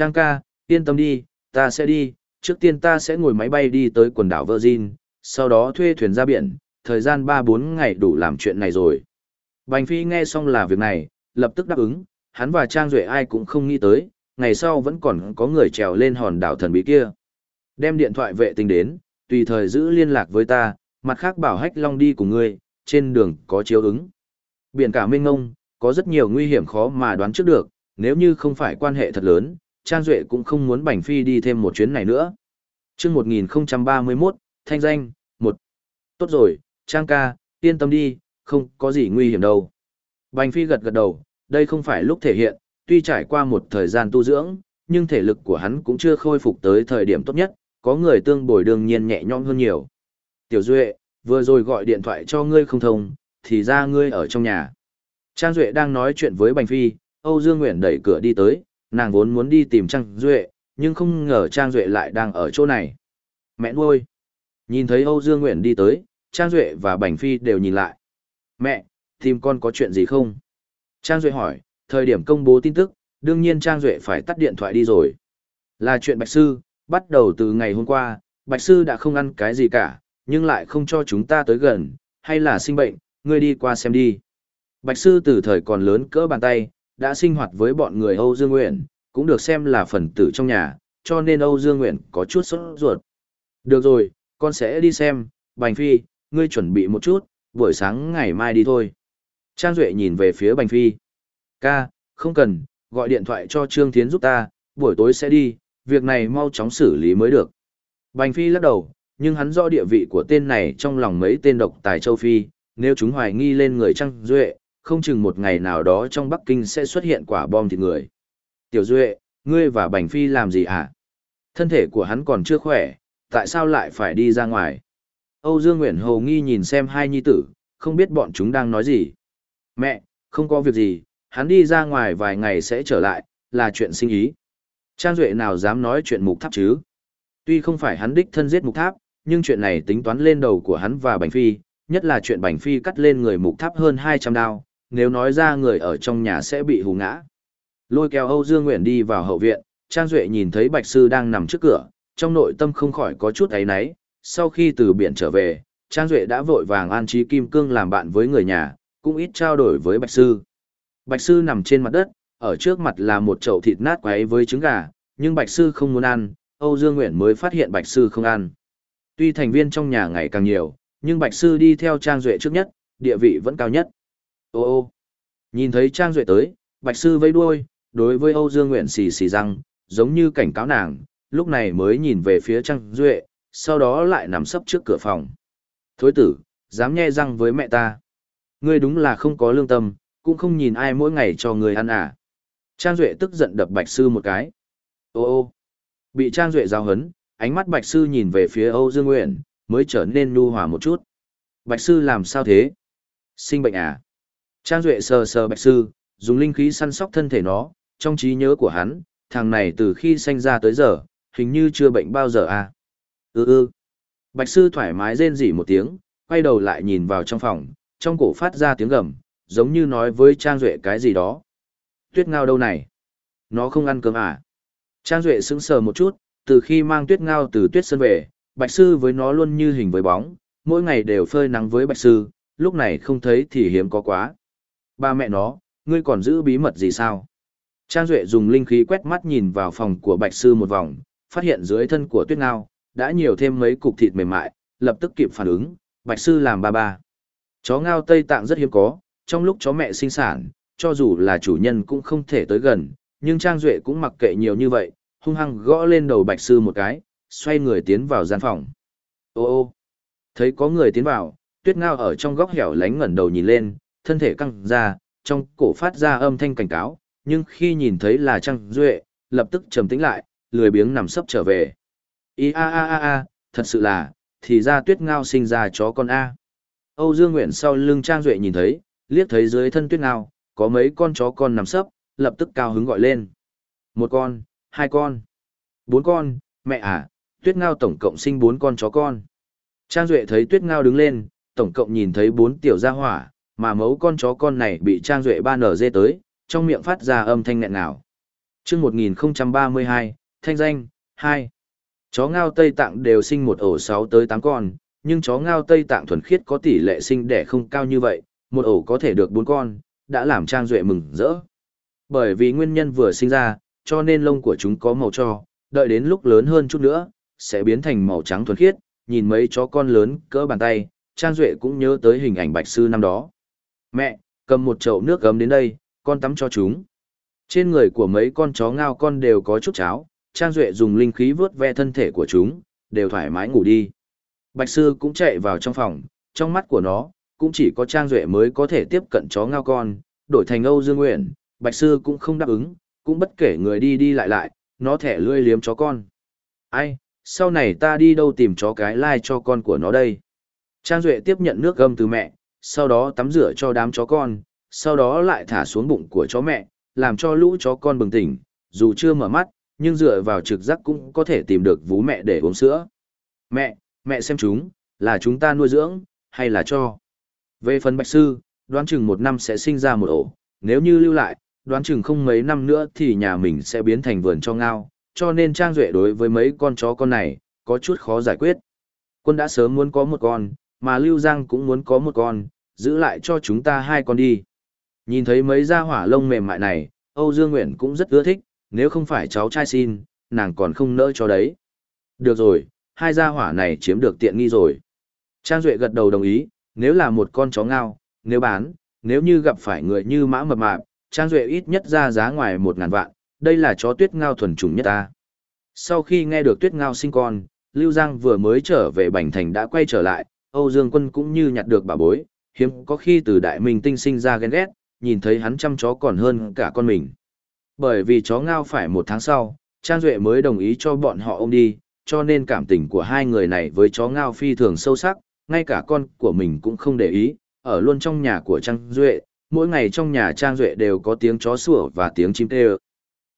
Trang ca, yên tâm đi, ta sẽ đi, trước tiên ta sẽ ngồi máy bay đi tới quần đảo Virgin, sau đó thuê thuyền ra biển, thời gian 3-4 ngày đủ làm chuyện này rồi. Bành Phi nghe xong là việc này, lập tức đáp ứng, hắn và Trang Duệ ai cũng không nghĩ tới, ngày sau vẫn còn có người trèo lên hòn đảo thần bí kia. Đem điện thoại vệ tinh đến, tùy thời giữ liên lạc với ta, mặt khác bảo Hách Long đi cùng ngươi, trên đường có chiếu ứng. Biển cả mênh ngông, có rất nhiều nguy hiểm khó mà đoán trước được, nếu như không phải quan hệ thật lớn, Trang Duệ cũng không muốn Bành Phi đi thêm một chuyến này nữa. chương 1031, Thanh danh, 1. Tốt rồi, Trang ca, yên tâm đi, không có gì nguy hiểm đâu. Bành Phi gật gật đầu, đây không phải lúc thể hiện, tuy trải qua một thời gian tu dưỡng, nhưng thể lực của hắn cũng chưa khôi phục tới thời điểm tốt nhất, có người tương bồi đương nhiên nhẹ nhõm hơn nhiều. Tiểu Duệ, vừa rồi gọi điện thoại cho ngươi không thông, thì ra ngươi ở trong nhà. Trang Duệ đang nói chuyện với Bành Phi, Âu Dương Nguyễn đẩy cửa đi tới, nàng vốn muốn đi tìm Trang Duệ, nhưng không ngờ Trang Duệ lại đang ở chỗ này. Mẹ nuôi. Nhìn thấy Âu Dương Nguyện đi tới, Trang Duệ và Bành Phi đều nhìn lại. Mẹ, tìm con có chuyện gì không? Trang Duệ hỏi, thời điểm công bố tin tức, đương nhiên Trang Duệ phải tắt điện thoại đi rồi. Là chuyện Bạch Sư, bắt đầu từ ngày hôm qua, Bạch Sư đã không ăn cái gì cả, nhưng lại không cho chúng ta tới gần, hay là sinh bệnh, ngươi đi qua xem đi. Bạch Sư từ thời còn lớn cỡ bàn tay, đã sinh hoạt với bọn người Âu Dương Nguyện, cũng được xem là phần tử trong nhà, cho nên Âu Dương Nguyện có chút sốt ruột. Được rồi, con sẽ đi xem, Bành Phi, ngươi chuẩn bị một chút, buổi sáng ngày mai đi thôi. Trang Duệ nhìn về phía Bành Phi. Ca, không cần, gọi điện thoại cho Trương Thiến giúp ta, buổi tối sẽ đi, việc này mau chóng xử lý mới được. Bành Phi lắc đầu, nhưng hắn rõ địa vị của tên này trong lòng mấy tên độc tài châu Phi, nếu chúng hoài nghi lên người Trang Duệ, không chừng một ngày nào đó trong Bắc Kinh sẽ xuất hiện quả bom thịt người. Tiểu Duệ, ngươi và Bành Phi làm gì hả? Thân thể của hắn còn chưa khỏe, tại sao lại phải đi ra ngoài? Âu Dương Nguyễn Hồ nghi nhìn xem hai nhi tử, không biết bọn chúng đang nói gì. Mẹ, không có việc gì, hắn đi ra ngoài vài ngày sẽ trở lại, là chuyện sinh ý. Trang Duệ nào dám nói chuyện mục tháp chứ? Tuy không phải hắn đích thân giết mục tháp, nhưng chuyện này tính toán lên đầu của hắn và Bành Phi, nhất là chuyện Bành Phi cắt lên người mục tháp hơn 200 đao, nếu nói ra người ở trong nhà sẽ bị hù ngã. Lôi kéo Âu Dương Nguyện đi vào hậu viện, Trang Duệ nhìn thấy Bạch Sư đang nằm trước cửa, trong nội tâm không khỏi có chút ấy náy. Sau khi từ biển trở về, Trang Duệ đã vội vàng an trí Kim Cương làm bạn với người nhà, cũng ít trao đổi với Bạch Sư. Bạch Sư nằm trên mặt đất, ở trước mặt là một chậu thịt nát quấy với trứng gà, nhưng Bạch Sư không muốn ăn, Âu Dương Nguyện mới phát hiện Bạch Sư không ăn. Tuy thành viên trong nhà ngày càng nhiều, nhưng Bạch Sư đi theo Trang Duệ trước nhất, địa vị vẫn cao nhất. Ô ô, nhìn thấy Trang Duệ tới, Bạch Sư vây đuôi, đối với Âu Dương Nguyện xì xì răng, giống như cảnh cáo nàng, lúc này mới nhìn về phía Trang Duệ, sau đó lại nằm sấp trước cửa phòng. Thối tử, dám nhe răng với mẹ ta. Ngươi đúng là không có lương tâm, cũng không nhìn ai mỗi ngày cho người ăn à. Trang Duệ tức giận đập Bạch Sư một cái. Ô ô, bị Trang Duệ giao hấn, ánh mắt Bạch Sư nhìn về phía Âu Dương Nguyện, mới trở nên nu hòa một chút. Bạch Sư làm sao thế? Sinh bệnh à? Trang Duệ sờ sờ Bạch Sư, dùng linh khí săn sóc thân thể nó, trong trí nhớ của hắn, thằng này từ khi sinh ra tới giờ, hình như chưa bệnh bao giờ à? Ừ ừ. Bạch Sư thoải mái rên rỉ một tiếng, quay đầu lại nhìn vào trong phòng, trong cổ phát ra tiếng gầm, giống như nói với Trang Duệ cái gì đó. Tuyết ngao đâu này? Nó không ăn cơm à? Trang Duệ sững sờ một chút, từ khi mang tuyết ngao từ tuyết sơn về, Bạch Sư với nó luôn như hình với bóng, mỗi ngày đều phơi nắng với Bạch Sư, lúc này không thấy thì hiếm có quá. Ba mẹ nó, ngươi còn giữ bí mật gì sao? Trang Duệ dùng linh khí quét mắt nhìn vào phòng của Bạch Sư một vòng, phát hiện dưới thân của tuyết ngao, đã nhiều thêm mấy cục thịt mềm mại, lập tức kịp phản ứng, Bạch Sư làm ba ba. Chó ngao Tây Tạng rất hiếm có, trong lúc chó mẹ sinh sản, cho dù là chủ nhân cũng không thể tới gần, nhưng Trang Duệ cũng mặc kệ nhiều như vậy, hung hăng gõ lên đầu Bạch Sư một cái, xoay người tiến vào gian phòng. Ô ô, thấy có người tiến vào, tuyết ngao ở trong góc hẻo lánh ngẩn đầu nhìn lên, thân thể căng ra, trong cổ phát ra âm thanh cảnh cáo, nhưng khi nhìn thấy là Trang Duệ, lập tức trầm tĩnh lại, lười biếng nằm sấp trở về. Ý a a a a, thật sự là, thì ra tuyết ngao sinh ra chó con A. Âu Dương Nguyện sau lưng Trang Duệ nhìn thấy, liếc thấy dưới thân tuyết ngao, có mấy con chó con nằm sấp, lập tức cao hứng gọi lên. Một con, hai con, bốn con, mẹ à, tuyết ngao tổng cộng sinh bốn con chó con. Trang Duệ thấy tuyết ngao đứng lên, tổng cộng nhìn thấy bốn tiểu gia hỏa, mà mấu con chó con này bị Trang Duệ ba nở dê tới, trong miệng phát ra âm thanh nghẹn nào. chương 1032, thanh danh, 2. Chó ngao Tây Tạng đều sinh một ổ 6 tới 8 con, nhưng chó ngao Tây Tạng thuần khiết có tỷ lệ sinh đẻ không cao như vậy, một ổ có thể được 4 con, đã làm Trang Duệ mừng rỡ. Bởi vì nguyên nhân vừa sinh ra, cho nên lông của chúng có màu cho, đợi đến lúc lớn hơn chút nữa, sẽ biến thành màu trắng thuần khiết, nhìn mấy chó con lớn cỡ bàn tay, Trang Duệ cũng nhớ tới hình ảnh bạch sư năm đó. Mẹ, cầm một chậu nước gấm đến đây, con tắm cho chúng. Trên người của mấy con chó ngao con đều có chút cháo, Trang Duệ dùng linh khí vớt ve thân thể của chúng, đều thoải mái ngủ đi. Bạch sư cũng chạy vào trong phòng, trong mắt của nó, cũng chỉ có Trang Duệ mới có thể tiếp cận chó ngao con, đổi thành Âu Dương Nguyện, Bạch sư cũng không đáp ứng, cũng bất kể người đi đi lại lại, nó thẻ lươi liếm chó con. Ai, sau này ta đi đâu tìm chó cái lai cho con của nó đây? Trang Duệ tiếp nhận nước gâm từ mẹ, sau đó tắm rửa cho đám chó con, sau đó lại thả xuống bụng của chó mẹ, làm cho lũ chó con bừng tỉnh, dù chưa mở mắt, nhưng dựa vào trực giác cũng có thể tìm được vú mẹ để uống sữa. Mẹ, mẹ xem chúng, là chúng ta nuôi dưỡng, hay là cho? Về phần bạch sư, đoán chừng một năm sẽ sinh ra một ổ, nếu như lưu lại, đoán chừng không mấy năm nữa thì nhà mình sẽ biến thành vườn cho ngao, cho nên Trang Duệ đối với mấy con chó con này, có chút khó giải quyết. Quân đã sớm muốn có một con, mà Lưu Giang cũng muốn có một con, giữ lại cho chúng ta hai con đi. Nhìn thấy mấy da hỏa lông mềm mại này, Âu Dương Nguyện cũng rất ưa thích, nếu không phải cháu trai xin, nàng còn không nỡ cho đấy. Được rồi, hai gia hỏa này chiếm được tiện nghi rồi. Trang Duệ gật đầu đồng ý, nếu là một con chó ngao, nếu bán, nếu như gặp phải người như mã mập mạp, Trang Duệ ít nhất ra giá ngoài một ngàn vạn, đây là chó tuyết ngao thuần chủng nhất ta. Sau khi nghe được tuyết ngao sinh con, Lưu Giang vừa mới trở về Bành Thành đã quay trở lại, Âu Dương Quân cũng như nhặt được bà bối, hiếm có khi từ đại minh tinh sinh ra ghen ghét, nhìn thấy hắn chăm chó còn hơn cả con mình. Bởi vì chó ngao phải một tháng sau, Trang Duệ mới đồng ý cho bọn họ ôm đi, cho nên cảm tình của hai người này với chó ngao phi thường sâu sắc, ngay cả con của mình cũng không để ý, ở luôn trong nhà của Trang Duệ, mỗi ngày trong nhà Trang Duệ đều có tiếng chó sủa và tiếng chim kêu.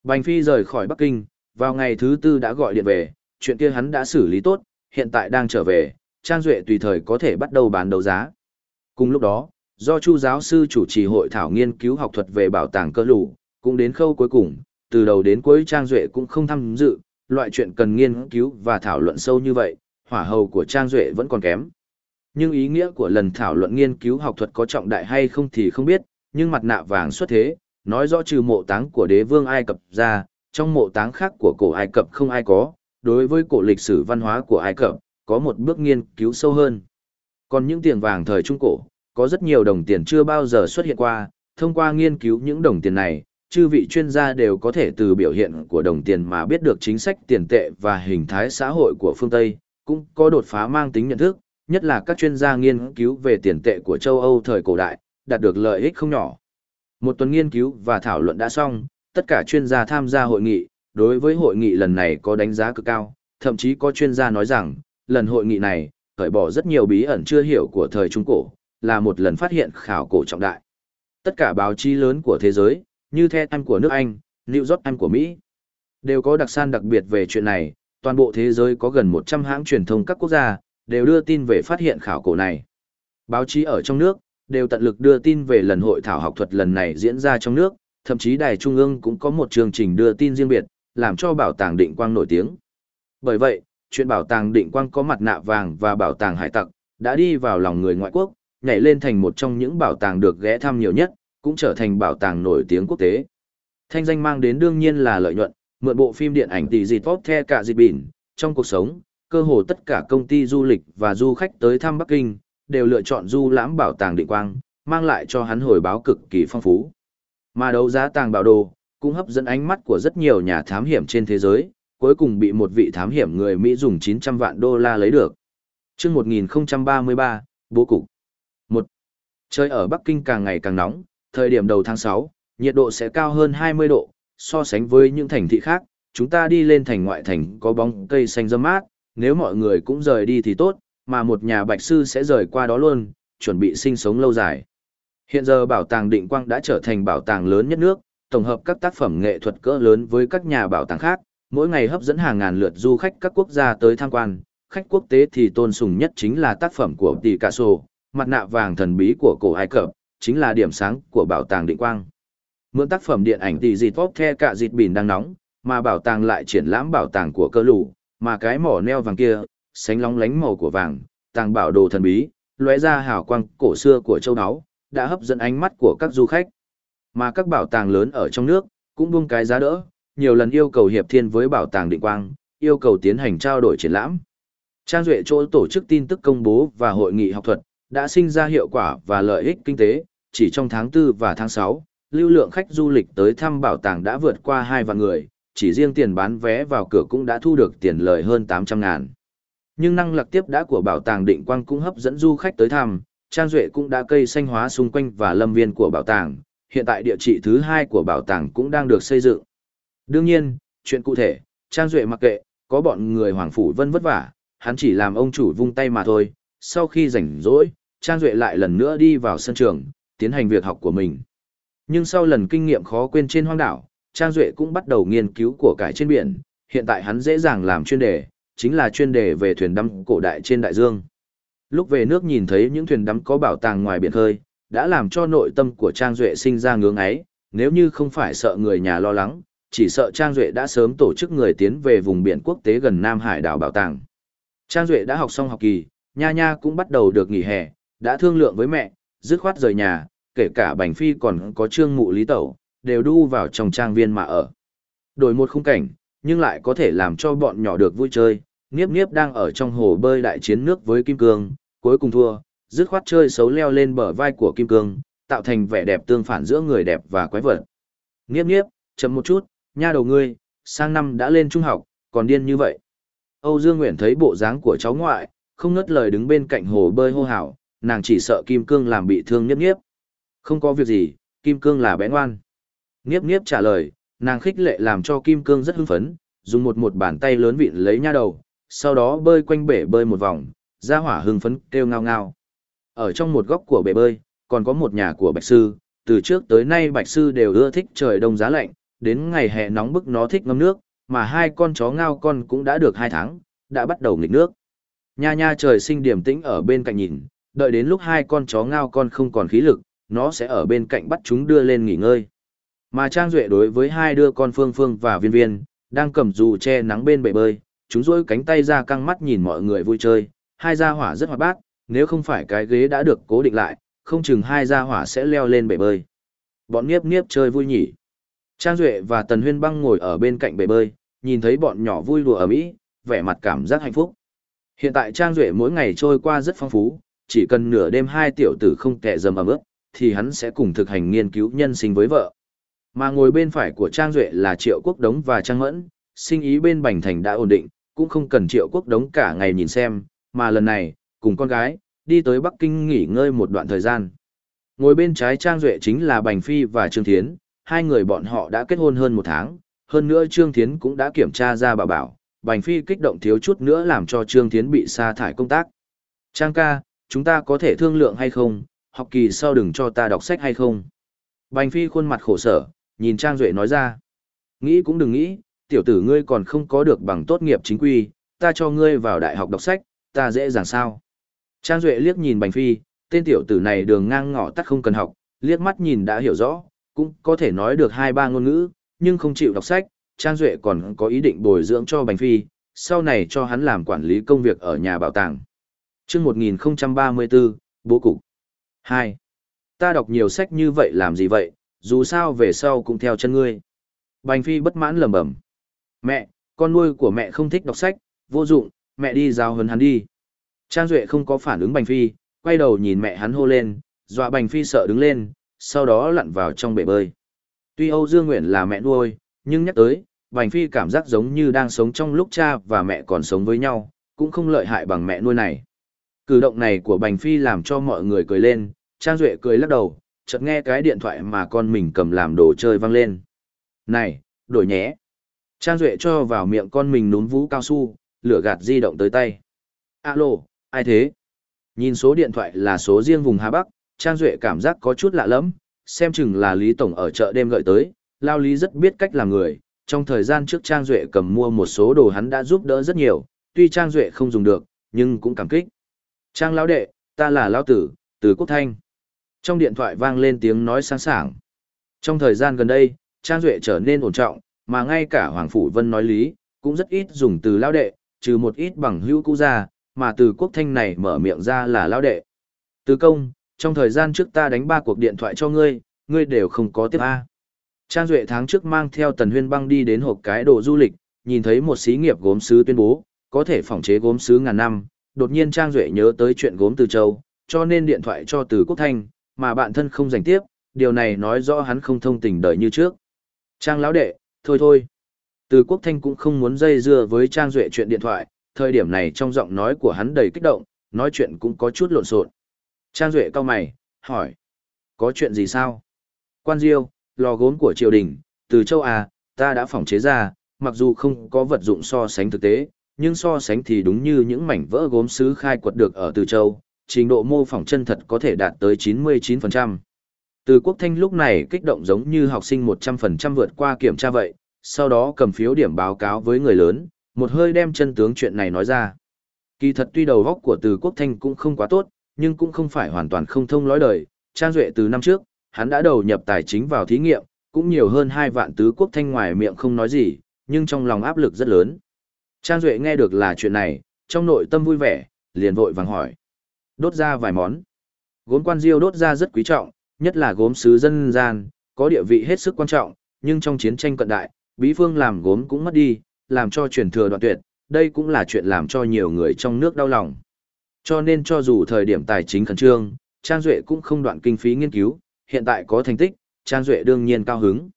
Bành Phi rời khỏi Bắc Kinh, vào ngày thứ tư đã gọi điện về, chuyện kia hắn đã xử lý tốt, hiện tại đang trở về, Trang Duệ tùy thời có thể bắt đầu bán đấu giá. Cùng lúc đó, do Chu giáo sư chủ trì hội thảo nghiên cứu học thuật về bảo tàng cơ lũ, cũng đến khâu cuối cùng, từ đầu đến cuối Trang Duệ cũng không tham dự, loại chuyện cần nghiên cứu và thảo luận sâu như vậy, hỏa hầu của Trang Duệ vẫn còn kém. Nhưng ý nghĩa của lần thảo luận nghiên cứu học thuật có trọng đại hay không thì không biết, nhưng mặt nạ vàng xuất thế, nói rõ trừ mộ táng của đế vương Ai Cập ra, trong mộ táng khác của cổ Ai Cập không ai có, đối với cổ lịch sử văn hóa của Ai Cập, có một bước nghiên cứu sâu hơn. Còn những tiền vàng thời Trung Cổ, có rất nhiều đồng tiền chưa bao giờ xuất hiện qua, thông qua nghiên cứu những đồng tiền này, chư vị chuyên gia đều có thể từ biểu hiện của đồng tiền mà biết được chính sách tiền tệ và hình thái xã hội của phương Tây, cũng có đột phá mang tính nhận thức, nhất là các chuyên gia nghiên cứu về tiền tệ của châu Âu thời cổ đại, đạt được lợi ích không nhỏ. Một tuần nghiên cứu và thảo luận đã xong, tất cả chuyên gia tham gia hội nghị, đối với hội nghị lần này có đánh giá cực cao, thậm chí có chuyên gia nói rằng, lần hội nghị này, cởi bỏ rất nhiều bí ẩn chưa hiểu của thời Trung Cổ, là một lần phát hiện khảo cổ trọng đại. Tất cả báo chí lớn của thế giới, như The Times của nước Anh, New York Times của Mỹ, đều có đặc san đặc biệt về chuyện này, toàn bộ thế giới có gần 100 hãng truyền thông các quốc gia, đều đưa tin về phát hiện khảo cổ này. Báo chí ở trong nước, đều tận lực đưa tin về lần hội thảo học thuật lần này diễn ra trong nước, thậm chí Đài Trung ương cũng có một chương trình đưa tin riêng biệt, làm cho bảo tàng định quang nổi tiếng. Bởi vậy, chuyện bảo tàng định quang có mặt nạ vàng và bảo tàng hải tặc, đã đi vào lòng người ngoại quốc, nhảy lên thành một trong những bảo tàng được ghé thăm nhiều nhất, cũng trở thành bảo tàng nổi tiếng quốc tế. Thanh danh mang đến đương nhiên là lợi nhuận, mượn bộ phim điện ảnh tỷ dịt tốt the cả dịp bỉn, trong cuộc sống, cơ hồ tất cả công ty du lịch và du khách tới thăm Bắc Kinh, đều lựa chọn du lãm bảo tàng định quang, mang lại cho hắn hồi báo cực kỳ phong phú. Mà đấu giá tàng bảo đồ, cũng hấp dẫn ánh mắt của rất nhiều nhà thám hiểm trên thế giới, cuối cùng bị một vị thám hiểm người Mỹ dùng 900 vạn đô la lấy được. chương 1033, bố cục. 1. Trời ở Bắc Kinh càng ngày càng nóng, thời điểm đầu tháng 6, nhiệt độ sẽ cao hơn 20 độ, so sánh với những thành thị khác, chúng ta đi lên thành ngoại thành có bóng cây xanh râm mát, nếu mọi người cũng rời đi thì tốt, mà một nhà bạch sư sẽ rời qua đó luôn, chuẩn bị sinh sống lâu dài. Hiện giờ bảo tàng Định Quang đã trở thành bảo tàng lớn nhất nước, tổng hợp các tác phẩm nghệ thuật cỡ lớn với các nhà bảo tàng khác, mỗi ngày hấp dẫn hàng ngàn lượt du khách các quốc gia tới tham quan. Khách quốc tế thì tôn sùng nhất chính là tác phẩm của Picasso, mặt nạ vàng thần bí của cổ Ai Cập, chính là điểm sáng của bảo tàng Định Quang. Mượn tác phẩm điện ảnh tỷ dịt tốt the cả dịt bỉn đang nóng, mà bảo tàng lại triển lãm bảo tàng của cơ lũ, mà cái mỏ neo vàng kia, sánh lóng lánh màu của vàng, tàng bảo đồ thần bí, lóe ra hào quang cổ xưa của châu áo, đã hấp dẫn ánh mắt của các du khách. Mà các bảo tàng lớn ở trong nước, cũng buông cái giá đỡ, nhiều lần yêu cầu hiệp thiên với bảo tàng định quang, yêu cầu tiến hành trao đổi triển lãm. Trang Duệ chỗ tổ chức tin tức công bố và hội nghị học thuật, đã sinh ra hiệu quả và lợi ích kinh tế, chỉ trong tháng 4 và tháng 6, lưu lượng khách du lịch tới thăm bảo tàng đã vượt qua 2 vạn người, chỉ riêng tiền bán vé vào cửa cũng đã thu được tiền lời hơn 800 ngàn. Nhưng năng lực tiếp đã của bảo tàng định quang cũng hấp dẫn du khách tới thăm, Trang Duệ cũng đã cây xanh hóa xung quanh và lâm viên của bảo tàng, hiện tại địa chỉ thứ hai của bảo tàng cũng đang được xây dựng. Đương nhiên, chuyện cụ thể, Trang Duệ mặc kệ, có bọn người Hoàng Phủ Vân vất vả, hắn chỉ làm ông chủ vung tay mà thôi. Sau khi rảnh rỗi, Trang Duệ lại lần nữa đi vào sân trường, tiến hành việc học của mình. Nhưng sau lần kinh nghiệm khó quên trên hoang đảo, Trang Duệ cũng bắt đầu nghiên cứu của cải trên biển, hiện tại hắn dễ dàng làm chuyên đề, chính là chuyên đề về thuyền đắm cổ đại trên đại dương. Lúc về nước nhìn thấy những thuyền đắm có bảo tàng ngoài biển khơi, đã làm cho nội tâm của Trang Duệ sinh ra ngưỡng ấy, nếu như không phải sợ người nhà lo lắng, chỉ sợ Trang Duệ đã sớm tổ chức người tiến về vùng biển quốc tế gần Nam Hải đảo bảo tàng. Trang Duệ đã học xong học kỳ, nha nha cũng bắt đầu được nghỉ hè, đã thương lượng với mẹ, dứt khoát rời nhà, kể cả Bành Phi còn có trương mụ lý tẩu, đều đu vào trong trang viên mà ở. Đổi một khung cảnh, nhưng lại có thể làm cho bọn nhỏ được vui chơi, Niếp Niếp đang ở trong hồ bơi đại chiến nước với Kim Cương, cuối cùng thua, dứt khoát chơi xấu leo lên bờ vai của Kim Cương, tạo thành vẻ đẹp tương phản giữa người đẹp và quái vật. Niếp Niếp, chậm một chút, nha đầu ngươi, sang năm đã lên trung học, còn điên như vậy. Âu Dương Nguyễn thấy bộ dáng của cháu ngoại, không ngớt lời đứng bên cạnh hồ bơi hô hào, nàng chỉ sợ Kim Cương làm bị thương nhiếp nhiếp. Không có việc gì, Kim Cương là bé ngoan. Nhiếp Nhiếp trả lời, nàng khích lệ làm cho Kim Cương rất hưng phấn, dùng một một bàn tay lớn vịn lấy nha đầu, sau đó bơi quanh bể bơi một vòng, ra hỏa hưng phấn kêu ngao ngao. Ở trong một góc của bể bơi, còn có một nhà của Bạch Sư, từ trước tới nay Bạch Sư đều ưa thích trời đông giá lạnh, đến ngày hè nóng bức nó thích ngâm nước, mà hai con chó ngao con cũng đã được hai tháng, đã bắt đầu nghịch nước. Nha nha trời sinh điểm tĩnh ở bên cạnh nhìn, đợi đến lúc hai con chó ngao con không còn khí lực, nó sẽ ở bên cạnh bắt chúng đưa lên nghỉ ngơi. Mà Trang Duệ đối với hai đứa con Phương Phương và Viên Viên, đang cầm dù che nắng bên bể bơi, chúng rôi cánh tay ra căng mắt nhìn mọi người vui chơi, hai gia hỏa rất hoạt bát, nếu không phải cái ghế đã được cố định lại, không chừng hai gia hỏa sẽ leo lên bể bơi. Bọn Niếp Niếp chơi vui nhỉ. Trang Duệ và Tần Huyên Băng ngồi ở bên cạnh bể bơi, nhìn thấy bọn nhỏ vui đùa ở mỹ, vẻ mặt cảm giác hạnh phúc. Hiện tại Trang Duệ mỗi ngày trôi qua rất phong phú, chỉ cần nửa đêm hai tiểu tử không kẻ dầm ấm ướp, thì hắn sẽ cùng thực hành nghiên cứu nhân sinh với vợ. Mà ngồi bên phải của Trang Duệ là Triệu Quốc Đống và Trang Mẫn, sinh ý bên Bành Thành đã ổn định, cũng không cần Triệu Quốc Đống cả ngày nhìn xem, mà lần này, cùng con gái, đi tới Bắc Kinh nghỉ ngơi một đoạn thời gian. Ngồi bên trái Trang Duệ chính là Bành Phi và Trương Thiến, hai người bọn họ đã kết hôn hơn một tháng, hơn nữa Trương Thiến cũng đã kiểm tra ra bà bảo, Bành Phi kích động thiếu chút nữa làm cho Trương Thiến bị sa thải công tác. Trang ca, chúng ta có thể thương lượng hay không, học kỳ sau đừng cho ta đọc sách hay không. Bành Phi khuôn mặt khổ sở, nhìn Trang Duệ nói ra. Nghĩ cũng đừng nghĩ, tiểu tử ngươi còn không có được bằng tốt nghiệp chính quy, ta cho ngươi vào đại học đọc sách, ta dễ dàng sao. Trang Duệ liếc nhìn Bành Phi, tên tiểu tử này đường ngang ngõ tắt không cần học, liếc mắt nhìn đã hiểu rõ, cũng có thể nói được hai ba ngôn ngữ, nhưng không chịu đọc sách, Trang Duệ còn có ý định bồi dưỡng cho Bành Phi, sau này cho hắn làm quản lý công việc ở nhà bảo tàng. chương 1034, Bố Cục 2. Ta đọc nhiều sách như vậy làm gì vậy, dù sao về sau cũng theo chân ngươi. Bành Phi bất mãn lầm bẩm Mẹ, con nuôi của mẹ không thích đọc sách, vô dụng, mẹ đi giao hấn hắn đi. Trang Duệ không có phản ứng Bành Phi, quay đầu nhìn mẹ hắn hô lên, dọa Bành Phi sợ đứng lên, sau đó lặn vào trong bể bơi. Tuy Âu Dương Nguyện là mẹ nuôi, nhưng nhắc tới, Bành Phi cảm giác giống như đang sống trong lúc cha và mẹ còn sống với nhau, cũng không lợi hại bằng mẹ nuôi này. Cử động này của Bành Phi làm cho mọi người cười lên, Trang Duệ cười lắc đầu, chợt nghe cái điện thoại mà con mình cầm làm đồ chơi vang lên. Này, đổi nhé. Trang Duệ cho vào miệng con mình núm vũ cao su, lửa gạt di động tới tay. Alo, ai thế? Nhìn số điện thoại là số riêng vùng Hà Bắc, Trang Duệ cảm giác có chút lạ lắm, xem chừng là Lý Tổng ở chợ đêm gợi tới, Lao Lý rất biết cách làm người, trong thời gian trước Trang Duệ cầm mua một số đồ hắn đã giúp đỡ rất nhiều, tuy Trang Duệ không dùng được, nhưng cũng cảm kích. Trang Lão Đệ, ta là Lao Tử, từ Quốc Thanh. Trong điện thoại vang lên tiếng nói sáng sảng. Trong thời gian gần đây, Trang Duệ trở nên ổn trọng, mà ngay cả Hoàng Phủ Vân nói lý, cũng rất ít dùng từ lao đệ, trừ một ít bằng hữu cũ ra, mà từ quốc thanh này mở miệng ra là lao đệ. Từ công, trong thời gian trước ta đánh ba cuộc điện thoại cho ngươi, ngươi đều không có tiếp A. Trang Duệ tháng trước mang theo Tần Huyên băng đi đến hộp cái đồ du lịch, nhìn thấy một xí nghiệp gốm sứ tuyên bố, có thể phòng chế gốm sứ ngàn năm, đột nhiên Trang Duệ nhớ tới chuyện gốm từ châu, cho nên điện thoại cho từ quốc thanh, mà bạn thân không giành tiếp, điều này nói rõ hắn không thông tình đời như trước. Trang lão đệ, thôi thôi. Từ quốc thanh cũng không muốn dây dưa với Trang Duệ chuyện điện thoại, thời điểm này trong giọng nói của hắn đầy kích động, nói chuyện cũng có chút lộn xộn. Trang Duệ cao mày, hỏi. Có chuyện gì sao? Quan Diêu, lò gốm của triều đình, từ châu A, ta đã phỏng chế ra, mặc dù không có vật dụng so sánh thực tế, nhưng so sánh thì đúng như những mảnh vỡ gốm sứ khai quật được ở Từ Châu, trình độ mô phỏng chân thật có thể đạt tới 99%. Từ Quốc Thanh lúc này kích động giống như học sinh 100% vượt qua kiểm tra vậy, sau đó cầm phiếu điểm báo cáo với người lớn, một hơi đem chân tướng chuyện này nói ra. Kỳ thật tuy đầu góc của Từ Quốc Thanh cũng không quá tốt, nhưng cũng không phải hoàn toàn không thông lối đời. Trang Duệ từ năm trước, hắn đã đầu nhập tài chính vào thí nghiệm, cũng nhiều hơn 2 vạn Tứ Quốc Thanh ngoài miệng không nói gì, nhưng trong lòng áp lực rất lớn. Trang Duệ nghe được là chuyện này, trong nội tâm vui vẻ, liền vội vàng hỏi. Đốt ra vài món. Gốm quan diêu đốt ra rất quý trọng, nhất là gốm sứ dân gian, có địa vị hết sức quan trọng, nhưng trong chiến tranh cận đại, bí phương làm gốm cũng mất đi, làm cho truyền thừa đoạn tuyệt, đây cũng là chuyện làm cho nhiều người trong nước đau lòng. Cho nên cho dù thời điểm tài chính khẩn trương, Trang Duệ cũng không đoạn kinh phí nghiên cứu, hiện tại có thành tích, Trang Duệ đương nhiên cao hứng.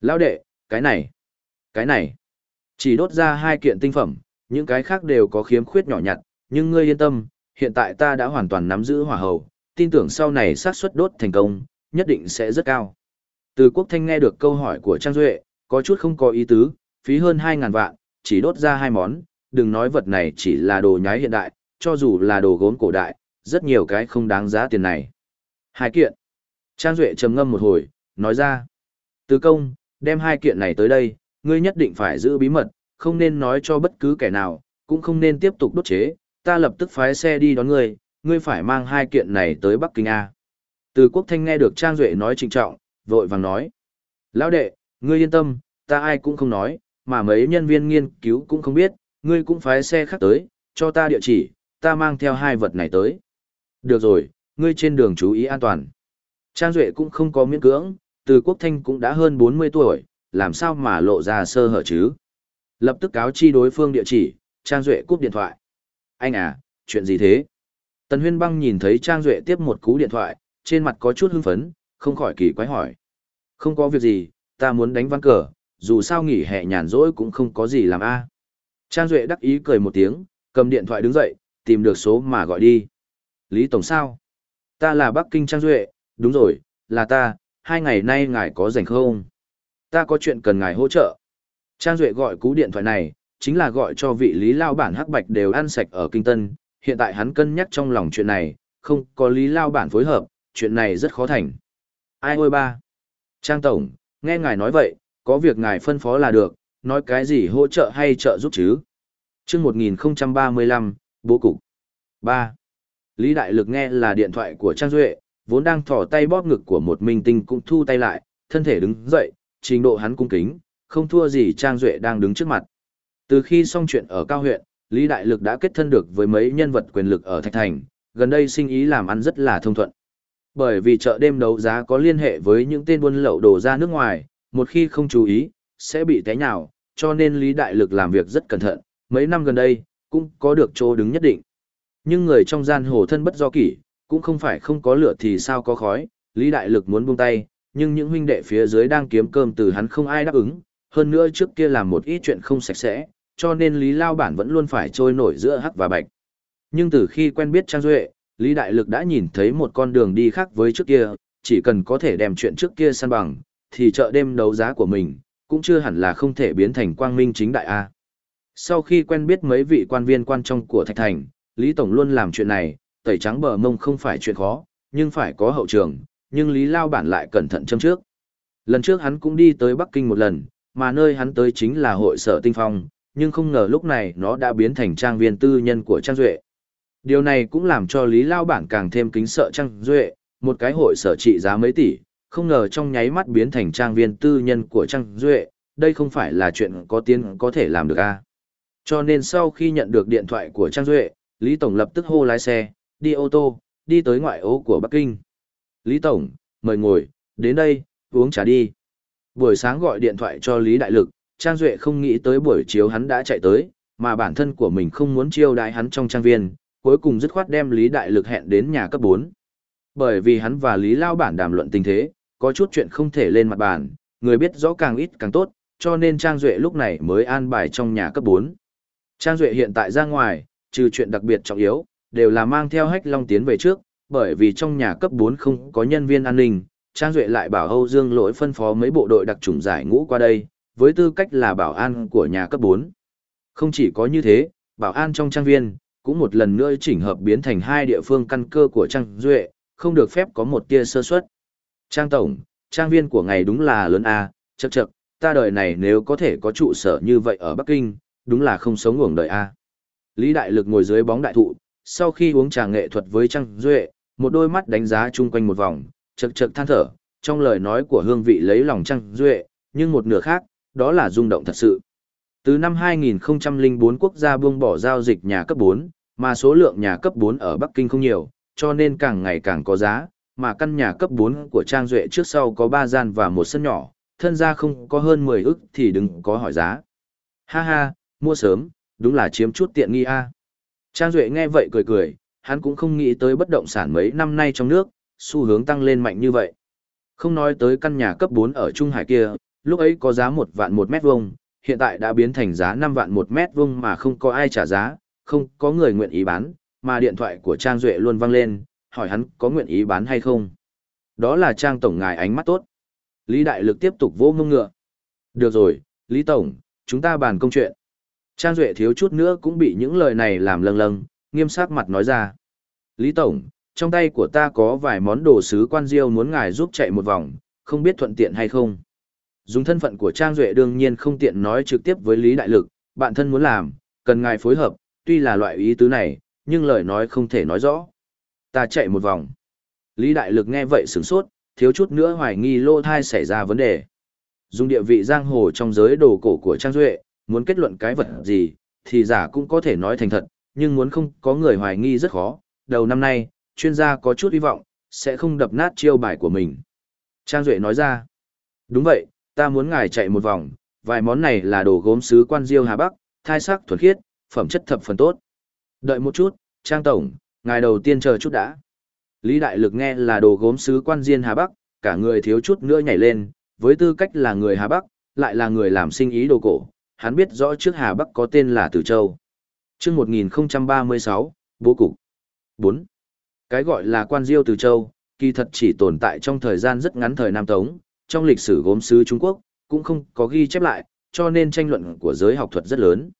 Lão đệ, cái này, cái này, chỉ đốt ra hai kiện tinh phẩm, những cái khác đều có khiếm khuyết nhỏ nhặt, nhưng ngươi yên tâm, hiện tại ta đã hoàn toàn nắm giữ hỏa hầu, tin tưởng sau này xác suất đốt thành công, nhất định sẽ rất cao. Từ quốc thanh nghe được câu hỏi của Trang Duệ, có chút không có ý tứ, phí hơn 2.000 vạn, chỉ đốt ra hai món, đừng nói vật này chỉ là đồ nhái hiện đại, cho dù là đồ gốm cổ đại, rất nhiều cái không đáng giá tiền này. Hai kiện. Trang Duệ trầm ngâm một hồi, nói ra. Từ công, đem hai kiện này tới đây, ngươi nhất định phải giữ bí mật, không nên nói cho bất cứ kẻ nào, cũng không nên tiếp tục đốt chế, ta lập tức phái xe đi đón ngươi, ngươi phải mang hai kiện này tới Bắc Kinh A. Từ quốc thanh nghe được Trang Duệ nói trịnh trọng, vội vàng nói. Lão đệ, ngươi yên tâm, ta ai cũng không nói, mà mấy nhân viên nghiên cứu cũng không biết, ngươi cũng phái xe khác tới, cho ta địa chỉ, ta mang theo hai vật này tới. Được rồi, ngươi trên đường chú ý an toàn. Trang Duệ cũng không có miễn cưỡng, từ quốc thanh cũng đã hơn 40 tuổi, làm sao mà lộ ra sơ hở chứ. Lập tức cáo chi đối phương địa chỉ, Trang Duệ cúp điện thoại. Anh à, chuyện gì thế? Tần Huyên Băng nhìn thấy Trang Duệ tiếp một cú điện thoại, trên mặt có chút hưng phấn, không khỏi kỳ quái hỏi. Không có việc gì, ta muốn đánh văn cờ, dù sao nghỉ hè nhàn rỗi cũng không có gì làm a Trang Duệ đắc ý cười một tiếng, cầm điện thoại đứng dậy, tìm được số mà gọi đi. Lý Tổng sao? Ta là Bắc Kinh Trang Duệ, đúng rồi, là ta, hai ngày nay ngài có rảnh không? Ta có chuyện cần ngài hỗ trợ. Trang Duệ gọi cú điện thoại này, chính là gọi cho vị Lý Lao Bản Hắc Bạch đều ăn sạch ở Kinh Tân. Hiện tại hắn cân nhắc trong lòng chuyện này, không có Lý Lao Bản phối hợp, chuyện này rất khó thành. Ai ôi ba? Trang Tổng, nghe ngài nói vậy, có việc ngài phân phó là được, nói cái gì hỗ trợ hay trợ giúp chứ? chương 1035, Bố Cục 3. Lý Đại Lực nghe là điện thoại của Trang Duệ, vốn đang thỏ tay bóp ngực của một minh tinh cũng thu tay lại, thân thể đứng dậy, trình độ hắn cung kính, không thua gì Trang Duệ đang đứng trước mặt. Từ khi xong chuyện ở Cao huyện, Lý Đại Lực đã kết thân được với mấy nhân vật quyền lực ở Thạch Thành, gần đây sinh ý làm ăn rất là thông thuận. Bởi vì chợ đêm đấu giá có liên hệ với những tên buôn lậu đồ ra nước ngoài, một khi không chú ý, sẽ bị té nhào, cho nên Lý Đại Lực làm việc rất cẩn thận, mấy năm gần đây, cũng có được chỗ đứng nhất định. Nhưng người trong gian hồ thân bất do kỷ, cũng không phải không có lửa thì sao có khói, Lý Đại Lực muốn buông tay, nhưng những huynh đệ phía dưới đang kiếm cơm từ hắn không ai đáp ứng, hơn nữa trước kia làm một ít chuyện không sạch sẽ, cho nên Lý Lao Bản vẫn luôn phải trôi nổi giữa hắc và bạch. Nhưng từ khi quen biết Trang Duệ, Lý Đại Lực đã nhìn thấy một con đường đi khác với trước kia, chỉ cần có thể đem chuyện trước kia săn bằng, thì chợ đêm đấu giá của mình, cũng chưa hẳn là không thể biến thành quang minh chính đại A. Sau khi quen biết mấy vị quan viên quan trọng của Thạch Thành, Lý Tổng luôn làm chuyện này, tẩy trắng bờ mông không phải chuyện khó, nhưng phải có hậu trường, nhưng Lý Lao Bản lại cẩn thận châm trước. Lần trước hắn cũng đi tới Bắc Kinh một lần, mà nơi hắn tới chính là hội sở tinh phong, nhưng không ngờ lúc này nó đã biến thành trang viên tư nhân của Trang Duệ. Điều này cũng làm cho Lý Lao Bản càng thêm kính sợ Trang Duệ, một cái hội sở trị giá mấy tỷ, không ngờ trong nháy mắt biến thành trang viên tư nhân của Trang Duệ, đây không phải là chuyện có tiến có thể làm được a à? Cho nên sau khi nhận được điện thoại của Trang Duệ, Lý Tổng lập tức hô lái xe, đi ô tô, đi tới ngoại ô của Bắc Kinh. Lý Tổng, mời ngồi, đến đây, uống trà đi. Buổi sáng gọi điện thoại cho Lý Đại Lực, Trang Duệ không nghĩ tới buổi chiều hắn đã chạy tới, mà bản thân của mình không muốn chiêu đãi hắn trong trang viên, cuối cùng dứt khoát đem Lý Đại Lực hẹn đến nhà cấp 4. Bởi vì hắn và Lý Lao bản đàm luận tình thế, có chút chuyện không thể lên mặt bàn, người biết rõ càng ít càng tốt, cho nên Trang Duệ lúc này mới an bài trong nhà cấp 4. Trang Duệ hiện tại ra ngoài, trừ chuyện đặc biệt trọng yếu, đều là mang theo hách long tiến về trước, bởi vì trong nhà cấp 4 không có nhân viên an ninh, Trang Duệ lại bảo Âu Dương lỗi phân phó mấy bộ đội đặc trùng giải ngũ qua đây, với tư cách là bảo an của nhà cấp 4. Không chỉ có như thế, bảo an trong trang viên, cũng một lần nữa chỉnh hợp biến thành hai địa phương căn cơ của Trang Duệ, không được phép có một tia sơ suất. Trang Tổng, trang viên của ngày đúng là lớn A, chậc chậc, ta đời này nếu có thể có trụ sở như vậy ở Bắc Kinh, đúng là không sống ngủng đời A. Lý Đại Lực ngồi dưới bóng đại thụ, sau khi uống trà nghệ thuật với Trang Duệ, một đôi mắt đánh giá chung quanh một vòng, chật chật than thở, trong lời nói của hương vị lấy lòng Trang Duệ, nhưng một nửa khác, đó là rung động thật sự. Từ năm 2004 quốc gia buông bỏ giao dịch nhà cấp 4, mà số lượng nhà cấp 4 ở Bắc Kinh không nhiều, cho nên càng ngày càng có giá, mà căn nhà cấp 4 của Trang Duệ trước sau có 3 gian và một sân nhỏ, thân ra không có hơn 10 ức thì đừng có hỏi giá. Ha ha, mua sớm, đúng là chiếm chút tiện nghi a. Trang Duệ nghe vậy cười cười, hắn cũng không nghĩ tới bất động sản mấy năm nay trong nước, xu hướng tăng lên mạnh như vậy. Không nói tới căn nhà cấp 4 ở Trung Hải kia, lúc ấy có giá 1 vạn 1 mét vuông, hiện tại đã biến thành giá 5 vạn 1 mét vuông mà không có ai trả giá, không có người nguyện ý bán, mà điện thoại của Trang Duệ luôn vang lên, hỏi hắn có nguyện ý bán hay không. Đó là Trang Tổng ngài ánh mắt tốt. Lý Đại Lực tiếp tục vô ngông ngựa. Được rồi, Lý Tổng, chúng ta bàn công chuyện. Trang Duệ thiếu chút nữa cũng bị những lời này làm lâng lâng, nghiêm sắc mặt nói ra. Lý Tổng, trong tay của ta có vài món đồ sứ quan diêu muốn ngài giúp chạy một vòng, không biết thuận tiện hay không. Dùng thân phận của Trang Duệ đương nhiên không tiện nói trực tiếp với Lý Đại Lực, bạn thân muốn làm, cần ngài phối hợp, tuy là loại ý tứ này, nhưng lời nói không thể nói rõ. Ta chạy một vòng. Lý Đại Lực nghe vậy sửng sốt, thiếu chút nữa hoài nghi lô thai xảy ra vấn đề. Dùng địa vị giang hồ trong giới đồ cổ của Trang Duệ, muốn kết luận cái vật gì, thì giả cũng có thể nói thành thật, nhưng muốn không có người hoài nghi rất khó. Đầu năm nay, chuyên gia có chút hy vọng, sẽ không đập nát chiêu bài của mình. Trang Duệ nói ra, đúng vậy, ta muốn ngài chạy một vòng, vài món này là đồ gốm sứ quan diêu Hà Bắc, thai sắc thuần khiết, phẩm chất thập phần tốt. Đợi một chút, Trang Tổng, ngài đầu tiên chờ chút đã. Lý Đại Lực nghe là đồ gốm sứ quan diên Hà Bắc, cả người thiếu chút nữa nhảy lên, với tư cách là người Hà Bắc, lại là người làm sinh ý đồ cổ, hắn biết rõ trước Hà Bắc có tên là Tử Châu. Trước 1036, Bố Cục 4. Cái gọi là quan diêu Tử Châu, kỳ thật chỉ tồn tại trong thời gian rất ngắn thời Nam Tống, trong lịch sử gốm sứ Trung Quốc, cũng không có ghi chép lại, cho nên tranh luận của giới học thuật rất lớn.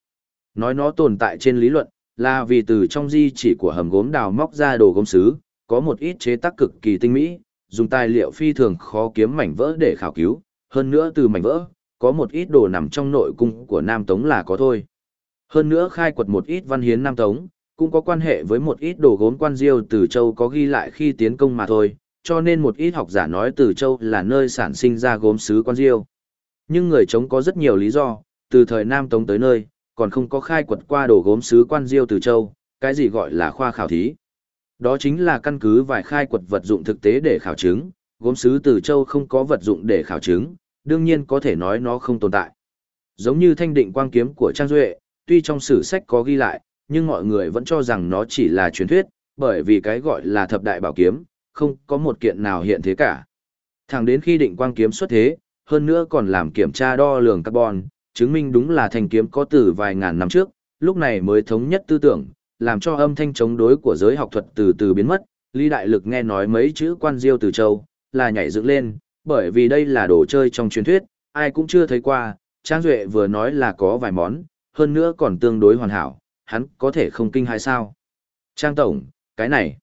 Nói nó tồn tại trên lý luận, là vì từ trong di chỉ của hầm gốm đào móc ra đồ gốm sứ, có một ít chế tác cực kỳ tinh mỹ, dùng tài liệu phi thường khó kiếm mảnh vỡ để khảo cứu, hơn nữa từ mảnh vỡ, có một ít đồ nằm trong nội cung của Nam Tống là có thôi. Hơn nữa khai quật một ít văn hiến Nam Tống, cũng có quan hệ với một ít đồ gốm quan diêu từ châu có ghi lại khi tiến công mà thôi, cho nên một ít học giả nói từ châu là nơi sản sinh ra gốm sứ quan diêu. Nhưng người chống có rất nhiều lý do, từ thời Nam Tống tới nơi, còn không có khai quật qua đồ gốm sứ quan diêu từ châu, cái gì gọi là khoa khảo thí. Đó chính là căn cứ vài khai quật vật dụng thực tế để khảo chứng, gốm sứ từ châu không có vật dụng để khảo chứng, đương nhiên có thể nói nó không tồn tại. Giống như thanh định quang kiếm của Trang Duệ, tuy trong sử sách có ghi lại, nhưng mọi người vẫn cho rằng nó chỉ là truyền thuyết, bởi vì cái gọi là thập đại bảo kiếm, không có một kiện nào hiện thế cả. Thẳng đến khi định quang kiếm xuất thế, hơn nữa còn làm kiểm tra đo lường carbon, chứng minh đúng là thanh kiếm có từ vài ngàn năm trước, lúc này mới thống nhất tư tưởng, làm cho âm thanh chống đối của giới học thuật từ từ biến mất. Lý Đại Lực nghe nói mấy chữ quan diêu từ châu, là nhảy dựng lên, bởi vì đây là đồ chơi trong truyền thuyết, ai cũng chưa thấy qua, Trang Duệ vừa nói là có vài món, hơn nữa còn tương đối hoàn hảo, hắn có thể không kinh hay sao. Trang Tổng, cái này,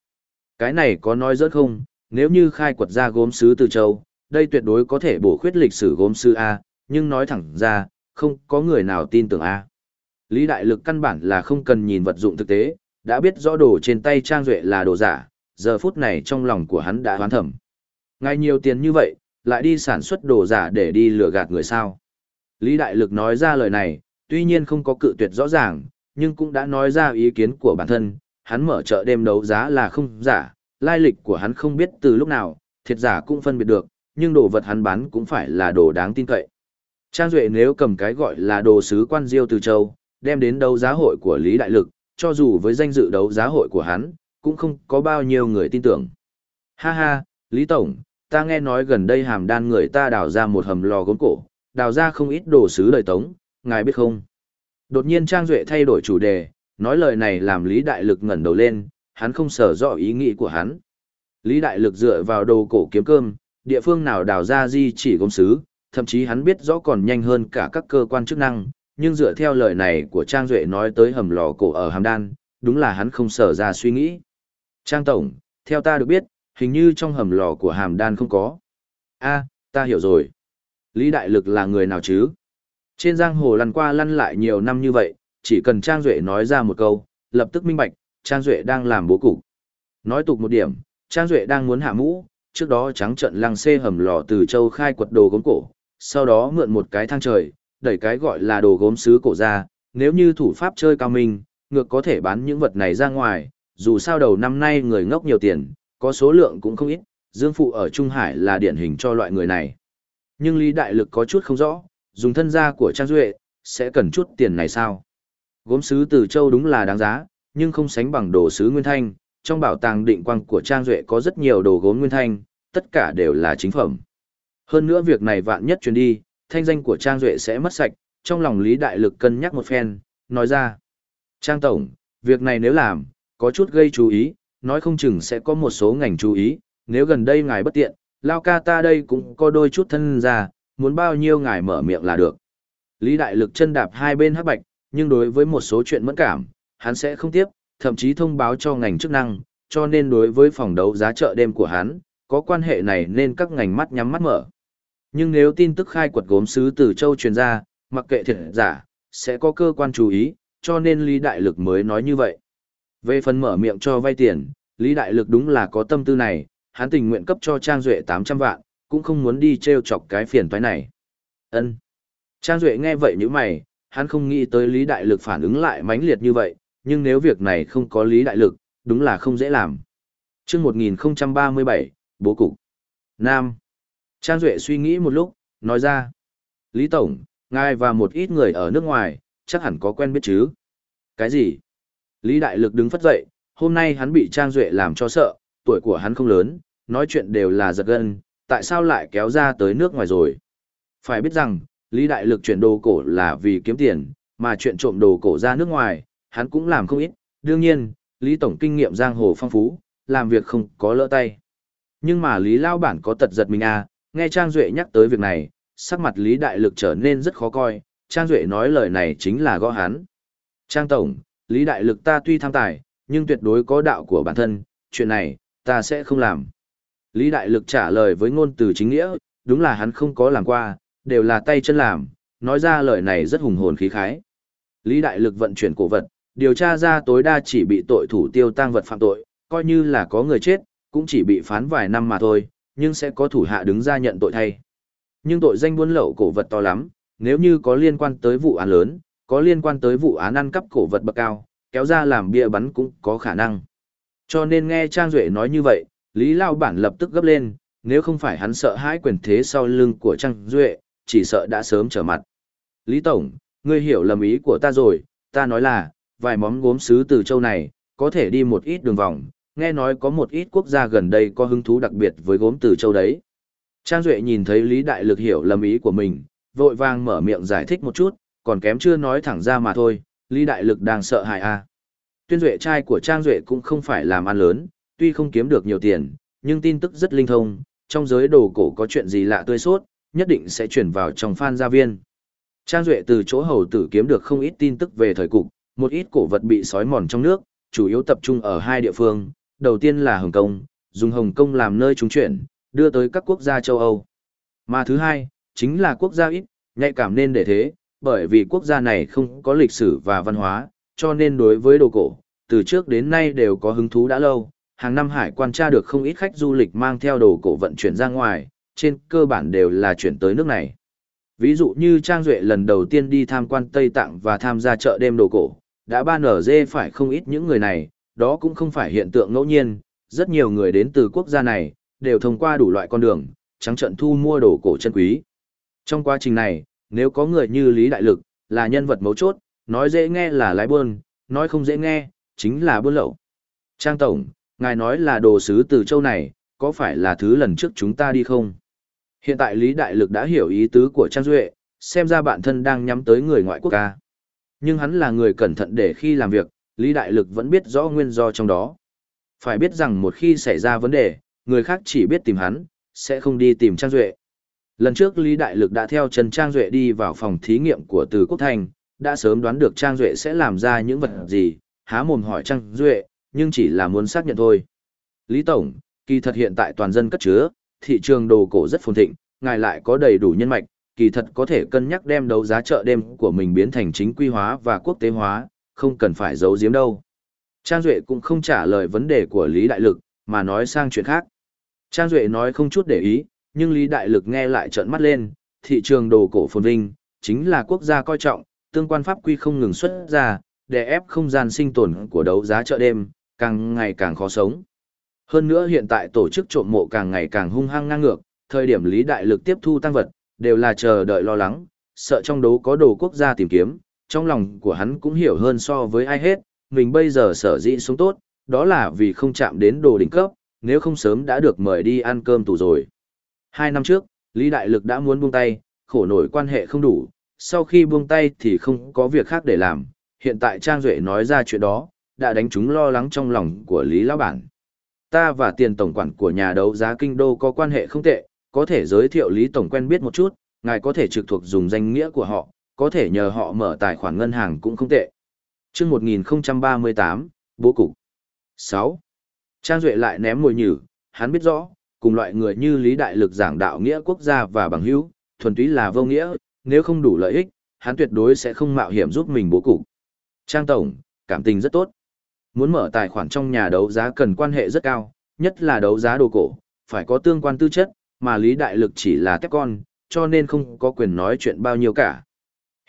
cái này có nói rớt không, nếu như khai quật ra gốm sứ từ châu, đây tuyệt đối có thể bổ khuyết lịch sử gốm sứ A, nhưng nói thẳng ra, không có người nào tin tưởng A. Lý Đại Lực căn bản là không cần nhìn vật dụng thực tế, đã biết rõ đồ trên tay Trang Duệ là đồ giả, giờ phút này trong lòng của hắn đã hoán thẩm. ngay nhiều tiền như vậy, lại đi sản xuất đồ giả để đi lừa gạt người sao. Lý Đại Lực nói ra lời này, tuy nhiên không có cự tuyệt rõ ràng, nhưng cũng đã nói ra ý kiến của bản thân, hắn mở chợ đêm đấu giá là không giả, lai lịch của hắn không biết từ lúc nào, thiệt giả cũng phân biệt được, nhưng đồ vật hắn bán cũng phải là đồ đáng tin cậy. Trang Duệ nếu cầm cái gọi là đồ sứ quan diêu từ châu, đem đến đấu giá hội của Lý Đại Lực, cho dù với danh dự đấu giá hội của hắn, cũng không có bao nhiêu người tin tưởng. Ha ha, Lý Tổng, ta nghe nói gần đây hàm đan người ta đào ra một hầm lò gốm cổ, đào ra không ít đồ sứ đời tống, ngài biết không? Đột nhiên Trang Duệ thay đổi chủ đề, nói lời này làm Lý Đại Lực ngẩn đầu lên, hắn không sở rõ ý nghĩ của hắn. Lý Đại Lực dựa vào đồ cổ kiếm cơm, địa phương nào đào ra di chỉ gốm sứ, thậm chí hắn biết rõ còn nhanh hơn cả các cơ quan chức năng, nhưng dựa theo lời này của Trang Duệ nói tới hầm lò cổ ở Hàm Đan, đúng là hắn không sở ra suy nghĩ. Trang Tổng, theo ta được biết, hình như trong hầm lò của Hàm Đan không có. a ta hiểu rồi. Lý Đại Lực là người nào chứ? Trên giang hồ lăn qua lăn lại nhiều năm như vậy, chỉ cần Trang Duệ nói ra một câu, lập tức minh bạch, Trang Duệ đang làm bố cục. Nói tục một điểm, Trang Duệ đang muốn hạ mũ, trước đó trắng trận lăng xê hầm lò từ châu khai quật đồ gốm cổ, sau đó mượn một cái thang trời, đẩy cái gọi là đồ gốm sứ cổ ra, nếu như thủ pháp chơi cao minh, ngược có thể bán những vật này ra ngoài, dù sao đầu năm nay người ngốc nhiều tiền, có số lượng cũng không ít, Dương Phụ ở Trung Hải là điển hình cho loại người này. Nhưng Lý Đại Lực có chút không rõ, dùng thân gia của Trang Duệ, sẽ cần chút tiền này sao? Gốm sứ từ châu đúng là đáng giá, nhưng không sánh bằng đồ sứ Nguyên Thanh, trong bảo tàng định quang của Trang Duệ có rất nhiều đồ gốm Nguyên Thanh, tất cả đều là chính phẩm. Hơn nữa việc này vạn nhất truyền đi, thanh danh của Trang Duệ sẽ mất sạch, trong lòng Lý Đại Lực cân nhắc một phen, nói ra. Trang Tổng, việc này nếu làm, có chút gây chú ý, nói không chừng sẽ có một số ngành chú ý, nếu gần đây ngài bất tiện, Lao ca ta đây cũng có đôi chút thân ra, muốn bao nhiêu ngài mở miệng là được. Lý Đại Lực chân đạp hai bên hắc bạch, nhưng đối với một số chuyện mẫn cảm, hắn sẽ không tiếp, thậm chí thông báo cho ngành chức năng, cho nên đối với phòng đấu giá chợ đêm của hắn, có quan hệ này nên các ngành mắt nhắm mắt mở. Nhưng nếu tin tức khai quật gốm sứ từ châu truyền ra, mặc kệ thiệt giả, sẽ có cơ quan chú ý, cho nên Lý Đại Lực mới nói như vậy. Về phần mở miệng cho vay tiền, Lý Đại Lực đúng là có tâm tư này, hắn tình nguyện cấp cho Trang Duệ 800 vạn, cũng không muốn đi treo chọc cái phiền toái này. Ân. Trang Duệ nghe vậy như mày, hắn không nghĩ tới Lý Đại Lực phản ứng lại mãnh liệt như vậy, nhưng nếu việc này không có Lý Đại Lực, đúng là không dễ làm. chương 1037, Bố Cục. Nam. Trang Duệ suy nghĩ một lúc, nói ra. Lý Tổng, ngài và một ít người ở nước ngoài, chắc hẳn có quen biết chứ. Cái gì? Lý Đại Lực đứng phất dậy, hôm nay hắn bị Trang Duệ làm cho sợ, tuổi của hắn không lớn, nói chuyện đều là giật gân, tại sao lại kéo ra tới nước ngoài rồi? Phải biết rằng, Lý Đại Lực chuyển đồ cổ là vì kiếm tiền, mà chuyện trộm đồ cổ ra nước ngoài, hắn cũng làm không ít. Đương nhiên, Lý Tổng kinh nghiệm giang hồ phong phú, làm việc không có lỡ tay. Nhưng mà Lý Lao Bản có tật giật mình à, nghe Trang Duệ nhắc tới việc này, sắc mặt Lý Đại Lực trở nên rất khó coi, Trang Duệ nói lời này chính là gõ hắn. Trang Tổng, Lý Đại Lực ta tuy tham tài, nhưng tuyệt đối có đạo của bản thân, chuyện này, ta sẽ không làm. Lý Đại Lực trả lời với ngôn từ chính nghĩa, đúng là hắn không có làm qua, đều là tay chân làm, nói ra lời này rất hùng hồn khí khái. Lý Đại Lực vận chuyển cổ vật, điều tra ra tối đa chỉ bị tội thủ tiêu tăng vật phạm tội, coi như là có người chết, cũng chỉ bị phán vài năm mà thôi, nhưng sẽ có thủ hạ đứng ra nhận tội thay. Nhưng tội danh buôn lậu cổ vật to lắm, nếu như có liên quan tới vụ án lớn, có liên quan tới vụ án ăn cắp cổ vật bậc cao, kéo ra làm bia bắn cũng có khả năng. Cho nên nghe Trang Duệ nói như vậy, Lý Lao Bản lập tức gấp lên, nếu không phải hắn sợ hãi quyền thế sau lưng của Trang Duệ, chỉ sợ đã sớm trở mặt. Lý Tổng, ngươi hiểu lầm ý của ta rồi, ta nói là, vài món gốm sứ từ châu này, có thể đi một ít đường vòng, nghe nói có một ít quốc gia gần đây có hứng thú đặc biệt với gốm từ châu đấy. Trang Duệ nhìn thấy Lý Đại Lực hiểu lầm ý của mình, vội vàng mở miệng giải thích một chút, còn kém chưa nói thẳng ra mà thôi, Lý Đại Lực đang sợ hại a. À. Tuyên Duệ trai của Trang Duệ cũng không phải làm ăn lớn, tuy không kiếm được nhiều tiền, nhưng tin tức rất linh thông, trong giới đồ cổ có chuyện gì lạ tươi sốt, nhất định sẽ chuyển vào trong phan gia viên. Trang Duệ từ chỗ hầu tử kiếm được không ít tin tức về thời cục, một ít cổ vật bị sói mòn trong nước, chủ yếu tập trung ở hai địa phương, đầu tiên là Hồng Kông, dùng Hồng Kông làm nơi trúng chuyển, đưa tới các quốc gia châu Âu. Mà thứ hai, chính là quốc gia ít, nhạy cảm nên để thế, bởi vì quốc gia này không có lịch sử và văn hóa, cho nên đối với đồ cổ, từ trước đến nay đều có hứng thú đã lâu, hàng năm hải quan tra được không ít khách du lịch mang theo đồ cổ vận chuyển ra ngoài, trên cơ bản đều là chuyển tới nước này. Ví dụ như Trang Duệ lần đầu tiên đi tham quan Tây Tạng và tham gia chợ đêm đồ cổ, đã ban ở dê phải không ít những người này, đó cũng không phải hiện tượng ngẫu nhiên, rất nhiều người đến từ quốc gia này, đều thông qua đủ loại con đường, trắng trận thu mua đồ cổ chân quý. Trong quá trình này, nếu có người như Lý Đại Lực, là nhân vật mấu chốt, nói dễ nghe là lái buôn, nói không dễ nghe, chính là buôn lậu. Trang Tổng, ngài nói là đồ sứ từ châu này, có phải là thứ lần trước chúng ta đi không? Hiện tại Lý Đại Lực đã hiểu ý tứ của Trang Duệ, xem ra bản thân đang nhắm tới người ngoại quốc ca. Nhưng hắn là người cẩn thận để khi làm việc, Lý Đại Lực vẫn biết rõ nguyên do trong đó. Phải biết rằng một khi xảy ra vấn đề, người khác chỉ biết tìm hắn, sẽ không đi tìm Trang Duệ. Lần trước Lý Đại Lực đã theo Trần Trang Duệ đi vào phòng thí nghiệm của Từ Quốc Thành, đã sớm đoán được Trang Duệ sẽ làm ra những vật gì, há mồm hỏi Trang Duệ, nhưng chỉ là muốn xác nhận thôi. Lý Tổng, kỳ thật hiện tại toàn dân cất chứa, thị trường đồ cổ rất phồn thịnh, ngài lại có đầy đủ nhân mạch, kỳ thật có thể cân nhắc đem đấu giá chợ đêm của mình biến thành chính quy hóa và quốc tế hóa, không cần phải giấu giếm đâu. Trang Duệ cũng không trả lời vấn đề của Lý Đại Lực, mà nói sang chuyện khác. Trang Duệ nói không chút để ý, nhưng Lý Đại Lực nghe lại trợn mắt lên, thị trường đồ cổ phồn vinh, chính là quốc gia coi trọng, tương quan pháp quy không ngừng xuất ra, để ép không gian sinh tồn của đấu giá chợ đêm, càng ngày càng khó sống. Hơn nữa hiện tại tổ chức trộm mộ càng ngày càng hung hăng ngang ngược, thời điểm Lý Đại Lực tiếp thu tăng vật, đều là chờ đợi lo lắng, sợ trong đấu có đồ quốc gia tìm kiếm, trong lòng của hắn cũng hiểu hơn so với ai hết, mình bây giờ sở dĩ sống tốt, đó là vì không chạm đến đồ đỉnh cấp, nếu không sớm đã được mời đi ăn cơm tù rồi. Hai năm trước, Lý Đại Lực đã muốn buông tay, khổ nổi quan hệ không đủ, sau khi buông tay thì không có việc khác để làm, hiện tại Trang Duệ nói ra chuyện đó, đã đánh chúng lo lắng trong lòng của Lý Lão Bản. Ta và tiền tổng quản của nhà đấu giá kinh đô có quan hệ không tệ, có thể giới thiệu Lý Tổng quen biết một chút, ngài có thể trực thuộc dùng danh nghĩa của họ, có thể nhờ họ mở tài khoản ngân hàng cũng không tệ. chương 1038, Bố Cục 6. Trang Duệ lại ném mồi nhử, hắn biết rõ, cùng loại người như Lý Đại Lực giảng đạo nghĩa quốc gia và bằng hữu, thuần túy là vô nghĩa, nếu không đủ lợi ích, hắn tuyệt đối sẽ không mạo hiểm giúp mình bố cục. Trang Tổng, cảm tình rất tốt. Muốn mở tài khoản trong nhà đấu giá cần quan hệ rất cao, nhất là đấu giá đồ cổ, phải có tương quan tư chất, mà Lý Đại Lực chỉ là tép con, cho nên không có quyền nói chuyện bao nhiêu cả.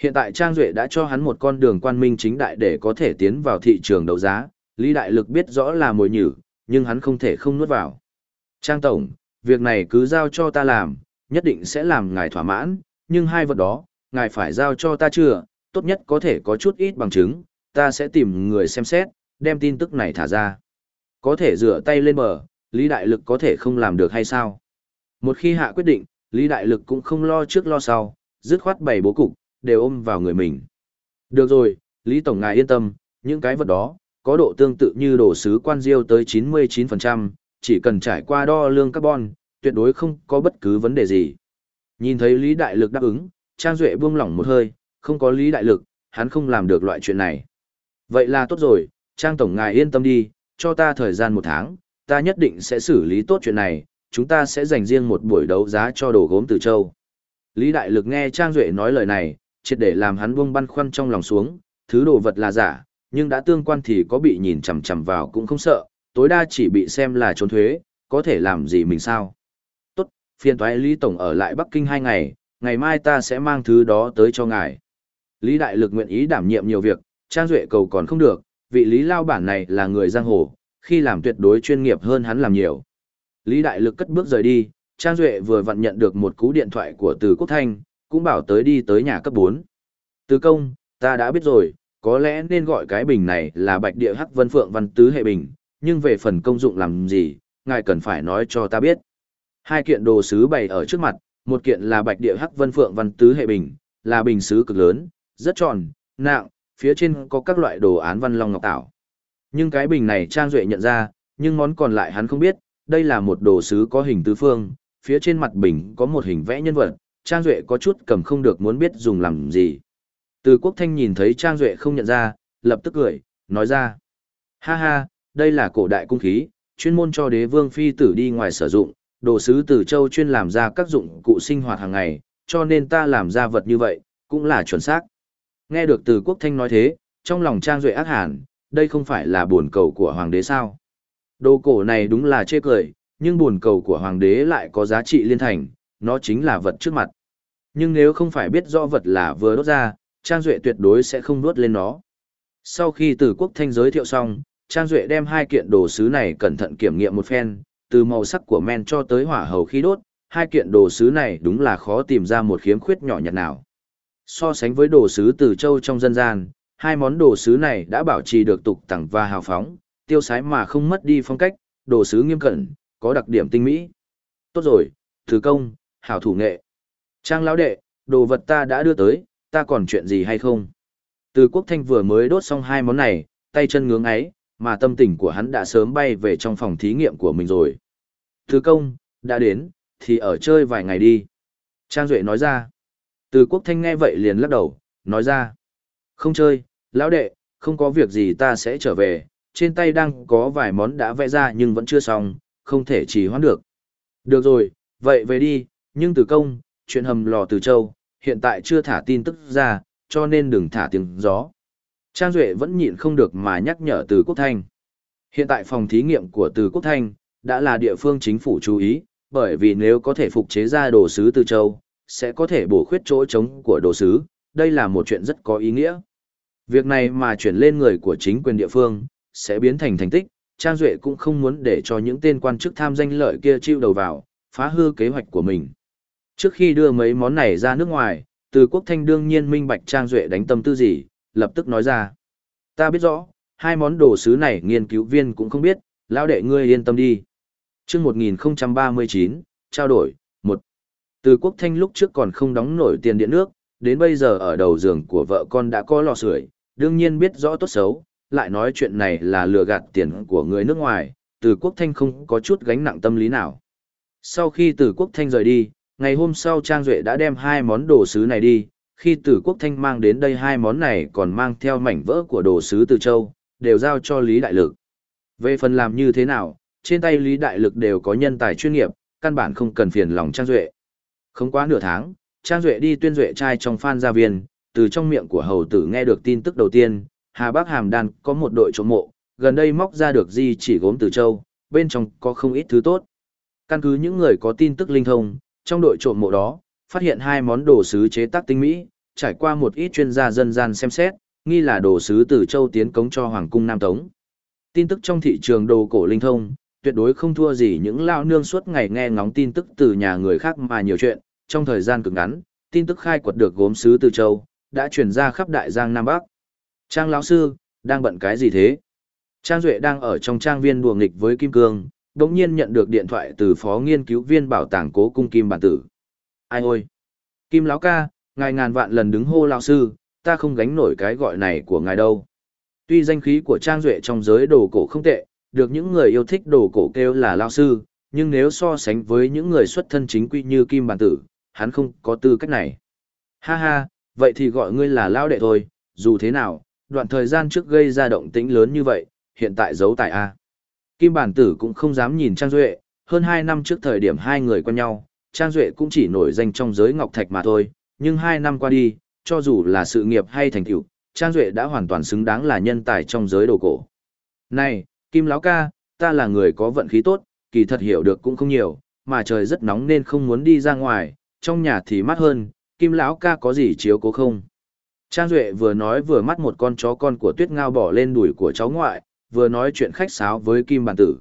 Hiện tại Trang Duệ đã cho hắn một con đường quan minh chính đại để có thể tiến vào thị trường đấu giá, Lý Đại Lực biết rõ là mồi nhử, nhưng hắn không thể không nuốt vào. Trang Tổng, việc này cứ giao cho ta làm, nhất định sẽ làm ngài thỏa mãn, nhưng hai vật đó, ngài phải giao cho ta chưa, tốt nhất có thể có chút ít bằng chứng, ta sẽ tìm người xem xét, đem tin tức này thả ra. Có thể rửa tay lên bờ, Lý Đại Lực có thể không làm được hay sao? Một khi hạ quyết định, Lý Đại Lực cũng không lo trước lo sau, dứt khoát bày bố cục, đều ôm vào người mình. Được rồi, Lý Tổng ngài yên tâm, những cái vật đó, có độ tương tự như đồ sứ quan diêu tới 99%, chỉ cần trải qua đo lương carbon, tuyệt đối không có bất cứ vấn đề gì. Nhìn thấy Lý Đại Lực đáp ứng, Trang Duệ buông lỏng một hơi, không có Lý Đại Lực, hắn không làm được loại chuyện này. Vậy là tốt rồi, Trang Tổng ngài yên tâm đi, cho ta thời gian một tháng, ta nhất định sẽ xử lý tốt chuyện này, chúng ta sẽ dành riêng một buổi đấu giá cho đồ gốm từ châu. Lý Đại Lực nghe Trang Duệ nói lời này, triệt để làm hắn buông băn khoăn trong lòng xuống, thứ đồ vật là giả, nhưng đã tương quan thì có bị nhìn chằm chằm vào cũng không sợ, tối đa chỉ bị xem là trốn thuế, có thể làm gì mình sao. Tốt, phiền thoái Lý Tổng ở lại Bắc Kinh hai ngày, ngày mai ta sẽ mang thứ đó tới cho ngài. Lý Đại Lực nguyện ý đảm nhiệm nhiều việc, Trang Duệ cầu còn không được, vị Lý Lao bản này là người giang hồ, khi làm tuyệt đối chuyên nghiệp hơn hắn làm nhiều. Lý Đại Lực cất bước rời đi, Trang Duệ vừa vặn nhận được một cú điện thoại của Từ Quốc Thanh, cũng bảo tới đi tới nhà cấp 4. Từ công, ta đã biết rồi, có lẽ nên gọi cái bình này là bạch địa hắc vân phượng văn tứ hệ bình, nhưng về phần công dụng làm gì, ngài cần phải nói cho ta biết. Hai kiện đồ sứ bày ở trước mặt, một kiện là bạch địa hắc vân phượng văn tứ hệ bình, là bình sứ cực lớn, rất tròn, nặng, phía trên có các loại đồ án văn long ngọc tảo. Nhưng cái bình này Trang Duệ nhận ra, nhưng món còn lại hắn không biết, đây là một đồ sứ có hình tứ phương, phía trên mặt bình có một hình vẽ nhân vật, Trang Duệ có chút cầm không được muốn biết dùng làm gì. Từ quốc thanh nhìn thấy Trang Duệ không nhận ra, lập tức cười, nói ra. Ha ha, đây là cổ đại cung khí, chuyên môn cho đế vương phi tử đi ngoài sử dụng, đồ sứ từ châu chuyên làm ra các dụng cụ sinh hoạt hàng ngày, cho nên ta làm ra vật như vậy, cũng là chuẩn xác. Nghe được từ quốc thanh nói thế, trong lòng Trang Duệ ác hàn, đây không phải là buồn cầu của hoàng đế sao. Đồ cổ này đúng là chê cười, nhưng buồn cầu của hoàng đế lại có giá trị liên thành, nó chính là vật trước mặt. Nhưng nếu không phải biết rõ vật là vừa đốt ra, Trang Duệ tuyệt đối sẽ không nuốt lên nó. Sau khi từ quốc thanh giới thiệu xong, Trang Duệ đem hai kiện đồ sứ này cẩn thận kiểm nghiệm một phen, từ màu sắc của men cho tới hỏa hầu khí đốt, hai kiện đồ sứ này đúng là khó tìm ra một khiếm khuyết nhỏ nhặt nào. So sánh với đồ sứ từ châu trong dân gian, hai món đồ sứ này đã bảo trì được tục tẳng và hào phóng, tiêu sái mà không mất đi phong cách, đồ sứ nghiêm cẩn, có đặc điểm tinh mỹ. Tốt rồi, thứ công, hảo thủ nghệ. Trang lão đệ, đồ vật ta đã đưa tới, ta còn chuyện gì hay không? Từ quốc thanh vừa mới đốt xong hai món này, tay chân ngưỡng ấy, mà tâm tình của hắn đã sớm bay về trong phòng thí nghiệm của mình rồi. Thứ công, đã đến, thì ở chơi vài ngày đi. Trang Duệ nói ra. Từ quốc thanh nghe vậy liền lắc đầu, nói ra. Không chơi, lão đệ, không có việc gì ta sẽ trở về, trên tay đang có vài món đã vẽ ra nhưng vẫn chưa xong, không thể trì hoãn được. Được rồi, vậy về đi, nhưng từ công, chuyện hầm lò từ châu, hiện tại chưa thả tin tức ra, cho nên đừng thả tiếng gió. Trang Duệ vẫn nhịn không được mà nhắc nhở từ Quốc Thanh. Hiện tại phòng thí nghiệm của từ Quốc Thanh, đã là địa phương chính phủ chú ý, bởi vì nếu có thể phục chế ra đồ sứ từ châu, sẽ có thể bổ khuyết chỗ trống của đồ sứ, đây là một chuyện rất có ý nghĩa. Việc này mà chuyển lên người của chính quyền địa phương, sẽ biến thành thành tích, Trang Duệ cũng không muốn để cho những tên quan chức tham danh lợi kia chịu đầu vào, phá hư kế hoạch của mình. Trước khi đưa mấy món này ra nước ngoài, từ quốc thanh đương nhiên minh bạch Trang Duệ đánh tâm tư gì, lập tức nói ra. Ta biết rõ, hai món đồ sứ này nghiên cứu viên cũng không biết, lão đệ ngươi yên tâm đi. chương 1039, trao đổi, một Từ quốc thanh lúc trước còn không đóng nổi tiền điện nước, đến bây giờ ở đầu giường của vợ con đã có lò sưởi đương nhiên biết rõ tốt xấu, lại nói chuyện này là lừa gạt tiền của người nước ngoài, từ quốc thanh không có chút gánh nặng tâm lý nào. Sau khi từ quốc thanh rời đi, ngày hôm sau Trang Duệ đã đem hai món đồ sứ này đi, khi Tử Quốc Thanh mang đến đây hai món này còn mang theo mảnh vỡ của đồ sứ từ châu, đều giao cho Lý Đại Lực. Về phần làm như thế nào, trên tay Lý Đại Lực đều có nhân tài chuyên nghiệp, căn bản không cần phiền lòng Trang Duệ. Không quá nửa tháng, Trang Duệ đi tuyên duệ trai trong phan gia viên, từ trong miệng của hầu tử nghe được tin tức đầu tiên, Hà Bắc Hàm Đan có một đội trộm mộ, gần đây móc ra được di chỉ gốm từ châu, bên trong có không ít thứ tốt. Căn cứ những người có tin tức linh thông, trong đội trộm mộ đó, phát hiện hai món đồ sứ chế tác tinh mỹ, trải qua một ít chuyên gia dân gian xem xét, nghi là đồ sứ từ châu tiến cống cho Hoàng cung Nam Tống. Tin tức trong thị trường đồ cổ linh thông, tuyệt đối không thua gì những lao nương suốt ngày nghe ngóng tin tức từ nhà người khác mà nhiều chuyện, trong thời gian cực ngắn, tin tức khai quật được gốm sứ từ châu, đã truyền ra khắp đại giang Nam Bắc. Trang lão sư, đang bận cái gì thế? Trang Duệ đang ở trong trang viên đùa nghịch với Kim Cương, đột nhiên nhận được điện thoại từ phó nghiên cứu viên bảo tàng cố cung Kim Bản Tử. Ai ôi! Kim lão ca, ngài ngàn vạn lần đứng hô lão sư, ta không gánh nổi cái gọi này của ngài đâu. Tuy danh khí của Trang Duệ trong giới đồ cổ không tệ, được những người yêu thích đồ cổ kêu là lão sư, nhưng nếu so sánh với những người xuất thân chính quy như Kim Bản Tử, hắn không có tư cách này. Ha ha, vậy thì gọi ngươi là lão đệ thôi, dù thế nào, đoạn thời gian trước gây ra động tĩnh lớn như vậy, hiện tại giấu tại A. Kim Bản Tử cũng không dám nhìn Trang Duệ, hơn hai năm trước thời điểm hai người quen nhau, Trang Duệ cũng chỉ nổi danh trong giới ngọc thạch mà thôi, nhưng 2 năm qua đi, cho dù là sự nghiệp hay thành tựu, Trang Duệ đã hoàn toàn xứng đáng là nhân tài trong giới đồ cổ. Này, Kim Láo ca, ta là người có vận khí tốt, kỳ thật hiểu được cũng không nhiều, mà trời rất nóng nên không muốn đi ra ngoài, trong nhà thì mát hơn, Kim Lão ca có gì chiếu cố không? Trang Duệ vừa nói vừa mắt một con chó con của tuyết ngao bỏ lên đùi của cháu ngoại, vừa nói chuyện khách sáo với Kim Bản Tử.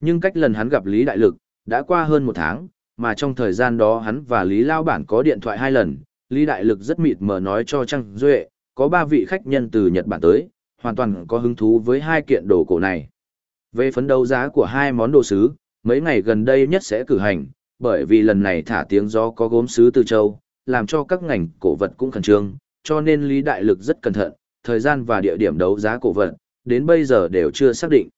Nhưng cách lần hắn gặp Lý Đại Lực, đã qua hơn một tháng, mà trong thời gian đó hắn và Lý Lao Bản có điện thoại hai lần, Lý Đại Lực rất mịt mờ nói cho Trang Duệ, có ba vị khách nhân từ Nhật Bản tới, hoàn toàn có hứng thú với hai kiện đồ cổ này. Về phấn đấu giá của hai món đồ sứ, mấy ngày gần đây nhất sẽ cử hành, bởi vì lần này thả tiếng gió có gốm sứ từ châu, làm cho các ngành cổ vật cũng khẩn trương, cho nên Lý Đại Lực rất cẩn thận, thời gian và địa điểm đấu giá cổ vật, đến bây giờ đều chưa xác định.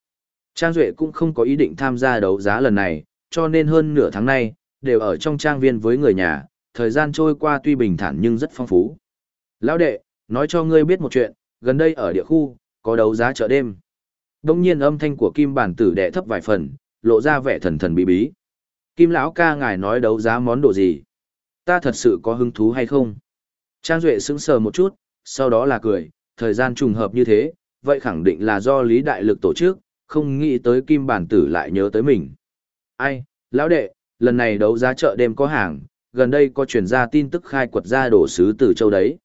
Trang Duệ cũng không có ý định tham gia đấu giá lần này, cho nên hơn nửa tháng nay, đều ở trong trang viên với người nhà, thời gian trôi qua tuy bình thản nhưng rất phong phú. Lão đệ, nói cho ngươi biết một chuyện, gần đây ở địa khu, có đấu giá chợ đêm. Đông nhiên âm thanh của Kim Bản Tử đệ thấp vài phần, lộ ra vẻ thần thần bí bí. Kim lão ca ngài nói đấu giá món đồ gì? Ta thật sự có hứng thú hay không? Trang Duệ sững sờ một chút, sau đó là cười, thời gian trùng hợp như thế, vậy khẳng định là do Lý Đại Lực tổ chức, không nghĩ tới kim bản tử lại nhớ tới mình. Ai, lão đệ, lần này đấu giá chợ đêm có hàng, gần đây có chuyển ra tin tức khai quật ra đổ sứ từ châu đấy.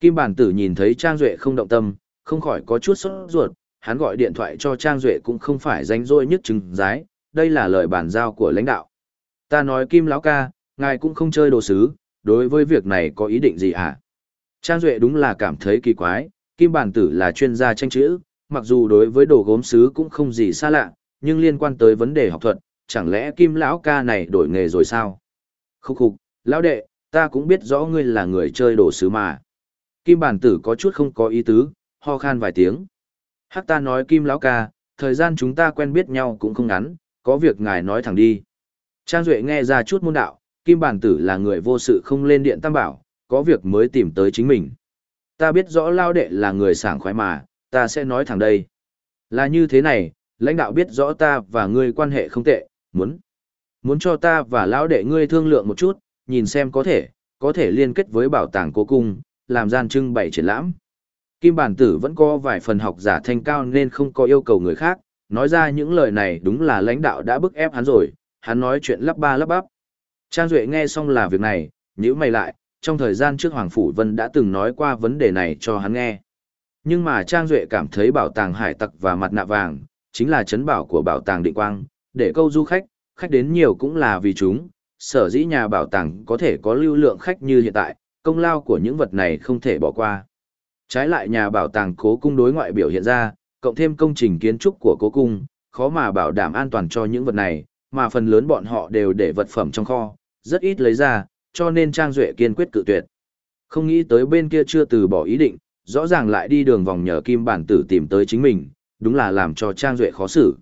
Kim bản tử nhìn thấy Trang Duệ không động tâm, không khỏi có chút sốt ruột, hắn gọi điện thoại cho Trang Duệ cũng không phải danh rỗi nhất chứng giái, đây là lời bản giao của lãnh đạo. Ta nói Kim lão ca, ngài cũng không chơi đồ sứ, đối với việc này có ý định gì hả? À? Trang Duệ đúng là cảm thấy kỳ quái, Kim bản tử là chuyên gia tranh chữ, mặc dù đối với đồ gốm sứ cũng không gì xa lạ, nhưng liên quan tới vấn đề học thuật, chẳng lẽ Kim lão ca này đổi nghề rồi sao? Khúc khục, lão đệ, ta cũng biết rõ ngươi là người chơi đồ sứ mà. Kim bản tử có chút không có ý tứ, ho khan vài tiếng. Hắc ta nói Kim lão ca, thời gian chúng ta quen biết nhau cũng không ngắn, có việc ngài nói thẳng đi. Trang Duệ nghe ra chút môn đạo, Kim bản tử là người vô sự không lên điện tam bảo, có việc mới tìm tới chính mình. Ta biết rõ lao đệ là người sảng khoái mà, ta sẽ nói thẳng đây. Là như thế này, lãnh đạo biết rõ ta và ngươi quan hệ không tệ, muốn. Muốn cho ta và lão đệ ngươi thương lượng một chút, nhìn xem có thể, có thể liên kết với bảo tàng cố cung, làm gian trưng bày triển lãm. Kim bản tử vẫn có vài phần học giả thanh cao nên không có yêu cầu người khác, nói ra những lời này đúng là lãnh đạo đã bức ép hắn rồi, hắn nói chuyện lắp ba lắp bắp. Trang Duệ nghe xong là việc này, nhữ mày lại, trong thời gian trước Hoàng Phủ Vân đã từng nói qua vấn đề này cho hắn nghe. Nhưng mà Trang Duệ cảm thấy bảo tàng hải tặc và mặt nạ vàng, chính là chấn bảo của bảo tàng định quang, để câu du khách, khách đến nhiều cũng là vì chúng, sở dĩ nhà bảo tàng có thể có lưu lượng khách như hiện tại, công lao của những vật này không thể bỏ qua. Trái lại nhà bảo tàng cố cung đối ngoại biểu hiện ra, cộng thêm công trình kiến trúc của cố cung, khó mà bảo đảm an toàn cho những vật này, mà phần lớn bọn họ đều để vật phẩm trong kho, rất ít lấy ra, cho nên Trang Duệ kiên quyết cự tuyệt. Không nghĩ tới bên kia chưa từ bỏ ý định, rõ ràng lại đi đường vòng nhờ kim bản tử tìm tới chính mình, đúng là làm cho Trang Duệ khó xử.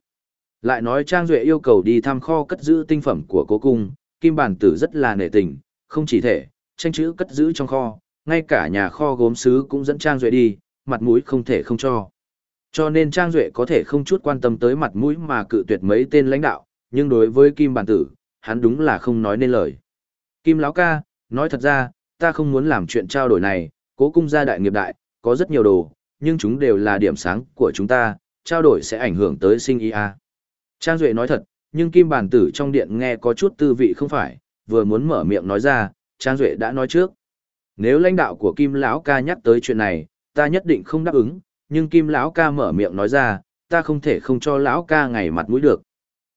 Lại nói Trang Duệ yêu cầu đi thăm kho cất giữ tinh phẩm của cố cung, kim bản tử rất là nể tình, không chỉ thể, tranh chữ cất giữ trong kho, ngay cả nhà kho gốm sứ cũng dẫn Trang Duệ đi, mặt mũi không thể không cho. Cho nên Trang Duệ có thể không chút quan tâm tới mặt mũi mà cự tuyệt mấy tên lãnh đạo, nhưng đối với Kim Bản Tử, hắn đúng là không nói nên lời. Kim Lão ca, nói thật ra, ta không muốn làm chuyện trao đổi này, cố cung gia đại nghiệp đại, có rất nhiều đồ, nhưng chúng đều là điểm sáng của chúng ta, trao đổi sẽ ảnh hưởng tới sinh ý a. Trang Duệ nói thật, nhưng Kim Bản Tử trong điện nghe có chút tư vị không phải, vừa muốn mở miệng nói ra, Trang Duệ đã nói trước. Nếu lãnh đạo của Kim Lão ca nhắc tới chuyện này, ta nhất định không đáp ứng, nhưng Kim Lão ca mở miệng nói ra, ta không thể không cho Lão ca ngày mặt mũi được.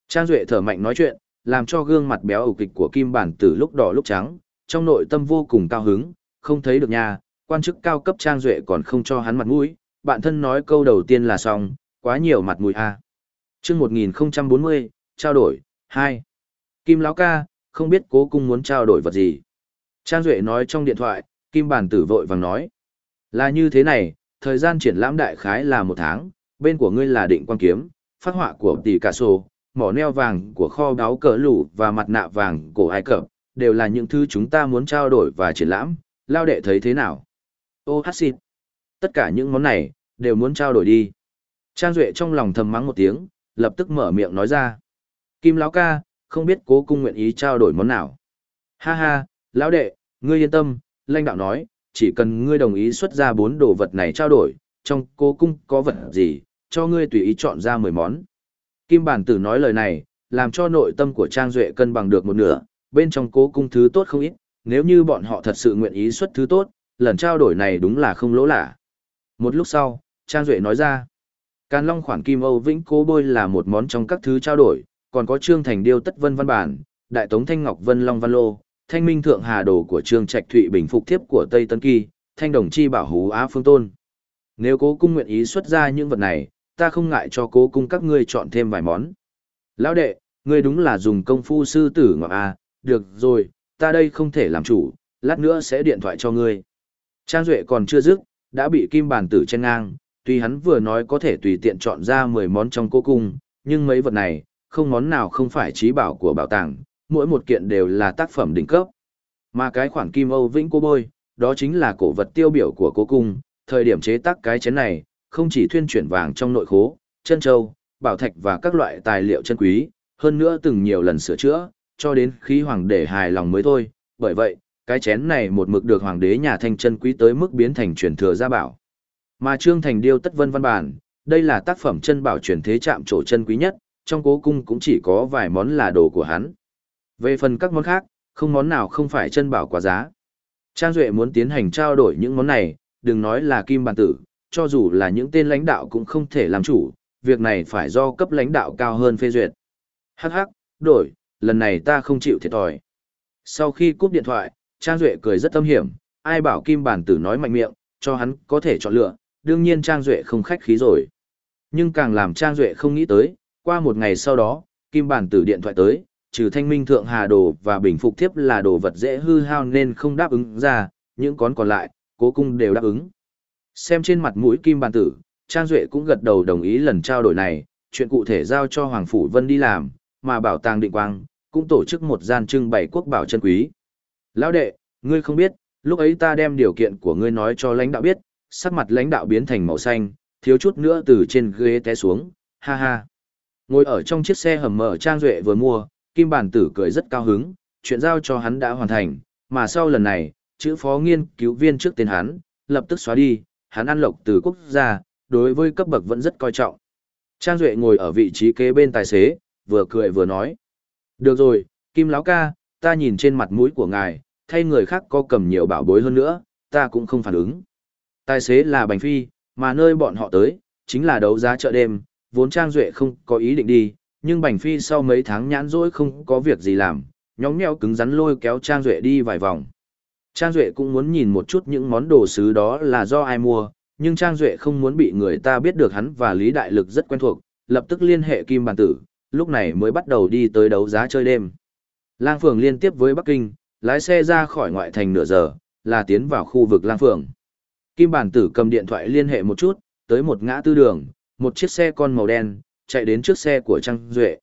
Trang Duệ thở mạnh nói chuyện, làm cho gương mặt béo ủ kịch của Kim Bản Tử lúc đỏ lúc trắng, trong nội tâm vô cùng cao hứng, không thấy được nha, quan chức cao cấp Trang Duệ còn không cho hắn mặt mũi, bạn thân nói câu đầu tiên là xong, quá nhiều mặt mũi a. À. Chương 1040, trao đổi 2. Kim lão ca, không biết Cố cung muốn trao đổi vật gì. Trang Duệ nói trong điện thoại, Kim Bản Tử vội vàng nói: "Là như thế này, thời gian triển lãm đại khái là một tháng, bên của ngươi là Định Quan kiếm, phát họa của Tỷ Cà Sổ, mỏ neo vàng của kho đáo cỡ lũ và mặt nạ vàng của Ai Cập, đều là những thứ chúng ta muốn trao đổi và triển lãm, lao đệ thấy thế nào? Ô hát xịt. Tất cả những món này, đều muốn trao đổi đi. Trang Duệ trong lòng thầm mắng một tiếng, lập tức mở miệng nói ra. Kim lão ca, không biết cố cung nguyện ý trao đổi món nào. Ha ha, lão đệ, ngươi yên tâm, lãnh đạo nói, chỉ cần ngươi đồng ý xuất ra bốn đồ vật này trao đổi, trong cố cung có vật gì, cho ngươi tùy ý chọn ra 10 món. Kim bản tử nói lời này, làm cho nội tâm của Trang Duệ cân bằng được một nửa, bên trong cố cung thứ tốt không ít, nếu như bọn họ thật sự nguyện ý xuất thứ tốt, lần trao đổi này đúng là không lỗ lạ. Một lúc sau, Trang Duệ nói ra, Càn Long khoản Kim Âu Vĩnh Cố Bôi là một món trong các thứ trao đổi, còn có Trương Thành Điêu Tất Vân Văn Bản, Đại Tống Thanh Ngọc Vân Long Văn Lô, Thanh Minh Thượng Hà Đồ của Trương Trạch Thụy Bình Phục Thiếp của Tây Tân Kỳ, Thanh Đồng Chi Bảo Hú Á Phương Tôn. Nếu cố cung nguyện ý xuất ra những vật này, ta không ngại cho cố cung các ngươi chọn thêm vài món. Lão đệ, ngươi đúng là dùng công phu sư tử ngọc à, được rồi, ta đây không thể làm chủ, lát nữa sẽ điện thoại cho ngươi. Trang Duệ còn chưa dứt, đã bị kim bàn tử chen ngang, tuy hắn vừa nói có thể tùy tiện chọn ra 10 món trong cố cung, nhưng mấy vật này, không món nào không phải trí bảo của bảo tàng, mỗi một kiện đều là tác phẩm đỉnh cấp. Mà cái khoản kim Âu Vĩnh cô bôi, đó chính là cổ vật tiêu biểu của cố cung, thời điểm chế tác cái chén này, không chỉ thuyên chuyển vàng trong nội khố, chân châu, bảo thạch và các loại tài liệu chân quý, hơn nữa từng nhiều lần sửa chữa, cho đến khi hoàng đế hài lòng mới thôi, bởi vậy, cái chén này một mực được hoàng đế nhà thanh chân quý tới mức biến thành truyền thừa gia bảo. Mà Trương Thành điêu tất vân văn bản, đây là tác phẩm chân bảo truyền thế chạm trổ chân quý nhất, trong cố cung cũng chỉ có vài món là đồ của hắn. Về phần các món khác, không món nào không phải chân bảo quá giá. Trang Duệ muốn tiến hành trao đổi những món này, đừng nói là kim bản tử, cho dù là những tên lãnh đạo cũng không thể làm chủ, việc này phải do cấp lãnh đạo cao hơn phê duyệt. Hắc hắc, đổi, lần này ta không chịu thiệt thòi. Sau khi cúp điện thoại, Trang Duệ cười rất tâm hiểm, ai bảo kim bản tử nói mạnh miệng, cho hắn có thể chọn lựa, đương nhiên Trang Duệ không khách khí rồi. Nhưng càng làm Trang Duệ không nghĩ tới, qua một ngày sau đó, kim bản tử điện thoại tới, trừ thanh minh thượng hà đồ và bình phục thiếp là đồ vật dễ hư hao nên không đáp ứng ra, những con còn lại, cố cung đều đáp ứng. Xem trên mặt mũi kim bản tử, Trang Duệ cũng gật đầu đồng ý lần trao đổi này, chuyện cụ thể giao cho Hoàng Phủ Vân đi làm, mà bảo tàng định quang, cũng tổ chức một gian trưng bày quốc bảo chân quý. Lão đệ, ngươi không biết, lúc ấy ta đem điều kiện của ngươi nói cho lãnh đạo biết, sắc mặt lãnh đạo biến thành màu xanh, thiếu chút nữa từ trên ghế té xuống, ha ha. Ngồi ở trong chiếc xe hầm mở Trang Duệ vừa mua, Kim Bản Tử cười rất cao hứng, chuyện giao cho hắn đã hoàn thành, mà sau lần này, chữ phó nghiên cứu viên trước tên hắn, lập tức xóa đi, hắn ăn lộc từ quốc gia, đối với cấp bậc vẫn rất coi trọng. Trang Duệ ngồi ở vị trí kế bên tài xế, vừa cười vừa nói. Được rồi, Kim Láo ca, ta nhìn trên mặt mũi của ngài, thay người khác có cầm nhiều bảo bối hơn nữa, ta cũng không phản ứng. Tài xế là Bành Phi, mà nơi bọn họ tới, chính là đấu giá chợ đêm, vốn Trang Duệ không có ý định đi, nhưng Bành Phi sau mấy tháng nhãn rỗi không có việc gì làm, nhóm nheo cứng rắn lôi kéo Trang Duệ đi vài vòng. Trang Duệ cũng muốn nhìn một chút những món đồ sứ đó là do ai mua, nhưng Trang Duệ không muốn bị người ta biết được hắn và Lý Đại Lực rất quen thuộc, lập tức liên hệ Kim Bàn Tử, lúc này mới bắt đầu đi tới đấu giá chơi đêm. Lang Phường liên tiếp với Bắc Kinh, lái xe ra khỏi ngoại thành nửa giờ, là tiến vào khu vực Lang Phường. Kim Bản Tử cầm điện thoại liên hệ một chút, tới một ngã tư đường, một chiếc xe con màu đen, chạy đến trước xe của Trang Duệ.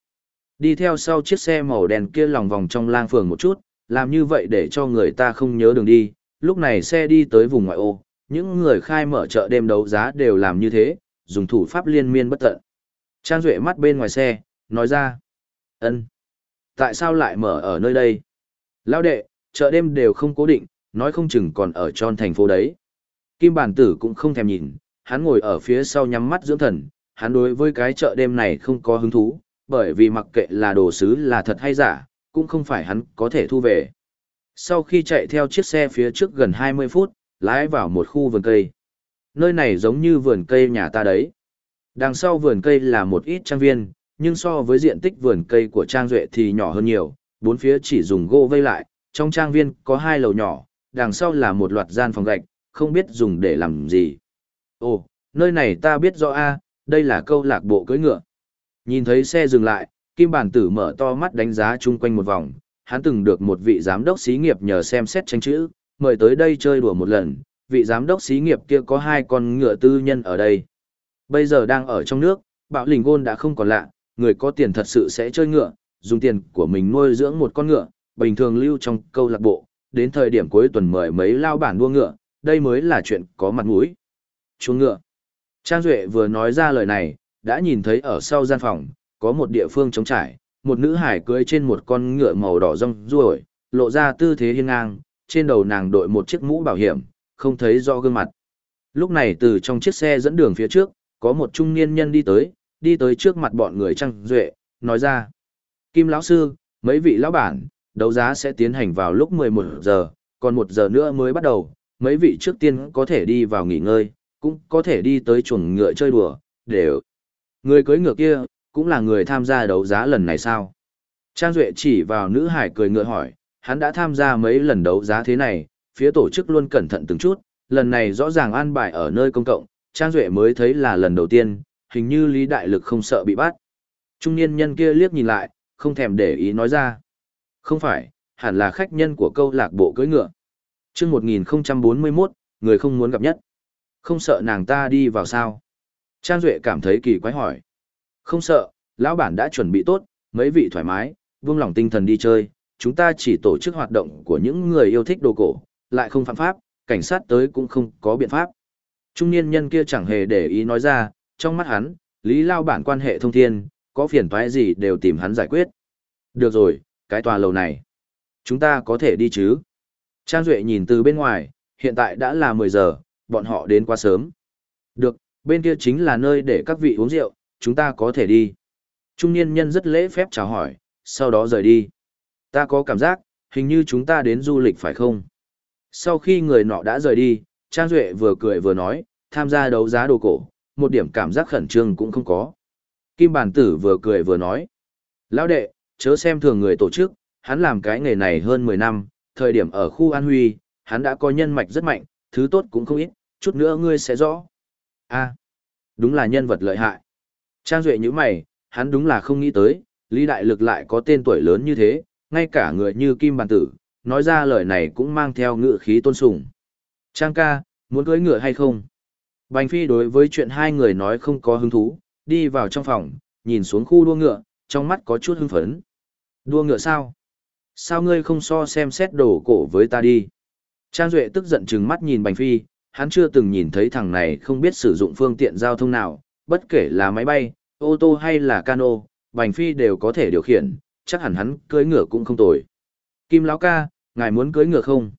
Đi theo sau chiếc xe màu đen kia lòng vòng trong lang phường một chút, làm như vậy để cho người ta không nhớ đường đi. Lúc này xe đi tới vùng ngoại ô, những người khai mở chợ đêm đấu giá đều làm như thế, dùng thủ pháp liên miên bất tận. Trang Duệ mắt bên ngoài xe, nói ra. ân Tại sao lại mở ở nơi đây? Lao đệ, chợ đêm đều không cố định, nói không chừng còn ở tròn thành phố đấy. Kim bản tử cũng không thèm nhìn, hắn ngồi ở phía sau nhắm mắt dưỡng thần, hắn đối với cái chợ đêm này không có hứng thú, bởi vì mặc kệ là đồ sứ là thật hay giả, cũng không phải hắn có thể thu về. Sau khi chạy theo chiếc xe phía trước gần 20 phút, lái vào một khu vườn cây. Nơi này giống như vườn cây nhà ta đấy. Đằng sau vườn cây là một ít trang viên, nhưng so với diện tích vườn cây của Trang Duệ thì nhỏ hơn nhiều, bốn phía chỉ dùng gỗ vây lại, trong trang viên có hai lầu nhỏ, đằng sau là một loạt gian phòng gạch, không biết dùng để làm gì. Ồ, nơi này ta biết rõ a đây là câu lạc bộ cưỡi ngựa. Nhìn thấy xe dừng lại, Kim Bản Tử mở to mắt đánh giá chung quanh một vòng, hắn từng được một vị giám đốc xí nghiệp nhờ xem xét tranh chữ, mời tới đây chơi đùa một lần, vị giám đốc xí nghiệp kia có hai con ngựa tư nhân ở đây. Bây giờ đang ở trong nước, bạo lình gôn đã không còn lạ, người có tiền thật sự sẽ chơi ngựa, dùng tiền của mình nuôi dưỡng một con ngựa, bình thường lưu trong câu lạc bộ, đến thời điểm cuối tuần mời mấy lao bản đua ngựa, đây mới là chuyện có mặt mũi. Chuông ngựa. Trang Duệ vừa nói ra lời này, đã nhìn thấy ở sau gian phòng, có một địa phương trống trải, một nữ hải cưới trên một con ngựa màu đỏ rong ruổi, lộ ra tư thế hiên ngang, trên đầu nàng đội một chiếc mũ bảo hiểm, không thấy rõ gương mặt. Lúc này từ trong chiếc xe dẫn đường phía trước, có một trung niên nhân đi tới, đi tới trước mặt bọn người Trang Duệ, nói ra. Kim lão sư, mấy vị lão bản, đấu giá sẽ tiến hành vào lúc 11 giờ, còn một giờ nữa mới bắt đầu, mấy vị trước tiên có thể đi vào nghỉ ngơi, cũng có thể đi tới chuồng ngựa chơi đùa, đều. Người cưới ngựa kia, cũng là người tham gia đấu giá lần này sao? Trang Duệ chỉ vào nữ hải cười ngựa hỏi, hắn đã tham gia mấy lần đấu giá thế này, phía tổ chức luôn cẩn thận từng chút, lần này rõ ràng an bài ở nơi công cộng, Trang Duệ mới thấy là lần đầu tiên, hình như Lý Đại Lực không sợ bị bắt. Trung niên nhân kia liếc nhìn lại, không thèm để ý nói ra. Không phải, hẳn là khách nhân của câu lạc bộ cưới ngựa chương 1041, người không muốn gặp nhất. Không sợ nàng ta đi vào sao? Trang Duệ cảm thấy kỳ quái hỏi. Không sợ, lão bản đã chuẩn bị tốt, mấy vị thoải mái, vương lòng tinh thần đi chơi. Chúng ta chỉ tổ chức hoạt động của những người yêu thích đồ cổ, lại không phạm pháp, cảnh sát tới cũng không có biện pháp. Trung niên nhân kia chẳng hề để ý nói ra, trong mắt hắn, Lý Lao bản quan hệ thông thiên, có phiền toái gì đều tìm hắn giải quyết. Được rồi, cái tòa lầu này. Chúng ta có thể đi chứ? Trang Duệ nhìn từ bên ngoài, hiện tại đã là 10 giờ, bọn họ đến quá sớm. Được, bên kia chính là nơi để các vị uống rượu, chúng ta có thể đi. Trung niên nhân rất lễ phép chào hỏi, sau đó rời đi. Ta có cảm giác, hình như chúng ta đến du lịch phải không? Sau khi người nọ đã rời đi, Trang Duệ vừa cười vừa nói, tham gia đấu giá đồ cổ, một điểm cảm giác khẩn trương cũng không có. Kim Bản Tử vừa cười vừa nói, Lão đệ, chớ xem thường người tổ chức, hắn làm cái nghề này hơn 10 năm, thời điểm ở khu An Huy, hắn đã có nhân mạch rất mạnh, thứ tốt cũng không ít, chút nữa ngươi sẽ rõ. a đúng là nhân vật lợi hại. Trang Duệ như mày, hắn đúng là không nghĩ tới, Lý Đại Lực lại có tên tuổi lớn như thế, ngay cả người như Kim Bàn Tử, nói ra lời này cũng mang theo ngựa khí tôn sùng. Trang ca, muốn cưới ngựa hay không? Bành Phi đối với chuyện hai người nói không có hứng thú, đi vào trong phòng, nhìn xuống khu đua ngựa, trong mắt có chút hưng phấn. Đua ngựa sao? Sao ngươi không so xem xét đồ cổ với ta đi? Trang Duệ tức giận chừng mắt nhìn Bành Phi, hắn chưa từng nhìn thấy thằng này không biết sử dụng phương tiện giao thông nào, bất kể là máy bay, ô tô hay là cano, Bành Phi đều có thể điều khiển, chắc hẳn hắn cưỡi ngựa cũng không tồi. Kim Lão ca, ngài muốn cưỡi ngựa không?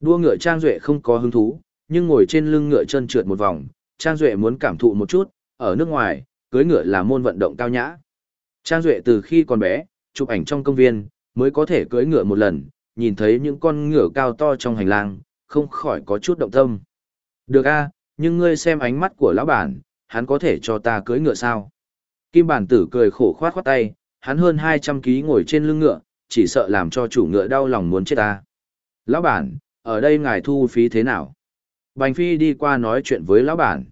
Đua ngựa Trang Duệ không có hứng thú, nhưng ngồi trên lưng ngựa chân trượt một vòng, Trang Duệ muốn cảm thụ một chút, ở nước ngoài, cưỡi ngựa là môn vận động cao nhã. Trang Duệ từ khi còn bé, chụp ảnh trong công viên, mới có thể cưỡi ngựa một lần, nhìn thấy những con ngựa cao to trong hành lang, không khỏi có chút động tâm. Được a, nhưng ngươi xem ánh mắt của lão bản, hắn có thể cho ta cưỡi ngựa sao? Kim bản tử cười khổ khoát khoát tay, hắn hơn 200 ký ngồi trên lưng ngựa, chỉ sợ làm cho chủ ngựa đau lòng muốn chết ta. Lão bản, ở đây ngài thu phí thế nào? Bành Phi đi qua nói chuyện với lão bản.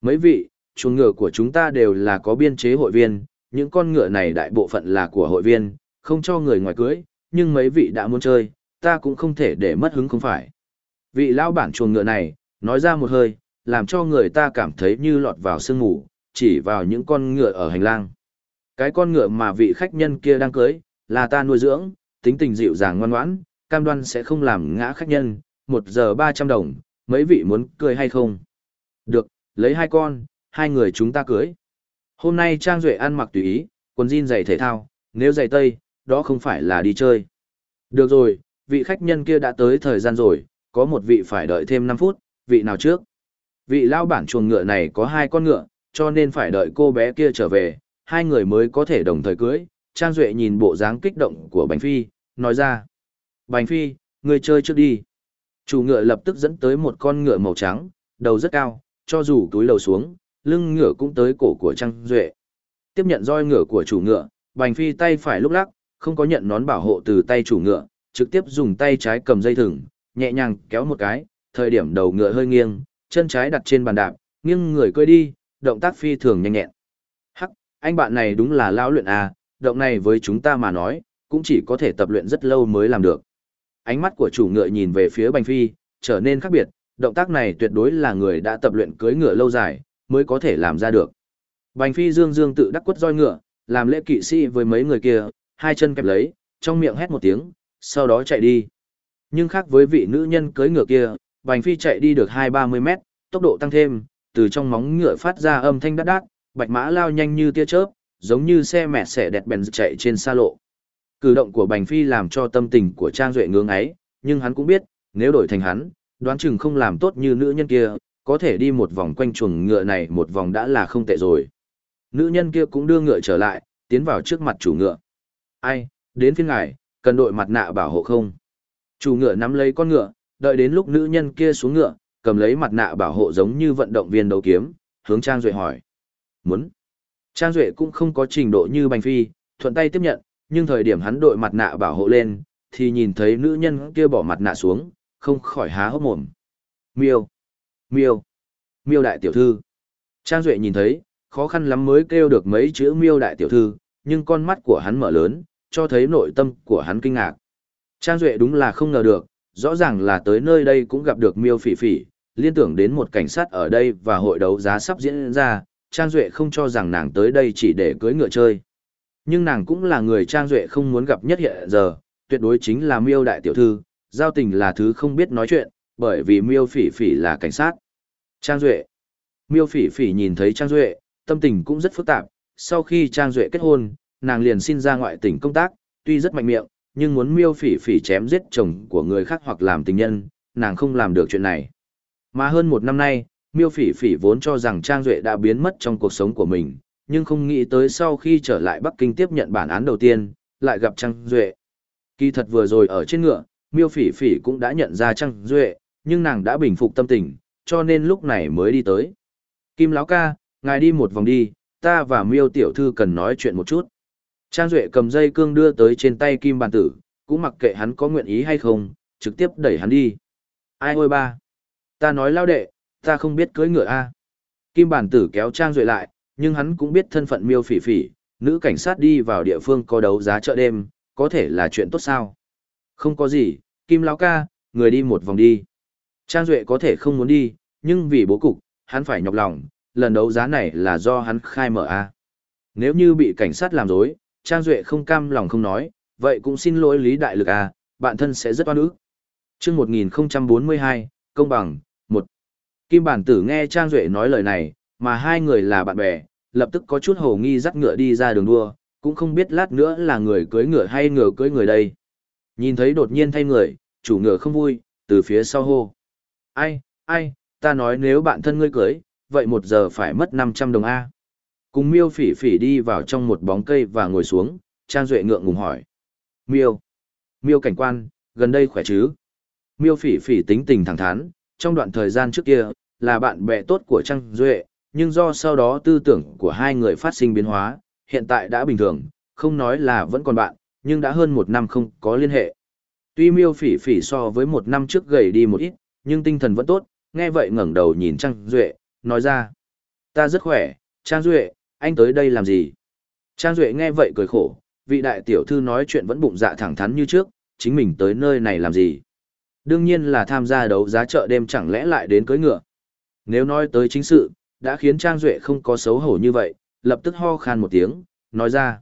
Mấy vị, chuồng ngựa của chúng ta đều là có biên chế hội viên, những con ngựa này đại bộ phận là của hội viên, không cho người ngoài cưới, nhưng mấy vị đã muốn chơi, ta cũng không thể để mất hứng không phải. Vị lão bản chuồng ngựa này, nói ra một hơi, làm cho người ta cảm thấy như lọt vào sương ngủ, chỉ vào những con ngựa ở hành lang. Cái con ngựa mà vị khách nhân kia đang cưới, là ta nuôi dưỡng, tính tình dịu dàng ngoan ngoãn, cam đoan sẽ không làm ngã khách nhân, một giờ 300 đồng, mấy vị muốn cười hay không? Được, lấy hai con, hai người chúng ta cưới. Hôm nay Trang Duệ ăn mặc tùy ý, quần jean giày thể thao, nếu giày tây, đó không phải là đi chơi. Được rồi, vị khách nhân kia đã tới thời gian rồi, có một vị phải đợi thêm 5 phút, vị nào trước? Vị lao bản chuồng ngựa này có hai con ngựa, cho nên phải đợi cô bé kia trở về, hai người mới có thể đồng thời cưới. Trang Duệ nhìn bộ dáng kích động của Bánh Phi, nói ra. Bánh Phi, người chơi trước đi. Chủ ngựa lập tức dẫn tới một con ngựa màu trắng, đầu rất cao, cho dù túi lầu xuống, lưng ngựa cũng tới cổ của Trang Duệ. Tiếp nhận roi ngựa của chủ ngựa, Bành Phi tay phải lúc lắc, không có nhận nón bảo hộ từ tay chủ ngựa, trực tiếp dùng tay trái cầm dây thừng, nhẹ nhàng kéo một cái, thời điểm đầu ngựa hơi nghiêng, chân trái đặt trên bàn đạp, nghiêng người cơi đi, động tác phi thường nhanh nhẹn. Hắc, anh bạn này đúng là lão luyện à, động này với chúng ta mà nói, cũng chỉ có thể tập luyện rất lâu mới làm được. Ánh mắt của chủ ngựa nhìn về phía Bành Phi, trở nên khác biệt, động tác này tuyệt đối là người đã tập luyện cưới ngựa lâu dài, mới có thể làm ra được. Bành phi dương dương tự đắc quất roi ngựa, làm lễ kỵ sĩ với mấy người kia, hai chân kẹp lấy, trong miệng hét một tiếng, sau đó chạy đi. Nhưng khác với vị nữ nhân cưới ngựa kia, bành phi chạy đi được 2-30 mét, tốc độ tăng thêm, từ trong móng ngựa phát ra âm thanh đắt đắt, bạch mã lao nhanh như tia chớp, giống như xe mẹ xẻ đẹp bèn chạy trên xa lộ. Cử động của bành phi làm cho tâm tình của Trang Duệ ngưỡng ấy, nhưng hắn cũng biết, nếu đổi thành hắn, đoán chừng không làm tốt như nữ nhân kia, có thể đi một vòng quanh chuồng ngựa này một vòng đã là không tệ rồi. Nữ nhân kia cũng đưa ngựa trở lại, tiến vào trước mặt chủ ngựa. Ai, đến phiên ngài, cần đội mặt nạ bảo hộ không? Chủ ngựa nắm lấy con ngựa, đợi đến lúc nữ nhân kia xuống ngựa, cầm lấy mặt nạ bảo hộ giống như vận động viên đấu kiếm, hướng Trang Duệ hỏi. Muốn. Trang Duệ cũng không có trình độ như Bành Phi, thuận tay tiếp nhận, nhưng thời điểm hắn đội mặt nạ bảo hộ lên, thì nhìn thấy nữ nhân kia bỏ mặt nạ xuống, không khỏi há hốc mồm. Miêu. Miêu. Miêu đại tiểu thư. Trang Duệ nhìn thấy, khó khăn lắm mới kêu được mấy chữ miêu đại tiểu thư, nhưng con mắt của hắn mở lớn, cho thấy nội tâm của hắn kinh ngạc. Trang Duệ đúng là không ngờ được, rõ ràng là tới nơi đây cũng gặp được miêu phỉ phỉ, liên tưởng đến một cảnh sát ở đây và hội đấu giá sắp diễn ra, Trang Duệ không cho rằng nàng tới đây chỉ để cưới ngựa chơi. Nhưng nàng cũng là người Trang Duệ không muốn gặp nhất hiện giờ, tuyệt đối chính là miêu đại tiểu thư, giao tình là thứ không biết nói chuyện, bởi vì miêu phỉ phỉ là cảnh sát. Trang Duệ Miêu phỉ phỉ nhìn thấy Trang Duệ, tâm tình cũng rất phức tạp, sau khi Trang Duệ kết hôn, nàng liền xin ra ngoại tỉnh công tác, tuy rất mạnh miệng, nhưng muốn miêu phỉ phỉ chém giết chồng của người khác hoặc làm tình nhân, nàng không làm được chuyện này. Mà hơn một năm nay, Miêu Phỉ Phỉ vốn cho rằng Trang Duệ đã biến mất trong cuộc sống của mình, nhưng không nghĩ tới sau khi trở lại Bắc Kinh tiếp nhận bản án đầu tiên, lại gặp Trang Duệ. Kỳ thật vừa rồi ở trên ngựa, Miêu Phỉ Phỉ cũng đã nhận ra Trang Duệ, nhưng nàng đã bình phục tâm tình, cho nên lúc này mới đi tới. Kim Lão ca, ngài đi một vòng đi, ta và Miêu Tiểu Thư cần nói chuyện một chút. Trang Duệ cầm dây cương đưa tới trên tay Kim Bàn Tử, cũng mặc kệ hắn có nguyện ý hay không, trực tiếp đẩy hắn đi. Ai ôi ba? Ta nói lao đệ, ta không biết cưới ngựa a Kim Bàn Tử kéo Trang Duệ lại, nhưng hắn cũng biết thân phận Miêu Phỉ Phỉ, nữ cảnh sát đi vào địa phương có đấu giá chợ đêm, có thể là chuyện tốt sao? Không có gì, Kim Lão ca, người đi một vòng đi. Trang Duệ có thể không muốn đi, nhưng vì bố cục, hắn phải nhọc lòng, lần đấu giá này là do hắn khai mở a Nếu như bị cảnh sát làm dối, Trang Duệ không cam lòng không nói, vậy cũng xin lỗi Lý Đại Lực a bạn thân sẽ rất oan ức. chương 1042, công bằng, một Kim Bản Tử nghe Trang Duệ nói lời này, mà hai người là bạn bè, lập tức có chút hồ nghi dắt ngựa đi ra đường đua, cũng không biết lát nữa là người cưới ngựa hay ngựa cưới người đây. Nhìn thấy đột nhiên thay người, chủ ngựa không vui, từ phía sau hô. Ai, ai, ta nói nếu bạn thân ngươi cưới, vậy một giờ phải mất 500 đồng A. Cùng miêu phỉ phỉ đi vào trong một bóng cây và ngồi xuống, Trang Duệ ngượng ngùng hỏi. Miêu, miêu cảnh quan, gần đây khỏe chứ? Miêu phỉ phỉ tính tình thẳng thắn, trong đoạn thời gian trước kia, là bạn bè tốt của Trang Duệ, nhưng do sau đó tư tưởng của hai người phát sinh biến hóa, hiện tại đã bình thường, không nói là vẫn còn bạn, nhưng đã hơn một năm không có liên hệ. Tuy miêu phỉ phỉ so với một năm trước gầy đi một ít, nhưng tinh thần vẫn tốt, nghe vậy ngẩng đầu nhìn Trang Duệ, nói ra. Ta rất khỏe, Trang Duệ, anh tới đây làm gì? Trang Duệ nghe vậy cười khổ, vị đại tiểu thư nói chuyện vẫn bụng dạ thẳng thắn như trước, chính mình tới nơi này làm gì? Đương nhiên là tham gia đấu giá chợ đêm chẳng lẽ lại đến cưới ngựa. Nếu nói tới chính sự, đã khiến Trang Duệ không có xấu hổ như vậy, lập tức ho khan một tiếng, nói ra.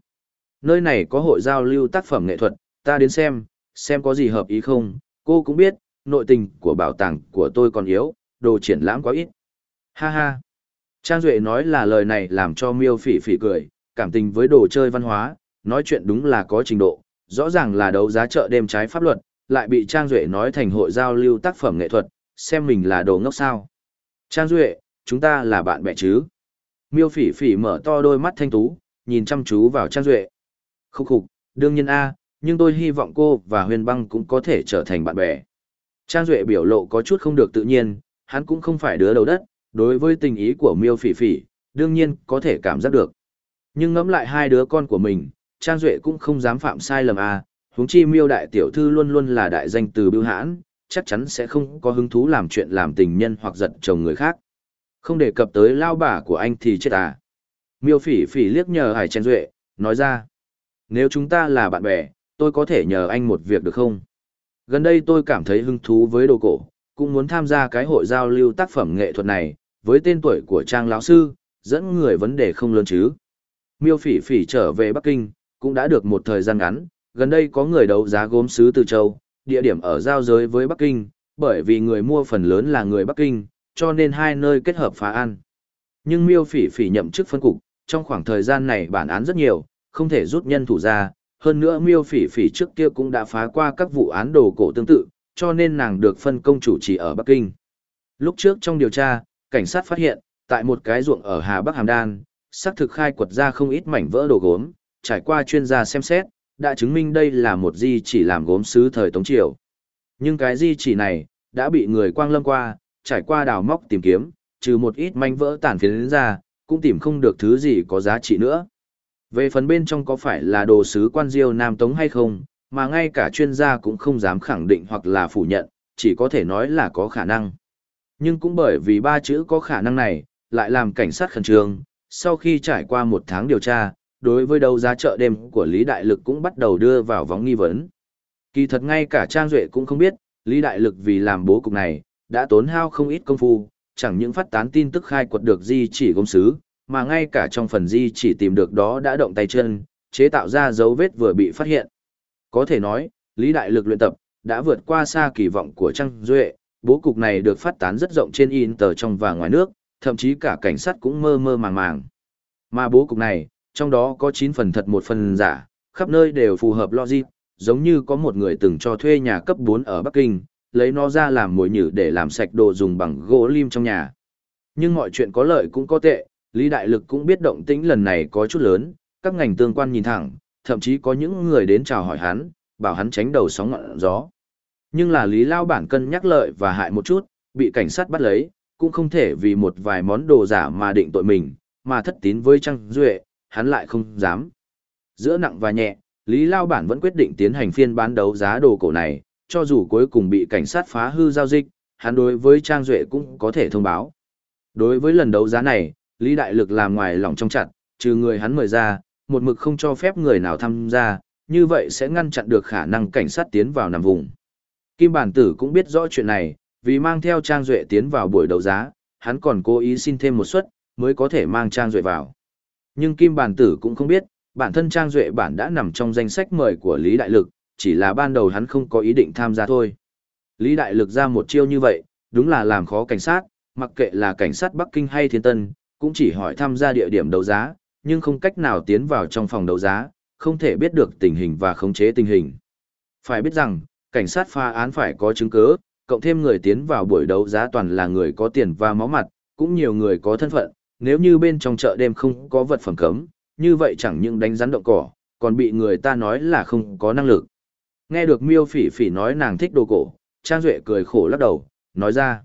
Nơi này có hội giao lưu tác phẩm nghệ thuật, ta đến xem, xem có gì hợp ý không, cô cũng biết, nội tình của bảo tàng của tôi còn yếu, đồ triển lãm quá ít. Ha ha. Trang Duệ nói là lời này làm cho miêu phỉ phỉ cười, cảm tình với đồ chơi văn hóa, nói chuyện đúng là có trình độ, rõ ràng là đấu giá chợ đêm trái pháp luật, lại bị Trang Duệ nói thành hội giao lưu tác phẩm nghệ thuật, xem mình là đồ ngốc sao. Trang Duệ, chúng ta là bạn bè chứ? Miêu phỉ phỉ mở to đôi mắt thanh tú, nhìn chăm chú vào Trang Duệ. Khúc khục, đương nhiên A, nhưng tôi hy vọng cô và huyền băng cũng có thể trở thành bạn bè. Trang Duệ biểu lộ có chút không được tự nhiên, hắn cũng không phải đứa đầu đất, đối với tình ý của miêu phỉ phỉ, đương nhiên có thể cảm giác được. Nhưng ngẫm lại hai đứa con của mình, Trang Duệ cũng không dám phạm sai lầm à, huống chi miêu đại tiểu thư luôn luôn là đại danh từ bưu hãn, chắc chắn sẽ không có hứng thú làm chuyện làm tình nhân hoặc giật chồng người khác. Không đề cập tới lao bà của anh thì chết à. Miêu phỉ phỉ liếc nhờ Hải Trang Duệ, nói ra. Nếu chúng ta là bạn bè, tôi có thể nhờ anh một việc được không? Gần đây tôi cảm thấy hứng thú với đồ cổ, cũng muốn tham gia cái hội giao lưu tác phẩm nghệ thuật này, với tên tuổi của Trang lão sư, dẫn người vấn đề không lớn chứ. Miêu Phỉ Phỉ trở về Bắc Kinh, cũng đã được một thời gian ngắn, gần đây có người đấu giá gốm sứ từ châu, địa điểm ở giao giới với Bắc Kinh, bởi vì người mua phần lớn là người Bắc Kinh, cho nên hai nơi kết hợp phá ăn. Nhưng Miêu Phỉ Phỉ nhậm chức phân cục, trong khoảng thời gian này bản án rất nhiều, không thể rút nhân thủ ra, hơn nữa Miêu Phỉ Phỉ trước kia cũng đã phá qua các vụ án đồ cổ tương tự, cho nên nàng được phân công chủ trì ở Bắc Kinh. Lúc trước trong điều tra, cảnh sát phát hiện, tại một cái ruộng ở Hà Bắc Hàm Đan, xác thực khai quật ra không ít mảnh vỡ đồ gốm, trải qua chuyên gia xem xét, đã chứng minh đây là một di chỉ làm gốm sứ thời Tống Triều. Nhưng cái di chỉ này, đã bị người quang lâm qua, trải qua đào móc tìm kiếm, trừ một ít mảnh vỡ tàn phiến ra, cũng tìm không được thứ gì có giá trị nữa. Về phần bên trong có phải là đồ sứ quan diêu Nam Tống hay không, mà ngay cả chuyên gia cũng không dám khẳng định hoặc là phủ nhận, chỉ có thể nói là có khả năng. Nhưng cũng bởi vì ba chữ có khả năng này, lại làm cảnh sát khẩn trương, sau khi trải qua một tháng điều tra, đối với đấu giá chợ đêm của Lý Đại Lực cũng bắt đầu đưa vào vòng nghi vấn. Kỳ thật ngay cả Trang Duệ cũng không biết, Lý Đại Lực vì làm bố cục này, đã tốn hao không ít công phu, chẳng những phát tán tin tức khai quật được di chỉ công sứ, mà ngay cả trong phần di chỉ tìm được đó đã động tay chân, chế tạo ra dấu vết vừa bị phát hiện. Có thể nói, Lý Đại Lực luyện tập, đã vượt qua xa kỳ vọng của Trang Duệ, bố cục này được phát tán rất rộng trên Inter trong và ngoài nước, thậm chí cả cảnh sát cũng mơ mơ màng màng. Mà bố cục này, trong đó có 9 phần thật một phần giả, khắp nơi đều phù hợp logic, giống như có một người từng cho thuê nhà cấp 4 ở Bắc Kinh, lấy nó ra làm mồi nhử để làm sạch đồ dùng bằng gỗ lim trong nhà. Nhưng mọi chuyện có lợi cũng có tệ, Lý Đại Lực cũng biết động tĩnh lần này có chút lớn, các ngành tương quan nhìn thẳng, thậm chí có những người đến chào hỏi hắn, bảo hắn tránh đầu sóng ngọn gió. Nhưng là Lý Lao bản cân nhắc lợi và hại một chút, bị cảnh sát bắt lấy, cũng không thể vì một vài món đồ giả mà định tội mình, mà thất tín với Trang Duệ, hắn lại không dám. Giữa nặng và nhẹ, Lý Lao bản vẫn quyết định tiến hành phiên bán đấu giá đồ cổ này, cho dù cuối cùng bị cảnh sát phá hư giao dịch, hắn đối với Trang Duệ cũng có thể thông báo. Đối với lần đấu giá này, Lý Đại Lực làm ngoài lòng trong chặt, trừ người hắn mời ra, một mực không cho phép người nào tham gia, như vậy sẽ ngăn chặn được khả năng cảnh sát tiến vào nằm vùng. Kim Bản Tử cũng biết rõ chuyện này, vì mang theo Trang Duệ tiến vào buổi đấu giá, hắn còn cố ý xin thêm một suất, mới có thể mang Trang Duệ vào. Nhưng Kim Bản Tử cũng không biết, bản thân Trang Duệ bản đã nằm trong danh sách mời của Lý Đại Lực, chỉ là ban đầu hắn không có ý định tham gia thôi. Lý Đại Lực ra một chiêu như vậy, đúng là làm khó cảnh sát, mặc kệ là cảnh sát Bắc Kinh hay Thiên Tân, cũng chỉ hỏi tham gia địa điểm đấu giá, nhưng không cách nào tiến vào trong phòng đấu giá, không thể biết được tình hình và khống chế tình hình. Phải biết rằng, cảnh sát pha án phải có chứng cứ, cộng thêm người tiến vào buổi đấu giá toàn là người có tiền và máu mặt, cũng nhiều người có thân phận, nếu như bên trong chợ đêm không có vật phẩm cấm, như vậy chẳng những đánh rắn động cỏ, còn bị người ta nói là không có năng lực. Nghe được miêu phỉ phỉ nói nàng thích đồ cổ, Trang Duệ cười khổ lắc đầu, nói ra.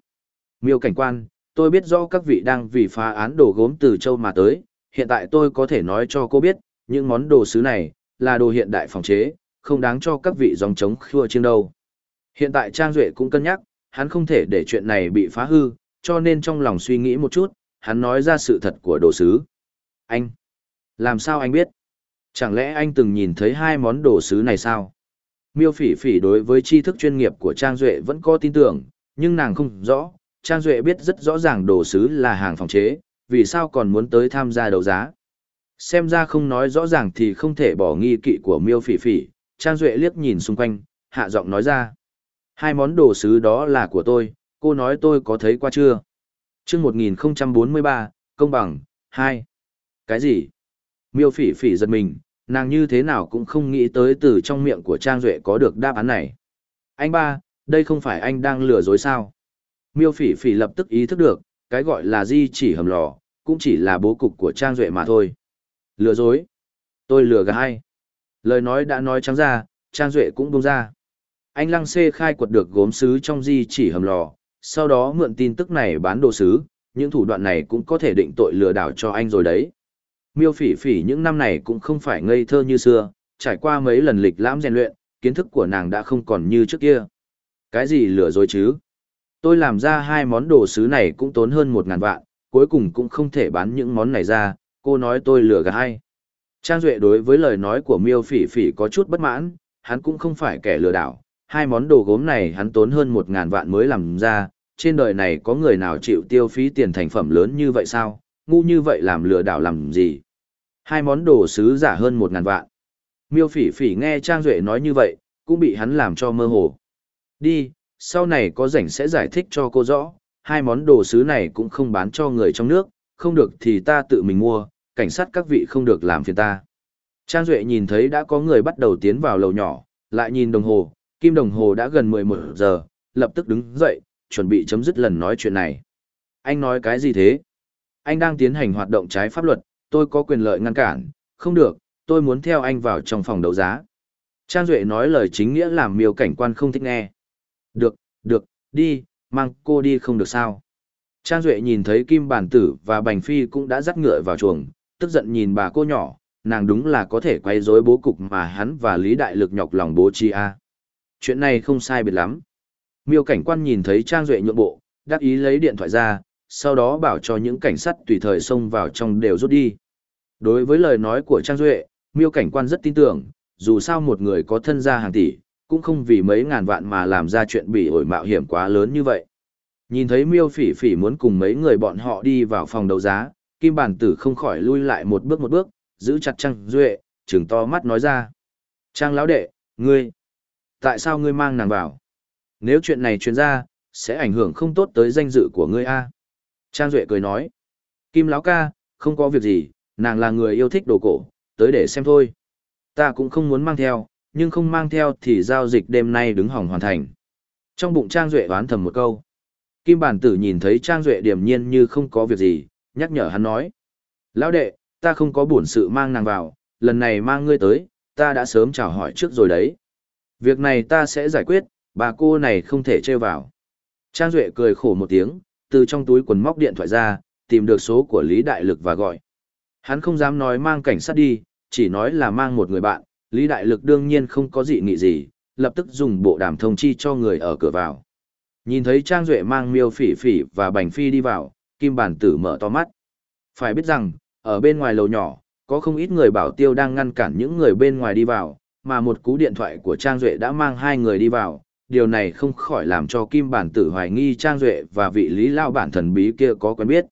Miêu cảnh quan, tôi biết rõ các vị đang vì phá án đồ gốm từ châu mà tới, hiện tại tôi có thể nói cho cô biết, những món đồ sứ này, là đồ hiện đại phòng chế, không đáng cho các vị dòng chống khua chiêng đâu. Hiện tại Trang Duệ cũng cân nhắc, hắn không thể để chuyện này bị phá hư, cho nên trong lòng suy nghĩ một chút, hắn nói ra sự thật của đồ sứ. Anh! Làm sao anh biết? Chẳng lẽ anh từng nhìn thấy hai món đồ sứ này sao? Miêu phỉ phỉ đối với tri thức chuyên nghiệp của Trang Duệ vẫn có tin tưởng, nhưng nàng không rõ, Trang Duệ biết rất rõ ràng đồ sứ là hàng phòng chế, vì sao còn muốn tới tham gia đấu giá. Xem ra không nói rõ ràng thì không thể bỏ nghi kỵ của miêu phỉ phỉ, Trang Duệ liếc nhìn xung quanh, hạ giọng nói ra. Hai món đồ sứ đó là của tôi, cô nói tôi có thấy qua chưa? chương 1043, công bằng, 2. Cái gì? Miêu phỉ phỉ giật mình, nàng như thế nào cũng không nghĩ tới từ trong miệng của Trang Duệ có được đáp án này. Anh ba, đây không phải anh đang lừa dối sao? Miêu phỉ phỉ lập tức ý thức được, cái gọi là di chỉ hầm lò, cũng chỉ là bố cục của Trang Duệ mà thôi. Lừa dối. Tôi lừa gà hay. Lời nói đã nói trắng ra, Trang Duệ cũng bông ra. Anh Lăng Xê khai quật được gốm sứ trong di chỉ hầm lò, sau đó mượn tin tức này bán đồ sứ, những thủ đoạn này cũng có thể định tội lừa đảo cho anh rồi đấy. Miêu phỉ phỉ những năm này cũng không phải ngây thơ như xưa, trải qua mấy lần lịch lãm rèn luyện, kiến thức của nàng đã không còn như trước kia. Cái gì lừa dối chứ? Tôi làm ra hai món đồ sứ này cũng tốn hơn một ngàn vạn, cuối cùng cũng không thể bán những món này ra, cô nói tôi lừa gạt hay. Trang Duệ đối với lời nói của miêu phỉ phỉ có chút bất mãn, hắn cũng không phải kẻ lừa đảo, hai món đồ gốm này hắn tốn hơn một ngàn vạn mới làm ra, trên đời này có người nào chịu tiêu phí tiền thành phẩm lớn như vậy sao, ngu như vậy làm lừa đảo làm gì. Hai món đồ sứ giả hơn một ngàn vạn. Miêu phỉ phỉ nghe Trang Duệ nói như vậy, cũng bị hắn làm cho mơ hồ. Đi, sau này có rảnh sẽ giải thích cho cô rõ, hai món đồ sứ này cũng không bán cho người trong nước, không được thì ta tự mình mua, cảnh sát các vị không được làm phiền ta. Trang Duệ nhìn thấy đã có người bắt đầu tiến vào lầu nhỏ, lại nhìn đồng hồ, kim đồng hồ đã gần 11 giờ, lập tức đứng dậy, chuẩn bị chấm dứt lần nói chuyện này. Anh nói cái gì thế? Anh đang tiến hành hoạt động trái pháp luật, tôi có quyền lợi ngăn cản, không được, tôi muốn theo anh vào trong phòng đấu giá. Trang Duệ nói lời chính nghĩa làm miêu cảnh quan không thích nghe. Được, được, đi, mang cô đi không được sao. Trang Duệ nhìn thấy Kim Bản Tử và Bành Phi cũng đã dắt ngựa vào chuồng, tức giận nhìn bà cô nhỏ, nàng đúng là có thể quay rối bố cục mà hắn và Lý Đại Lực nhọc lòng bố chi a. Chuyện này không sai biệt lắm. Miêu cảnh quan nhìn thấy Trang Duệ nhượng bộ, đắc ý lấy điện thoại ra, sau đó bảo cho những cảnh sát tùy thời xông vào trong đều rút đi. Đối với lời nói của Trang Duệ, miêu cảnh quan rất tin tưởng, dù sao một người có thân gia hàng tỷ, cũng không vì mấy ngàn vạn mà làm ra chuyện bị ổi mạo hiểm quá lớn như vậy. Nhìn thấy miêu phỉ phỉ muốn cùng mấy người bọn họ đi vào phòng đấu giá, kim bản tử không khỏi lui lại một bước một bước, giữ chặt Trang Duệ, trừng to mắt nói ra. Trang lão đệ, ngươi, tại sao ngươi mang nàng vào? Nếu chuyện này truyền ra, sẽ ảnh hưởng không tốt tới danh dự của ngươi a Trang Duệ cười nói. Kim lão ca, không có việc gì, nàng là người yêu thích đồ cổ, tới để xem thôi. Ta cũng không muốn mang theo, nhưng không mang theo thì giao dịch đêm nay đứng hỏng hoàn thành. Trong bụng Trang Duệ đoán thầm một câu. Kim bản tử nhìn thấy Trang Duệ điềm nhiên như không có việc gì, nhắc nhở hắn nói. Lão đệ, ta không có buồn sự mang nàng vào, lần này mang ngươi tới, ta đã sớm chào hỏi trước rồi đấy. Việc này ta sẽ giải quyết, bà cô này không thể trêu vào. Trang Duệ cười khổ một tiếng, từ trong túi quần móc điện thoại ra, tìm được số của Lý Đại Lực và gọi. Hắn không dám nói mang cảnh sát đi, chỉ nói là mang một người bạn, Lý Đại Lực đương nhiên không có gì nghị gì, lập tức dùng bộ đàm thông chi cho người ở cửa vào. Nhìn thấy Trang Duệ mang miêu phỉ phỉ và bành phi đi vào, Kim Bản Tử mở to mắt. Phải biết rằng, ở bên ngoài lầu nhỏ, có không ít người bảo tiêu đang ngăn cản những người bên ngoài đi vào, mà một cú điện thoại của Trang Duệ đã mang hai người đi vào, điều này không khỏi làm cho Kim Bản Tử hoài nghi Trang Duệ và vị lý lao bản thần bí kia có quen biết.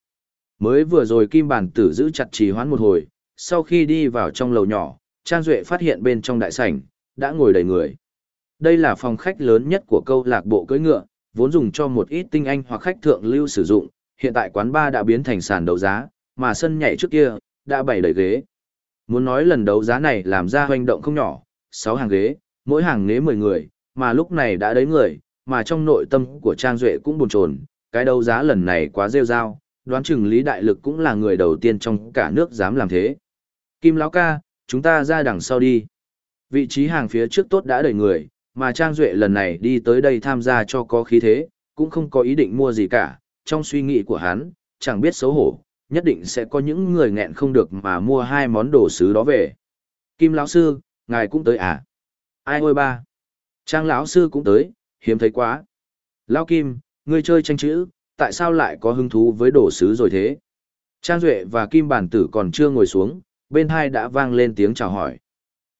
Mới vừa rồi Kim Bản Tử giữ chặt trì hoãn một hồi, sau khi đi vào trong lầu nhỏ, Trang Duệ phát hiện bên trong đại sảnh, đã ngồi đầy người. Đây là phòng khách lớn nhất của câu lạc bộ cưỡi ngựa, vốn dùng cho một ít tinh anh hoặc khách thượng lưu sử dụng, hiện tại quán bar đã biến thành sàn đấu giá, mà sân nhảy trước kia, đã bày đầy ghế. Muốn nói lần đấu giá này làm ra hoành động không nhỏ, 6 hàng ghế, mỗi hàng ghế 10 người, mà lúc này đã đấy người, mà trong nội tâm của Trang Duệ cũng buồn chồn cái đấu giá lần này quá rêu rao, đoán chừng Lý Đại Lực cũng là người đầu tiên trong cả nước dám làm thế. Kim Lão ca, chúng ta ra đằng sau đi. Vị trí hàng phía trước tốt đã đầy người, mà Trang Duệ lần này đi tới đây tham gia cho có khí thế, cũng không có ý định mua gì cả, trong suy nghĩ của hắn, chẳng biết xấu hổ, nhất định sẽ có những người nghẹn không được mà mua hai món đồ sứ đó về. Kim lão sư, ngài cũng tới à? Ai ôi ba? Trang lão sư cũng tới, hiếm thấy quá. Lão Kim, ngươi chơi tranh chữ, tại sao lại có hứng thú với đồ sứ rồi thế? Trang Duệ và Kim Bản Tử còn chưa ngồi xuống, bên hai đã vang lên tiếng chào hỏi.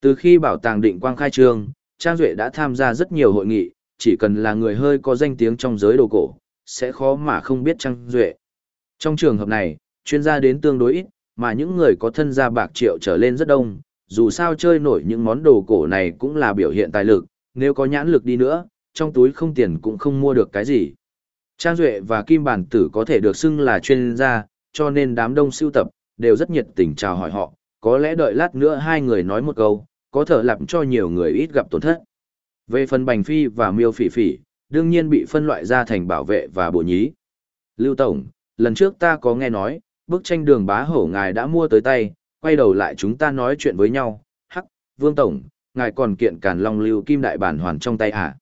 Từ khi bảo tàng định quang khai trương, Trang Duệ đã tham gia rất nhiều hội nghị, chỉ cần là người hơi có danh tiếng trong giới đồ cổ, sẽ khó mà không biết Trang Duệ. Trong trường hợp này, chuyên gia đến tương đối ít, mà những người có thân gia bạc triệu trở lên rất đông, dù sao chơi nổi những món đồ cổ này cũng là biểu hiện tài lực, nếu có nhãn lực đi nữa, trong túi không tiền cũng không mua được cái gì. Trang Duệ và Kim Bản Tử có thể được xưng là chuyên gia, cho nên đám đông siêu tập, đều rất nhiệt tình chào hỏi họ, có lẽ đợi lát nữa hai người nói một câu, có thể làm cho nhiều người ít gặp tổn thất. Về phần Bành Phi và Miêu Phỉ Phỉ, đương nhiên bị phân loại ra thành bảo vệ và bổ nhí. Lưu Tổng, lần trước ta có nghe nói, bức tranh đường bá hổ ngài đã mua tới tay, quay đầu lại chúng ta nói chuyện với nhau, hắc, Vương Tổng, ngài còn kiện càn long lưu kim đại bản hoàn trong tay à?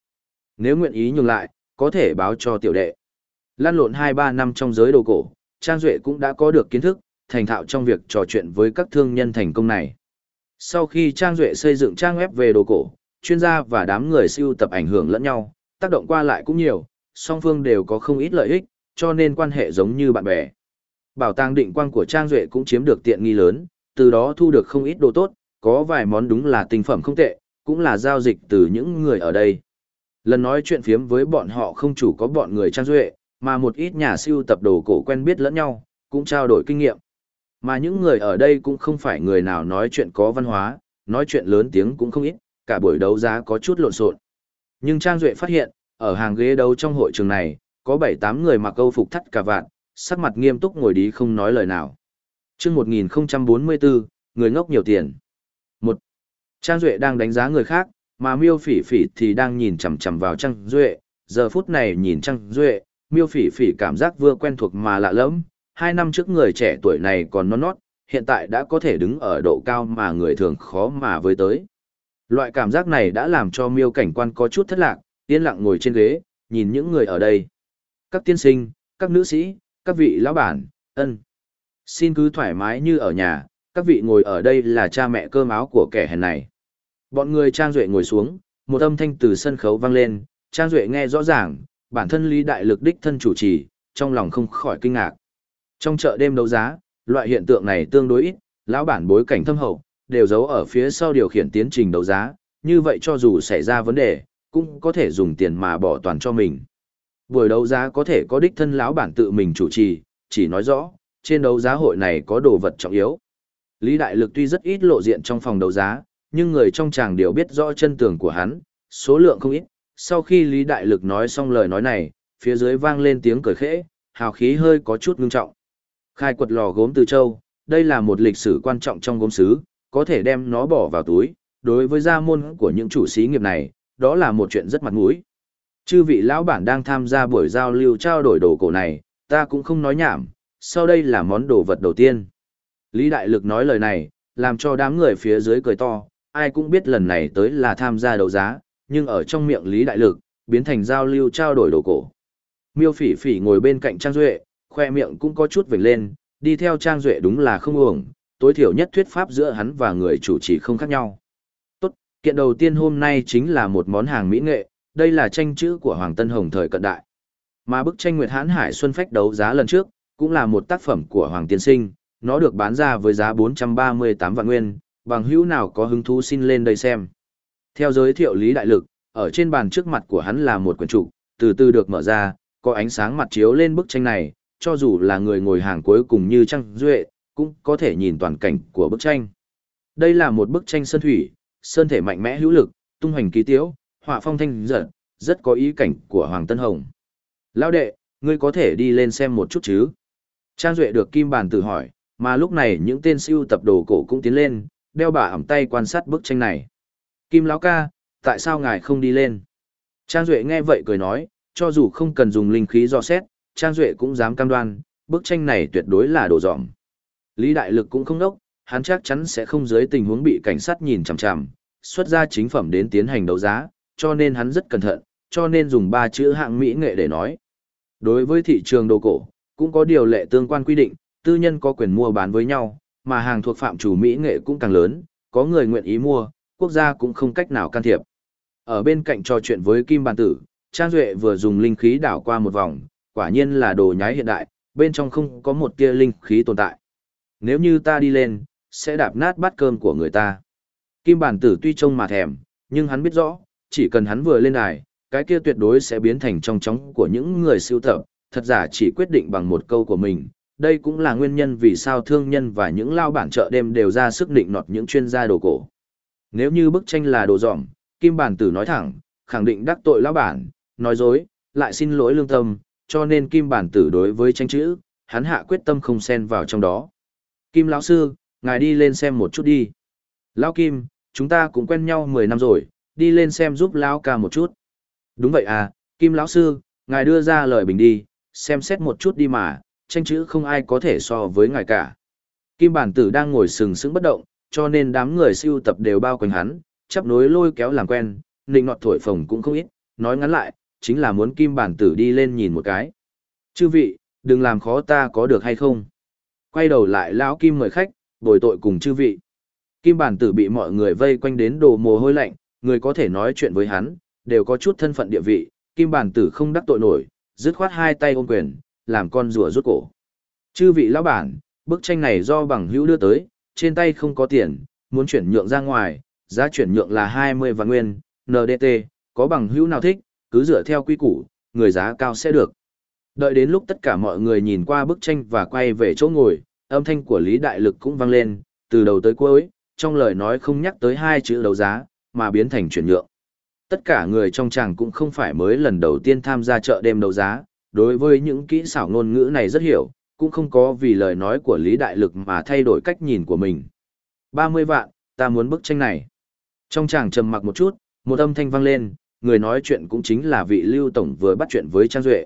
Nếu nguyện ý nhường lại, có thể báo cho tiểu đệ. Lan lộn 2-3 năm trong giới đồ cổ, Trang Duệ cũng đã có được kiến thức, thành thạo trong việc trò chuyện với các thương nhân thành công này. Sau khi Trang Duệ xây dựng trang web về đồ cổ, chuyên gia và đám người siêu tập ảnh hưởng lẫn nhau, tác động qua lại cũng nhiều, song phương đều có không ít lợi ích, cho nên quan hệ giống như bạn bè. Bảo tàng định quang của Trang Duệ cũng chiếm được tiện nghi lớn, từ đó thu được không ít đồ tốt, có vài món đúng là tinh phẩm không tệ, cũng là giao dịch từ những người ở đây. Lần nói chuyện phiếm với bọn họ không chủ có bọn người Trang Duệ, mà một ít nhà siêu tập đồ cổ quen biết lẫn nhau, cũng trao đổi kinh nghiệm. Mà những người ở đây cũng không phải người nào nói chuyện có văn hóa, nói chuyện lớn tiếng cũng không ít, cả buổi đấu giá có chút lộn xộn. Nhưng Trang Duệ phát hiện, ở hàng ghế đấu trong hội trường này, có 7-8 người mặc câu phục thắt cả vạn, sắc mặt nghiêm túc ngồi đi không nói lời nào. chương 1044, người ngốc nhiều tiền. 1. Trang Duệ đang đánh giá người khác, mà miêu phỉ phỉ thì đang nhìn chằm chằm vào Trang Duệ, giờ phút này nhìn Trang Duệ, miêu phỉ phỉ cảm giác vừa quen thuộc mà lạ lẫm hai năm trước người trẻ tuổi này còn non nót, hiện tại đã có thể đứng ở độ cao mà người thường khó mà với tới. Loại cảm giác này đã làm cho miêu cảnh quan có chút thất lạc, yên lặng ngồi trên ghế, nhìn những người ở đây. Các tiên sinh, các nữ sĩ, các vị lão bản, ân. Xin cứ thoải mái như ở nhà, các vị ngồi ở đây là cha mẹ cơm áo của kẻ hèn này. Bọn người Trang Duệ ngồi xuống, một âm thanh từ sân khấu vang lên, Trang Duệ nghe rõ ràng, bản thân Lý Đại Lực đích thân chủ trì, trong lòng không khỏi kinh ngạc. Trong chợ đêm đấu giá, loại hiện tượng này tương đối ít, lão bản bối cảnh thâm hậu, đều giấu ở phía sau điều khiển tiến trình đấu giá, như vậy cho dù xảy ra vấn đề, cũng có thể dùng tiền mà bỏ toàn cho mình. Buổi đấu giá có thể có đích thân lão bản tự mình chủ trì, chỉ nói rõ, trên đấu giá hội này có đồ vật trọng yếu. Lý Đại Lực tuy rất ít lộ diện trong phòng đấu giá, nhưng người trong chàng đều biết rõ chân tường của hắn, số lượng không ít. Sau khi Lý Đại Lực nói xong lời nói này, phía dưới vang lên tiếng cười khẽ, hào khí hơi có chút ngưng trọng. Khai quật lò gốm từ châu, đây là một lịch sử quan trọng trong gốm sứ, có thể đem nó bỏ vào túi, đối với gia môn của những chủ sĩ nghiệp này, đó là một chuyện rất mặt mũi. Chư vị lão bản đang tham gia buổi giao lưu trao đổi đồ cổ này, ta cũng không nói nhảm, sau đây là món đồ vật đầu tiên. Lý Đại Lực nói lời này, làm cho đám người phía dưới cười to, ai cũng biết lần này tới là tham gia đấu giá, nhưng ở trong miệng Lý Đại Lực, biến thành giao lưu trao đổi đồ cổ. Miêu Phỉ Phỉ ngồi bên cạnh Trang Duệ, khoe miệng cũng có chút vểnh lên, đi theo Trang Duệ đúng là không uổng, tối thiểu nhất thuyết pháp giữa hắn và người chủ trì không khác nhau. Tốt, kiện đầu tiên hôm nay chính là một món hàng mỹ nghệ, đây là tranh chữ của Hoàng Tân Hồng thời cận đại. Mà bức tranh Nguyệt Hán Hải Xuân Phách đấu giá lần trước, cũng là một tác phẩm của Hoàng Tiên Sinh, nó được bán ra với giá 438 vạn nguyên, bằng hữu nào có hứng thú xin lên đây xem. Theo giới thiệu Lý Đại Lực, ở trên bàn trước mặt của hắn là một quyển trục, từ từ được mở ra, có ánh sáng mặt chiếu lên bức tranh này, cho dù là người ngồi hàng cuối cùng như Trăng Duệ, cũng có thể nhìn toàn cảnh của bức tranh. Đây là một bức tranh sơn thủy, sơn thể mạnh mẽ hữu lực, tung hoành ký tiếu, họa phong thanh giật, rất có ý cảnh của Hoàng Tân Hồng. Lão đệ, ngươi có thể đi lên xem một chút chứ? Trang Duệ được Kim Bàn tự hỏi, mà lúc này những tên siêu tập đồ cổ cũng tiến lên, đeo bả ẩm tay quan sát bức tranh này. Kim Lão ca, tại sao ngài không đi lên? Trang Duệ nghe vậy cười nói, cho dù không cần dùng linh khí do xét, Trang Duệ cũng dám cam đoan, bức tranh này tuyệt đối là đồ dỏm. Lý Đại Lực cũng không đốc, hắn chắc chắn sẽ không dưới tình huống bị cảnh sát nhìn chằm chằm, xuất ra chính phẩm đến tiến hành đấu giá, cho nên hắn rất cẩn thận, cho nên dùng ba chữ hạng mỹ nghệ để nói. Đối với thị trường đồ cổ, cũng có điều lệ tương quan quy định, tư nhân có quyền mua bán với nhau, mà hàng thuộc phạm chủ mỹ nghệ cũng càng lớn, có người nguyện ý mua, quốc gia cũng không cách nào can thiệp. Ở bên cạnh trò chuyện với Kim Bàn Tử, Trang Duệ vừa dùng linh khí đảo qua một vòng, quả nhiên là đồ nhái hiện đại, bên trong không có một tia linh khí tồn tại. Nếu như ta đi lên, sẽ đạp nát bát cơm của người ta. Kim bản Tử tuy trông mà thèm, nhưng hắn biết rõ, chỉ cần hắn vừa lên đài, cái kia tuyệt đối sẽ biến thành trong chóng của những người siêu tập, thật giả chỉ quyết định bằng một câu của mình. Đây cũng là nguyên nhân vì sao thương nhân và những lao bản chợ đêm đều ra sức định nọt những chuyên gia đồ cổ. Nếu như bức tranh là đồ dỏm, Kim Bản Tử nói thẳng, khẳng định đắc tội lão bản, nói dối, lại xin lỗi lương tâm, cho nên Kim Bản Tử đối với tranh chữ, hắn hạ quyết tâm không xen vào trong đó. Kim lão sư, ngài đi lên xem một chút đi. Lão Kim, chúng ta cũng quen nhau 10 năm rồi, đi lên xem giúp lão ca một chút. Đúng vậy à, Kim lão sư, ngài đưa ra lời bình đi, xem xét một chút đi mà, tranh chữ không ai có thể so với ngài cả. Kim bản tử đang ngồi sừng sững bất động, cho nên đám người siêu tập đều bao quanh hắn, chấp nối lôi kéo làm quen, nịnh nọt thổi phồng cũng không ít, nói ngắn lại, chính là muốn kim bản tử đi lên nhìn một cái. Chư vị, đừng làm khó ta có được hay không? Quay đầu lại lão kim mời khách, bồi tội cùng chư vị. Kim bản tử bị mọi người vây quanh đến đồ mồ hôi lạnh, người có thể nói chuyện với hắn, đều có chút thân phận địa vị, kim bản tử không đắc tội nổi, dứt khoát hai tay ôm quyền, làm con rùa rút cổ. Chư vị lão bản, bức tranh này do bằng hữu đưa tới, trên tay không có tiền, muốn chuyển nhượng ra ngoài, giá chuyển nhượng là 20 vạn nguyên, NDT, có bằng hữu nào thích, cứ dựa theo quy củ, người giá cao sẽ được. Đợi đến lúc tất cả mọi người nhìn qua bức tranh và quay về chỗ ngồi, âm thanh của Lý Đại Lực cũng vang lên, từ đầu tới cuối, trong lời nói không nhắc tới hai chữ đấu giá, mà biến thành chuyển nhượng. Tất cả người trong tràng cũng không phải mới lần đầu tiên tham gia chợ đêm đấu giá, đối với những kỹ xảo ngôn ngữ này rất hiểu, cũng không có vì lời nói của Lý Đại Lực mà thay đổi cách nhìn của mình. 30 vạn, ta muốn bức tranh này. Trong chàng trầm mặc một chút, một âm thanh vang lên, người nói chuyện cũng chính là vị Lưu Tổng vừa bắt chuyện với Trang Duệ.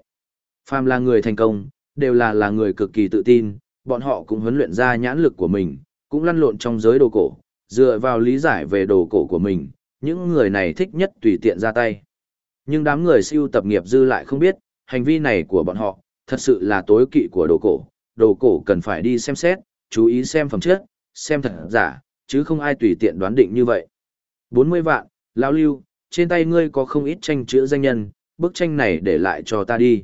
Phàm là người thành công, đều là là người cực kỳ tự tin, bọn họ cũng huấn luyện ra nhãn lực của mình, cũng lăn lộn trong giới đồ cổ, dựa vào lý giải về đồ cổ của mình, những người này thích nhất tùy tiện ra tay. Nhưng đám người siêu tập nghiệp dư lại không biết, hành vi này của bọn họ, thật sự là tối kỵ của đồ cổ, đồ cổ cần phải đi xem xét, chú ý xem phẩm chất, xem thật giả, chứ không ai tùy tiện đoán định như vậy. 40 vạn, lão lưu, trên tay ngươi có không ít tranh chữ danh nhân, bức tranh này để lại cho ta đi.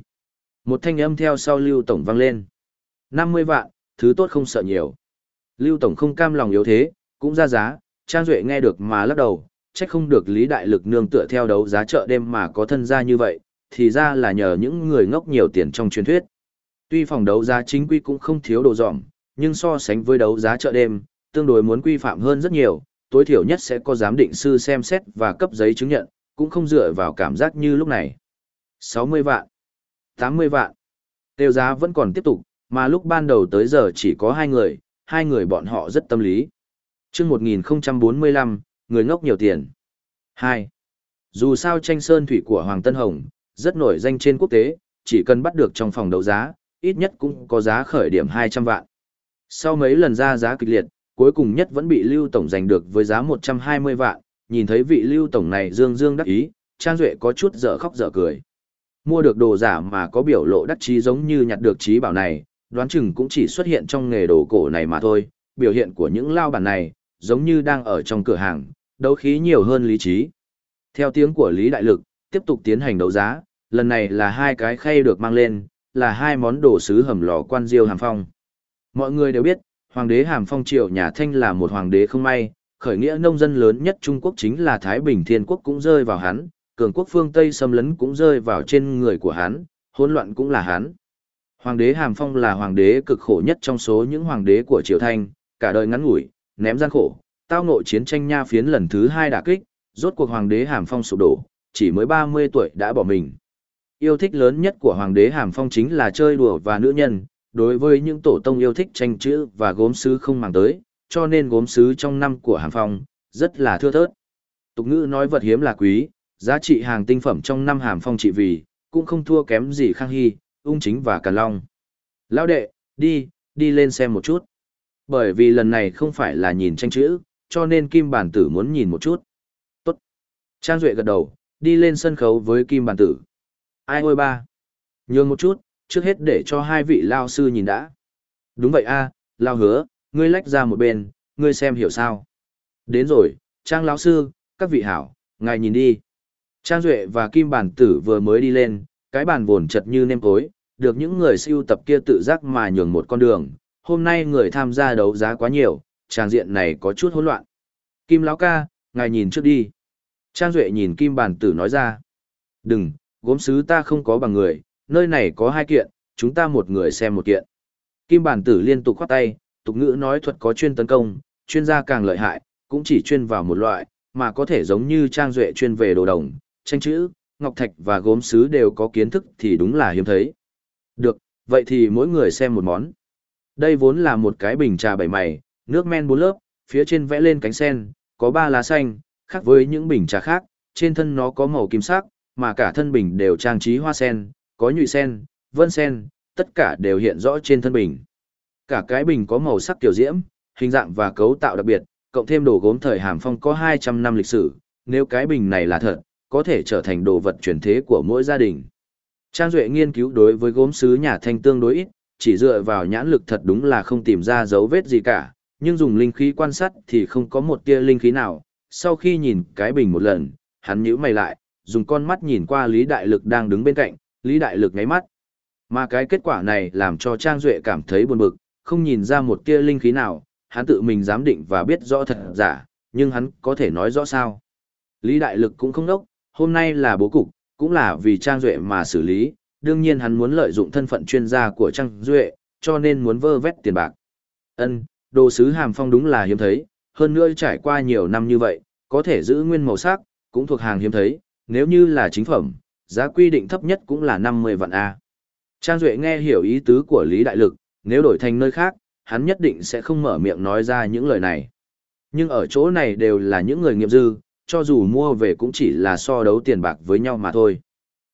Một thanh âm theo sau lưu tổng vang lên. 50 vạn, thứ tốt không sợ nhiều. Lưu tổng không cam lòng yếu thế, cũng ra giá, Trang Duệ nghe được mà lắc đầu, trách không được Lý Đại Lực nương tựa theo đấu giá chợ đêm mà có thân gia như vậy, thì ra là nhờ những người ngốc nhiều tiền trong truyền thuyết. Tuy phòng đấu giá chính quy cũng không thiếu đồ dỏm, nhưng so sánh với đấu giá chợ đêm, tương đối muốn quy phạm hơn rất nhiều, tối thiểu nhất sẽ có giám định sư xem xét và cấp giấy chứng nhận, cũng không dựa vào cảm giác như lúc này. 60 vạn, 80 vạn, tiêu giá vẫn còn tiếp tục, mà lúc ban đầu tới giờ chỉ có hai người, hai người bọn họ rất tâm lý. Trước 1045, người ngốc nhiều tiền. 2. Dù sao tranh sơn thủy của Hoàng Tân Hồng, rất nổi danh trên quốc tế, chỉ cần bắt được trong phòng đấu giá, ít nhất cũng có giá khởi điểm 200 vạn. Sau mấy lần ra giá kịch liệt, cuối cùng nhất vẫn bị Lưu Tổng giành được với giá 120 vạn, nhìn thấy vị Lưu Tổng này dương dương đắc ý, Trang Duệ có chút dở khóc dở cười. Mua được đồ giả mà có biểu lộ đắc chí giống như nhặt được trí bảo này, đoán chừng cũng chỉ xuất hiện trong nghề đồ cổ này mà thôi, biểu hiện của những lao bản này, giống như đang ở trong cửa hàng, đấu khí nhiều hơn lý trí. Theo tiếng của Lý Đại Lực, tiếp tục tiến hành đấu giá, lần này là hai cái khay được mang lên, là hai món đồ sứ hầm lò quan diêu hàm phong. Mọi người đều biết, hoàng đế hàm phong triều nhà Thanh là một hoàng đế không may, khởi nghĩa nông dân lớn nhất Trung Quốc chính là Thái Bình Thiên Quốc cũng rơi vào hắn, cường quốc phương Tây xâm lấn cũng rơi vào trên người của hắn, hỗn loạn cũng là hắn. Hoàng đế Hàm Phong là hoàng đế cực khổ nhất trong số những hoàng đế của Triều Thanh, cả đời ngắn ngủi, ném gian khổ, tao ngộ chiến tranh nha phiến lần thứ hai đả kích, rốt cuộc hoàng đế Hàm Phong sụp đổ, chỉ mới 30 tuổi đã bỏ mình. Yêu thích lớn nhất của hoàng đế Hàm Phong chính là chơi đùa và nữ nhân, đối với những tổ tông yêu thích tranh chữ và gốm sứ không màng tới, cho nên gốm sứ trong năm của Hàm Phong rất là thưa thớt. Tục ngữ nói vật hiếm là quý, giá trị hàng tinh phẩm trong năm Hàm Phong trị vì cũng không thua kém gì Khang Hy, ung chính và Càn Long. Lão đệ, đi, đi lên xem một chút. Bởi vì lần này không phải là nhìn tranh chữ, cho nên Kim Bản Tử muốn nhìn một chút. Tốt. Trang Duệ gật đầu, đi lên sân khấu với Kim Bản Tử. Ai ôi ba. Nhường một chút, trước hết để cho hai vị lao sư nhìn đã. Đúng vậy a lao hứa, ngươi lách ra một bên, ngươi xem hiểu sao. Đến rồi, Trang lão sư, các vị hảo, ngài nhìn đi. Trang Duệ và Kim Bản Tử vừa mới đi lên, cái bàn vồn chật như nêm tối được những người siêu tập kia tự giác mà nhường một con đường. Hôm nay người tham gia đấu giá quá nhiều, trang diện này có chút hỗn loạn. Kim lão ca, ngài nhìn trước đi. Trang Duệ nhìn Kim Bản Tử nói ra. Đừng, gốm sứ ta không có bằng người, nơi này có hai kiện, chúng ta một người xem một kiện. Kim Bản Tử liên tục khoát tay, tục ngữ nói thuật có chuyên tấn công, chuyên gia càng lợi hại, cũng chỉ chuyên vào một loại, mà có thể giống như Trang Duệ chuyên về đồ đồng, tranh chữ, ngọc thạch và gốm sứ đều có kiến thức thì đúng là hiếm thấy. Được, vậy thì mỗi người xem một món. Đây vốn là một cái bình trà bảy mày, nước men bốn lớp, phía trên vẽ lên cánh sen, có ba lá xanh, khác với những bình trà khác, trên thân nó có màu kim sắc, mà cả thân bình đều trang trí hoa sen, có nhụy sen, vân sen, tất cả đều hiện rõ trên thân bình. Cả cái bình có màu sắc kiểu diễm, hình dạng và cấu tạo đặc biệt, cộng thêm đồ gốm thời Hàm Phong có 200 năm lịch sử, nếu cái bình này là thật, có thể trở thành đồ vật truyền thế của mỗi gia đình. Trang Duệ nghiên cứu đối với gốm sứ nhà thanh tương đối ít, chỉ dựa vào nhãn lực thật đúng là không tìm ra dấu vết gì cả, nhưng dùng linh khí quan sát thì không có một tia linh khí nào. Sau khi nhìn cái bình một lần, hắn nhíu mày lại, dùng con mắt nhìn qua Lý Đại Lực đang đứng bên cạnh, Lý Đại Lực ngáy mắt. Mà cái kết quả này làm cho Trang Duệ cảm thấy buồn bực, không nhìn ra một tia linh khí nào, hắn tự mình giám định và biết rõ thật giả, nhưng hắn có thể nói rõ sao. Lý Đại Lực cũng không đốc, hôm nay là bố cục, cũng là vì Trang Duệ mà xử lý, đương nhiên hắn muốn lợi dụng thân phận chuyên gia của Trang Duệ, cho nên muốn vơ vét tiền bạc. Ân, đồ sứ hàm phong đúng là hiếm thấy, hơn nữa trải qua nhiều năm như vậy, có thể giữ nguyên màu sắc, cũng thuộc hàng hiếm thấy, nếu như là chính phẩm, giá quy định thấp nhất cũng là 50 vạn A. Trang Duệ nghe hiểu ý tứ của Lý Đại Lực, nếu đổi thành nơi khác, hắn nhất định sẽ không mở miệng nói ra những lời này. Nhưng ở chỗ này đều là những người nghiệp dư, cho dù mua về cũng chỉ là so đấu tiền bạc với nhau mà thôi.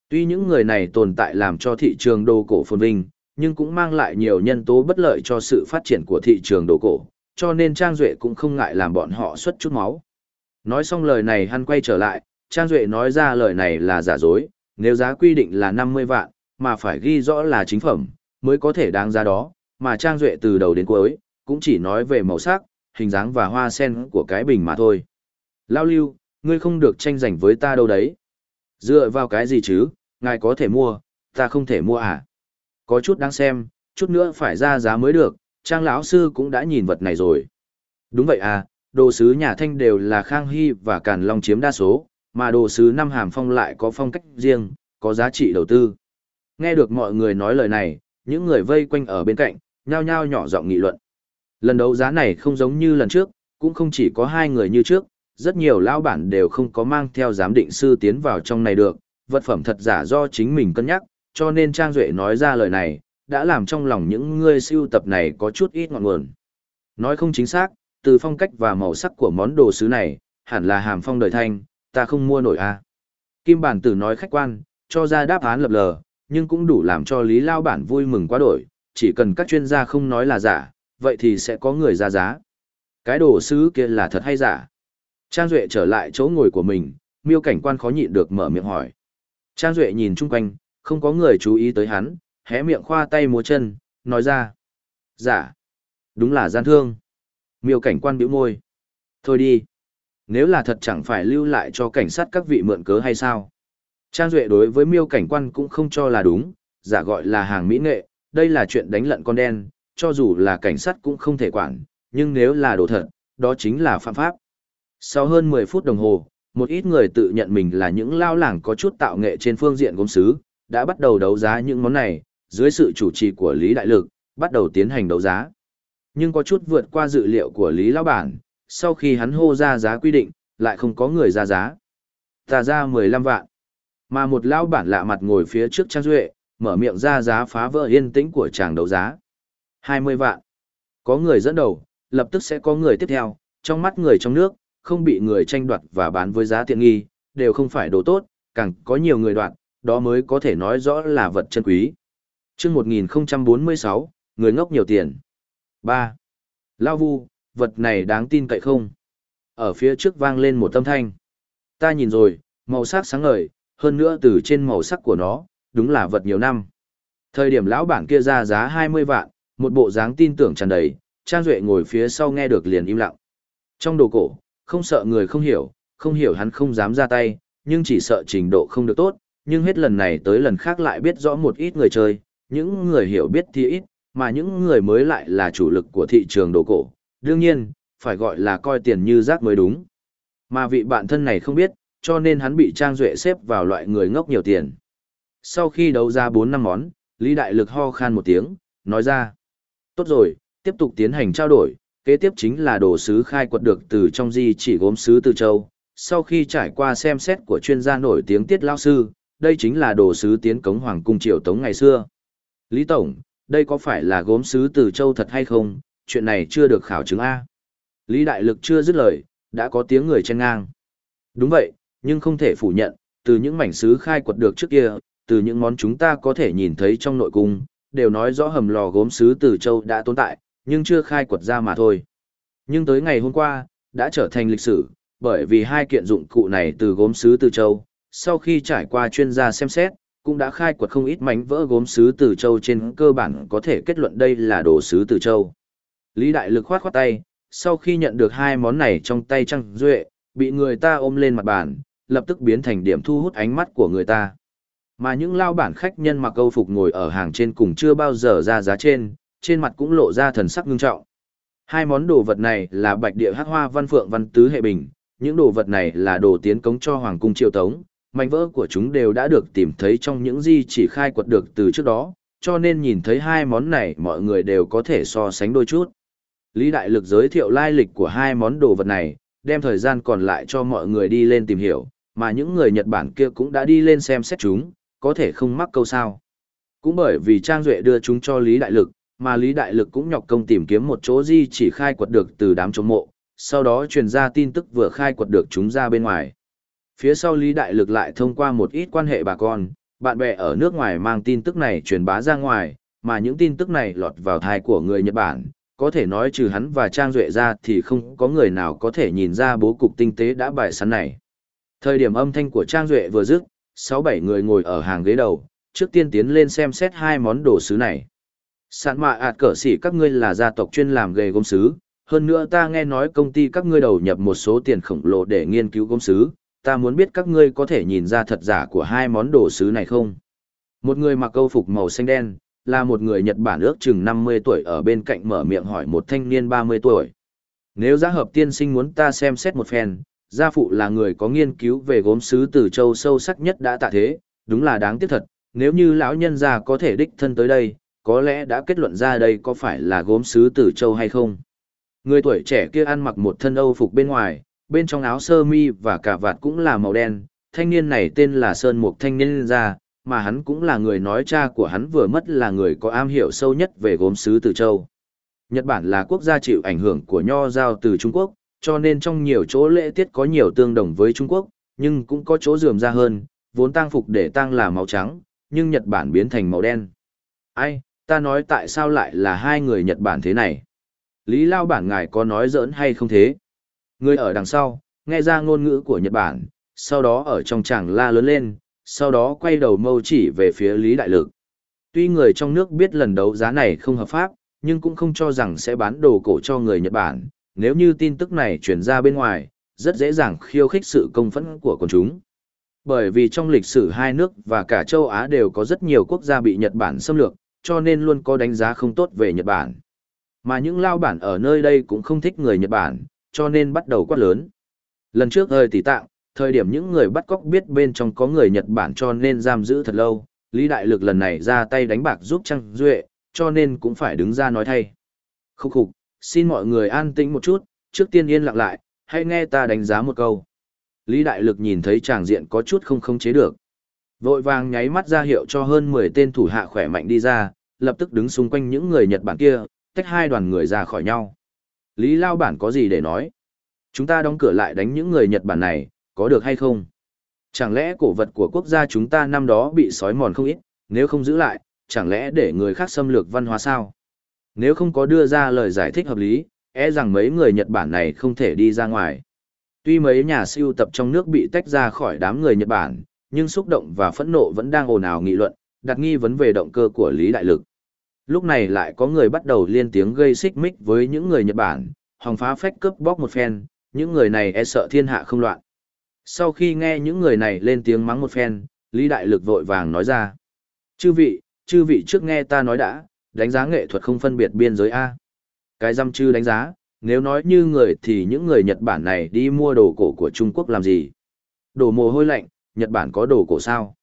Tuy những người này tồn tại làm cho thị trường đồ cổ phồn vinh, nhưng cũng mang lại nhiều nhân tố bất lợi cho sự phát triển của thị trường đồ cổ, cho nên Trang Duệ cũng không ngại làm bọn họ xuất chút máu. Nói xong lời này hắn quay trở lại, Trang Duệ nói ra lời này là giả dối, nếu giá quy định là 50 vạn, mà phải ghi rõ là chính phẩm, mới có thể đáng giá đó, mà Trang Duệ từ đầu đến cuối, cũng chỉ nói về màu sắc, hình dáng và hoa sen của cái bình mà thôi. Lao lưu, ngươi không được tranh giành với ta đâu đấy. Dựa vào cái gì chứ, ngài có thể mua, ta không thể mua à? Có chút đáng xem, chút nữa phải ra giá mới được, trang lão sư cũng đã nhìn vật này rồi. Đúng vậy à, đồ sứ nhà thanh đều là Khang Hy và Càn Long chiếm đa số, mà đồ sứ năm hàm phong lại có phong cách riêng, có giá trị đầu tư. Nghe được mọi người nói lời này, những người vây quanh ở bên cạnh, nhao nhao nhỏ giọng nghị luận. Lần đấu giá này không giống như lần trước, cũng không chỉ có hai người như trước, rất nhiều lão bản đều không có mang theo giám định sư tiến vào trong này được, vật phẩm thật giả do chính mình cân nhắc, cho nên Trang Duệ nói ra lời này, đã làm trong lòng những người siêu tập này có chút ít ngọn nguồn. Nói không chính xác, từ phong cách và màu sắc của món đồ sứ này, hẳn là hàm phong đời thanh, ta không mua nổi a à. Kim bản tử nói khách quan, cho ra đáp án lập lờ, nhưng cũng đủ làm cho Lý Lao Bản vui mừng quá đổi, chỉ cần các chuyên gia không nói là giả, vậy thì sẽ có người ra giá. Cái đồ sứ kia là thật hay giả? Trang Duệ trở lại chỗ ngồi của mình, miêu cảnh quan khó nhịn được mở miệng hỏi. Trang Duệ nhìn chung quanh, không có người chú ý tới hắn, hé miệng khoa tay múa chân, nói ra. Giả. Đúng là gian thương. Miêu cảnh quan biểu môi. Thôi đi. Nếu là thật chẳng phải lưu lại cho cảnh sát các vị mượn cớ hay sao? Trang Duệ đối với miêu cảnh quan cũng không cho là đúng, giả gọi là hàng mỹ nghệ, đây là chuyện đánh lận con đen, cho dù là cảnh sát cũng không thể quản, nhưng nếu là đồ thật, đó chính là phạm pháp. Sau hơn 10 phút đồng hồ, một ít người tự nhận mình là những lao làng có chút tạo nghệ trên phương diện gốm sứ, đã bắt đầu đấu giá những món này, dưới sự chủ trì của Lý Đại Lực, bắt đầu tiến hành đấu giá. Nhưng có chút vượt qua dự liệu của Lý Lão Bản, sau khi hắn hô ra giá quy định, lại không có người ra giá. Ta ra 15 vạn. Mà một lão bản lạ mặt ngồi phía trước Trang Duệ, mở miệng ra giá phá vỡ yên tĩnh của chàng đấu giá. 20 vạn. Có người dẫn đầu, lập tức sẽ có người tiếp theo, trong mắt người trong nước, không bị người tranh đoạt và bán với giá tiện nghi, đều không phải đồ tốt, càng có nhiều người đoạt, đó mới có thể nói rõ là vật chân quý. chương 1046, người ngốc nhiều tiền. 3. Lao vu, vật này đáng tin cậy không? Ở phía trước vang lên một tâm thanh. Ta nhìn rồi, màu sắc sáng ngời, hơn nữa từ trên màu sắc của nó, đúng là vật nhiều năm. Thời điểm lão bản kia ra giá 20 vạn, một bộ dáng tin tưởng tràn đầy, Trang Duệ ngồi phía sau nghe được liền im lặng. Trong đồ cổ, không sợ người không hiểu, không hiểu hắn không dám ra tay, nhưng chỉ sợ trình độ không được tốt, nhưng hết lần này tới lần khác lại biết rõ một ít người chơi, những người hiểu biết thì ít, mà những người mới lại là chủ lực của thị trường đồ cổ. Đương nhiên, phải gọi là coi tiền như rác mới đúng. Mà vị bạn thân này không biết, cho nên hắn bị Trang Duệ xếp vào loại người ngốc nhiều tiền. Sau khi đấu ra 4 năm món, Lý Đại Lực ho khan một tiếng, nói ra. Tốt rồi, tiếp tục tiến hành trao đổi, kế tiếp chính là đồ sứ khai quật được từ trong di chỉ gốm sứ từ châu. Sau khi trải qua xem xét của chuyên gia nổi tiếng tiết lao sư, đây chính là đồ sứ tiến cống hoàng cung triều tống ngày xưa. Lý Tổng, đây có phải là gốm sứ từ châu thật hay không, chuyện này chưa được khảo chứng A. Lý Đại Lực chưa dứt lời, đã có tiếng người chen ngang. Đúng vậy, nhưng không thể phủ nhận, từ những mảnh sứ khai quật được trước kia, từ những món chúng ta có thể nhìn thấy trong nội cung, đều nói rõ hầm lò gốm sứ từ châu đã tồn tại, nhưng chưa khai quật ra mà thôi. Nhưng tới ngày hôm qua, đã trở thành lịch sử, bởi vì hai kiện dụng cụ này từ gốm sứ từ châu, sau khi trải qua chuyên gia xem xét, cũng đã khai quật không ít mảnh vỡ gốm sứ từ châu trên cơ bản có thể kết luận đây là đồ sứ từ châu. Lý Đại Lực khoát khoát tay, sau khi nhận được hai món này trong tay Trăng Duệ, bị người ta ôm lên mặt bàn, lập tức biến thành điểm thu hút ánh mắt của người ta. Mà những lao bản khách nhân mặc câu phục ngồi ở hàng trên cùng chưa bao giờ ra giá trên, trên mặt cũng lộ ra thần sắc ngưng trọng. Hai món đồ vật này là bạch địa hắc hoa văn phượng văn tứ hệ bình, những đồ vật này là đồ tiến cống cho hoàng cung triều tống, mảnh vỡ của chúng đều đã được tìm thấy trong những di chỉ khai quật được từ trước đó, cho nên nhìn thấy hai món này mọi người đều có thể so sánh đôi chút. Lý Đại Lực giới thiệu lai lịch của hai món đồ vật này, đem thời gian còn lại cho mọi người đi lên tìm hiểu, mà những người Nhật Bản kia cũng đã đi lên xem xét chúng, có thể không mắc câu sao. Cũng bởi vì Trang Duệ đưa chúng cho Lý Đại Lực, mà Lý Đại Lực cũng nhọc công tìm kiếm một chỗ di chỉ khai quật được từ đám chống mộ, sau đó truyền ra tin tức vừa khai quật được chúng ra bên ngoài. Phía sau Lý Đại Lực lại thông qua một ít quan hệ bà con, bạn bè ở nước ngoài mang tin tức này truyền bá ra ngoài, mà những tin tức này lọt vào thai của người Nhật Bản, có thể nói trừ hắn và Trang Duệ ra thì không có người nào có thể nhìn ra bố cục tinh tế đã bài sẵn này. Thời điểm âm thanh của Trang Duệ vừa dứt, 6-7 người ngồi ở hàng ghế đầu, trước tiên tiến lên xem xét hai món đồ sứ này. Sản mạ ạt cỡ xỉ các ngươi là gia tộc chuyên làm nghề gốm sứ, hơn nữa ta nghe nói công ty các ngươi đầu nhập một số tiền khổng lồ để nghiên cứu gốm sứ, ta muốn biết các ngươi có thể nhìn ra thật giả của hai món đồ sứ này không? Một người mặc câu phục màu xanh đen, là một người Nhật Bản ước chừng 50 tuổi ở bên cạnh mở miệng hỏi một thanh niên 30 tuổi. Nếu giá hợp tiên sinh muốn ta xem xét một phen, gia phụ là người có nghiên cứu về gốm sứ từ châu sâu sắc nhất đã tạ thế, đúng là đáng tiếc thật, nếu như lão nhân gia có thể đích thân tới đây, có lẽ đã kết luận ra đây có phải là gốm sứ từ châu hay không. Người tuổi trẻ kia ăn mặc một thân âu phục bên ngoài, bên trong áo sơ mi và cả vạt cũng là màu đen, thanh niên này tên là Sơn Mục Thanh Niên gia, mà hắn cũng là người nói cha của hắn vừa mất là người có am hiểu sâu nhất về gốm sứ từ châu. Nhật Bản là quốc gia chịu ảnh hưởng của nho giao từ Trung Quốc, cho nên trong nhiều chỗ lễ tiết có nhiều tương đồng với Trung Quốc, nhưng cũng có chỗ dườm ra hơn, vốn tang phục để tang là màu trắng, nhưng Nhật Bản biến thành màu đen. Ai, ta nói tại sao lại là hai người Nhật Bản thế này? Lý Lao bản ngài có nói giỡn hay không thế? Người ở đằng sau, nghe ra ngôn ngữ của Nhật Bản, sau đó ở trong chàng la lớn lên, sau đó quay đầu mâu chỉ về phía Lý Đại Lực. Tuy người trong nước biết lần đấu giá này không hợp pháp, nhưng cũng không cho rằng sẽ bán đồ cổ cho người Nhật Bản, nếu như tin tức này truyền ra bên ngoài, rất dễ dàng khiêu khích sự công phẫn của quần chúng. Bởi vì trong lịch sử hai nước và cả châu Á đều có rất nhiều quốc gia bị Nhật Bản xâm lược, cho nên luôn có đánh giá không tốt về Nhật Bản. Mà những lao bản ở nơi đây cũng không thích người Nhật Bản, cho nên bắt đầu quát lớn. Lần trước hơi tỷ tạng, thời điểm những người bắt cóc biết bên trong có người Nhật Bản cho nên giam giữ thật lâu, Lý Đại Lực lần này ra tay đánh bạc giúp Trăng Duệ, cho nên cũng phải đứng ra nói thay. Khúc khục, xin mọi người an tĩnh một chút, trước tiên yên lặng lại, hãy nghe ta đánh giá một câu. Lý Đại Lực nhìn thấy tràng diện có chút không khống chế được. Vội vàng nháy mắt ra hiệu cho hơn 10 tên thủ hạ khỏe mạnh đi ra, lập tức đứng xung quanh những người Nhật Bản kia, tách hai đoàn người ra khỏi nhau. Lý Lao Bản có gì để nói? Chúng ta đóng cửa lại đánh những người Nhật Bản này, có được hay không? Chẳng lẽ cổ vật của quốc gia chúng ta năm đó bị sói mòn không ít, nếu không giữ lại, chẳng lẽ để người khác xâm lược văn hóa sao? Nếu không có đưa ra lời giải thích hợp lý, e rằng mấy người Nhật Bản này không thể đi ra ngoài. Tuy mấy nhà siêu tập trong nước bị tách ra khỏi đám người Nhật Bản, nhưng xúc động và phẫn nộ vẫn đang ồn ào nghị luận, đặt nghi vấn về động cơ của Lý Đại Lực. Lúc này lại có người bắt đầu liên tiếng gây xích mích với những người Nhật Bản, hòng phá phách cướp bóc một phen, những người này e sợ thiên hạ không loạn. Sau khi nghe những người này lên tiếng mắng một phen, Lý Đại Lực vội vàng nói ra. Chư vị, chư vị trước nghe ta nói đã, đánh giá nghệ thuật không phân biệt biên giới A. Cái dăm chư đánh giá, nếu nói như người thì những người Nhật Bản này đi mua đồ cổ của Trung Quốc làm gì? Đồ mồ hôi lạnh, Nhật Bản có đồ cổ sao?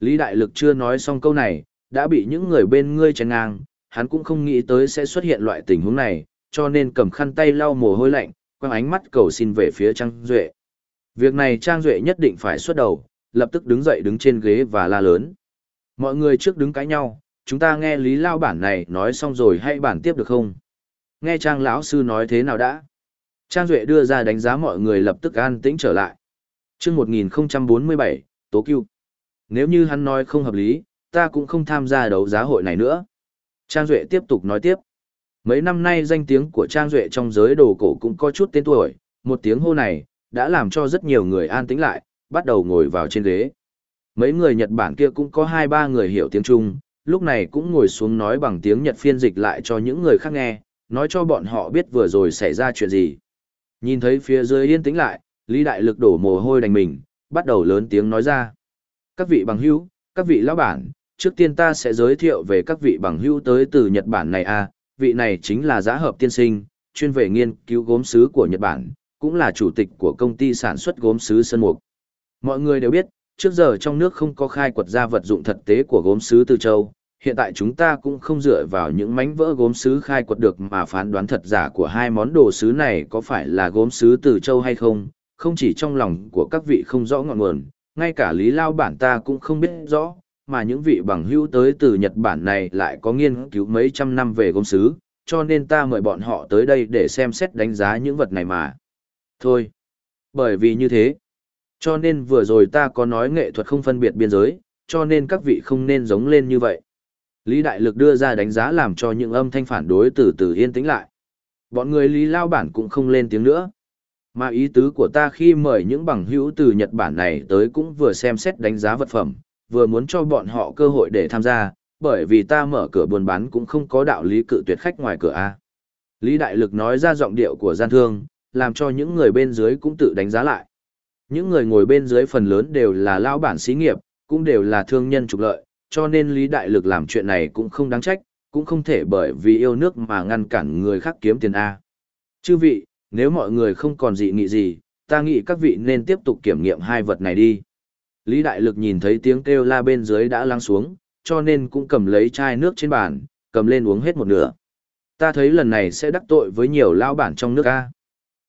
Lý Đại Lực chưa nói xong câu này, đã bị những người bên ngươi chèn ngang, hắn cũng không nghĩ tới sẽ xuất hiện loại tình huống này, cho nên cầm khăn tay lau mồ hôi lạnh, quăng ánh mắt cầu xin về phía Trang Duệ. Việc này Trang Duệ nhất định phải xuất đầu, lập tức đứng dậy đứng trên ghế và la lớn. Mọi người trước đứng cãi nhau, chúng ta nghe Lý Lao bản này nói xong rồi hay bản tiếp được không? Nghe Trang lão sư nói thế nào đã? Trang Duệ đưa ra đánh giá mọi người lập tức an tĩnh trở lại. chương 1047, Tố Cưu. Nếu như hắn nói không hợp lý, ta cũng không tham gia đấu giá hội này nữa. Trang Duệ tiếp tục nói tiếp. Mấy năm nay danh tiếng của Trang Duệ trong giới đồ cổ cũng có chút tên tuổi, một tiếng hô này, đã làm cho rất nhiều người an tĩnh lại, bắt đầu ngồi vào trên ghế. Mấy người Nhật Bản kia cũng có hai ba người hiểu tiếng Trung, lúc này cũng ngồi xuống nói bằng tiếng Nhật phiên dịch lại cho những người khác nghe, nói cho bọn họ biết vừa rồi xảy ra chuyện gì. Nhìn thấy phía dưới yên tĩnh lại, Lý Đại Lực đổ mồ hôi đành mình, bắt đầu lớn tiếng nói ra. Các vị bằng hữu, các vị lão bản, trước tiên ta sẽ giới thiệu về các vị bằng hữu tới từ Nhật Bản này a, vị này chính là giá hợp tiên sinh, chuyên về nghiên cứu gốm sứ của Nhật Bản, cũng là chủ tịch của công ty sản xuất gốm sứ Sơn Mục. Mọi người đều biết, trước giờ trong nước không có khai quật ra vật dụng thật tế của gốm sứ Từ Châu, hiện tại chúng ta cũng không dựa vào những mảnh vỡ gốm sứ khai quật được mà phán đoán thật giả của hai món đồ sứ này có phải là gốm sứ Từ Châu hay không, không chỉ trong lòng của các vị không rõ ngọn nguồn, ngay cả Lý Lao bản ta cũng không biết rõ, mà những vị bằng hữu tới từ Nhật Bản này lại có nghiên cứu mấy trăm năm về gốm sứ, cho nên ta mời bọn họ tới đây để xem xét đánh giá những vật này mà. Thôi, bởi vì như thế, cho nên vừa rồi ta có nói nghệ thuật không phân biệt biên giới, cho nên các vị không nên giống lên như vậy. Lý Đại Lực đưa ra đánh giá làm cho những âm thanh phản đối từ từ yên tĩnh lại. Bọn người Lý Lao Bản cũng không lên tiếng nữa. Mà ý tứ của ta khi mời những bằng hữu từ Nhật Bản này tới cũng vừa xem xét đánh giá vật phẩm, vừa muốn cho bọn họ cơ hội để tham gia, bởi vì ta mở cửa buôn bán cũng không có đạo lý cự tuyệt khách ngoài cửa A. Lý Đại Lực nói ra giọng điệu của gian thương, làm cho những người bên dưới cũng tự đánh giá lại. Những người ngồi bên dưới phần lớn đều là lao bản xí nghiệp, cũng đều là thương nhân trục lợi, cho nên Lý Đại Lực làm chuyện này cũng không đáng trách, cũng không thể bởi vì yêu nước mà ngăn cản người khác kiếm tiền A. Chư vị, nếu mọi người không còn dị nghị gì, ta nghĩ các vị nên tiếp tục kiểm nghiệm hai vật này đi. Lý Đại Lực nhìn thấy tiếng kêu la bên dưới đã lắng xuống, cho nên cũng cầm lấy chai nước trên bàn, cầm lên uống hết một nửa. Ta thấy lần này sẽ đắc tội với nhiều lao bản trong nước A.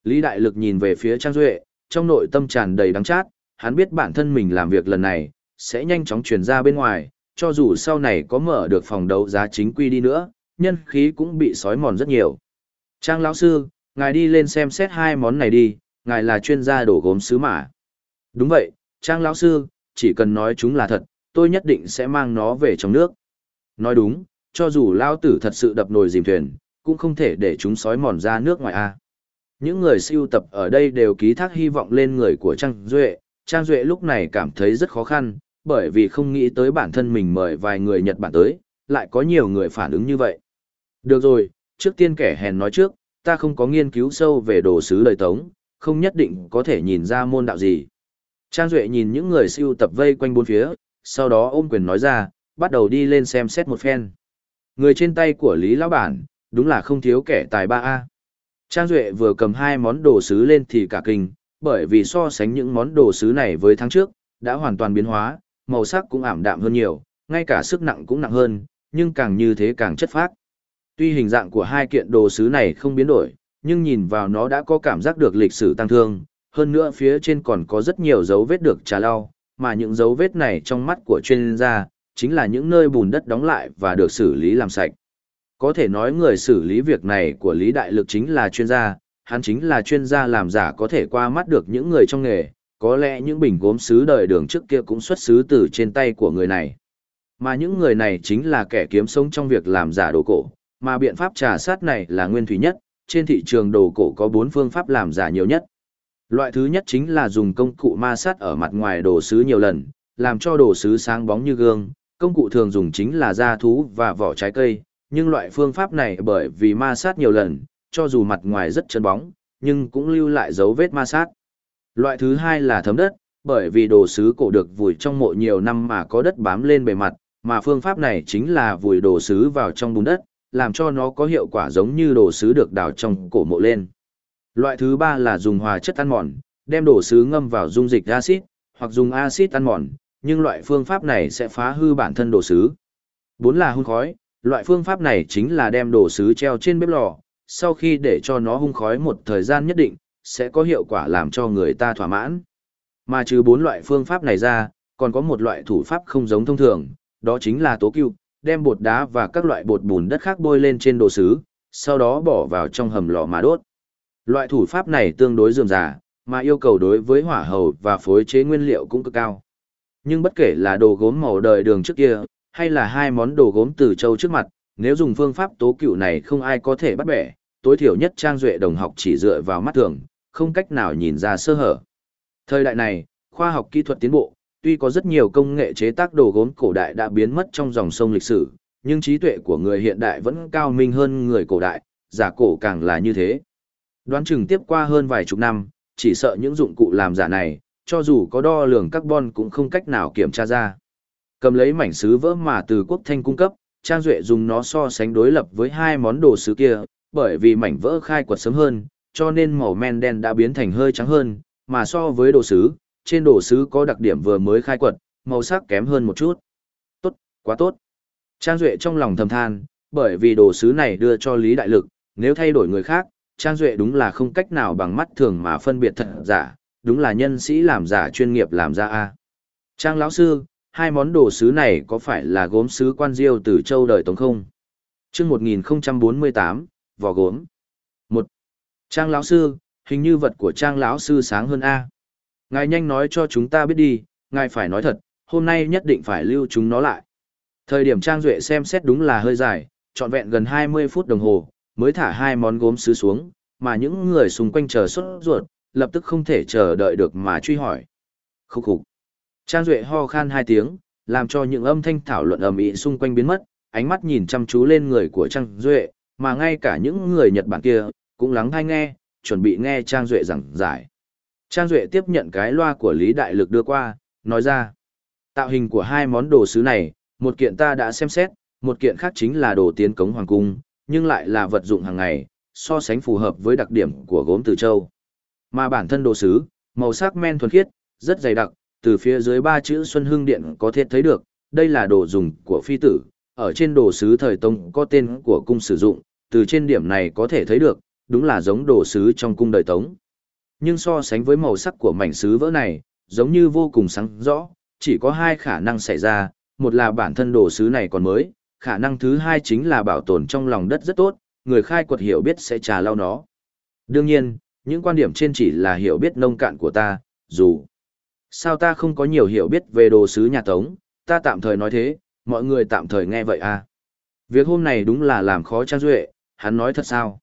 Lý Đại Lực nhìn về phía Trang Duệ, trong nội tâm tràn đầy đắng chát, hắn biết bản thân mình làm việc lần này, sẽ nhanh chóng truyền ra bên ngoài, cho dù sau này có mở được phòng đấu giá chính quy đi nữa, nhân khí cũng bị sói mòn rất nhiều. Trang lão sư, ngài đi lên xem xét hai món này đi, ngài là chuyên gia đổ gốm sứ mà. Đúng vậy, Trang lão sư, chỉ cần nói chúng là thật, tôi nhất định sẽ mang nó về trong nước. Nói đúng, cho dù lao tử thật sự đập nồi dìm thuyền, cũng không thể để chúng sói mòn ra nước ngoài a. Những người siêu tập ở đây đều ký thác hy vọng lên người của Trang Duệ, Trang Duệ lúc này cảm thấy rất khó khăn, bởi vì không nghĩ tới bản thân mình mời vài người Nhật Bản tới, lại có nhiều người phản ứng như vậy. Được rồi, trước tiên kẻ hèn nói trước, ta không có nghiên cứu sâu về đồ sứ đời tống, không nhất định có thể nhìn ra môn đạo gì. Trang Duệ nhìn những người siêu tập vây quanh bốn phía, sau đó ôm quyền nói ra, bắt đầu đi lên xem xét một phen. Người trên tay của Lý Lão Bản, đúng là không thiếu kẻ tài ba a Trang Duệ vừa cầm hai món đồ sứ lên thì cả kinh, bởi vì so sánh những món đồ sứ này với tháng trước, đã hoàn toàn biến hóa, màu sắc cũng ảm đạm hơn nhiều, ngay cả sức nặng cũng nặng hơn, nhưng càng như thế càng chất phác. Tuy hình dạng của hai kiện đồ sứ này không biến đổi, nhưng nhìn vào nó đã có cảm giác được lịch sử tăng thương, hơn nữa phía trên còn có rất nhiều dấu vết được trà lau, mà những dấu vết này trong mắt của chuyên gia, chính là những nơi bùn đất đóng lại và được xử lý làm sạch. Có thể nói người xử lý việc này của Lý Đại Lực chính là chuyên gia, hắn chính là chuyên gia làm giả có thể qua mắt được những người trong nghề, có lẽ những bình gốm sứ đời đường trước kia cũng xuất xứ từ trên tay của người này. Mà những người này chính là kẻ kiếm sống trong việc làm giả đồ cổ, mà biện pháp trà sát này là nguyên thủy nhất, trên thị trường đồ cổ có 4 phương pháp làm giả nhiều nhất. Loại thứ nhất chính là dùng công cụ ma sát ở mặt ngoài đồ sứ nhiều lần, làm cho đồ sứ sáng bóng như gương, công cụ thường dùng chính là da thú và vỏ trái cây, nhưng loại phương pháp này bởi vì ma sát nhiều lần, cho dù mặt ngoài rất chân bóng, nhưng cũng lưu lại dấu vết ma sát. Loại thứ hai là thấm đất, bởi vì đồ sứ cổ được vùi trong mộ nhiều năm mà có đất bám lên bề mặt, mà phương pháp này chính là vùi đồ sứ vào trong bùn đất, làm cho nó có hiệu quả giống như đồ sứ được đào trong cổ mộ lên. Loại thứ ba là dùng hòa chất ăn mòn, đem đồ sứ ngâm vào dung dịch axit, hoặc dùng axit ăn mòn, nhưng loại phương pháp này sẽ phá hư bản thân đồ sứ. Bốn là hun khói, loại phương pháp này chính là đem đồ sứ treo trên bếp lò, sau khi để cho nó hung khói một thời gian nhất định, sẽ có hiệu quả làm cho người ta thỏa mãn. Mà trừ bốn loại phương pháp này ra, còn có một loại thủ pháp không giống thông thường, đó chính là tố cưu, đem bột đá và các loại bột bùn đất khác bôi lên trên đồ sứ, sau đó bỏ vào trong hầm lò mà đốt. Loại thủ pháp này tương đối dườm già, mà yêu cầu đối với hỏa hầu và phối chế nguyên liệu cũng cực cao. Nhưng bất kể là đồ gốm màu đời đường trước kia, hay là hai món đồ gốm từ châu trước mặt, nếu dùng phương pháp tố cựu này không ai có thể bắt bẻ, tối thiểu nhất trang duệ đồng học chỉ dựa vào mắt thường, không cách nào nhìn ra sơ hở. Thời đại này, khoa học kỹ thuật tiến bộ, tuy có rất nhiều công nghệ chế tác đồ gốm cổ đại đã biến mất trong dòng sông lịch sử, nhưng trí tuệ của người hiện đại vẫn cao minh hơn người cổ đại, giả cổ càng là như thế. Đoán chừng tiếp qua hơn vài chục năm, chỉ sợ những dụng cụ làm giả này, cho dù có đo lường carbon cũng không cách nào kiểm tra ra. Cầm lấy mảnh sứ vỡ mà từ quốc thanh cung cấp, Trang Duệ dùng nó so sánh đối lập với hai món đồ sứ kia, bởi vì mảnh vỡ khai quật sớm hơn, cho nên màu men đen đã biến thành hơi trắng hơn, mà so với đồ sứ, trên đồ sứ có đặc điểm vừa mới khai quật, màu sắc kém hơn một chút. Tốt, quá tốt. Trang Duệ trong lòng thầm than, bởi vì đồ sứ này đưa cho Lý Đại Lực, nếu thay đổi người khác, Trang Duệ đúng là không cách nào bằng mắt thường mà phân biệt thật giả, đúng là nhân sĩ làm giả chuyên nghiệp làm ra a Trang lão sư, hai món đồ sứ này có phải là gốm sứ quan diêu từ châu đời Tống không? chương 1048, vỏ gốm. một Trang lão sư, hình như vật của Trang lão sư sáng hơn A. Ngài nhanh nói cho chúng ta biết đi, ngài phải nói thật, hôm nay nhất định phải lưu chúng nó lại. Thời điểm Trang Duệ xem xét đúng là hơi dài, trọn vẹn gần 20 phút đồng hồ, mới thả hai món gốm sứ xuống, mà những người xung quanh chờ xuất ruột, lập tức không thể chờ đợi được mà truy hỏi. Khúc khục. Trang Duệ ho khan hai tiếng, làm cho những âm thanh thảo luận ầm ĩ xung quanh biến mất, ánh mắt nhìn chăm chú lên người của Trang Duệ, mà ngay cả những người Nhật Bản kia, cũng lắng thai nghe, chuẩn bị nghe Trang Duệ giảng giải. Trang Duệ tiếp nhận cái loa của Lý Đại Lực đưa qua, nói ra. Tạo hình của hai món đồ sứ này, một kiện ta đã xem xét, một kiện khác chính là đồ tiến cống hoàng cung, nhưng lại là vật dụng hàng ngày, so sánh phù hợp với đặc điểm của gốm từ châu. Mà bản thân đồ sứ, màu sắc men thuần khiết, rất dày đặc, từ phía dưới ba chữ Xuân Hưng Điện có thể thấy được, đây là đồ dùng của phi tử, ở trên đồ sứ thời Tông có tên của cung sử dụng, từ trên điểm này có thể thấy được, đúng là giống đồ sứ trong cung đời Tống. Nhưng so sánh với màu sắc của mảnh sứ vỡ này, giống như vô cùng sáng rõ, chỉ có hai khả năng xảy ra, một là bản thân đồ sứ này còn mới, khả năng thứ hai chính là bảo tồn trong lòng đất rất tốt, người khai quật hiểu biết sẽ trà lau nó. Đương nhiên, những quan điểm trên chỉ là hiểu biết nông cạn của ta, dù Sao ta không có nhiều hiểu biết về đồ sứ nhà Tống, ta tạm thời nói thế, mọi người tạm thời nghe vậy à. Việc hôm này đúng là làm khó Trang Duệ, hắn nói thật sao?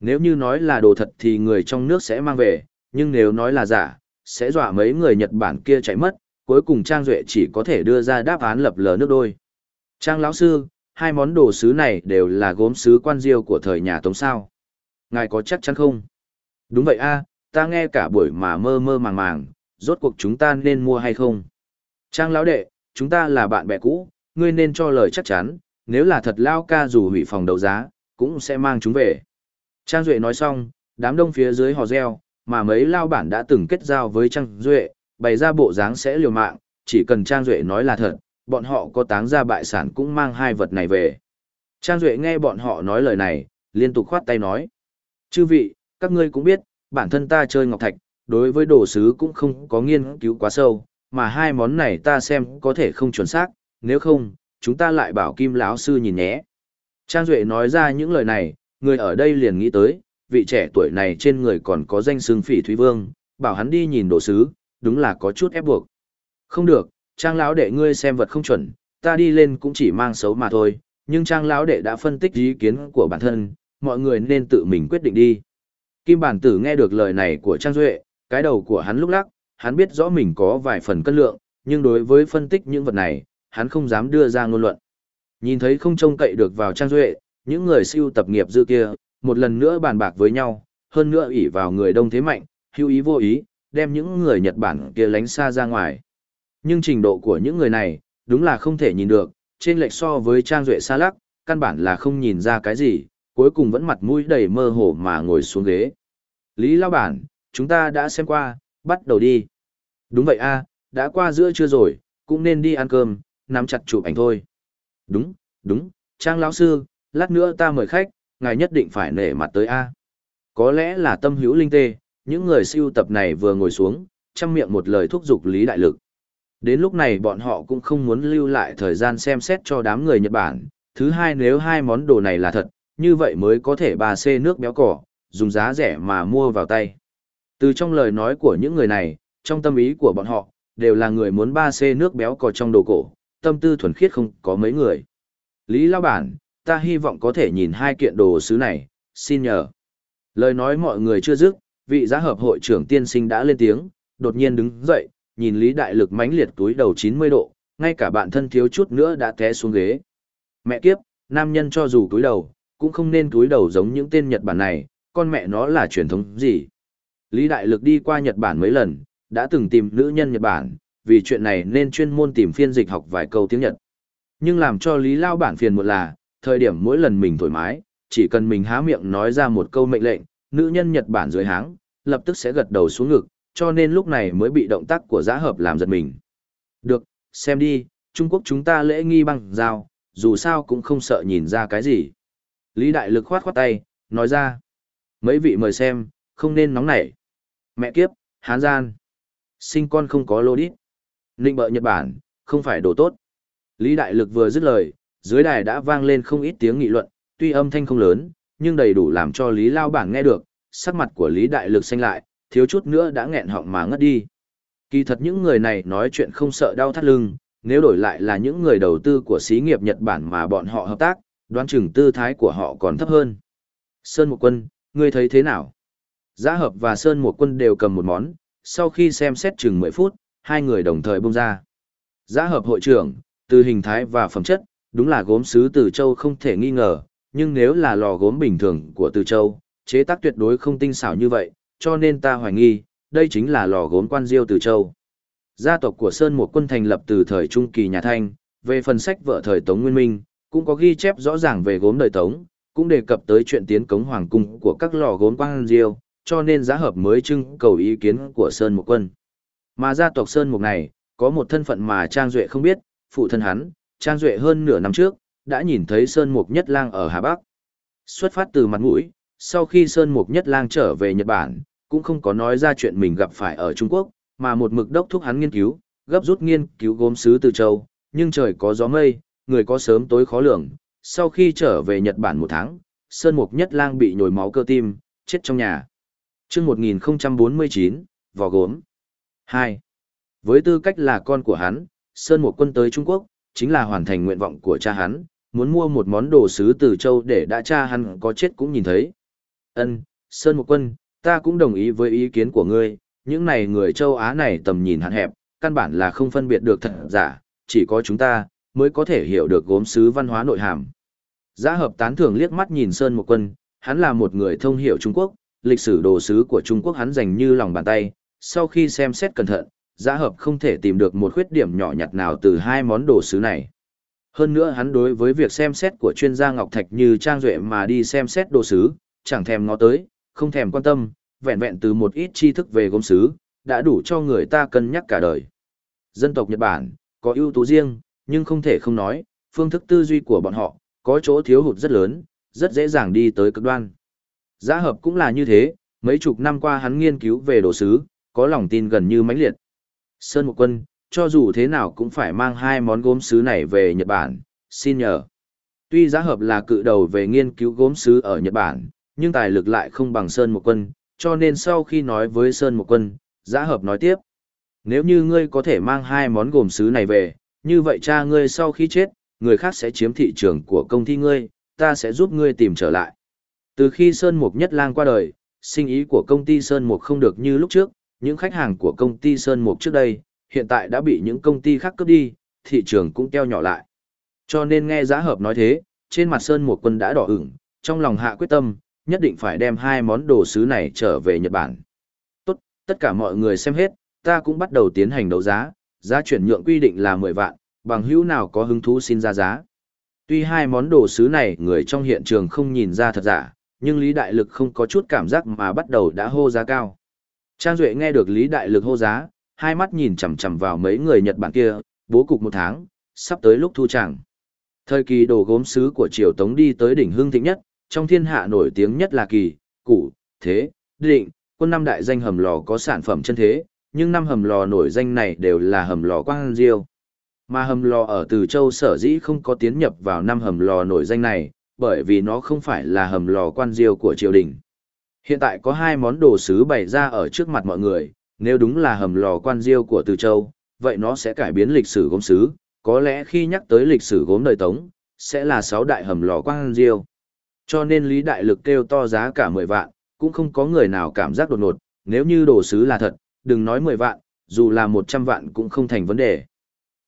Nếu như nói là đồ thật thì người trong nước sẽ mang về, nhưng nếu nói là giả, sẽ dọa mấy người Nhật Bản kia chạy mất, cuối cùng Trang Duệ chỉ có thể đưa ra đáp án lập lờ nước đôi. Trang lão sư, hai món đồ sứ này đều là gốm sứ quan diêu của thời nhà Tống sao. Ngài có chắc chắn không? Đúng vậy a ta nghe cả buổi mà mơ mơ màng màng, rốt cuộc chúng ta nên mua hay không? Trang lão đệ, chúng ta là bạn bè cũ, ngươi nên cho lời chắc chắn, nếu là thật lao ca dù hủy phòng đấu giá, cũng sẽ mang chúng về. Trang Duệ nói xong, đám đông phía dưới hò reo, mà mấy lao bản đã từng kết giao với Trang Duệ, bày ra bộ dáng sẽ liều mạng, chỉ cần Trang Duệ nói là thật, bọn họ có táng ra bại sản cũng mang hai vật này về. Trang Duệ nghe bọn họ nói lời này, liên tục khoát tay nói. Chư vị, các ngươi cũng biết, bản thân ta chơi ngọc thạch, đối với đồ sứ cũng không có nghiên cứu quá sâu, mà hai món này ta xem có thể không chuẩn xác, nếu không, chúng ta lại bảo Kim lão sư nhìn nhé. Trang Duệ nói ra những lời này, người ở đây liền nghĩ tới, vị trẻ tuổi này trên người còn có danh xương phỉ Thúy Vương, bảo hắn đi nhìn đồ sứ, đúng là có chút ép buộc. Không được, Trang lão đệ ngươi xem vật không chuẩn, ta đi lên cũng chỉ mang xấu mà thôi, nhưng Trang lão đệ đã phân tích ý kiến của bản thân, mọi người nên tự mình quyết định đi. Kim bản tử nghe được lời này của Trang Duệ, cái đầu của hắn lúc lắc, hắn biết rõ mình có vài phần cân lượng, nhưng đối với phân tích những vật này, hắn không dám đưa ra ngôn luận. Nhìn thấy không trông cậy được vào Trang Duệ, những người siêu tập nghiệp dư kia, một lần nữa bàn bạc với nhau, hơn nữa ỷ vào người đông thế mạnh, hữu ý vô ý, đem những người Nhật Bản kia lánh xa ra ngoài. Nhưng trình độ của những người này, đúng là không thể nhìn được, trên lệch so với Trang Duệ xa lắc, căn bản là không nhìn ra cái gì, cuối cùng vẫn mặt mũi đầy mơ hồ mà ngồi xuống ghế. Lý Lao Bản, chúng ta đã xem qua, bắt đầu đi. Đúng vậy a đã qua giữa trưa rồi, cũng nên đi ăn cơm, nắm chặt chụp ảnh thôi. Đúng, đúng, Trang lão sư, lát nữa ta mời khách, ngài nhất định phải nể mặt tới A. Có lẽ là tâm hữu linh tê, những người siêu tập này vừa ngồi xuống, chăm miệng một lời thúc giục Lý Đại Lực. Đến lúc này bọn họ cũng không muốn lưu lại thời gian xem xét cho đám người Nhật Bản. Thứ hai nếu hai món đồ này là thật, như vậy mới có thể bà xê nước béo cỏ, dùng giá rẻ mà mua vào tay. Từ trong lời nói của những người này, trong tâm ý của bọn họ, đều là người muốn ba xê nước béo cò trong đồ cổ, tâm tư thuần khiết không có mấy người. Lý Lao Bản, ta hy vọng có thể nhìn hai kiện đồ sứ này, xin nhờ. Lời nói mọi người chưa dứt, vị giá hợp hội trưởng tiên sinh đã lên tiếng, đột nhiên đứng dậy, nhìn Lý Đại Lực mãnh liệt túi đầu 90 độ, ngay cả bạn thân thiếu chút nữa đã té xuống ghế. Mẹ kiếp, nam nhân cho dù túi đầu, cũng không nên túi đầu giống những tên Nhật Bản này, con mẹ nó là truyền thống gì. Lý Đại Lực đi qua Nhật Bản mấy lần, đã từng tìm nữ nhân Nhật Bản, vì chuyện này nên chuyên môn tìm phiên dịch học vài câu tiếng Nhật. Nhưng làm cho Lý Lao bản phiền một là, thời điểm mỗi lần mình thoải mái, chỉ cần mình há miệng nói ra một câu mệnh lệnh, nữ nhân Nhật Bản dưới háng, lập tức sẽ gật đầu xuống ngực, cho nên lúc này mới bị động tác của giá hợp làm giật mình. Được, xem đi, Trung Quốc chúng ta lễ nghi bằng dao, dù sao cũng không sợ nhìn ra cái gì. Lý Đại Lực khoát khoát tay, nói ra. Mấy vị mời xem, không nên nóng nảy. Mẹ kiếp, hán gian. Sinh con không có lô đít. Ninh bợ Nhật Bản, không phải đồ tốt. Lý Đại Lực vừa dứt lời, dưới đài đã vang lên không ít tiếng nghị luận, tuy âm thanh không lớn, nhưng đầy đủ làm cho Lý Lao Bảng nghe được, sắc mặt của Lý Đại Lực xanh lại, thiếu chút nữa đã nghẹn họng mà ngất đi. Kỳ thật những người này nói chuyện không sợ đau thắt lưng, nếu đổi lại là những người đầu tư của xí nghiệp Nhật Bản mà bọn họ hợp tác, đoán chừng tư thái của họ còn thấp hơn. Sơn Một Quân, ngươi thấy thế nào? Giá hợp và Sơn Một Quân đều cầm một món, sau khi xem xét chừng 10 phút, hai người đồng thời bông ra. Giá hợp hội trưởng, từ hình thái và phẩm chất, đúng là gốm sứ từ châu không thể nghi ngờ, nhưng nếu là lò gốm bình thường của từ châu, chế tác tuyệt đối không tinh xảo như vậy, cho nên ta hoài nghi, đây chính là lò gốm quan diêu từ châu. Gia tộc của Sơn một quân thành lập từ thời Trung Kỳ nhà Thanh, về phần sách vợ thời Tống Nguyên Minh, cũng có ghi chép rõ ràng về gốm đời Tống, cũng đề cập tới chuyện tiến cống hoàng cung của các lò gốm quan diêu, cho nên giá hợp mới trưng cầu ý kiến của Sơn mục quân. Mà gia tộc Sơn Mục này, có một thân phận mà Trang Duệ không biết, phụ thân hắn, Trang Duệ hơn nửa năm trước, đã nhìn thấy Sơn Mục Nhất Lang ở Hà Bắc. Xuất phát từ mặt mũi, sau khi Sơn Mục Nhất Lang trở về Nhật Bản, cũng không có nói ra chuyện mình gặp phải ở Trung Quốc, mà một mực đốc thúc hắn nghiên cứu, gấp rút nghiên cứu gốm sứ từ châu, nhưng trời có gió mây, người có sớm tối khó lường. Sau khi trở về Nhật Bản một tháng, Sơn Mục Nhất Lang bị nhồi máu cơ tim, chết trong nhà. Trước 1049, vò gốm. 2. Với tư cách là con của hắn, Sơn một quân tới Trung Quốc, chính là hoàn thành nguyện vọng của cha hắn, muốn mua một món đồ sứ từ châu để đã cha hắn có chết cũng nhìn thấy. Ân, Sơn một quân, ta cũng đồng ý với ý kiến của ngươi, những này người châu Á này tầm nhìn hạn hẹp, căn bản là không phân biệt được thật giả, chỉ có chúng ta mới có thể hiểu được gốm sứ văn hóa nội hàm. Giá hợp tán thưởng liếc mắt nhìn Sơn một quân, hắn là một người thông hiểu Trung Quốc, lịch sử đồ sứ của Trung Quốc hắn dành như lòng bàn tay, sau khi xem xét cẩn thận, giá hợp không thể tìm được một khuyết điểm nhỏ nhặt nào từ hai món đồ sứ này. Hơn nữa hắn đối với việc xem xét của chuyên gia Ngọc Thạch như Trang Duệ mà đi xem xét đồ sứ, chẳng thèm ngó tới, không thèm quan tâm, vẹn vẹn từ một ít tri thức về gốm sứ, đã đủ cho người ta cân nhắc cả đời. Dân tộc Nhật Bản, có ưu tú riêng, nhưng không thể không nói, phương thức tư duy của bọn họ, có chỗ thiếu hụt rất lớn, rất dễ dàng đi tới cực đoan. Giá hợp cũng là như thế, mấy chục năm qua hắn nghiên cứu về đồ sứ, có lòng tin gần như mãnh liệt. Sơn Mục Quân, cho dù thế nào cũng phải mang hai món gốm sứ này về Nhật Bản, xin nhờ. Tuy giá hợp là cự đầu về nghiên cứu gốm sứ ở Nhật Bản, nhưng tài lực lại không bằng Sơn Mục Quân, cho nên sau khi nói với Sơn Mục Quân, giá hợp nói tiếp. Nếu như ngươi có thể mang hai món gốm sứ này về, như vậy cha ngươi sau khi chết, người khác sẽ chiếm thị trường của công ty ngươi, ta sẽ giúp ngươi tìm trở lại. Từ khi Sơn Mục Nhất Lang qua đời, sinh ý của công ty Sơn Mục không được như lúc trước, những khách hàng của công ty Sơn Mục trước đây, hiện tại đã bị những công ty khác cướp đi, thị trường cũng keo nhỏ lại. Cho nên nghe giá hợp nói thế, trên mặt Sơn Mục quân đã đỏ ửng, trong lòng hạ quyết tâm, nhất định phải đem hai món đồ sứ này trở về Nhật Bản. Tốt, tất cả mọi người xem hết, ta cũng bắt đầu tiến hành đấu giá, giá chuyển nhượng quy định là 10 vạn, bằng hữu nào có hứng thú xin ra giá. Tuy hai món đồ sứ này người trong hiện trường không nhìn ra thật giả, nhưng Lý Đại Lực không có chút cảm giác mà bắt đầu đã hô giá cao. Trang Duệ nghe được Lý Đại Lực hô giá, hai mắt nhìn chằm chằm vào mấy người Nhật Bản kia, bố cục một tháng, sắp tới lúc thu chẳng. Thời kỳ đồ gốm sứ của Triều Tống đi tới đỉnh hương thịnh nhất, trong thiên hạ nổi tiếng nhất là kỳ, củ, thế, định, quân năm đại danh hầm lò có sản phẩm chân thế, nhưng năm hầm lò nổi danh này đều là hầm lò quang diêu. Mà hầm lò ở Từ Châu sở dĩ không có tiến nhập vào năm hầm lò nổi danh này, bởi vì nó không phải là hầm lò quan diêu của triều đình. Hiện tại có hai món đồ sứ bày ra ở trước mặt mọi người, nếu đúng là hầm lò quan diêu của Từ Châu, vậy nó sẽ cải biến lịch sử gốm sứ, có lẽ khi nhắc tới lịch sử gốm đời Tống, sẽ là sáu đại hầm lò quan diêu. Cho nên Lý Đại Lực kêu to giá cả 10 vạn, cũng không có người nào cảm giác đột ngột, nếu như đồ sứ là thật, đừng nói 10 vạn, dù là 100 vạn cũng không thành vấn đề.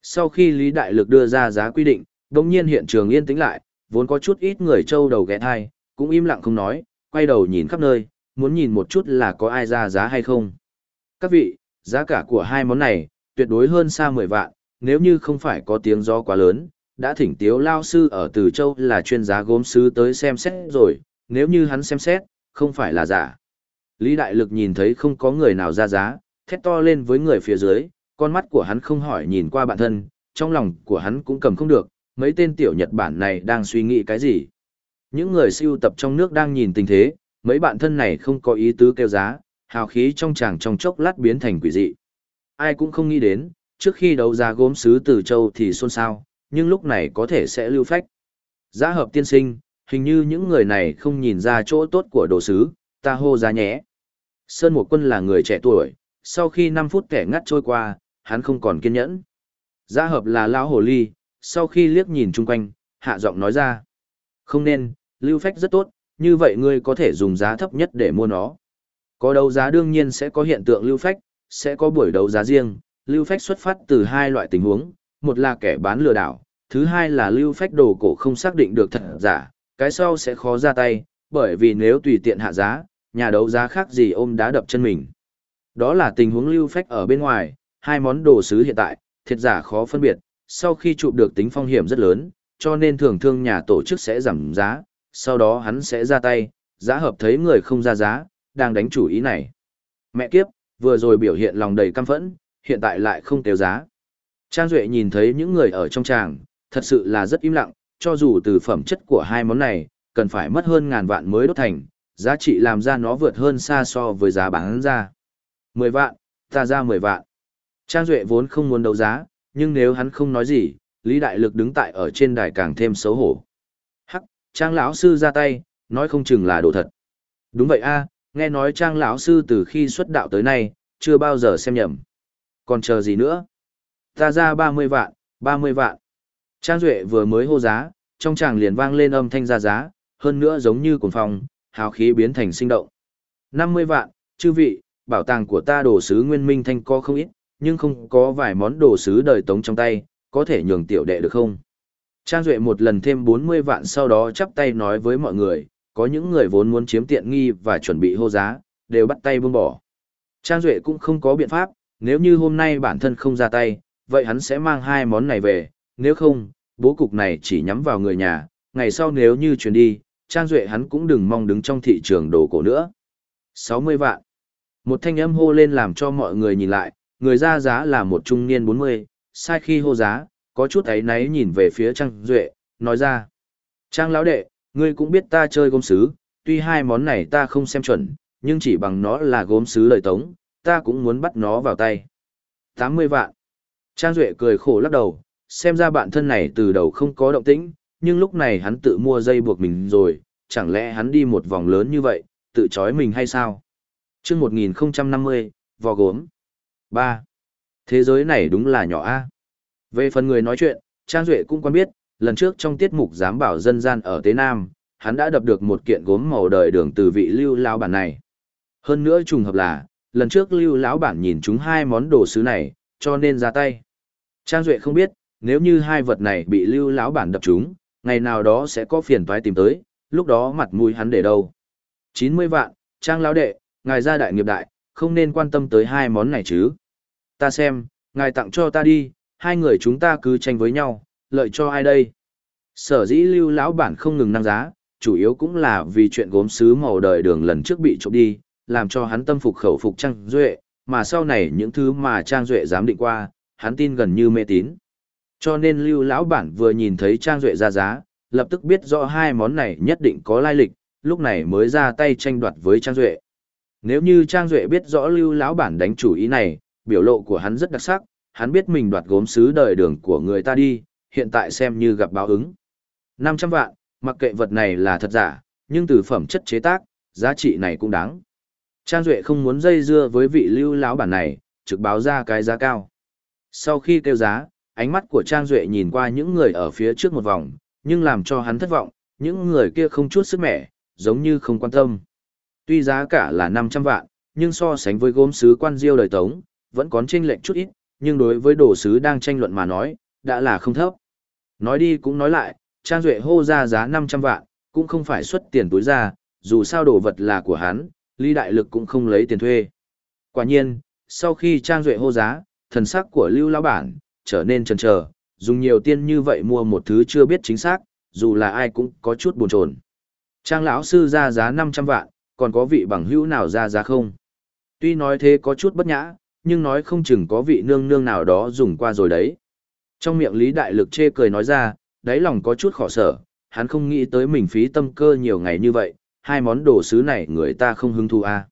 Sau khi Lý Đại Lực đưa ra giá quy định, đồng nhiên hiện trường yên tĩnh lại, vốn có chút ít người trâu đầu ghé thai, cũng im lặng không nói, quay đầu nhìn khắp nơi, muốn nhìn một chút là có ai ra giá hay không. Các vị, giá cả của hai món này, tuyệt đối hơn xa 10 vạn, nếu như không phải có tiếng gió quá lớn, đã thỉnh tiếu lao sư ở Từ Châu là chuyên giá gốm sứ tới xem xét rồi, nếu như hắn xem xét, không phải là giả. Lý Đại Lực nhìn thấy không có người nào ra giá, thét to lên với người phía dưới, con mắt của hắn không hỏi nhìn qua bản thân, trong lòng của hắn cũng cầm không được, mấy tên tiểu Nhật Bản này đang suy nghĩ cái gì. Những người siêu tập trong nước đang nhìn tình thế, mấy bạn thân này không có ý tứ kêu giá, hào khí trong chàng trong chốc lát biến thành quỷ dị. Ai cũng không nghĩ đến, trước khi đấu giá gốm sứ từ châu thì xôn xao, nhưng lúc này có thể sẽ lưu phách. Giá hợp tiên sinh, hình như những người này không nhìn ra chỗ tốt của đồ sứ, ta hô giá nhé. Sơn Mục Quân là người trẻ tuổi, sau khi 5 phút kẻ ngắt trôi qua, hắn không còn kiên nhẫn. Giá hợp là lão hồ ly, sau khi liếc nhìn chung quanh, hạ giọng nói ra. Không nên, lưu phách rất tốt, như vậy ngươi có thể dùng giá thấp nhất để mua nó. Có đấu giá đương nhiên sẽ có hiện tượng lưu phách, sẽ có buổi đấu giá riêng, lưu phách xuất phát từ hai loại tình huống, một là kẻ bán lừa đảo, thứ hai là lưu phách đồ cổ không xác định được thật giả, cái sau sẽ khó ra tay, bởi vì nếu tùy tiện hạ giá, nhà đấu giá khác gì ôm đá đập chân mình. Đó là tình huống lưu phách ở bên ngoài, hai món đồ sứ hiện tại, thiệt giả khó phân biệt, sau khi chụp được tính phong hiểm rất lớn, cho nên thường thương nhà tổ chức sẽ giảm giá, sau đó hắn sẽ ra tay, giá hợp thấy người không ra giá, đang đánh chủ ý này. Mẹ kiếp, vừa rồi biểu hiện lòng đầy căm phẫn, hiện tại lại không tiêu giá. Trang Duệ nhìn thấy những người ở trong tràng, thật sự là rất im lặng, cho dù từ phẩm chất của hai món này, cần phải mất hơn ngàn vạn mới đốt thành, giá trị làm ra nó vượt hơn xa so với giá bán ra. 10 vạn, ta ra 10 vạn. Trang Duệ vốn không muốn đấu giá, nhưng nếu hắn không nói gì, Lý Đại Lực đứng tại ở trên đài càng thêm xấu hổ. Hắc, Trang lão sư ra tay, nói không chừng là đồ thật. Đúng vậy a, nghe nói Trang lão sư từ khi xuất đạo tới nay, chưa bao giờ xem nhầm. Còn chờ gì nữa? Ta ra 30 vạn, 30 vạn. Trang Duệ vừa mới hô giá, trong tràng liền vang lên âm thanh ra giá, hơn nữa giống như cuồng phòng, hào khí biến thành sinh động. 50 vạn, chư vị, bảo tàng của ta đồ sứ nguyên minh thanh có không ít, nhưng không có vài món đồ sứ đời tống trong tay, có thể nhường tiểu đệ được không? Trang Duệ một lần thêm 40 vạn sau đó chắp tay nói với mọi người, có những người vốn muốn chiếm tiện nghi và chuẩn bị hô giá, đều bắt tay buông bỏ. Trang Duệ cũng không có biện pháp, nếu như hôm nay bản thân không ra tay, vậy hắn sẽ mang hai món này về, nếu không, bố cục này chỉ nhắm vào người nhà, ngày sau nếu như chuyển đi, Trang Duệ hắn cũng đừng mong đứng trong thị trường đồ cổ nữa. 60 vạn. Một thanh âm hô lên làm cho mọi người nhìn lại, người ra giá là một trung niên 40, sai khi hô giá, có chút ấy náy nhìn về phía Trang Duệ, nói ra. Trang lão đệ, ngươi cũng biết ta chơi gốm sứ, tuy hai món này ta không xem chuẩn, nhưng chỉ bằng nó là gốm sứ lời tống, ta cũng muốn bắt nó vào tay. 80 vạn. Trang Duệ cười khổ lắc đầu, xem ra bạn thân này từ đầu không có động tĩnh, nhưng lúc này hắn tự mua dây buộc mình rồi, chẳng lẽ hắn đi một vòng lớn như vậy, tự chói mình hay sao? chương 1050, vò gốm. Ba Thế giới này đúng là nhỏ A. Về phần người nói chuyện, Trang Duệ cũng quan biết, lần trước trong tiết mục giám bảo dân gian ở Tế Nam, hắn đã đập được một kiện gốm màu đời đường từ vị lưu lão bản này. Hơn nữa trùng hợp là, lần trước lưu lão bản nhìn chúng hai món đồ sứ này, cho nên ra tay. Trang Duệ không biết, nếu như hai vật này bị lưu lão bản đập chúng, ngày nào đó sẽ có phiền toái tìm tới, lúc đó mặt mũi hắn để đâu. 90 vạn, Trang lão đệ, ngài ra đại nghiệp đại, không nên quan tâm tới hai món này chứ. Ta xem, ngài tặng cho ta đi, hai người chúng ta cứ tranh với nhau, lợi cho ai đây? Sở dĩ lưu lão bản không ngừng năng giá, chủ yếu cũng là vì chuyện gốm sứ màu đời đường lần trước bị trộm đi, làm cho hắn tâm phục khẩu phục Trang Duệ, mà sau này những thứ mà Trang Duệ dám định qua, hắn tin gần như mê tín. Cho nên lưu lão bản vừa nhìn thấy Trang Duệ ra giá, lập tức biết rõ hai món này nhất định có lai lịch, lúc này mới ra tay tranh đoạt với Trang Duệ. Nếu như Trang Duệ biết rõ lưu lão bản đánh chủ ý này, biểu lộ của hắn rất đặc sắc, hắn biết mình đoạt gốm sứ đời đường của người ta đi, hiện tại xem như gặp báo ứng. 500 vạn, mặc kệ vật này là thật giả, nhưng từ phẩm chất chế tác, giá trị này cũng đáng. Trang Duệ không muốn dây dưa với vị lưu lão bản này, trực báo ra cái giá cao. Sau khi kêu giá, ánh mắt của Trang Duệ nhìn qua những người ở phía trước một vòng, nhưng làm cho hắn thất vọng, những người kia không chút sức mẻ, giống như không quan tâm. Tuy giá cả là 500 vạn, nhưng so sánh với gốm sứ quan diêu đời tống, vẫn còn chênh lệch chút ít, nhưng đối với đồ sứ đang tranh luận mà nói, đã là không thấp. Nói đi cũng nói lại, Trang Duệ hô ra giá 500 vạn, cũng không phải xuất tiền túi ra, dù sao đồ vật là của hắn, Lý Đại Lực cũng không lấy tiền thuê. Quả nhiên, sau khi Trang Duệ hô giá, thần sắc của Lưu Lão Bản, trở nên chần chờ dùng nhiều tiền như vậy mua một thứ chưa biết chính xác, dù là ai cũng có chút buồn chồn. Trang lão sư ra giá 500 vạn, còn có vị bằng hữu nào ra giá không? Tuy nói thế có chút bất nhã, nhưng nói không chừng có vị nương nương nào đó dùng qua rồi đấy. Trong miệng Lý Đại Lực chê cười nói ra, đáy lòng có chút khổ sở, hắn không nghĩ tới mình phí tâm cơ nhiều ngày như vậy, hai món đồ sứ này người ta không hứng thú à.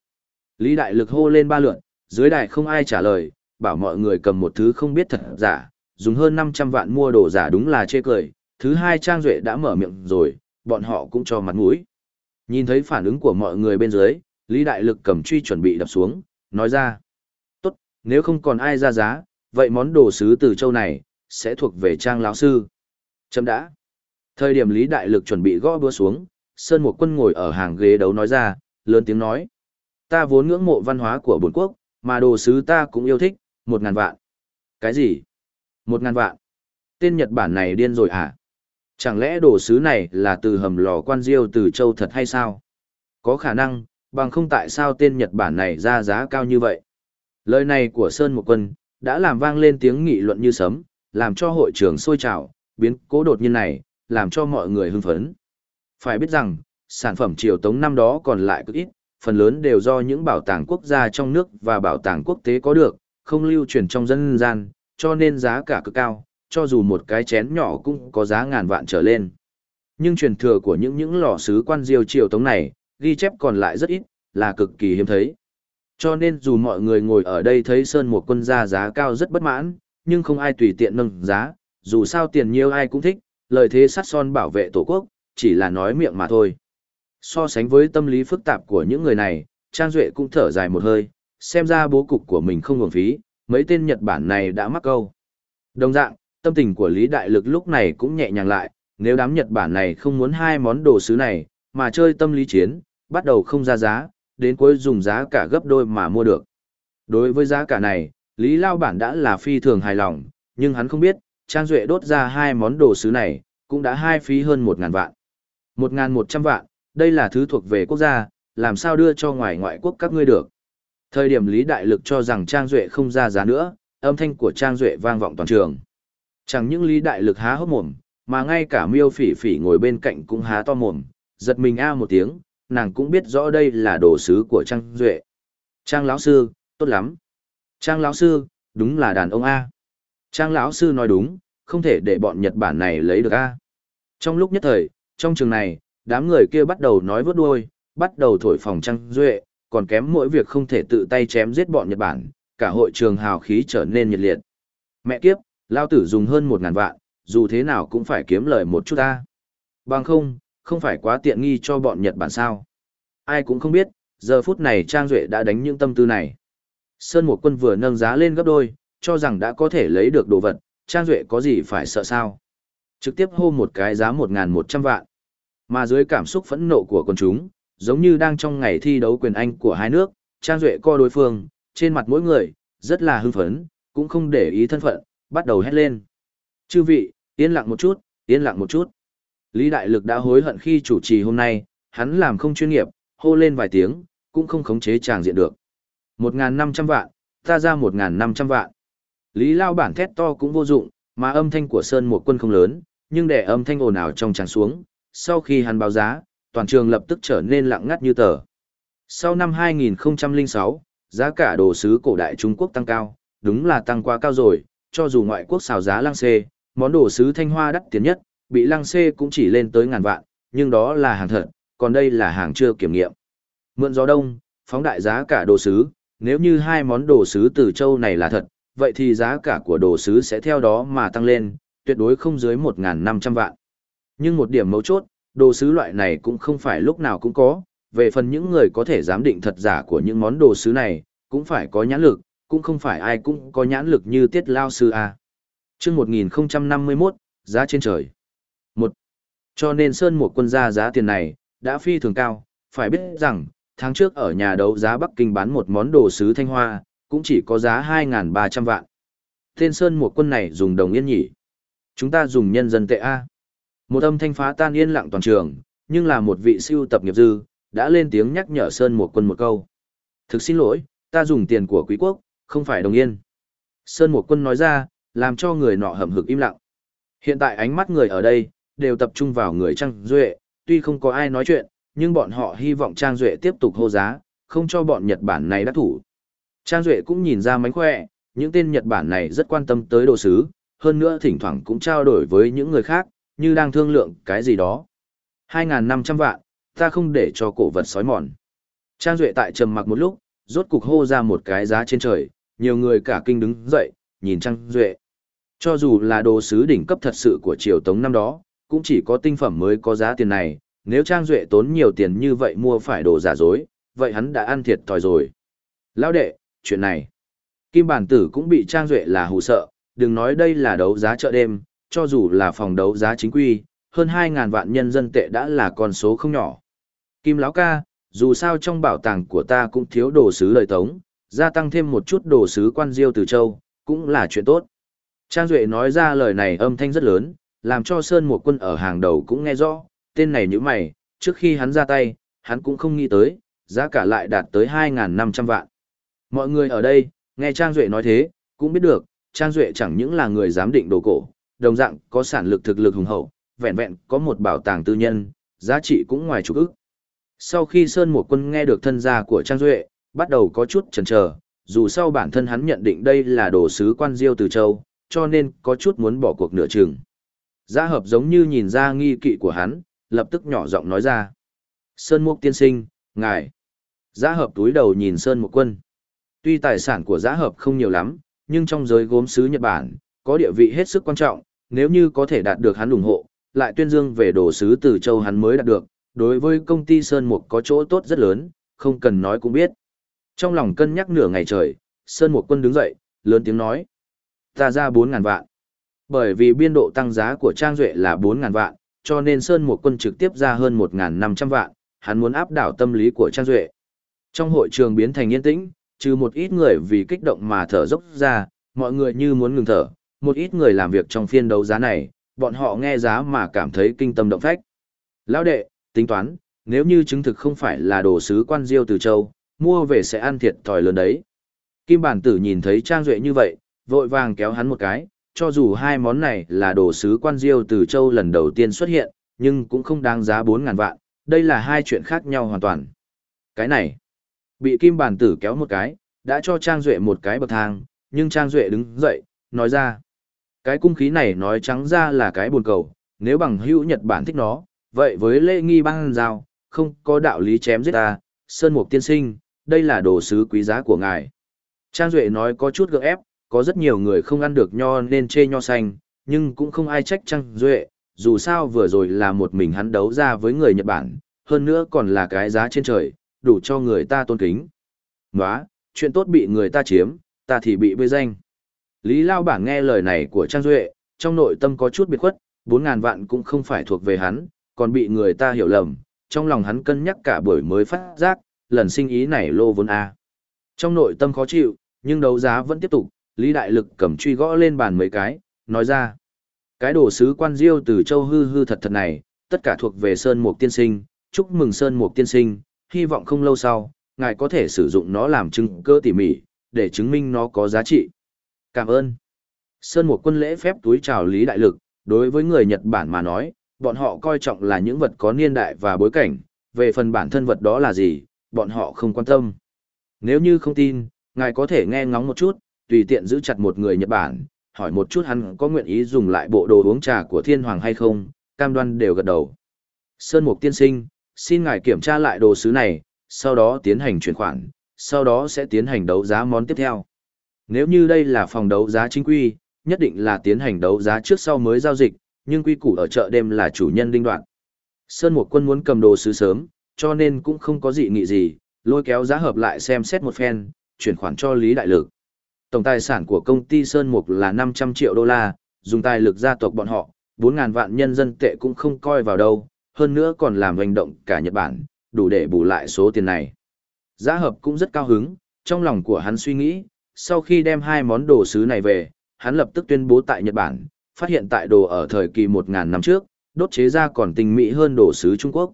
Lý Đại Lực hô lên ba lượn, dưới đại không ai trả lời, bảo mọi người cầm một thứ không biết thật giả, dùng hơn 500 vạn mua đồ giả đúng là chê cười, thứ hai Trang Duệ đã mở miệng rồi, bọn họ cũng cho mặt mũi. Nhìn thấy phản ứng của mọi người bên dưới, Lý Đại Lực cầm truy chuẩn bị đập xuống, nói ra. Nếu không còn ai ra giá, vậy món đồ sứ từ châu này, sẽ thuộc về Trang lão sư. Chấm đã. Thời điểm Lý Đại Lực chuẩn bị gõ búa xuống, Sơn một quân ngồi ở hàng ghế đấu nói ra, lớn tiếng nói. Ta vốn ngưỡng mộ văn hóa của bổn quốc, mà đồ sứ ta cũng yêu thích, một ngàn vạn. Cái gì? Một ngàn vạn. Tên Nhật Bản này điên rồi à? Chẳng lẽ đồ sứ này là từ hầm lò quan diêu từ châu thật hay sao? Có khả năng, bằng không tại sao tên Nhật Bản này ra giá cao như vậy? Lời này của Sơn Một Quân, đã làm vang lên tiếng nghị luận như sấm, làm cho hội trường sôi trào, biến cố đột nhiên này, làm cho mọi người hưng phấn. Phải biết rằng, sản phẩm triều tống năm đó còn lại cực ít, phần lớn đều do những bảo tàng quốc gia trong nước và bảo tàng quốc tế có được, không lưu truyền trong dân gian, cho nên giá cả cực cao, cho dù một cái chén nhỏ cũng có giá ngàn vạn trở lên. Nhưng truyền thừa của những những lò sứ quan diêu triều tống này, ghi chép còn lại rất ít, là cực kỳ hiếm thấy. Cho nên dù mọi người ngồi ở đây thấy Sơn một quân ra giá cao rất bất mãn, nhưng không ai tùy tiện nâng giá, dù sao tiền nhiều ai cũng thích, lời thế sắt son bảo vệ tổ quốc, chỉ là nói miệng mà thôi. So sánh với tâm lý phức tạp của những người này, Trang Duệ cũng thở dài một hơi, xem ra bố cục của mình không nguồn phí, mấy tên Nhật Bản này đã mắc câu. Đồng dạng, tâm tình của Lý Đại Lực lúc này cũng nhẹ nhàng lại, nếu đám Nhật Bản này không muốn hai món đồ sứ này, mà chơi tâm lý chiến, bắt đầu không ra giá, đến cuối dùng giá cả gấp đôi mà mua được. Đối với giá cả này, Lý Lao Bản đã là phi thường hài lòng, nhưng hắn không biết, Trang Duệ đốt ra hai món đồ sứ này, cũng đã hai phí hơn 1.000 vạn. 1.100 vạn, đây là thứ thuộc về quốc gia, làm sao đưa cho ngoài ngoại quốc các ngươi được. Thời điểm Lý Đại Lực cho rằng Trang Duệ không ra giá nữa, âm thanh của Trang Duệ vang vọng toàn trường. Chẳng những Lý Đại Lực há hốc mồm, mà ngay cả miêu phỉ phỉ ngồi bên cạnh cũng há to mồm, giật mình a một tiếng, nàng cũng biết rõ đây là đồ sứ của Trang Duệ. Trang lão sư, tốt lắm. Trang lão sư, đúng là đàn ông A. Trang lão sư nói đúng, không thể để bọn Nhật Bản này lấy được A. Trong lúc nhất thời, trong trường này, đám người kia bắt đầu nói vớt đuôi, bắt đầu thổi phòng Trang Duệ, còn kém mỗi việc không thể tự tay chém giết bọn Nhật Bản, cả hội trường hào khí trở nên nhiệt liệt. Mẹ kiếp, lao tử dùng hơn một ngàn vạn, dù thế nào cũng phải kiếm lời một chút ta. Bằng không, không phải quá tiện nghi cho bọn Nhật Bản sao. Ai cũng không biết, giờ phút này Trang Duệ đã đánh những tâm tư này. Sơn một quân vừa nâng giá lên gấp đôi, cho rằng đã có thể lấy được đồ vật, Trang Duệ có gì phải sợ sao. Trực tiếp hô một cái giá 1.100 vạn. Mà dưới cảm xúc phẫn nộ của con chúng, giống như đang trong ngày thi đấu quyền Anh của hai nước, Trang Duệ co đối phương, trên mặt mỗi người, rất là hưng phấn, cũng không để ý thân phận, bắt đầu hét lên. Chư vị, yên lặng một chút, yên lặng một chút. Lý Đại Lực đã hối hận khi chủ trì hôm nay, hắn làm không chuyên nghiệp, hô lên vài tiếng, cũng không khống chế tràng diện được. 1.500 vạn, ta ra 1.500 vạn. Lý Lao bản thét to cũng vô dụng, mà âm thanh của Sơn một quân không lớn, nhưng để âm thanh ồn ào trong tràng xuống, sau khi hắn báo giá, toàn trường lập tức trở nên lặng ngắt như tờ. Sau năm 2006, giá cả đồ sứ cổ đại Trung Quốc tăng cao, đúng là tăng quá cao rồi, cho dù ngoại quốc xào giá lăng xê, món đồ sứ thanh hoa đắt tiền nhất, bị lăng xê cũng chỉ lên tới ngàn vạn, nhưng đó là hàng thật, còn đây là hàng chưa kiểm nghiệm. Mượn gió đông, phóng đại giá cả đồ sứ, nếu như hai món đồ sứ từ châu này là thật, vậy thì giá cả của đồ sứ sẽ theo đó mà tăng lên, tuyệt đối không dưới 1.500 vạn. Nhưng một điểm mấu chốt, đồ sứ loại này cũng không phải lúc nào cũng có, về phần những người có thể giám định thật giả của những món đồ sứ này, cũng phải có nhãn lực, cũng không phải ai cũng có nhãn lực như tiết lao sư A. Trước 1051, giá trên trời. Cho nên Sơn một quân gia giá tiền này, đã phi thường cao, phải biết rằng, tháng trước ở nhà đấu giá Bắc Kinh bán một món đồ sứ thanh hoa, cũng chỉ có giá 2.300 vạn. Tên Sơn một quân này dùng đồng yên nhỉ. Chúng ta dùng nhân dân tệ A. Một âm thanh phá tan yên lặng toàn trường, nhưng là một vị siêu tập nghiệp dư, đã lên tiếng nhắc nhở Sơn một quân một câu. Thực xin lỗi, ta dùng tiền của quý quốc, không phải đồng yên. Sơn một quân nói ra, làm cho người nọ hầm hực im lặng. Hiện tại ánh mắt người ở đây, đều tập trung vào người Trang Duệ, tuy không có ai nói chuyện, nhưng bọn họ hy vọng Trang Duệ tiếp tục hô giá, không cho bọn Nhật Bản này đắc thủ. Trang Duệ cũng nhìn ra mánh khỏe, những tên Nhật Bản này rất quan tâm tới đồ sứ, hơn nữa thỉnh thoảng cũng trao đổi với những người khác, như đang thương lượng cái gì đó. 2.500 vạn, ta không để cho cổ vật sói mòn. Trang Duệ tại trầm mặc một lúc, rốt cục hô ra một cái giá trên trời, nhiều người cả kinh đứng dậy, nhìn Trang Duệ. Cho dù là đồ sứ đỉnh cấp thật sự của triều tống năm đó, cũng chỉ có tinh phẩm mới có giá tiền này, nếu Trang Duệ tốn nhiều tiền như vậy mua phải đồ giả dối, vậy hắn đã ăn thiệt thòi rồi. Lão đệ, chuyện này. Kim bản tử cũng bị Trang Duệ là hù sợ, đừng nói đây là đấu giá chợ đêm, cho dù là phòng đấu giá chính quy, hơn 2.000 vạn nhân dân tệ đã là con số không nhỏ. Kim lão ca, dù sao trong bảo tàng của ta cũng thiếu đồ sứ lời tống, gia tăng thêm một chút đồ sứ quan diêu từ châu, cũng là chuyện tốt. Trang Duệ nói ra lời này âm thanh rất lớn, làm cho Sơn Mộ quân ở hàng đầu cũng nghe rõ, tên này như mày, trước khi hắn ra tay, hắn cũng không nghĩ tới, giá cả lại đạt tới 2.500 vạn. Mọi người ở đây, nghe Trang Duệ nói thế, cũng biết được, Trang Duệ chẳng những là người giám định đồ cổ, đồng dạng có sản lực thực lực hùng hậu, vẹn vẹn có một bảo tàng tư nhân, giá trị cũng ngoài chục ức. Sau khi Sơn Mộ quân nghe được thân gia của Trang Duệ, bắt đầu có chút chần chờ, dù sau bản thân hắn nhận định đây là đồ sứ quan diêu từ châu, cho nên có chút muốn bỏ cuộc nửa chừng. Gia hợp giống như nhìn ra nghi kỵ của hắn, lập tức nhỏ giọng nói ra. Sơn Mục tiên sinh, ngài. Gia hợp túi đầu nhìn Sơn Mục quân. Tuy tài sản của Gia hợp không nhiều lắm, nhưng trong giới gốm sứ Nhật Bản, có địa vị hết sức quan trọng, nếu như có thể đạt được hắn ủng hộ, lại tuyên dương về đồ sứ từ châu hắn mới đạt được, đối với công ty Sơn Mục có chỗ tốt rất lớn, không cần nói cũng biết. Trong lòng cân nhắc nửa ngày trời, Sơn Mục quân đứng dậy, lớn tiếng nói. Ta ra 4.000 vạn. Bởi vì biên độ tăng giá của Trang Duệ là 4.000 vạn, cho nên Sơn Mộ quân trực tiếp ra hơn 1.500 vạn, hắn muốn áp đảo tâm lý của Trang Duệ. Trong hội trường biến thành yên tĩnh, trừ một ít người vì kích động mà thở dốc ra, mọi người như muốn ngừng thở, một ít người làm việc trong phiên đấu giá này, bọn họ nghe giá mà cảm thấy kinh tâm động phách. Lão đệ, tính toán, nếu như chứng thực không phải là đồ sứ quan diêu từ châu, mua về sẽ ăn thiệt thòi lớn đấy. Kim bản tử nhìn thấy Trang Duệ như vậy, vội vàng kéo hắn một cái, cho dù hai món này là đồ sứ quan diêu từ châu lần đầu tiên xuất hiện, nhưng cũng không đáng giá 4.000 vạn, đây là hai chuyện khác nhau hoàn toàn. Cái này, bị Kim bản tử kéo một cái, đã cho Trang Duệ một cái bậc thang, nhưng Trang Duệ đứng dậy, nói ra. Cái cung khí này nói trắng ra là cái buồn cầu, nếu bằng hữu Nhật Bản thích nó, vậy với lễ nghi băng giao, không có đạo lý chém giết ta, Sơn Mục tiên sinh, đây là đồ sứ quý giá của ngài. Trang Duệ nói có chút gượng ép, có rất nhiều người không ăn được nho nên chê nho xanh, nhưng cũng không ai trách Trang Duệ, dù sao vừa rồi là một mình hắn đấu ra với người Nhật Bản, hơn nữa còn là cái giá trên trời, đủ cho người ta tôn kính. Nóa, chuyện tốt bị người ta chiếm, ta thì bị bê danh. Lý Lao Bảng nghe lời này của Trang Duệ, trong nội tâm có chút biệt khuất, 4.000 vạn cũng không phải thuộc về hắn, còn bị người ta hiểu lầm, trong lòng hắn cân nhắc cả buổi mới phát giác, lần sinh ý này lô vốn A. Trong nội tâm khó chịu, nhưng đấu giá vẫn tiếp tục, Lý Đại Lực cầm truy gõ lên bàn mấy cái, nói ra. Cái đồ sứ quan diêu từ châu hư hư thật thật này, tất cả thuộc về Sơn Mục Tiên Sinh, chúc mừng Sơn Mục Tiên Sinh, hy vọng không lâu sau, ngài có thể sử dụng nó làm chứng cơ tỉ mỉ, để chứng minh nó có giá trị. Cảm ơn. Sơn Mục quân lễ phép túi chào Lý Đại Lực, đối với người Nhật Bản mà nói, bọn họ coi trọng là những vật có niên đại và bối cảnh, về phần bản thân vật đó là gì, bọn họ không quan tâm. Nếu như không tin, ngài có thể nghe ngóng một chút, tùy tiện giữ chặt một người Nhật Bản, hỏi một chút hắn có nguyện ý dùng lại bộ đồ uống trà của thiên hoàng hay không, cam đoan đều gật đầu. Sơn Mục tiên sinh, xin ngài kiểm tra lại đồ sứ này, sau đó tiến hành chuyển khoản, sau đó sẽ tiến hành đấu giá món tiếp theo. Nếu như đây là phòng đấu giá chính quy, nhất định là tiến hành đấu giá trước sau mới giao dịch, nhưng quy củ ở chợ đêm là chủ nhân linh đoạn. Sơn Mục Quân muốn cầm đồ sứ sớm, cho nên cũng không có dị nghị gì, lôi kéo giá hợp lại xem xét một phen, chuyển khoản cho Lý Đại Lực. Tổng tài sản của công ty Sơn Mục là 500 triệu đô la, dùng tài lực gia tộc bọn họ, 4.000 vạn nhân dân tệ cũng không coi vào đâu, hơn nữa còn làm hành động cả Nhật Bản, đủ để bù lại số tiền này. Giá hợp cũng rất cao hứng, trong lòng của hắn suy nghĩ, sau khi đem hai món đồ sứ này về, hắn lập tức tuyên bố tại Nhật Bản, phát hiện tại đồ ở thời kỳ 1.000 năm trước, đốt chế ra còn tinh mỹ hơn đồ sứ Trung Quốc.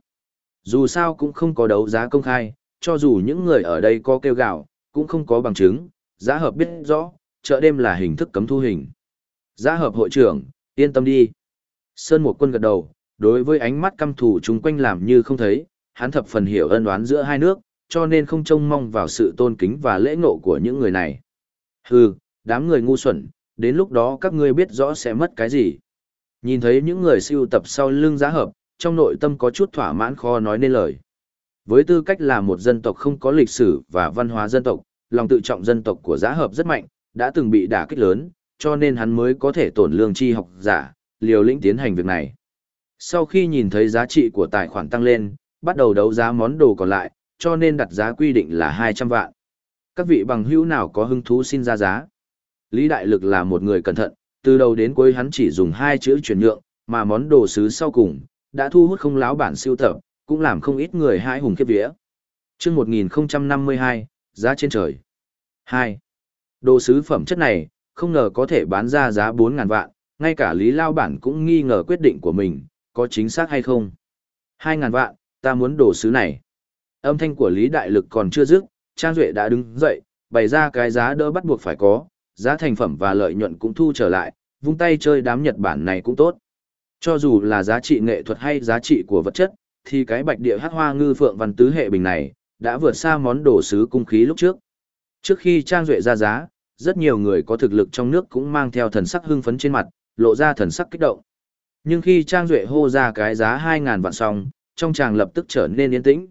Dù sao cũng không có đấu giá công khai, cho dù những người ở đây có kêu gạo, cũng không có bằng chứng, giá hợp biết rõ, chợ đêm là hình thức cấm thu hình. Giá hợp hội trưởng, yên tâm đi. Sơn một quân gật đầu, đối với ánh mắt căm thù chung quanh làm như không thấy, hắn thập phần hiểu ân oán giữa hai nước, cho nên không trông mong vào sự tôn kính và lễ ngộ của những người này. Hừ, đám người ngu xuẩn, đến lúc đó các ngươi biết rõ sẽ mất cái gì. Nhìn thấy những người siêu tập sau lưng giá hợp, trong nội tâm có chút thỏa mãn khó nói nên lời. Với tư cách là một dân tộc không có lịch sử và văn hóa dân tộc, lòng tự trọng dân tộc của giá hợp rất mạnh, đã từng bị đả kích lớn, cho nên hắn mới có thể tổn lương chi học giả, liều lĩnh tiến hành việc này. Sau khi nhìn thấy giá trị của tài khoản tăng lên, bắt đầu đấu giá món đồ còn lại, cho nên đặt giá quy định là 200 vạn. Các vị bằng hữu nào có hứng thú xin ra giá? Lý Đại Lực là một người cẩn thận, từ đầu đến cuối hắn chỉ dùng hai chữ chuyển nhượng, mà món đồ sứ sau cùng, đã thu hút không láo bản siêu tập, cũng làm không ít người hãi hùng khiếp vía. Trước 1052, giá trên trời. 2. Đồ sứ phẩm chất này, không ngờ có thể bán ra giá 4.000 vạn, ngay cả Lý Lao Bản cũng nghi ngờ quyết định của mình, có chính xác hay không. 2.000 vạn, ta muốn đồ sứ này. Âm thanh của Lý Đại Lực còn chưa dứt, Trang Duệ đã đứng dậy, bày ra cái giá đỡ bắt buộc phải có, giá thành phẩm và lợi nhuận cũng thu trở lại, vung tay chơi đám Nhật Bản này cũng tốt. Cho dù là giá trị nghệ thuật hay giá trị của vật chất, thì cái bạch địa hát hoa ngư phượng văn tứ hệ bình này, đã vượt xa món đồ sứ cung khí lúc trước. Trước khi Trang Duệ ra giá, rất nhiều người có thực lực trong nước cũng mang theo thần sắc hưng phấn trên mặt, lộ ra thần sắc kích động. Nhưng khi Trang Duệ hô ra cái giá 2.000 vạn xong, trong chàng lập tức trở nên yên tĩnh.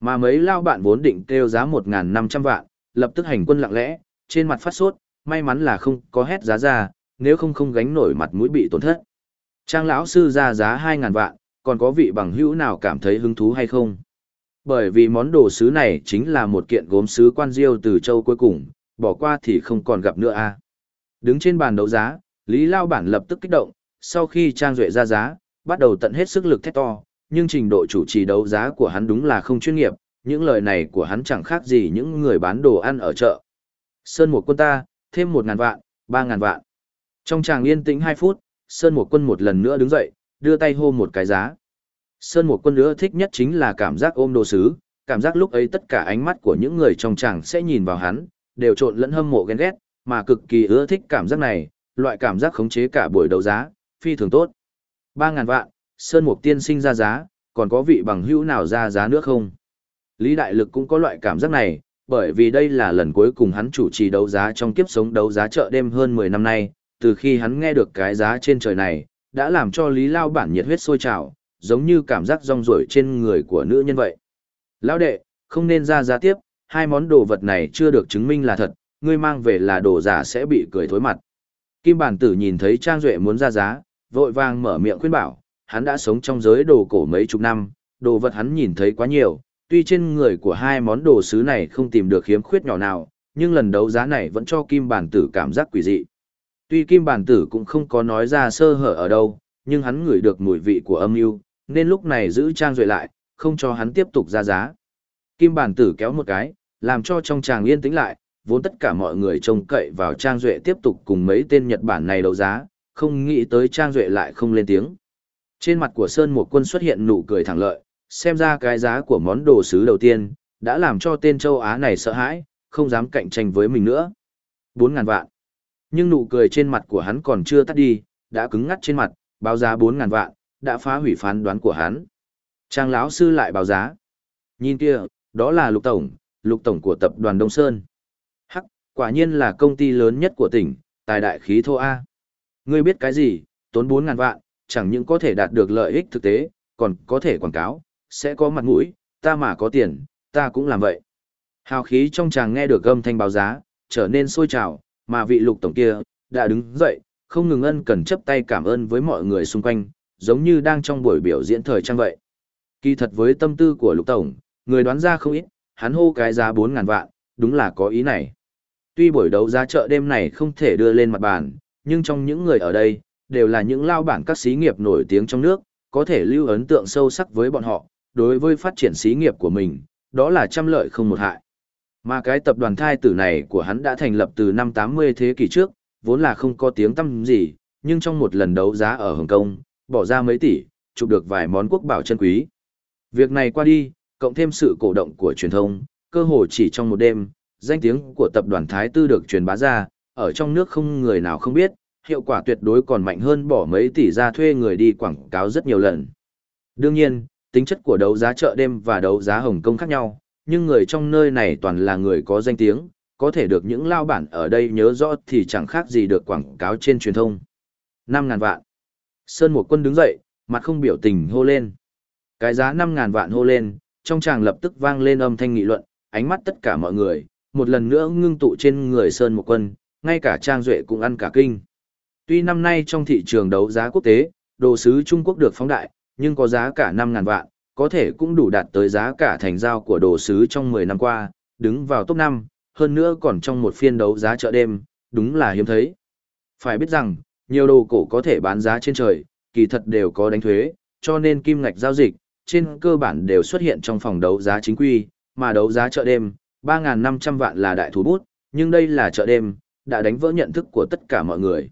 Mà mấy lao bạn vốn định kêu giá 1.500 vạn, lập tức hành quân lặng lẽ, trên mặt phát sốt, may mắn là không có hét giá ra, nếu không không gánh nổi mặt mũi bị tổn thất. Trang lão sư ra giá 2.000 vạn, còn có vị bằng hữu nào cảm thấy hứng thú hay không? Bởi vì món đồ sứ này chính là một kiện gốm sứ quan diêu từ châu cuối cùng, bỏ qua thì không còn gặp nữa a. Đứng trên bàn đấu giá, Lý Lao Bản lập tức kích động, sau khi Trang Duệ ra giá, bắt đầu tận hết sức lực thét to, nhưng trình độ chủ trì đấu giá của hắn đúng là không chuyên nghiệp, những lời này của hắn chẳng khác gì những người bán đồ ăn ở chợ. Sơn một quân ta, thêm một ngàn vạn, ba ngàn vạn. Trong tràng yên tĩnh hai phút, Sơn một quân một lần nữa đứng dậy, đưa tay hô một cái giá. Sơn một quân nữa thích nhất chính là cảm giác ôm đồ sứ, cảm giác lúc ấy tất cả ánh mắt của những người trong tràng sẽ nhìn vào hắn, đều trộn lẫn hâm mộ ghen ghét, mà cực kỳ ưa thích cảm giác này, loại cảm giác khống chế cả buổi đấu giá, phi thường tốt. Ba ngàn vạn, Sơn Mục Tiên sinh ra giá, còn có vị bằng hữu nào ra giá nữa không? Lý Đại Lực cũng có loại cảm giác này, bởi vì đây là lần cuối cùng hắn chủ trì đấu giá trong kiếp sống đấu giá chợ đêm hơn 10 năm nay, từ khi hắn nghe được cái giá trên trời này, đã làm cho Lý Lao bản nhiệt huyết sôi trào, giống như cảm giác rong ruổi trên người của nữ nhân vậy. Lão đệ, không nên ra giá tiếp, hai món đồ vật này chưa được chứng minh là thật, ngươi mang về là đồ giả sẽ bị cười thối mặt. Kim bản tử nhìn thấy Trang Duệ muốn ra giá, vội vàng mở miệng khuyên bảo, hắn đã sống trong giới đồ cổ mấy chục năm, đồ vật hắn nhìn thấy quá nhiều, tuy trên người của hai món đồ sứ này không tìm được khiếm khuyết nhỏ nào, nhưng lần đấu giá này vẫn cho Kim bản tử cảm giác quỷ dị. Tuy Kim bản tử cũng không có nói ra sơ hở ở đâu, nhưng hắn ngửi được mùi vị của âm mưu nên lúc này giữ Trang Duệ lại, không cho hắn tiếp tục ra giá. Kim bản tử kéo một cái, làm cho trong tràng yên tĩnh lại, vốn tất cả mọi người trông cậy vào Trang Duệ tiếp tục cùng mấy tên Nhật Bản này đấu giá, không nghĩ tới Trang Duệ lại không lên tiếng. Trên mặt của Sơn Mộ Quân xuất hiện nụ cười thẳng lợi, xem ra cái giá của món đồ sứ đầu tiên, đã làm cho tên châu Á này sợ hãi, không dám cạnh tranh với mình nữa. 4.000 vạn. Nhưng nụ cười trên mặt của hắn còn chưa tắt đi, đã cứng ngắt trên mặt, báo giá 4.000 vạn, đã phá hủy phán đoán của hắn. Trang lão sư lại báo giá. Nhìn kia, đó là Lục Tổng, Lục Tổng của tập đoàn Đông Sơn. Hắc, quả nhiên là công ty lớn nhất của tỉnh, tài đại khí thô A. Ngươi biết cái gì, tốn 4.000 vạn, chẳng những có thể đạt được lợi ích thực tế, còn có thể quảng cáo, sẽ có mặt mũi, ta mà có tiền, ta cũng làm vậy. Hào khí trong chàng nghe được âm thanh báo giá, trở nên sôi trào, mà vị lục tổng kia, đã đứng dậy, không ngừng ân cần chấp tay cảm ơn với mọi người xung quanh, giống như đang trong buổi biểu diễn thời trang vậy. Kỳ thật với tâm tư của lục tổng, người đoán ra không ít, hắn hô cái giá 4.000 vạn, đúng là có ý này. Tuy buổi đấu giá chợ đêm này không thể đưa lên mặt bàn, nhưng trong những người ở đây, đều là những lao bản các xí nghiệp nổi tiếng trong nước, có thể lưu ấn tượng sâu sắc với bọn họ, đối với phát triển xí nghiệp của mình, đó là trăm lợi không một hại. Mà cái tập đoàn thai tử này của hắn đã thành lập từ năm 80 thế kỷ trước, vốn là không có tiếng tăm gì, nhưng trong một lần đấu giá ở Hồng Kông, bỏ ra mấy tỷ, chụp được vài món quốc bảo chân quý. Việc này qua đi, cộng thêm sự cổ động của truyền thông, cơ hồ chỉ trong một đêm, danh tiếng của tập đoàn Thái Tư được truyền bá ra, ở trong nước không người nào không biết, hiệu quả tuyệt đối còn mạnh hơn bỏ mấy tỷ ra thuê người đi quảng cáo rất nhiều lần. Đương nhiên, tính chất của đấu giá chợ đêm và đấu giá Hồng Kông khác nhau, nhưng người trong nơi này toàn là người có danh tiếng, có thể được những lao bản ở đây nhớ rõ thì chẳng khác gì được quảng cáo trên truyền thông. 5.000 vạn. Sơn một quân đứng dậy, mặt không biểu tình hô lên. Cái giá 5.000 vạn hô lên, trong tràng lập tức vang lên âm thanh nghị luận, ánh mắt tất cả mọi người, một lần nữa ngưng tụ trên người Sơn một quân, ngay cả Trang Duệ cũng ăn cả kinh. Tuy năm nay trong thị trường đấu giá quốc tế, đồ sứ Trung Quốc được phóng đại, nhưng có giá cả 5.000 vạn, có thể cũng đủ đạt tới giá cả thành giao của đồ sứ trong 10 năm qua, đứng vào top 5, hơn nữa còn trong một phiên đấu giá chợ đêm, đúng là hiếm thấy. Phải biết rằng, nhiều đồ cổ có thể bán giá trên trời, kỳ thật đều có đánh thuế, cho nên kim ngạch giao dịch, trên cơ bản đều xuất hiện trong phòng đấu giá chính quy, mà đấu giá chợ đêm, 3.500 vạn là đại thú bút, nhưng đây là chợ đêm, đã đánh vỡ nhận thức của tất cả mọi người.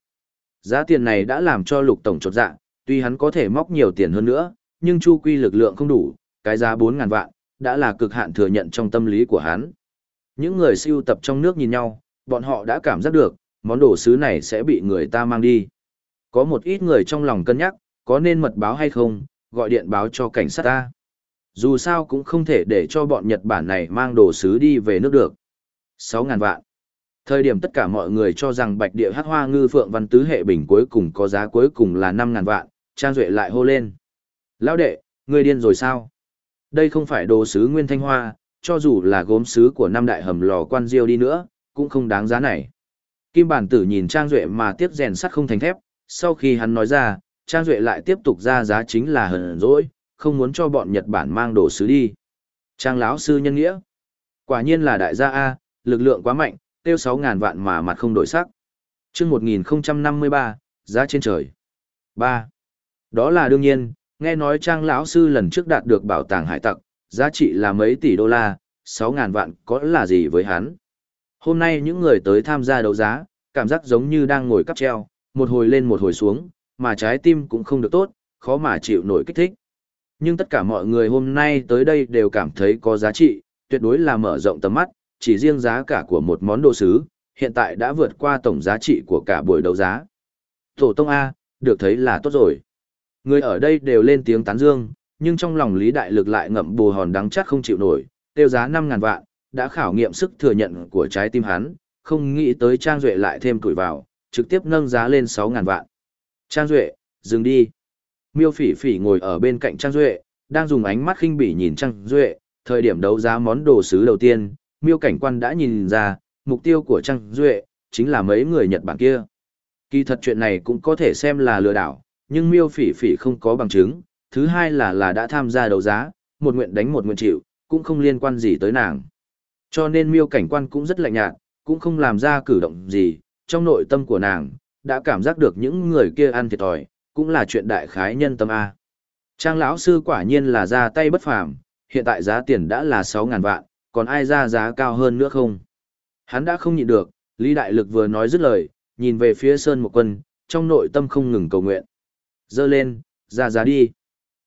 Giá tiền này đã làm cho lục tổng chột dạ, tuy hắn có thể móc nhiều tiền hơn nữa, nhưng chu quy lực lượng không đủ, cái giá 4.000 vạn, đã là cực hạn thừa nhận trong tâm lý của hắn. Những người siêu tập trong nước nhìn nhau, bọn họ đã cảm giác được, món đồ sứ này sẽ bị người ta mang đi. Có một ít người trong lòng cân nhắc, có nên mật báo hay không, gọi điện báo cho cảnh sát ta. Dù sao cũng không thể để cho bọn Nhật Bản này mang đồ sứ đi về nước được. 6.000 vạn. Thời điểm tất cả mọi người cho rằng bạch địa hắc hoa ngư phượng văn tứ hệ bình cuối cùng có giá cuối cùng là 5.000 vạn, Trang Duệ lại hô lên. Lão đệ, người điên rồi sao? Đây không phải đồ sứ nguyên thanh hoa, cho dù là gốm sứ của năm đại hầm lò quan diêu đi nữa, cũng không đáng giá này. Kim bản tử nhìn Trang Duệ mà tiếp rèn sắt không thành thép, sau khi hắn nói ra, Trang Duệ lại tiếp tục ra giá chính là hờn dỗi, không muốn cho bọn Nhật Bản mang đồ sứ đi. Trang lão sư nhân nghĩa. Quả nhiên là đại gia A, lực lượng quá mạnh, tiêu 6.000 vạn mà mặt không đổi sắc. chương 1053, giá trên trời. 3. Đó là đương nhiên, nghe nói trang lão sư lần trước đạt được bảo tàng hải tặc, giá trị là mấy tỷ đô la, 6.000 vạn có là gì với hắn. Hôm nay những người tới tham gia đấu giá, cảm giác giống như đang ngồi cắp treo, một hồi lên một hồi xuống, mà trái tim cũng không được tốt, khó mà chịu nổi kích thích. Nhưng tất cả mọi người hôm nay tới đây đều cảm thấy có giá trị, tuyệt đối là mở rộng tầm mắt, chỉ riêng giá cả của một món đồ sứ, hiện tại đã vượt qua tổng giá trị của cả buổi đấu giá. Tổ tông A, được thấy là tốt rồi. Người ở đây đều lên tiếng tán dương, nhưng trong lòng Lý Đại Lực lại ngậm bù hòn đắng chắc không chịu nổi, tiêu giá 5.000 vạn, đã khảo nghiệm sức thừa nhận của trái tim hắn, không nghĩ tới Trang Duệ lại thêm tuổi vào, trực tiếp nâng giá lên 6.000 vạn. Trang Duệ, dừng đi. Miêu phỉ phỉ ngồi ở bên cạnh Trang Duệ, đang dùng ánh mắt khinh bỉ nhìn Trang Duệ, thời điểm đấu giá món đồ sứ đầu tiên, miêu cảnh quan đã nhìn ra, mục tiêu của Trang Duệ, chính là mấy người Nhật Bản kia. Kỳ thật chuyện này cũng có thể xem là lừa đảo, nhưng miêu phỉ phỉ không có bằng chứng, thứ hai là là đã tham gia đấu giá, một nguyện đánh một nguyện chịu, cũng không liên quan gì tới nàng. Cho nên miêu cảnh quan cũng rất lạnh nhạt, cũng không làm ra cử động gì, trong nội tâm của nàng, đã cảm giác được những người kia ăn thiệt thòi, cũng là chuyện đại khái nhân tâm A. Trang lão sư quả nhiên là ra tay bất phàm, hiện tại giá tiền đã là 6.000 vạn, còn ai ra giá cao hơn nữa không? Hắn đã không nhịn được, Lý Đại Lực vừa nói dứt lời, nhìn về phía Sơn Một Quân, trong nội tâm không ngừng cầu nguyện. Dơ lên, ra giá đi.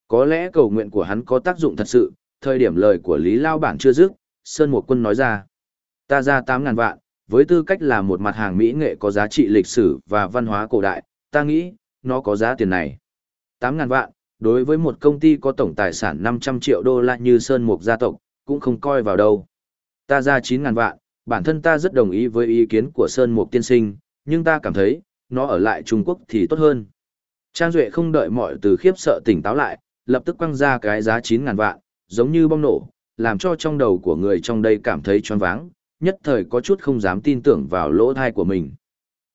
Có lẽ cầu nguyện của hắn có tác dụng thật sự, thời điểm lời của Lý Lao Bản chưa dứt, Sơn Mộ Quân nói ra. Ta ra 8.000 vạn, với tư cách là một mặt hàng mỹ nghệ có giá trị lịch sử và văn hóa cổ đại, ta nghĩ, nó có giá tiền này. 8.000 vạn, đối với một công ty có tổng tài sản 500 triệu đô la như Sơn Mục gia tộc, cũng không coi vào đâu. Ta ra 9.000 vạn, bản thân ta rất đồng ý với ý kiến của Sơn Mục tiên sinh, nhưng ta cảm thấy, nó ở lại Trung Quốc thì tốt hơn. Trang Duệ không đợi mọi từ khiếp sợ tỉnh táo lại, lập tức quăng ra cái giá 9.000 vạn, giống như bom nổ, làm cho trong đầu của người trong đây cảm thấy choáng váng, nhất thời có chút không dám tin tưởng vào lỗ thai của mình.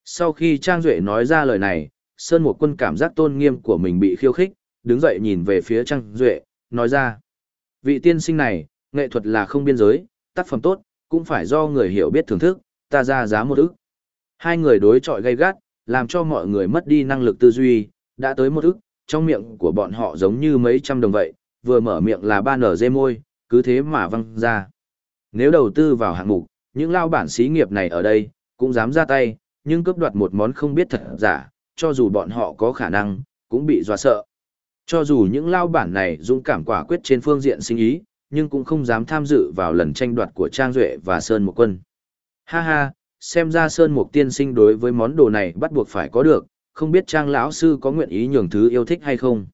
Sau khi Trang Duệ nói ra lời này, Sơn Mục Quân cảm giác tôn nghiêm của mình bị khiêu khích, đứng dậy nhìn về phía Trang Duệ, nói ra. Vị tiên sinh này, nghệ thuật là không biên giới, tác phẩm tốt, cũng phải do người hiểu biết thưởng thức, ta ra giá một ức. Hai người đối chọi gay gắt, làm cho mọi người mất đi năng lực tư duy, đã tới một ức, trong miệng của bọn họ giống như mấy trăm đồng vậy, vừa mở miệng là ba nở dê môi, cứ thế mà văng ra. Nếu đầu tư vào hạng mục, những lao bản xí nghiệp này ở đây, cũng dám ra tay, nhưng cướp đoạt một món không biết thật giả, cho dù bọn họ có khả năng, cũng bị dọa sợ. Cho dù những lao bản này dũng cảm quả quyết trên phương diện sinh ý, nhưng cũng không dám tham dự vào lần tranh đoạt của Trang Duệ và Sơn Mục Quân. Ha ha, xem ra Sơn Mục tiên sinh đối với món đồ này bắt buộc phải có được, không biết Trang lão sư có nguyện ý nhường thứ yêu thích hay không.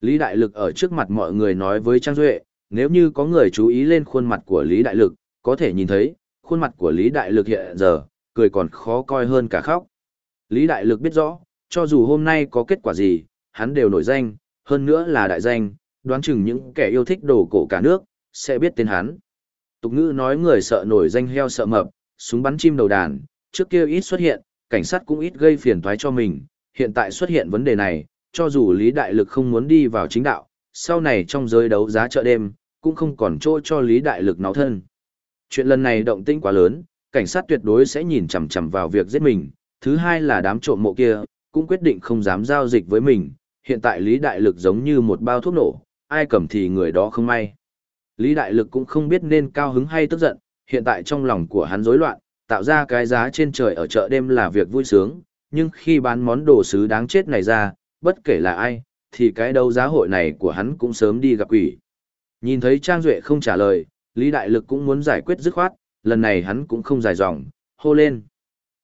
Lý Đại Lực ở trước mặt mọi người nói với Trang Duệ, nếu như có người chú ý lên khuôn mặt của Lý Đại Lực, có thể nhìn thấy, khuôn mặt của Lý Đại Lực hiện giờ, cười còn khó coi hơn cả khóc. Lý Đại Lực biết rõ, cho dù hôm nay có kết quả gì, hắn đều nổi danh, hơn nữa là đại danh, đoán chừng những kẻ yêu thích đồ cổ cả nước, sẽ biết tên hắn. Tục ngữ nói người sợ nổi danh heo sợ mập, súng bắn chim đầu đàn, trước kia ít xuất hiện, cảnh sát cũng ít gây phiền toái cho mình, hiện tại xuất hiện vấn đề này, cho dù Lý Đại Lực không muốn đi vào chính đạo, sau này trong giới đấu giá chợ đêm, cũng không còn chỗ cho Lý Đại Lực náo thân. Chuyện lần này động tĩnh quá lớn, cảnh sát tuyệt đối sẽ nhìn chằm chằm vào việc giết mình, thứ hai là đám trộm mộ kia, cũng quyết định không dám giao dịch với mình, hiện tại Lý Đại Lực giống như một bao thuốc nổ, ai cầm thì người đó không may. Lý Đại Lực cũng không biết nên cao hứng hay tức giận, hiện tại trong lòng của hắn rối loạn, tạo ra cái giá trên trời ở chợ đêm là việc vui sướng, nhưng khi bán món đồ sứ đáng chết này ra, bất kể là ai, thì cái đấu giá hội này của hắn cũng sớm đi gặp quỷ. Nhìn thấy Trang Duệ không trả lời, Lý Đại Lực cũng muốn giải quyết dứt khoát, lần này hắn cũng không dài dòng, hô lên.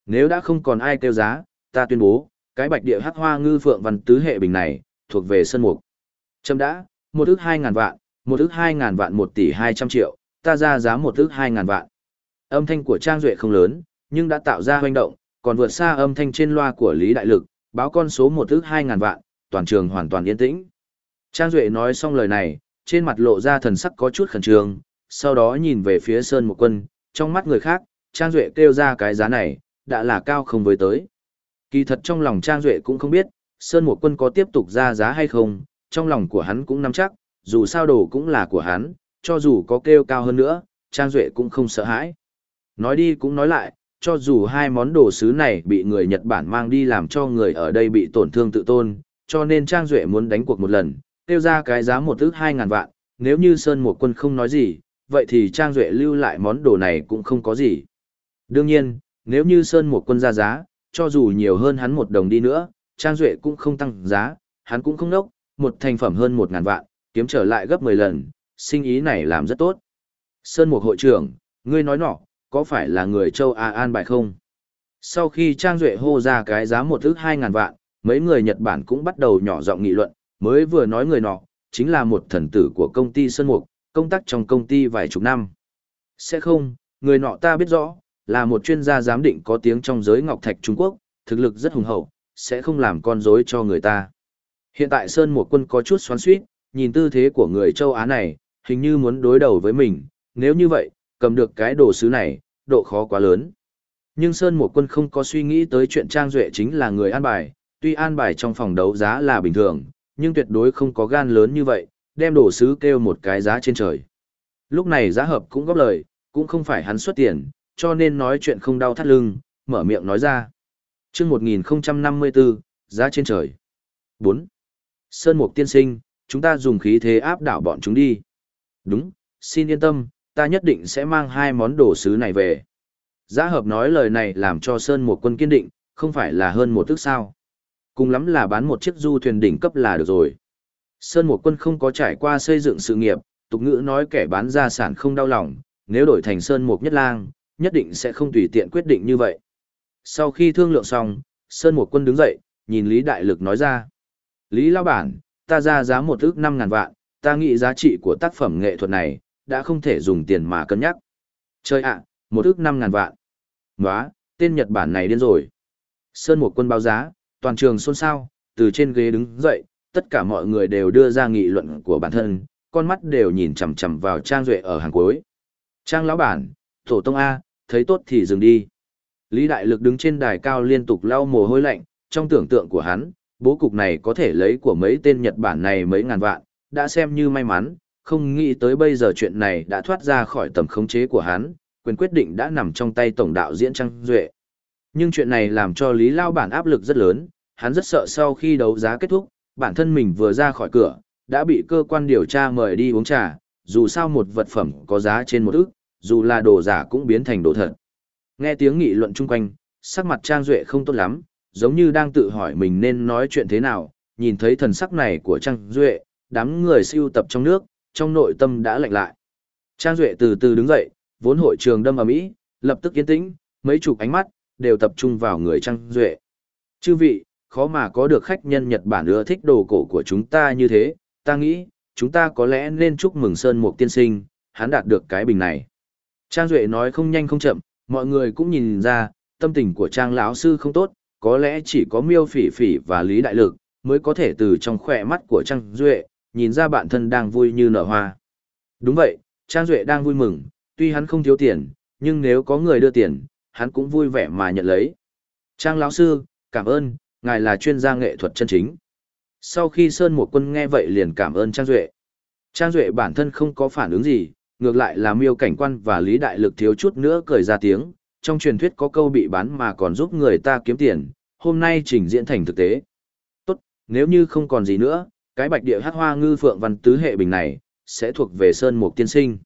Nếu đã không còn ai kêu giá, ta tuyên bố, cái bạch địa hắc hoa ngư phượng văn tứ hệ bình này, thuộc về sân mục. Châm đã, một ước hai ngàn vạn, một ước hai ngàn vạn một tỷ hai trăm triệu, ta ra giá một ước hai ngàn vạn. Âm thanh của Trang Duệ không lớn, nhưng đã tạo ra hoành động, còn vượt xa âm thanh trên loa của Lý Đại Lực, báo con số một ước hai ngàn vạn, toàn trường hoàn toàn yên tĩnh. Trang Duệ nói xong lời này, trên mặt lộ ra thần sắc có chút khẩn trương, sau đó nhìn về phía Sơn Một Quân, trong mắt người khác, Trang Duệ kêu ra cái giá này, đã là cao không với tới. Kỳ thật trong lòng Trang Duệ cũng không biết, Sơn Một Quân có tiếp tục ra giá hay không, trong lòng của hắn cũng nắm chắc, dù sao đồ cũng là của hắn, cho dù có kêu cao hơn nữa, Trang Duệ cũng không sợ hãi. Nói đi cũng nói lại, cho dù hai món đồ sứ này bị người Nhật Bản mang đi làm cho người ở đây bị tổn thương tự tôn, cho nên Trang Duệ muốn đánh cuộc một lần, tiêu ra cái giá một ước hai ngàn vạn, nếu như Sơn Mộ Quân không nói gì, vậy thì Trang Duệ lưu lại món đồ này cũng không có gì. Đương nhiên, nếu như Sơn Mộ Quân ra giá, cho dù nhiều hơn hắn một đồng đi nữa, Trang Duệ cũng không tăng giá, hắn cũng không nốc, một thành phẩm hơn một ngàn vạn, kiếm trở lại gấp 10 lần, sinh ý này làm rất tốt. Sơn Mộ hội trưởng, ngươi nói nọ, có phải là người châu A An bài không? Sau khi Trang Duệ hô ra cái giá một ước 2.000 vạn, mấy người Nhật Bản cũng bắt đầu nhỏ giọng nghị luận, mới vừa nói người nọ, chính là một thần tử của công ty Sơn Mục, công tác trong công ty vài chục năm. Sẽ không, người nọ ta biết rõ, là một chuyên gia giám định có tiếng trong giới ngọc thạch Trung Quốc, thực lực rất hùng hậu, sẽ không làm con rối cho người ta. Hiện tại Sơn Mục quân có chút xoắn suýt, nhìn tư thế của người châu Á này, hình như muốn đối đầu với mình, nếu như vậy, cầm được cái đồ sứ này, độ khó quá lớn. Nhưng Sơn Mục quân không có suy nghĩ tới chuyện Trang Duệ chính là người an bài, tuy an bài trong phòng đấu giá là bình thường, nhưng tuyệt đối không có gan lớn như vậy, đem đồ sứ kêu một cái giá trên trời. Lúc này giá hợp cũng góp lời, cũng không phải hắn xuất tiền, cho nên nói chuyện không đau thắt lưng, mở miệng nói ra. chương 1054, giá trên trời. 4. Sơn Mục tiên sinh, chúng ta dùng khí thế áp đảo bọn chúng đi. Đúng, xin yên tâm, ta nhất định sẽ mang hai món đồ sứ này về. Giá hợp nói lời này làm cho Sơn Mục quân kiên định, không phải là hơn một tức sao. Cùng lắm là bán một chiếc du thuyền đỉnh cấp là được rồi. Sơn Mục quân không có trải qua xây dựng sự nghiệp, tục ngữ nói kẻ bán gia sản không đau lòng, nếu đổi thành Sơn Mộc nhất lang, nhất định sẽ không tùy tiện quyết định như vậy. Sau khi thương lượng xong, Sơn Mục quân đứng dậy, nhìn Lý Đại Lực nói ra. Lý Lao Bản, ta ra giá một ước năm ngàn vạn, ta nghĩ giá trị của tác phẩm nghệ thuật này, đã không thể dùng tiền mà cân nhắc. Chơi ạ, một ước năm ngàn vạn. Nóa, tên Nhật Bản này điên rồi. Sơn một quân báo giá, toàn trường xôn xao, từ trên ghế đứng dậy, tất cả mọi người đều đưa ra nghị luận của bản thân, con mắt đều nhìn chằm chằm vào Trang Duệ ở hàng cuối. Trang lão bản, tổ tông A, thấy tốt thì dừng đi. Lý Đại Lực đứng trên đài cao liên tục lau mồ hôi lạnh, trong tưởng tượng của hắn, bố cục này có thể lấy của mấy tên Nhật Bản này mấy ngàn vạn, đã xem như may mắn, không nghĩ tới bây giờ chuyện này đã thoát ra khỏi tầm khống chế của hắn, quyền quyết định đã nằm trong tay tổng đạo diễn Trang Duệ. Nhưng chuyện này làm cho Lý Lao bản áp lực rất lớn, hắn rất sợ sau khi đấu giá kết thúc, bản thân mình vừa ra khỏi cửa, đã bị cơ quan điều tra mời đi uống trà, dù sao một vật phẩm có giá trên một ức, dù là đồ giả cũng biến thành đồ thật. Nghe tiếng nghị luận chung quanh, sắc mặt Trang Duệ không tốt lắm, giống như đang tự hỏi mình nên nói chuyện thế nào, nhìn thấy thần sắc này của Trang Duệ, đám người siêu tập trong nước, trong nội tâm đã lạnh lại. Trang Duệ từ từ đứng dậy, vốn hội trường đâm ở mỹ, lập tức yên tĩnh, mấy chục ánh mắt, đều tập trung vào người Trang Duệ. Chư vị, khó mà có được khách nhân Nhật Bản ưa thích đồ cổ của chúng ta như thế, ta nghĩ, chúng ta có lẽ nên chúc mừng Sơn Mục tiên sinh, hắn đạt được cái bình này. Trang Duệ nói không nhanh không chậm, mọi người cũng nhìn ra, tâm tình của Trang lão sư không tốt, có lẽ chỉ có miêu phỉ phỉ và lý đại lực, mới có thể từ trong khỏe mắt của Trang Duệ, nhìn ra bản thân đang vui như nở hoa. Đúng vậy, Trang Duệ đang vui mừng, tuy hắn không thiếu tiền, nhưng nếu có người đưa tiền, hắn cũng vui vẻ mà nhận lấy. Trang lão sư, cảm ơn, ngài là chuyên gia nghệ thuật chân chính. Sau khi Sơn Mộ quân nghe vậy liền cảm ơn Trang Duệ. Trang Duệ bản thân không có phản ứng gì, ngược lại là miêu cảnh quan và lý đại lực thiếu chút nữa cười ra tiếng, trong truyền thuyết có câu bị bán mà còn giúp người ta kiếm tiền, hôm nay trình diễn thành thực tế. Tốt, nếu như không còn gì nữa, cái bạch địa hát hoa ngư phượng văn tứ hệ bình này, sẽ thuộc về Sơn Mục Tiên Sinh.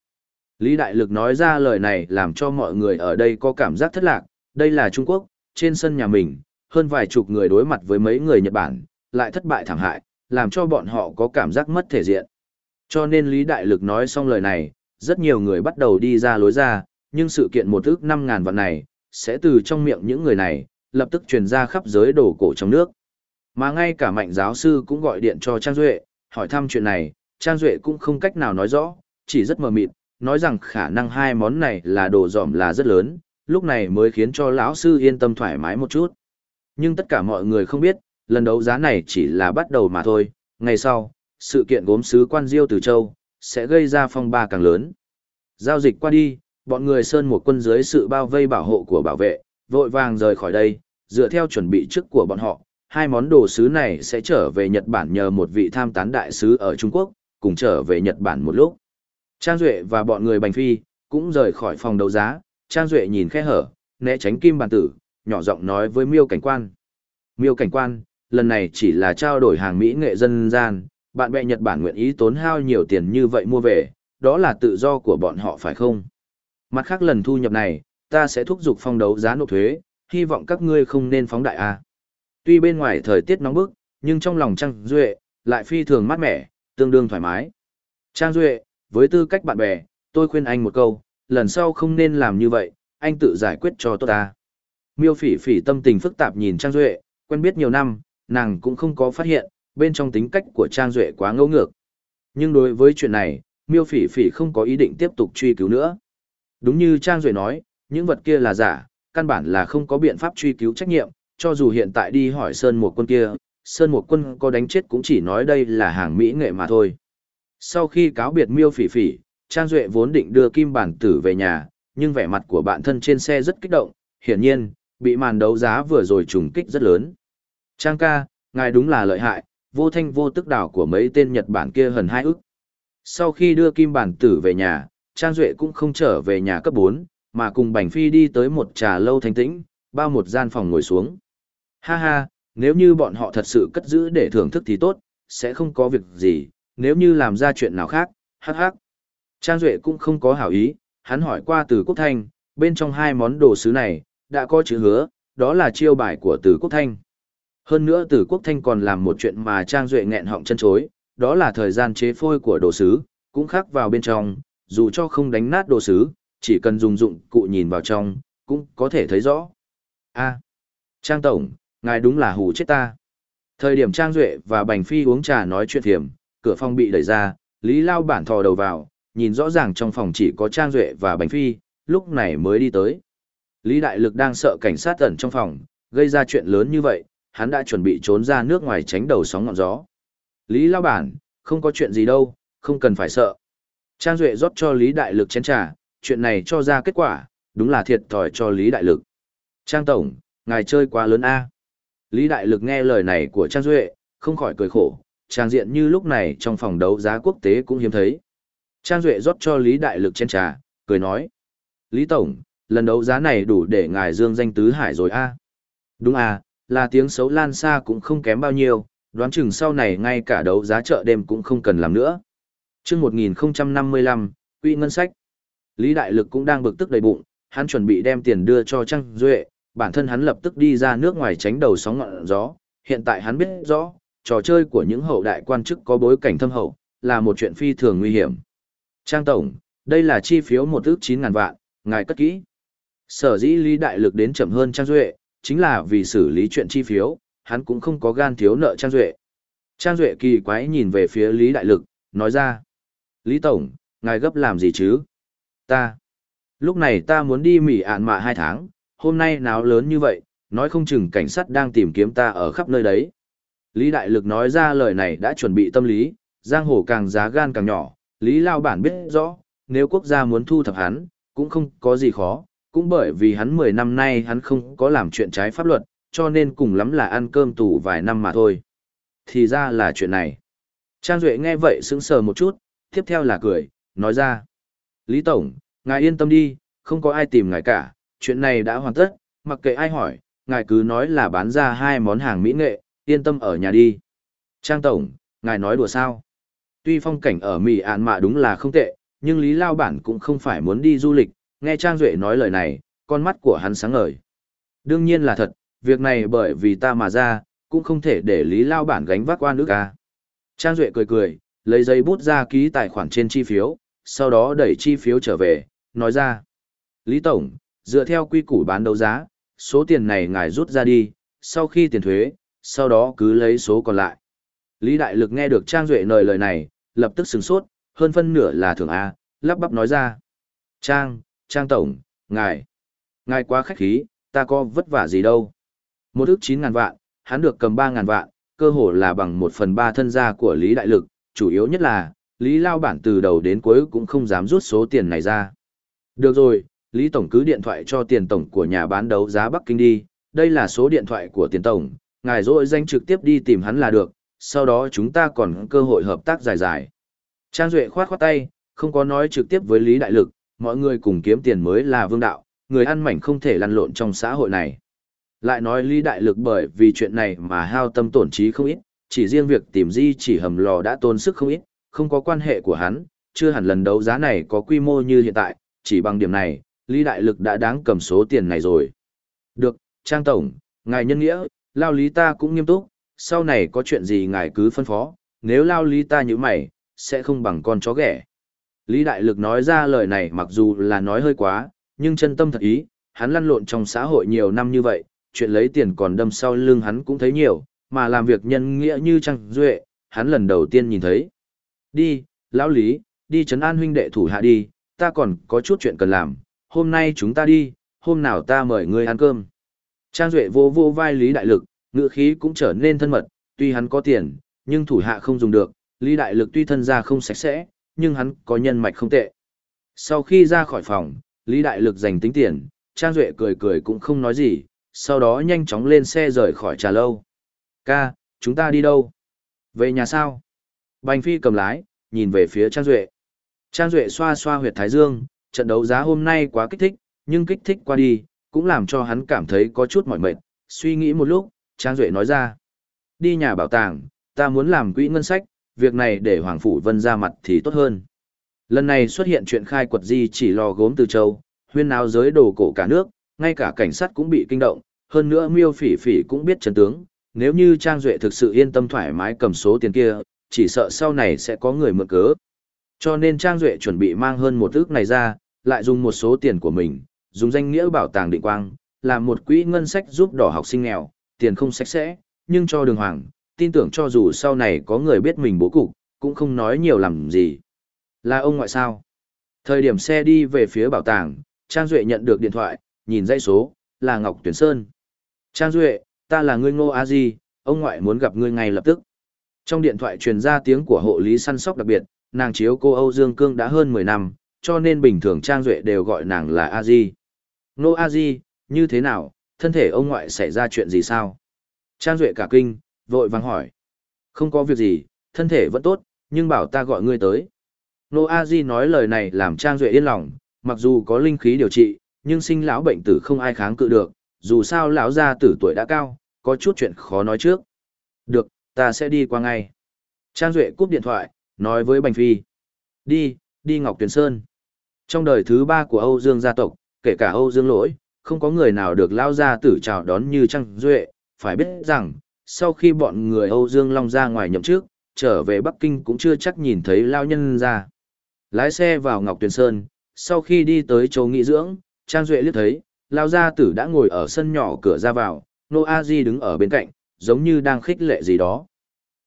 Lý Đại Lực nói ra lời này làm cho mọi người ở đây có cảm giác thất lạc, đây là Trung Quốc, trên sân nhà mình, hơn vài chục người đối mặt với mấy người Nhật Bản, lại thất bại thảm hại, làm cho bọn họ có cảm giác mất thể diện. Cho nên Lý Đại Lực nói xong lời này, rất nhiều người bắt đầu đi ra lối ra, nhưng sự kiện một ước năm ngàn vạn này, sẽ từ trong miệng những người này, lập tức truyền ra khắp giới đồ cổ trong nước. Mà ngay cả mạnh giáo sư cũng gọi điện cho Trang Duệ, hỏi thăm chuyện này, Trang Duệ cũng không cách nào nói rõ, chỉ rất mờ mịt, nói rằng khả năng hai món này là đồ dỏm là rất lớn, lúc này mới khiến cho lão sư yên tâm thoải mái một chút. Nhưng tất cả mọi người không biết, lần đấu giá này chỉ là bắt đầu mà thôi, ngày sau, sự kiện gốm sứ quan diêu từ châu, sẽ gây ra phong ba càng lớn. Giao dịch qua đi, bọn người sơn một quân dưới sự bao vây bảo hộ của bảo vệ, vội vàng rời khỏi đây, dựa theo chuẩn bị trước của bọn họ, hai món đồ sứ này sẽ trở về Nhật Bản nhờ một vị tham tán đại sứ ở Trung Quốc, cùng trở về Nhật Bản một lúc. Trang Duệ và bọn người Bành Phi cũng rời khỏi phòng đấu giá, Trang Duệ nhìn khe hở, né tránh kim bản tử, nhỏ giọng nói với miêu cảnh quan. Miêu cảnh quan, lần này chỉ là trao đổi hàng Mỹ nghệ dân gian, bạn bè Nhật Bản nguyện ý tốn hao nhiều tiền như vậy mua về, đó là tự do của bọn họ phải không? Mặt khác lần thu nhập này, ta sẽ thúc giục phong đấu giá nộp thuế, hy vọng các ngươi không nên phóng đại a. Tuy bên ngoài thời tiết nóng bức, nhưng trong lòng Trang Duệ, lại phi thường mát mẻ, tương đương thoải mái. Trang Duệ, với tư cách bạn bè, tôi khuyên anh một câu, lần sau không nên làm như vậy, anh tự giải quyết cho tốt ta. Miêu phỉ phỉ tâm tình phức tạp nhìn Trang Duệ, quen biết nhiều năm, nàng cũng không có phát hiện, bên trong tính cách của Trang Duệ quá ngẫu ngược. Nhưng đối với chuyện này, miêu phỉ phỉ không có ý định tiếp tục truy cứu nữa. Đúng như Trang Duệ nói, những vật kia là giả, căn bản là không có biện pháp truy cứu trách nhiệm, cho dù hiện tại đi hỏi Sơn một quân kia, Sơn một quân có đánh chết cũng chỉ nói đây là hàng mỹ nghệ mà thôi. Sau khi cáo biệt miêu phỉ phỉ, Trang Duệ vốn định đưa kim bản tử về nhà, nhưng vẻ mặt của bạn thân trên xe rất kích động, hiển nhiên, bị màn đấu giá vừa rồi trùng kích rất lớn. Trang ca, ngài đúng là lợi hại, vô thanh vô tức đảo của mấy tên Nhật Bản kia hần hai ức. Sau khi đưa kim bản tử về nhà, Trang Duệ cũng không trở về nhà cấp 4, mà cùng Bành Phi đi tới một trà lâu thanh tĩnh, bao một gian phòng ngồi xuống. Ha ha, nếu như bọn họ thật sự cất giữ để thưởng thức thì tốt, sẽ không có việc gì, nếu như làm ra chuyện nào khác, hắc hắc. Trang Duệ cũng không có hảo ý, hắn hỏi qua từ Quốc Thanh, bên trong hai món đồ sứ này, đã có chữ hứa, đó là chiêu bài của từ Quốc Thanh. Hơn nữa từ Quốc Thanh còn làm một chuyện mà Trang Duệ nghẹn họng chân chối, đó là thời gian chế phôi của đồ sứ, cũng khắc vào bên trong, dù cho không đánh nát đồ sứ, chỉ cần dùng dụng cụ nhìn vào trong, cũng có thể thấy rõ. a Trang Tổng, ngài đúng là hù chết ta. Thời điểm Trang Duệ và Bành Phi uống trà nói chuyện thiểm, cửa phòng bị đẩy ra, Lý Lao bản thò đầu vào, nhìn rõ ràng trong phòng chỉ có Trang Duệ và Bành Phi, lúc này mới đi tới. Lý Đại Lực đang sợ cảnh sát ẩn trong phòng, gây ra chuyện lớn như vậy, hắn đã chuẩn bị trốn ra nước ngoài tránh đầu sóng ngọn gió. Lý Lao bản, không có chuyện gì đâu, không cần phải sợ. Trang Duệ rót cho Lý Đại Lực chén trà, chuyện này cho ra kết quả, đúng là thiệt thòi cho Lý Đại Lực. Trang Tổng, ngài chơi quá lớn a Lý Đại Lực nghe lời này của Trang Duệ, không khỏi cười khổ, trang diện như lúc này trong phòng đấu giá quốc tế cũng hiếm thấy. Trang Duệ rót cho Lý Đại Lực chén trà, cười nói. Lý Tổng, lần đấu giá này đủ để ngài dương danh tứ hải rồi a Đúng à, là tiếng xấu lan xa cũng không kém bao nhiêu, đoán chừng sau này ngay cả đấu giá chợ đêm cũng không cần làm nữa. chương 1055, Quỹ Ngân Sách. Lý Đại Lực cũng đang bực tức đầy bụng, hắn chuẩn bị đem tiền đưa cho Trang Duệ, bản thân hắn lập tức đi ra nước ngoài tránh đầu sóng ngọn gió. Hiện tại hắn biết rõ, trò chơi của những hậu đại quan chức có bối cảnh thâm hậu, là một chuyện phi thường nguy hiểm. Trang Tổng, đây là chi phiếu một ước 9 ngàn vạn, ngài cất kỹ. Sở dĩ Lý Đại Lực đến chậm hơn Trang Duệ, chính là vì xử lý chuyện chi phiếu, hắn cũng không có gan thiếu nợ Trang Duệ. Trang Duệ kỳ quái nhìn về phía Lý Đại Lực, nói ra. Lý Tổng, ngài gấp làm gì chứ? Ta. Lúc này ta muốn đi Mỹ ạn mạ hai tháng, hôm nay náo lớn như vậy, nói không chừng cảnh sát đang tìm kiếm ta ở khắp nơi đấy. Lý Đại Lực nói ra lời này đã chuẩn bị tâm lý, giang hồ càng giá gan càng nhỏ, Lý Lao Bản biết rõ, nếu quốc gia muốn thu thập hắn, cũng không có gì khó, cũng bởi vì hắn 10 năm nay hắn không có làm chuyện trái pháp luật, cho nên cùng lắm là ăn cơm tù vài năm mà thôi. Thì ra là chuyện này. Trang Duệ nghe vậy sững sờ một chút, tiếp theo là cười, nói ra. Lý Tổng, ngài yên tâm đi, không có ai tìm ngài cả, chuyện này đã hoàn tất, mặc kệ ai hỏi, ngài cứ nói là bán ra hai món hàng mỹ nghệ, yên tâm ở nhà đi. Trang Tổng, ngài nói đùa sao? Tuy phong cảnh ở Mỹ ạn mạ đúng là không tệ, nhưng Lý Lao Bản cũng không phải muốn đi du lịch, nghe Trang Duệ nói lời này, con mắt của hắn sáng ngời. Đương nhiên là thật, việc này bởi vì ta mà ra, cũng không thể để Lý Lao Bản gánh vác qua nước ca. Trang Duệ cười cười, lấy giấy bút ra ký tài khoản trên chi phiếu, sau đó đẩy chi phiếu trở về, nói ra. Lý Tổng, dựa theo quy củ bán đấu giá, số tiền này ngài rút ra đi, sau khi tiền thuế, sau đó cứ lấy số còn lại. Lý Đại Lực nghe được Trang Duệ nời lời này, lập tức sừng sốt, hơn phân nửa là thưởng A, lắp bắp nói ra. Trang, Trang Tổng, ngài, ngài quá khách khí, ta có vất vả gì đâu. Một ước 9 ngàn vạn, hắn được cầm 3 ngàn vạn, cơ hồ là bằng một phần ba thân gia của Lý Đại Lực, chủ yếu nhất là, Lý Lao Bản từ đầu đến cuối cũng không dám rút số tiền này ra. Được rồi, Lý Tổng cứ điện thoại cho tiền tổng của nhà bán đấu giá Bắc Kinh đi, đây là số điện thoại của tiền tổng, ngài dội danh trực tiếp đi tìm hắn là được, sau đó chúng ta còn cơ hội hợp tác dài dài. Trang Duệ khoát khoát tay, không có nói trực tiếp với Lý Đại Lực, mọi người cùng kiếm tiền mới là vương đạo, người ăn mảnh không thể lăn lộn trong xã hội này. Lại nói Lý Đại Lực bởi vì chuyện này mà hao tâm tổn trí không ít, chỉ riêng việc tìm di chỉ hầm lò đã tốn sức không ít, không có quan hệ của hắn, chưa hẳn lần đấu giá này có quy mô như hiện tại, chỉ bằng điểm này, Lý Đại Lực đã đáng cầm số tiền này rồi. Được, Trang Tổng, ngài nhân nghĩa, lao lý ta cũng nghiêm túc, sau này có chuyện gì ngài cứ phân phó, nếu lao lý ta như mày, sẽ không bằng con chó ghẻ. Lý Đại Lực nói ra lời này mặc dù là nói hơi quá, nhưng chân tâm thật ý, hắn lăn lộn trong xã hội nhiều năm như vậy, chuyện lấy tiền còn đâm sau lưng hắn cũng thấy nhiều, mà làm việc nhân nghĩa như Trang Duệ, hắn lần đầu tiên nhìn thấy. Đi, lão Lý, đi trấn an huynh đệ thủ hạ đi, ta còn có chút chuyện cần làm, hôm nay chúng ta đi, hôm nào ta mời ngươi ăn cơm. Trang Duệ vô vô vai Lý Đại Lực, ngựa khí cũng trở nên thân mật, tuy hắn có tiền, nhưng thủ hạ không dùng được, Lý Đại Lực tuy thân ra không sạch sẽ, nhưng hắn có nhân mạch không tệ. Sau khi ra khỏi phòng, Lý Đại Lực dành tính tiền, Trang Duệ cười cười cũng không nói gì, sau đó nhanh chóng lên xe rời khỏi trà lâu. Ca, chúng ta đi đâu? Về nhà sao? Bành Phi cầm lái, nhìn về phía Trang Duệ. Trang Duệ xoa xoa huyệt Thái Dương, trận đấu giá hôm nay quá kích thích, nhưng kích thích qua đi, cũng làm cho hắn cảm thấy có chút mỏi mệt. Suy nghĩ một lúc, Trang Duệ nói ra. Đi nhà bảo tàng, ta muốn làm quỹ ngân sách, việc này để Hoàng Phủ Vân ra mặt thì tốt hơn. Lần này xuất hiện chuyện khai quật di chỉ lò gốm từ châu, huyên náo giới đồ cổ cả nước, ngay cả cảnh sát cũng bị kinh động, hơn nữa miêu phỉ phỉ cũng biết chân tướng, nếu như Trang Duệ thực sự yên tâm thoải mái cầm số tiền kia, chỉ sợ sau này sẽ có người mượn cớ. Cho nên Trang Duệ chuẩn bị mang hơn một ước này ra, lại dùng một số tiền của mình, dùng danh nghĩa bảo tàng định quang, làm một quỹ ngân sách giúp đỏ học sinh nghèo, tiền không sạch sẽ, nhưng cho đường hoàng, tin tưởng cho dù sau này có người biết mình bố cục, cũng không nói nhiều làm gì. Là ông ngoại sao? Thời điểm xe đi về phía bảo tàng, Trang Duệ nhận được điện thoại, nhìn dãy số, là Ngọc Tuyển Sơn. Trang Duệ, ta là ngươi ngô a di ông ngoại muốn gặp ngươi ngay lập tức. Trong điện thoại truyền ra tiếng của hộ lý săn sóc đặc biệt, nàng chiếu cô Âu Dương Cương đã hơn 10 năm, cho nên bình thường Trang Duệ đều gọi nàng là a di Nô a di như thế nào, thân thể ông ngoại xảy ra chuyện gì sao? Trang Duệ cả kinh, vội vàng hỏi. Không có việc gì, thân thể vẫn tốt, nhưng bảo ta gọi ngươi tới. Nô A Di nói lời này làm Trang Duệ yên lòng, mặc dù có linh khí điều trị, nhưng sinh lão bệnh tử không ai kháng cự được, dù sao lão gia tử tuổi đã cao, có chút chuyện khó nói trước. Được, ta sẽ đi qua ngay. Trang Duệ cúp điện thoại, nói với Bành Phi. Đi, đi Ngọc Tuyền Sơn. Trong đời thứ ba của Âu Dương gia tộc, kể cả Âu Dương lỗi, không có người nào được lão gia tử chào đón như Trang Duệ, phải biết rằng, sau khi bọn người Âu Dương Long ra ngoài nhậm trước, trở về Bắc Kinh cũng chưa chắc nhìn thấy lao nhân ra. Lái xe vào Ngọc Tuyền Sơn, sau khi đi tới chỗ nghỉ dưỡng, Trang Duệ liếc thấy, lao gia tử đã ngồi ở sân nhỏ cửa ra vào, Nô A Di đứng ở bên cạnh, giống như đang khích lệ gì đó.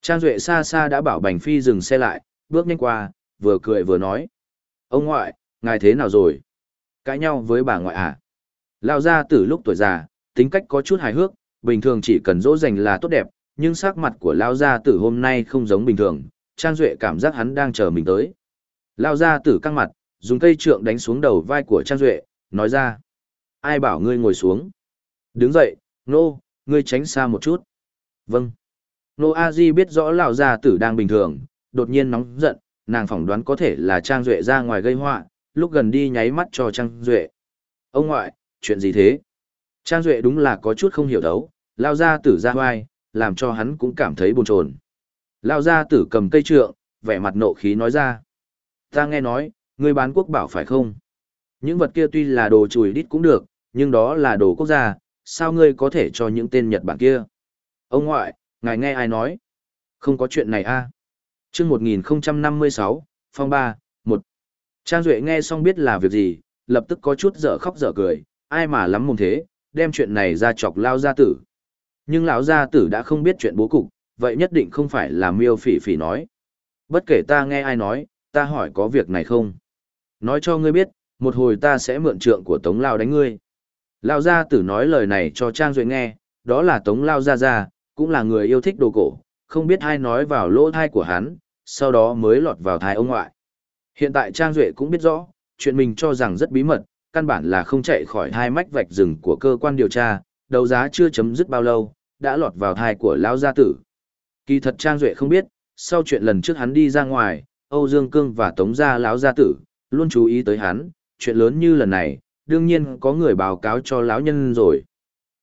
Trang Duệ xa xa đã bảo Bành Phi dừng xe lại, bước nhanh qua, vừa cười vừa nói. Ông ngoại, ngài thế nào rồi? Cãi nhau với bà ngoại à? Lao gia tử lúc tuổi già, tính cách có chút hài hước, bình thường chỉ cần dỗ dành là tốt đẹp, nhưng sắc mặt của Lao Gia Tử hôm nay không giống bình thường, Trang Duệ cảm giác hắn đang chờ mình tới. Lao Gia Tử căng mặt, dùng cây trượng đánh xuống đầu vai của Trang Duệ, nói ra. Ai bảo ngươi ngồi xuống? Đứng dậy, nô, ngươi tránh xa một chút. Vâng. Nô A Di biết rõ Lão Gia Tử đang bình thường, đột nhiên nóng giận, nàng phỏng đoán có thể là Trang Duệ ra ngoài gây họa lúc gần đi nháy mắt cho Trang Duệ. Ông ngoại, chuyện gì thế? Trang Duệ đúng là có chút không hiểu đấu, lao ra tử ra hoai, làm cho hắn cũng cảm thấy buồn chồn. Lao ra tử cầm cây trượng, vẻ mặt nộ khí nói ra. Ta nghe nói, ngươi bán quốc bảo phải không? Những vật kia tuy là đồ chùi đít cũng được, nhưng đó là đồ quốc gia, sao ngươi có thể cho những tên Nhật Bản kia? Ông ngoại, ngài nghe ai nói? Không có chuyện này a à? chương 1056, phong 3, Trang Duệ nghe xong biết là việc gì, lập tức có chút dở khóc dở cười, ai mà lắm mồm thế, đem chuyện này ra chọc lao gia tử. Nhưng lão gia tử đã không biết chuyện bố cục, vậy nhất định không phải là miêu phỉ phỉ nói. Bất kể ta nghe ai nói, ta hỏi có việc này không. Nói cho ngươi biết, một hồi ta sẽ mượn trượng của Tống Lao đánh ngươi. Lao gia tử nói lời này cho Trang Duệ nghe, đó là Tống Lao gia gia, cũng là người yêu thích đồ cổ, không biết ai nói vào lỗ thai của hắn, sau đó mới lọt vào thai ông ngoại. Hiện tại Trang Duệ cũng biết rõ, chuyện mình cho rằng rất bí mật, căn bản là không chạy khỏi hai mách vạch rừng của cơ quan điều tra, đấu giá chưa chấm dứt bao lâu, đã lọt vào thai của lão gia tử. Kỳ thật Trang Duệ không biết, sau chuyện lần trước hắn đi ra ngoài, Âu Dương Cương và Tống gia lão gia tử, luôn chú ý tới hắn, chuyện lớn như lần này, đương nhiên có người báo cáo cho lão nhân rồi.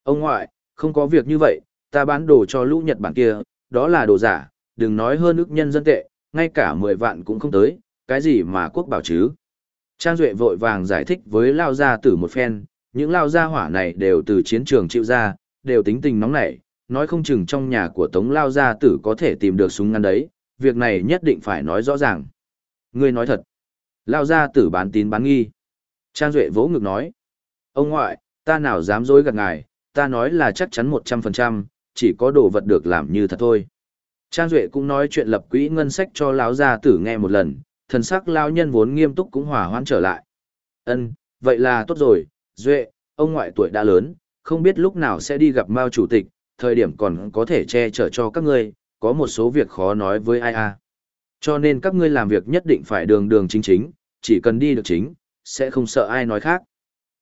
Ông ngoại, không có việc như vậy, ta bán đồ cho lũ Nhật Bản kia, đó là đồ giả, đừng nói hơn ức nhân dân tệ, ngay cả 10 vạn cũng không tới, cái gì mà quốc bảo chứ. Trang Duệ vội vàng giải thích với Lao Gia Tử một phen, những Lao Gia hỏa này đều từ chiến trường chịu ra, đều tính tình nóng nảy, nói không chừng trong nhà của Tống Lao Gia Tử có thể tìm được súng ngắn đấy, việc này nhất định phải nói rõ ràng. Ngươi nói thật. Lao Gia Tử bán tín bán nghi. Trang Duệ vỗ ngực nói. Ông ngoại, ta nào dám dối gạt ngài, ta nói là chắc chắn 100%, chỉ có đồ vật được làm như thật thôi. Trang Duệ cũng nói chuyện lập quỹ ngân sách cho lão gia tử nghe một lần, thần sắc lão nhân vốn nghiêm túc cũng hòa hoãn trở lại. Ân, vậy là tốt rồi, Duệ, ông ngoại tuổi đã lớn, không biết lúc nào sẽ đi gặp Mao chủ tịch, thời điểm còn có thể che chở cho các ngươi, có một số việc khó nói với ai a. Cho nên các ngươi làm việc nhất định phải đường đường chính chính, chỉ cần đi được chính, sẽ không sợ ai nói khác.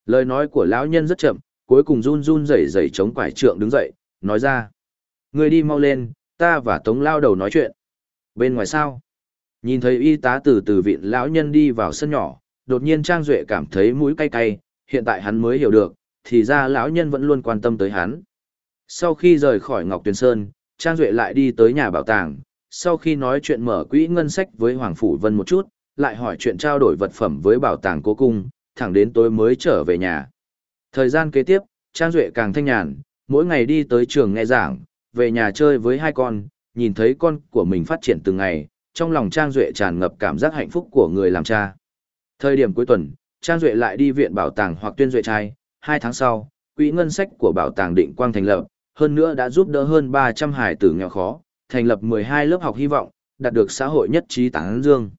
Lời nói của lão nhân rất chậm, cuối cùng run run rẩy rẩy chống quải trượng đứng dậy, nói ra. Ngươi đi mau lên, ta và Tống lao đầu nói chuyện. Bên ngoài sao? Nhìn thấy y tá từ từ viện lão nhân đi vào sân nhỏ, đột nhiên Trang Duệ cảm thấy mũi cay cay, hiện tại hắn mới hiểu được, thì ra lão nhân vẫn luôn quan tâm tới hắn. Sau khi rời khỏi Ngọc Tuyền Sơn, Trang Duệ lại đi tới nhà bảo tàng, sau khi nói chuyện mở quỹ ngân sách với Hoàng Phủ Vân một chút, lại hỏi chuyện trao đổi vật phẩm với bảo tàng cố cung, thẳng đến tối mới trở về nhà. Thời gian kế tiếp, Trang Duệ càng thanh nhàn, mỗi ngày đi tới trường nghe giảng, về nhà chơi với hai con, nhìn thấy con của mình phát triển từng ngày, trong lòng Trang Duệ tràn ngập cảm giác hạnh phúc của người làm cha. Thời điểm cuối tuần, Trang Duệ lại đi viện bảo tàng hoặc tuyên duệ trai, hai tháng sau, quỹ ngân sách của bảo tàng định quang thành lập, hơn nữa đã giúp đỡ hơn 300 hải tử nghèo khó, thành lập 12 lớp học hy vọng, đạt được xã hội nhất trí tán dương.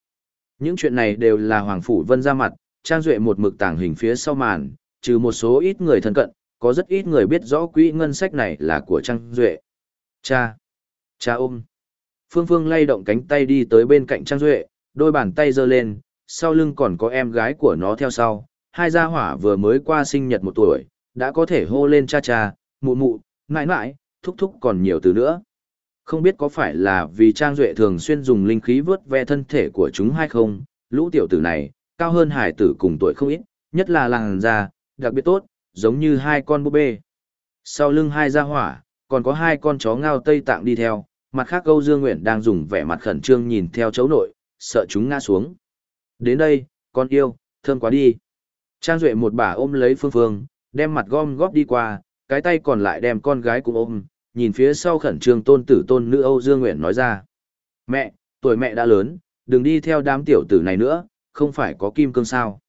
Những chuyện này đều là Hoàng Phủ Vân ra mặt, Trang Duệ một mực tàng hình phía sau màn, trừ một số ít người thân cận, có rất ít người biết rõ quỹ ngân sách này là của Trang Duệ. Cha! Cha ôm! Phương Phương lay động cánh tay đi tới bên cạnh Trang Duệ, đôi bàn tay giơ lên, sau lưng còn có em gái của nó theo sau. Hai gia hỏa vừa mới qua sinh nhật một tuổi, đã có thể hô lên cha cha, mụ mụ, nãi nãi, thúc thúc còn nhiều từ nữa. Không biết có phải là vì Trang Duệ thường xuyên dùng linh khí vớt ve thân thể của chúng hay không, lũ tiểu tử này, cao hơn hải tử cùng tuổi không ít, nhất là làng già, đặc biệt tốt, giống như hai con búp bê. Sau lưng hai gia hỏa, còn có hai con chó ngao Tây Tạng đi theo, mặt khác Âu Dương Nguyện đang dùng vẻ mặt khẩn trương nhìn theo chấu nội, sợ chúng ngã xuống. Đến đây, con yêu, thơm quá đi. Trang Duệ một bà ôm lấy Phương Phương, đem mặt gom góp đi qua, cái tay còn lại đem con gái cũng ôm, nhìn phía sau khẩn trương tôn tử tôn nữ Âu Dương Nguyện nói ra. Mẹ, tuổi mẹ đã lớn, đừng đi theo đám tiểu tử này nữa, không phải có kim cương sao.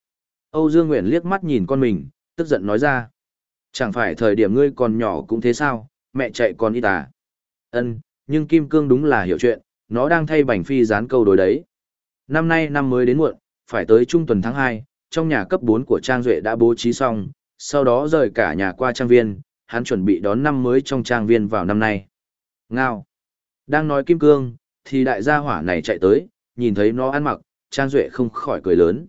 Âu Dương Nguyện liếc mắt nhìn con mình, tức giận nói ra. Chẳng phải thời điểm ngươi còn nhỏ cũng thế sao, mẹ chạy còn ít à. Ân, nhưng Kim Cương đúng là hiểu chuyện, nó đang thay Bành Phi dán câu đối đấy. Năm nay năm mới đến muộn, phải tới trung tuần tháng 2, trong nhà cấp 4 của Trang Duệ đã bố trí xong, sau đó rời cả nhà qua trang viên, hắn chuẩn bị đón năm mới trong trang viên vào năm nay. Ngao. Đang nói Kim Cương, thì đại gia hỏa này chạy tới, nhìn thấy nó ăn mặc, Trang Duệ không khỏi cười lớn.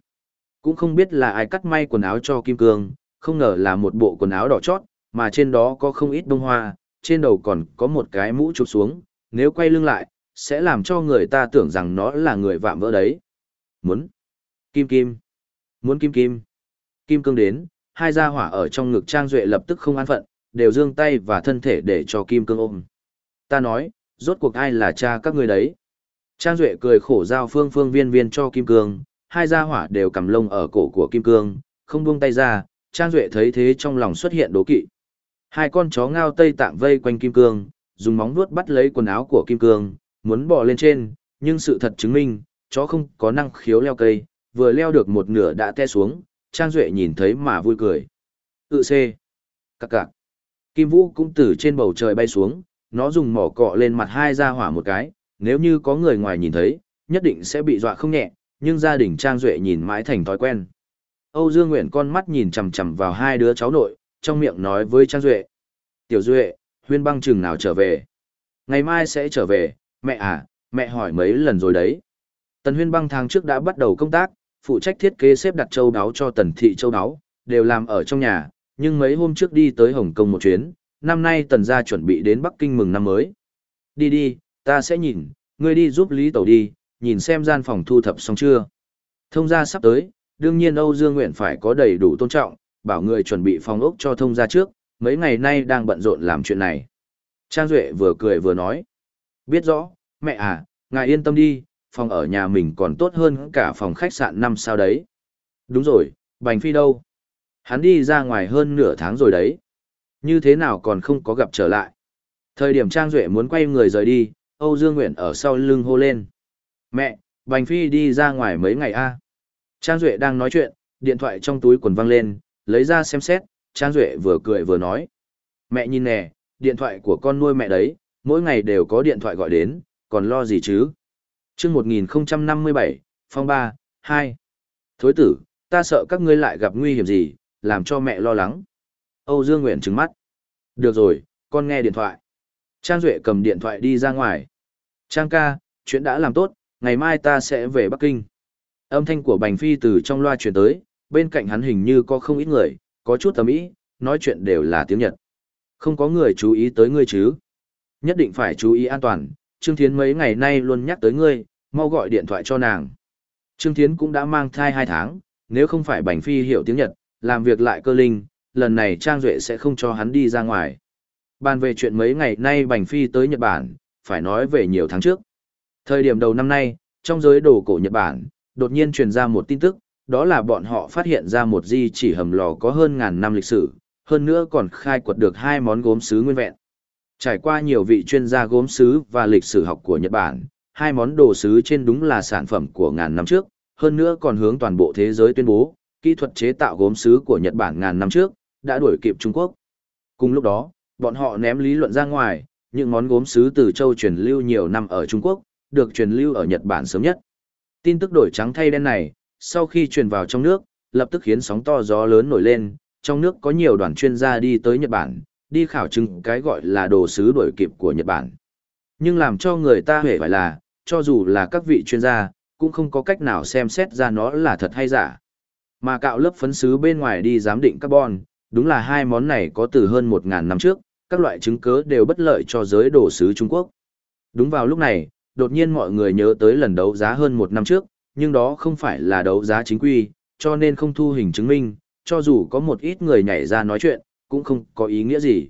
Cũng không biết là ai cắt may quần áo cho Kim Cương, không ngờ là một bộ quần áo đỏ chót, mà trên đó có không ít bông hoa, trên đầu còn có một cái mũ chụp xuống, nếu quay lưng lại, sẽ làm cho người ta tưởng rằng nó là người vạm vỡ đấy. Muốn. Kim Kim. Muốn Kim Kim. Kim Cương đến, hai gia hỏa ở trong ngực Trang Duệ lập tức không an phận, đều dương tay và thân thể để cho Kim Cương ôm. Ta nói, rốt cuộc ai là cha các người đấy? Trang Duệ cười khổ giao phương phương viên viên cho Kim Cương, hai gia hỏa đều cầm lông ở cổ của Kim Cương, không buông tay ra, Trang Duệ thấy thế trong lòng xuất hiện đố kỵ. Hai con chó ngao tây tạng vây quanh kim cương, dùng móng vuốt bắt lấy quần áo của kim cương, muốn bò lên trên, nhưng sự thật chứng minh, chó không có năng khiếu leo cây, vừa leo được một nửa đã te xuống, Trang Duệ nhìn thấy mà vui cười. Tự C. Cạc cạc. Kim Vũ cũng từ trên bầu trời bay xuống, nó dùng mỏ cọ lên mặt hai ra hỏa một cái, nếu như có người ngoài nhìn thấy, nhất định sẽ bị dọa không nhẹ, nhưng gia đình Trang Duệ nhìn mãi thành thói quen. Âu Dương Nguyện con mắt nhìn chằm chằm vào hai đứa cháu nội, trong miệng nói với Trang Duệ. Tiểu Duệ, huyên băng chừng nào trở về? Ngày mai sẽ trở về, mẹ à, mẹ hỏi mấy lần rồi đấy. Tần huyên băng tháng trước đã bắt đầu công tác, phụ trách thiết kế xếp đặt châu đáo cho tần thị châu đáo, đều làm ở trong nhà, nhưng mấy hôm trước đi tới Hồng Kông một chuyến, năm nay tần gia chuẩn bị đến Bắc Kinh mừng năm mới. Đi đi, ta sẽ nhìn, ngươi đi giúp Lý Tẩu đi, nhìn xem gian phòng thu thập xong chưa. Thông gia sắp tới, đương nhiên Âu Dương Nguyện phải có đầy đủ tôn trọng, bảo người chuẩn bị phòng ốc cho thông gia trước, mấy ngày nay đang bận rộn làm chuyện này. Trang Duệ vừa cười vừa nói. Biết rõ, mẹ à, ngài yên tâm đi, phòng ở nhà mình còn tốt hơn cả phòng khách sạn năm sao đấy. Đúng rồi, Bành Phi đâu? Hắn đi ra ngoài hơn nửa tháng rồi đấy. Như thế nào còn không có gặp trở lại? Thời điểm Trang Duệ muốn quay người rời đi, Âu Dương Nguyện ở sau lưng hô lên. Mẹ, Bành Phi đi ra ngoài mấy ngày a Trang Duệ đang nói chuyện, điện thoại trong túi quần văng lên, lấy ra xem xét, Trang Duệ vừa cười vừa nói. Mẹ nhìn nè, điện thoại của con nuôi mẹ đấy, mỗi ngày đều có điện thoại gọi đến, còn lo gì chứ? chương 1057, phong 3, 2. Thối tử, ta sợ các ngươi lại gặp nguy hiểm gì, làm cho mẹ lo lắng. Âu Dương Nguyện trừng mắt. Được rồi, con nghe điện thoại. Trang Duệ cầm điện thoại đi ra ngoài. Trang ca, chuyện đã làm tốt, ngày mai ta sẽ về Bắc Kinh. Âm thanh của Bành Phi từ trong loa chuyển tới, bên cạnh hắn hình như có không ít người, có chút tầm ý, nói chuyện đều là tiếng Nhật. Không có người chú ý tới ngươi chứ. Nhất định phải chú ý an toàn, Trương Thiến mấy ngày nay luôn nhắc tới ngươi, mau gọi điện thoại cho nàng. Trương Thiến cũng đã mang thai 2 tháng, nếu không phải Bành Phi hiểu tiếng Nhật, làm việc lại cơ linh, lần này Trang Duệ sẽ không cho hắn đi ra ngoài. Bàn về chuyện mấy ngày nay Bành Phi tới Nhật Bản, phải nói về nhiều tháng trước. Thời điểm đầu năm nay, trong giới đồ cổ Nhật Bản, đột nhiên truyền ra một tin tức, đó là bọn họ phát hiện ra một di chỉ hầm lò có hơn ngàn năm lịch sử, hơn nữa còn khai quật được hai món gốm sứ nguyên vẹn. Trải qua nhiều vị chuyên gia gốm sứ và lịch sử học của Nhật Bản, hai món đồ sứ trên đúng là sản phẩm của ngàn năm trước, hơn nữa còn hướng toàn bộ thế giới tuyên bố, kỹ thuật chế tạo gốm sứ của Nhật Bản ngàn năm trước, đã đuổi kịp Trung Quốc. Cùng lúc đó, bọn họ ném lý luận ra ngoài, những món gốm sứ từ châu truyền lưu nhiều năm ở Trung Quốc, được truyền lưu ở Nhật Bản sớm nhất. Tin tức đổi trắng thay đen này, sau khi truyền vào trong nước, lập tức khiến sóng to gió lớn nổi lên, trong nước có nhiều đoàn chuyên gia đi tới Nhật Bản, đi khảo chứng cái gọi là đồ sứ đổi kịp của Nhật Bản. Nhưng làm cho người ta hề phải là, cho dù là các vị chuyên gia, cũng không có cách nào xem xét ra nó là thật hay giả. Mà cạo lớp phấn sứ bên ngoài đi giám định carbon, đúng là hai món này có từ hơn 1.000 năm trước, các loại chứng cứ đều bất lợi cho giới đồ sứ Trung Quốc. Đúng vào lúc này, đột nhiên mọi người nhớ tới lần đấu giá hơn một năm trước, nhưng đó không phải là đấu giá chính quy, cho nên không thu hình chứng minh, cho dù có một ít người nhảy ra nói chuyện, cũng không có ý nghĩa gì.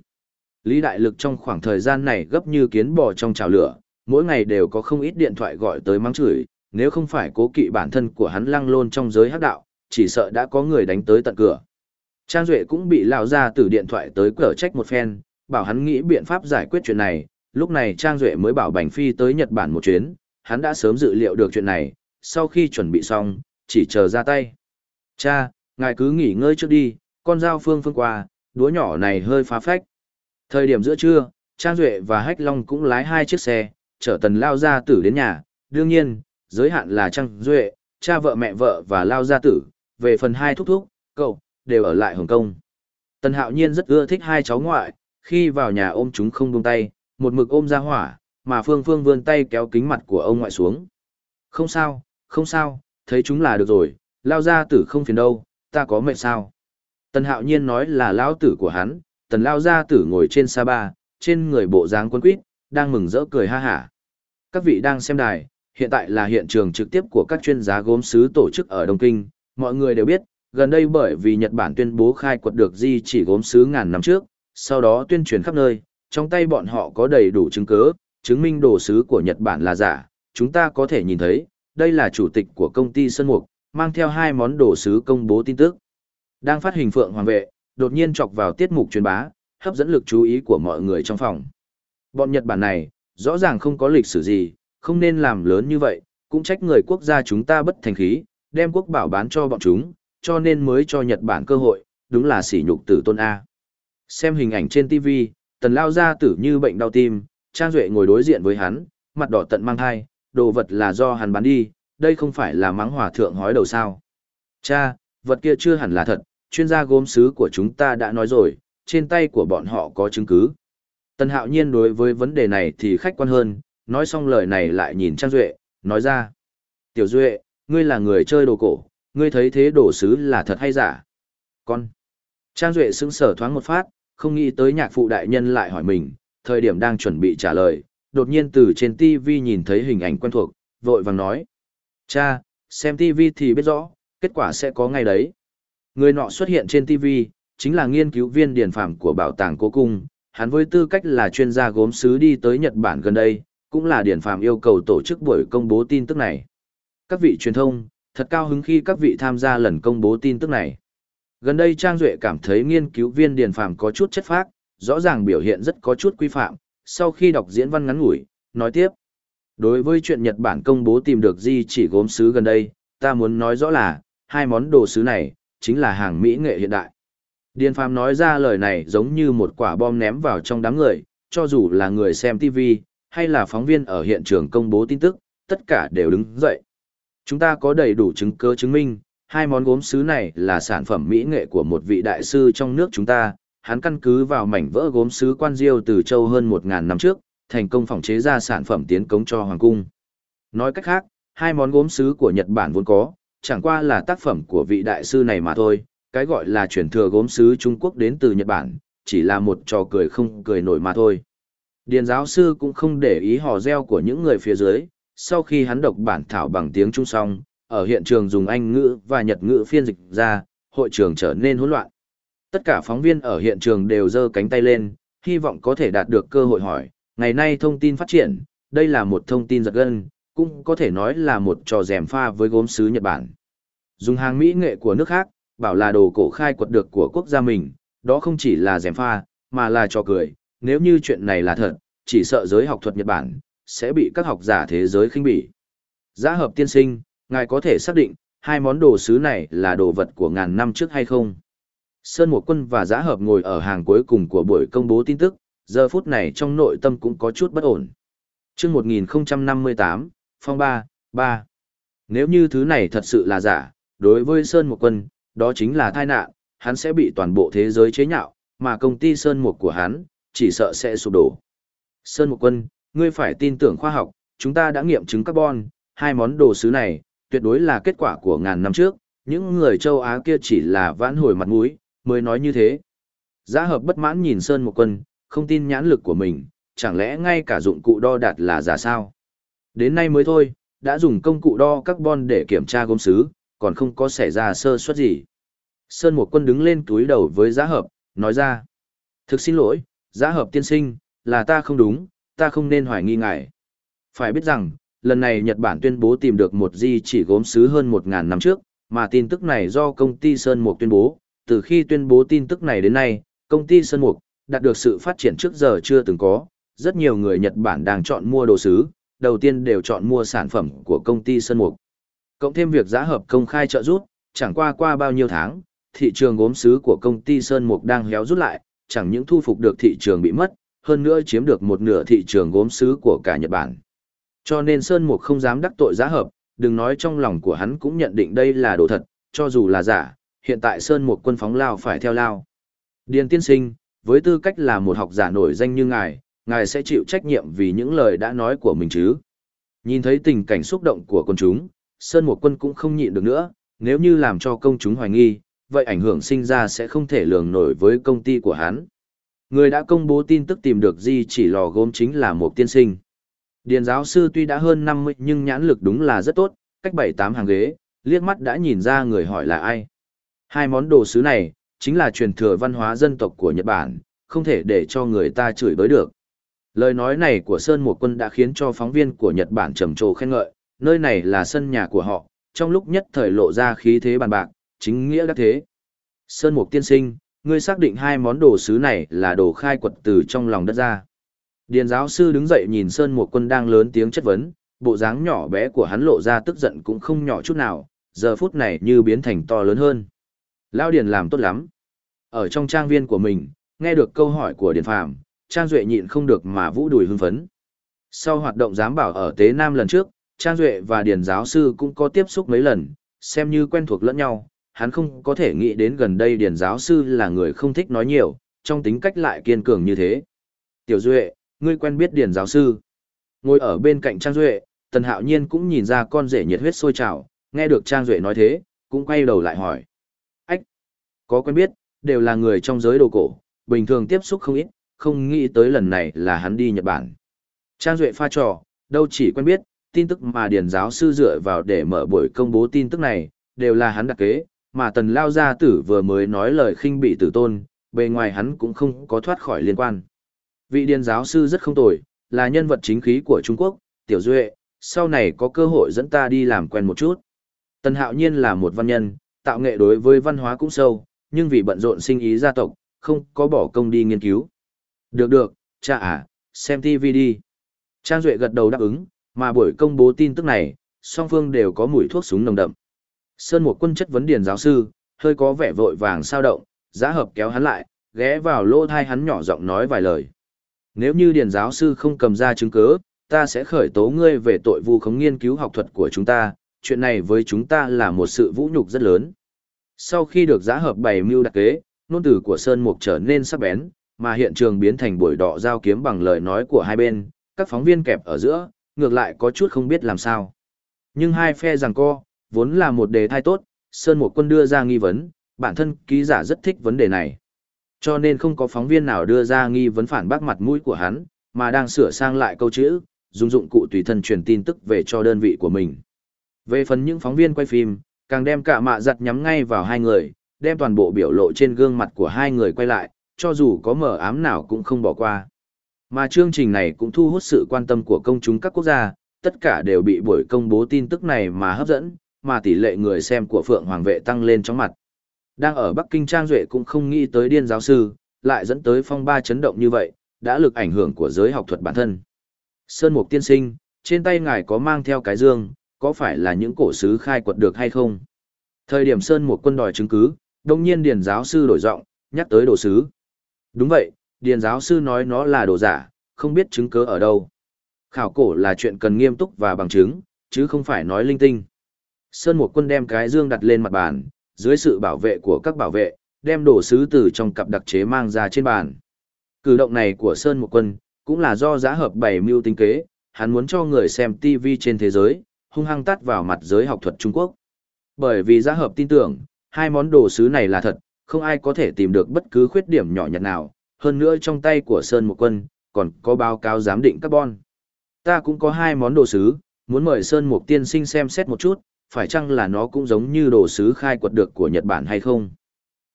Lý Đại Lực trong khoảng thời gian này gấp như kiến bò trong chảo lửa, mỗi ngày đều có không ít điện thoại gọi tới mắng chửi, nếu không phải cố kỵ bản thân của hắn lăng lôn trong giới hắc đạo, chỉ sợ đã có người đánh tới tận cửa. Trang Duệ cũng bị lão ra từ điện thoại tới cửa trách một phen, bảo hắn nghĩ biện pháp giải quyết chuyện này, lúc này Trang Duệ mới bảo Bành Phi tới Nhật Bản một chuyến, hắn đã sớm dự liệu được chuyện này, sau khi chuẩn bị xong, chỉ chờ ra tay. Cha, ngài cứ nghỉ ngơi trước đi, con dao phương phương qua, đúa nhỏ này hơi phá phách. Thời điểm giữa trưa, Trang Duệ và Hách Long cũng lái hai chiếc xe, chở tần lao gia tử đến nhà, đương nhiên, giới hạn là Trang Duệ, cha vợ mẹ vợ và lao gia tử, về phần hai thúc thúc, cậu, đều ở lại Hồng Kông. Tần Hạo Nhiên rất ưa thích hai cháu ngoại, khi vào nhà ôm chúng không buông tay, một mực ôm ra hỏa, mà Phương Phương vươn tay kéo kính mặt của ông ngoại xuống. Không sao, không sao, thấy chúng là được rồi, lao gia tử không phiền đâu, ta có mệt sao. Tần Hạo Nhiên nói là lão tử của hắn, tần lao gia tử ngồi trên sa ba, trên người bộ dáng quân quýt, đang mừng rỡ cười ha hả. Các vị đang xem đài, hiện tại là hiện trường trực tiếp của các chuyên gia gốm sứ tổ chức ở Đông Kinh, mọi người đều biết, gần đây bởi vì Nhật Bản tuyên bố khai quật được di chỉ gốm sứ ngàn năm trước, sau đó tuyên truyền khắp nơi, trong tay bọn họ có đầy đủ chứng cứ, chứng minh đồ sứ của Nhật Bản là giả, chúng ta có thể nhìn thấy, đây là chủ tịch của công ty Sơn Mục, mang theo hai món đồ sứ công bố tin tức. Đang phát hình phượng hoàng vệ, đột nhiên chọc vào tiết mục truyền bá, hấp dẫn lực chú ý của mọi người trong phòng. Bọn Nhật Bản này, rõ ràng không có lịch sử gì, không nên làm lớn như vậy, cũng trách người quốc gia chúng ta bất thành khí, đem quốc bảo bán cho bọn chúng, cho nên mới cho Nhật Bản cơ hội, đúng là sỉ nhục tử tôn A. Xem hình ảnh trên TV, tần lao ra tử như bệnh đau tim, Trang Duệ ngồi đối diện với hắn, mặt đỏ tận mang thai, đồ vật là do hắn bán đi, đây không phải là mắng hòa thượng hói đầu sao. Cha, vật kia chưa hẳn là thật, chuyên gia gốm sứ của chúng ta đã nói rồi, trên tay của bọn họ có chứng cứ. Tần hạo nhiên đối với vấn đề này thì khách quan hơn, nói xong lời này lại nhìn Trang Duệ, nói ra. Tiểu Duệ, ngươi là người chơi đồ cổ, ngươi thấy thế đồ sứ là thật hay giả? Con. Trang Duệ sững sở thoáng một phát, không nghĩ tới nhạc phụ đại nhân lại hỏi mình, thời điểm đang chuẩn bị trả lời, đột nhiên từ trên TV nhìn thấy hình ảnh quen thuộc, vội vàng nói. Cha, xem TV thì biết rõ, kết quả sẽ có ngay đấy. Người nọ xuất hiện trên TV, chính là nghiên cứu viên điển phạm của bảo tàng cố cung, hắn với tư cách là chuyên gia gốm sứ đi tới Nhật Bản gần đây, cũng là điển phạm yêu cầu tổ chức buổi công bố tin tức này. Các vị truyền thông, thật cao hứng khi các vị tham gia lần công bố tin tức này. Gần đây Trang Duệ cảm thấy nghiên cứu viên điển phạm có chút chất phác, rõ ràng biểu hiện rất có chút quy phạm, sau khi đọc diễn văn ngắn ngủi, nói tiếp. Đối với chuyện Nhật Bản công bố tìm được di chỉ gốm sứ gần đây, ta muốn nói rõ là, hai món đồ sứ này, chính là hàng Mỹ nghệ hiện đại. Điền Phàm nói ra lời này giống như một quả bom ném vào trong đám người, cho dù là người xem TV, hay là phóng viên ở hiện trường công bố tin tức, tất cả đều đứng dậy. Chúng ta có đầy đủ chứng cứ chứng minh, hai món gốm sứ này là sản phẩm mỹ nghệ của một vị đại sư trong nước chúng ta, hắn căn cứ vào mảnh vỡ gốm sứ quan diêu từ châu hơn 1.000 năm trước, thành công phòng chế ra sản phẩm tiến cống cho hoàng cung. Nói cách khác, hai món gốm sứ của Nhật Bản vốn có, chẳng qua là tác phẩm của vị đại sư này mà thôi, cái gọi là truyền thừa gốm sứ Trung Quốc đến từ Nhật Bản, chỉ là một trò cười không cười nổi mà thôi. Điền giáo sư cũng không để ý hò reo của những người phía dưới, sau khi hắn đọc bản thảo bằng tiếng Trung song ở hiện trường dùng Anh ngữ và Nhật ngữ phiên dịch ra, hội trường trở nên hỗn loạn. Tất cả phóng viên ở hiện trường đều giơ cánh tay lên, hy vọng có thể đạt được cơ hội hỏi, ngày nay thông tin phát triển, đây là một thông tin giật gân, cũng có thể nói là một trò rèm pha với gốm sứ Nhật Bản. Dùng hàng mỹ nghệ của nước khác, bảo là đồ cổ khai quật được của quốc gia mình, đó không chỉ là rèm pha, mà là trò cười, nếu như chuyện này là thật, chỉ sợ giới học thuật Nhật Bản, sẽ bị các học giả thế giới khinh bỉ. Giá hợp tiên sinh, ngài có thể xác định, hai món đồ sứ này là đồ vật của ngàn năm trước hay không? Sơn Mộ Quân và Giá Hợp ngồi ở hàng cuối cùng của buổi công bố tin tức, giờ phút này trong nội tâm cũng có chút bất ổn. Chương 1058, Phong 3, 3. Nếu như thứ này thật sự là giả, đối với Sơn Mộ Quân, đó chính là tai nạn, hắn sẽ bị toàn bộ thế giới chế nhạo, mà công ty Sơn Mộ của hắn, chỉ sợ sẽ sụp đổ. Sơn Mộ Quân, ngươi phải tin tưởng khoa học, chúng ta đã nghiệm chứng carbon, hai món đồ sứ này, tuyệt đối là kết quả của ngàn năm trước, những người châu Á kia chỉ là vãn hồi mặt mũi, mới nói như thế. Giá hợp bất mãn nhìn Sơn một Quân, không tin nhãn lực của mình, chẳng lẽ ngay cả dụng cụ đo đạt là giả sao? Đến nay mới thôi, đã dùng công cụ đo carbon để kiểm tra gốm sứ, còn không có xảy ra sơ suất gì. Sơn một quân đứng lên túi đầu với giá hợp, nói ra. Thực xin lỗi, giá hợp tiên sinh, là ta không đúng, ta không nên hoài nghi ngài. Phải biết rằng, lần này Nhật Bản tuyên bố tìm được một di chỉ gốm sứ hơn 1.000 năm trước, mà tin tức này do công ty Sơn một tuyên bố. Từ khi tuyên bố tin tức này đến nay, công ty Sơn Mục đạt được sự phát triển trước giờ chưa từng có. Rất nhiều người Nhật Bản đang chọn mua đồ sứ, đầu tiên đều chọn mua sản phẩm của công ty Sơn Mục. Cộng thêm việc giá hợp công khai trợ rút, chẳng qua qua bao nhiêu tháng, thị trường gốm sứ của công ty Sơn Mục đang héo rút lại, chẳng những thu phục được thị trường bị mất, hơn nữa chiếm được một nửa thị trường gốm sứ của cả Nhật Bản. Cho nên Sơn Mục không dám đắc tội giá hợp, đừng nói trong lòng của hắn cũng nhận định đây là đồ thật, cho dù là giả, hiện tại Sơn một quân phóng lao phải theo lao. Điền tiên sinh, với tư cách là một học giả nổi danh như ngài, ngài sẽ chịu trách nhiệm vì những lời đã nói của mình chứ. Nhìn thấy tình cảnh xúc động của con chúng, Sơn một quân cũng không nhịn được nữa, nếu như làm cho công chúng hoài nghi, vậy ảnh hưởng sinh ra sẽ không thể lường nổi với công ty của hắn. Người đã công bố tin tức tìm được di chỉ lò gốm chính là một tiên sinh. Điền giáo sư tuy đã hơn 50 nhưng nhãn lực đúng là rất tốt, cách 7-8 hàng ghế, liếc mắt đã nhìn ra người hỏi là ai. Hai món đồ sứ này, chính là truyền thừa văn hóa dân tộc của Nhật Bản, không thể để cho người ta chửi bới được. Lời nói này của Sơn Mộ Quân đã khiến cho phóng viên của Nhật Bản trầm trồ khen ngợi, nơi này là sân nhà của họ, trong lúc nhất thời lộ ra khí thế bàn bạc, chính nghĩa đã thế. Sơn Mục tiên sinh, ngươi xác định hai món đồ sứ này là đồ khai quật từ trong lòng đất ra. Điền giáo sư đứng dậy nhìn Sơn Mục quân đang lớn tiếng chất vấn, bộ dáng nhỏ bé của hắn lộ ra tức giận cũng không nhỏ chút nào, giờ phút này như biến thành to lớn hơn. Lao Điền làm tốt lắm. Ở trong trang viên của mình, nghe được câu hỏi của Điền Phàm, Trang Duệ nhịn không được mà vũ đùi hưng phấn. Sau hoạt động giám bảo ở Tế Nam lần trước, Trang Duệ và Điền giáo sư cũng có tiếp xúc mấy lần, xem như quen thuộc lẫn nhau, hắn không có thể nghĩ đến gần đây Điền giáo sư là người không thích nói nhiều, trong tính cách lại kiên cường như thế. Tiểu Duệ, ngươi quen biết Điền giáo sư. Ngồi ở bên cạnh Trang Duệ, Tần Hạo Nhiên cũng nhìn ra con rể nhiệt huyết sôi trào, nghe được Trang Duệ nói thế, cũng quay đầu lại hỏi. Có quen biết, đều là người trong giới đồ cổ, bình thường tiếp xúc không ít, không nghĩ tới lần này là hắn đi Nhật Bản. Trang Duệ pha trò, đâu chỉ quen biết, tin tức mà Điền giáo sư dựa vào để mở buổi công bố tin tức này, đều là hắn đặt kế, mà tần lao gia tử vừa mới nói lời khinh bị tử tôn, bề ngoài hắn cũng không có thoát khỏi liên quan. Vị điền giáo sư rất không tồi, là nhân vật chính khí của Trung Quốc, tiểu duệ, sau này có cơ hội dẫn ta đi làm quen một chút. Tần hạo nhiên là một văn nhân, tạo nghệ đối với văn hóa cũng sâu, nhưng vì bận rộn sinh ý gia tộc, không có bỏ công đi nghiên cứu. Được được, cha à, xem TV đi. Trang Duệ gật đầu đáp ứng, mà buổi công bố tin tức này, song phương đều có mùi thuốc súng nồng đậm. Sơn một quân chất vấn điền giáo sư, hơi có vẻ vội vàng sao động, giá hợp kéo hắn lại, ghé vào lỗ thai hắn nhỏ giọng nói vài lời. Nếu như điền giáo sư không cầm ra chứng cứ, ta sẽ khởi tố ngươi về tội vu khống nghiên cứu học thuật của chúng ta, chuyện này với chúng ta là một sự vũ nhục rất lớn. Sau khi được giá hợp bày mưu đặc kế, nôn tử của Sơn Mục trở nên sắc bén, mà hiện trường biến thành buổi đỏ giao kiếm bằng lời nói của hai bên, các phóng viên kẹp ở giữa, ngược lại có chút không biết làm sao. Nhưng hai phe rằng co, vốn là một đề thai tốt, Sơn Mục Quân đưa ra nghi vấn, bản thân ký giả rất thích vấn đề này. Cho nên không có phóng viên nào đưa ra nghi vấn phản bác mặt mũi của hắn, mà đang sửa sang lại câu chữ, dùng dụng cụ tùy thân truyền tin tức về cho đơn vị của mình. Về phần những phóng viên quay phim, càng đem cả mạ giặt nhắm ngay vào hai người, đem toàn bộ biểu lộ trên gương mặt của hai người quay lại, cho dù có mờ ám nào cũng không bỏ qua. Mà chương trình này cũng thu hút sự quan tâm của công chúng các quốc gia, tất cả đều bị buổi công bố tin tức này mà hấp dẫn, mà tỷ lệ người xem của Phượng Hoàng vệ tăng lên trong mặt. Đang ở Bắc Kinh Trang Duệ cũng không nghĩ tới điên giáo sư, lại dẫn tới phong ba chấn động như vậy, đã lực ảnh hưởng của giới học thuật bản thân. Sơn Mục tiên sinh, trên tay ngài có mang theo cái dương, có phải là những cổ sứ khai quật được hay không? Thời điểm Sơn một quân đòi chứng cứ, đồng nhiên Điền giáo sư đổi giọng, nhắc tới đồ sứ. Đúng vậy, Điền giáo sư nói nó là đồ giả, không biết chứng cứ ở đâu. Khảo cổ là chuyện cần nghiêm túc và bằng chứng, chứ không phải nói linh tinh. Sơn một quân đem cái dương đặt lên mặt bàn, dưới sự bảo vệ của các bảo vệ, đem đồ sứ từ trong cặp đặc chế mang ra trên bàn. Cử động này của Sơn một quân, cũng là do giá hợp bảy mưu tinh kế, hắn muốn cho người xem TV trên thế giới, hung hăng tắt vào mặt giới học thuật Trung Quốc. Bởi vì giá hợp tin tưởng, hai món đồ sứ này là thật, không ai có thể tìm được bất cứ khuyết điểm nhỏ nhặt nào, hơn nữa trong tay của Sơn Mục Quân, còn có báo cáo giám định carbon. Ta cũng có hai món đồ sứ, muốn mời Sơn Mục tiên sinh xem xét một chút, phải chăng là nó cũng giống như đồ sứ khai quật được của Nhật Bản hay không?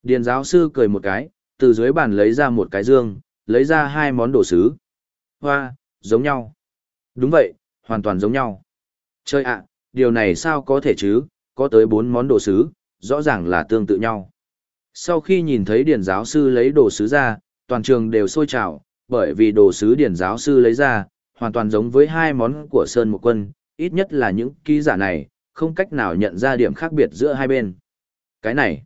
Điền giáo sư cười một cái, từ dưới bàn lấy ra một cái dương, lấy ra hai món đồ sứ. Hoa, giống nhau. Đúng vậy, hoàn toàn giống nhau. Chơi ạ, điều này sao có thể chứ, có tới bốn món đồ sứ, rõ ràng là tương tự nhau. Sau khi nhìn thấy điển giáo sư lấy đồ sứ ra, toàn trường đều sôi trào, bởi vì đồ sứ điển giáo sư lấy ra, hoàn toàn giống với hai món của Sơn Mục Quân, ít nhất là những ký giả này, không cách nào nhận ra điểm khác biệt giữa hai bên. Cái này,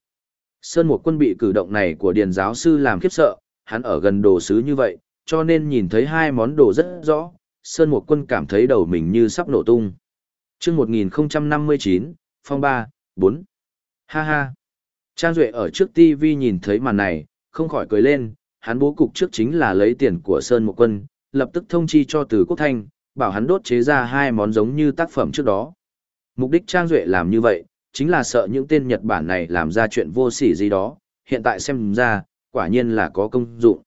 Sơn Mục Quân bị cử động này của điển giáo sư làm khiếp sợ, hắn ở gần đồ sứ như vậy, cho nên nhìn thấy hai món đồ rất rõ, Sơn Mục Quân cảm thấy đầu mình như sắp nổ tung. Trước 1059, Phong 3, 4. Ha ha. Trang Duệ ở trước TV nhìn thấy màn này, không khỏi cười lên, hắn bố cục trước chính là lấy tiền của Sơn Mộ Quân, lập tức thông chi cho Từ Quốc Thanh, bảo hắn đốt chế ra hai món giống như tác phẩm trước đó. Mục đích Trang Duệ làm như vậy, chính là sợ những tên Nhật Bản này làm ra chuyện vô sỉ gì đó, hiện tại xem ra, quả nhiên là có công dụng.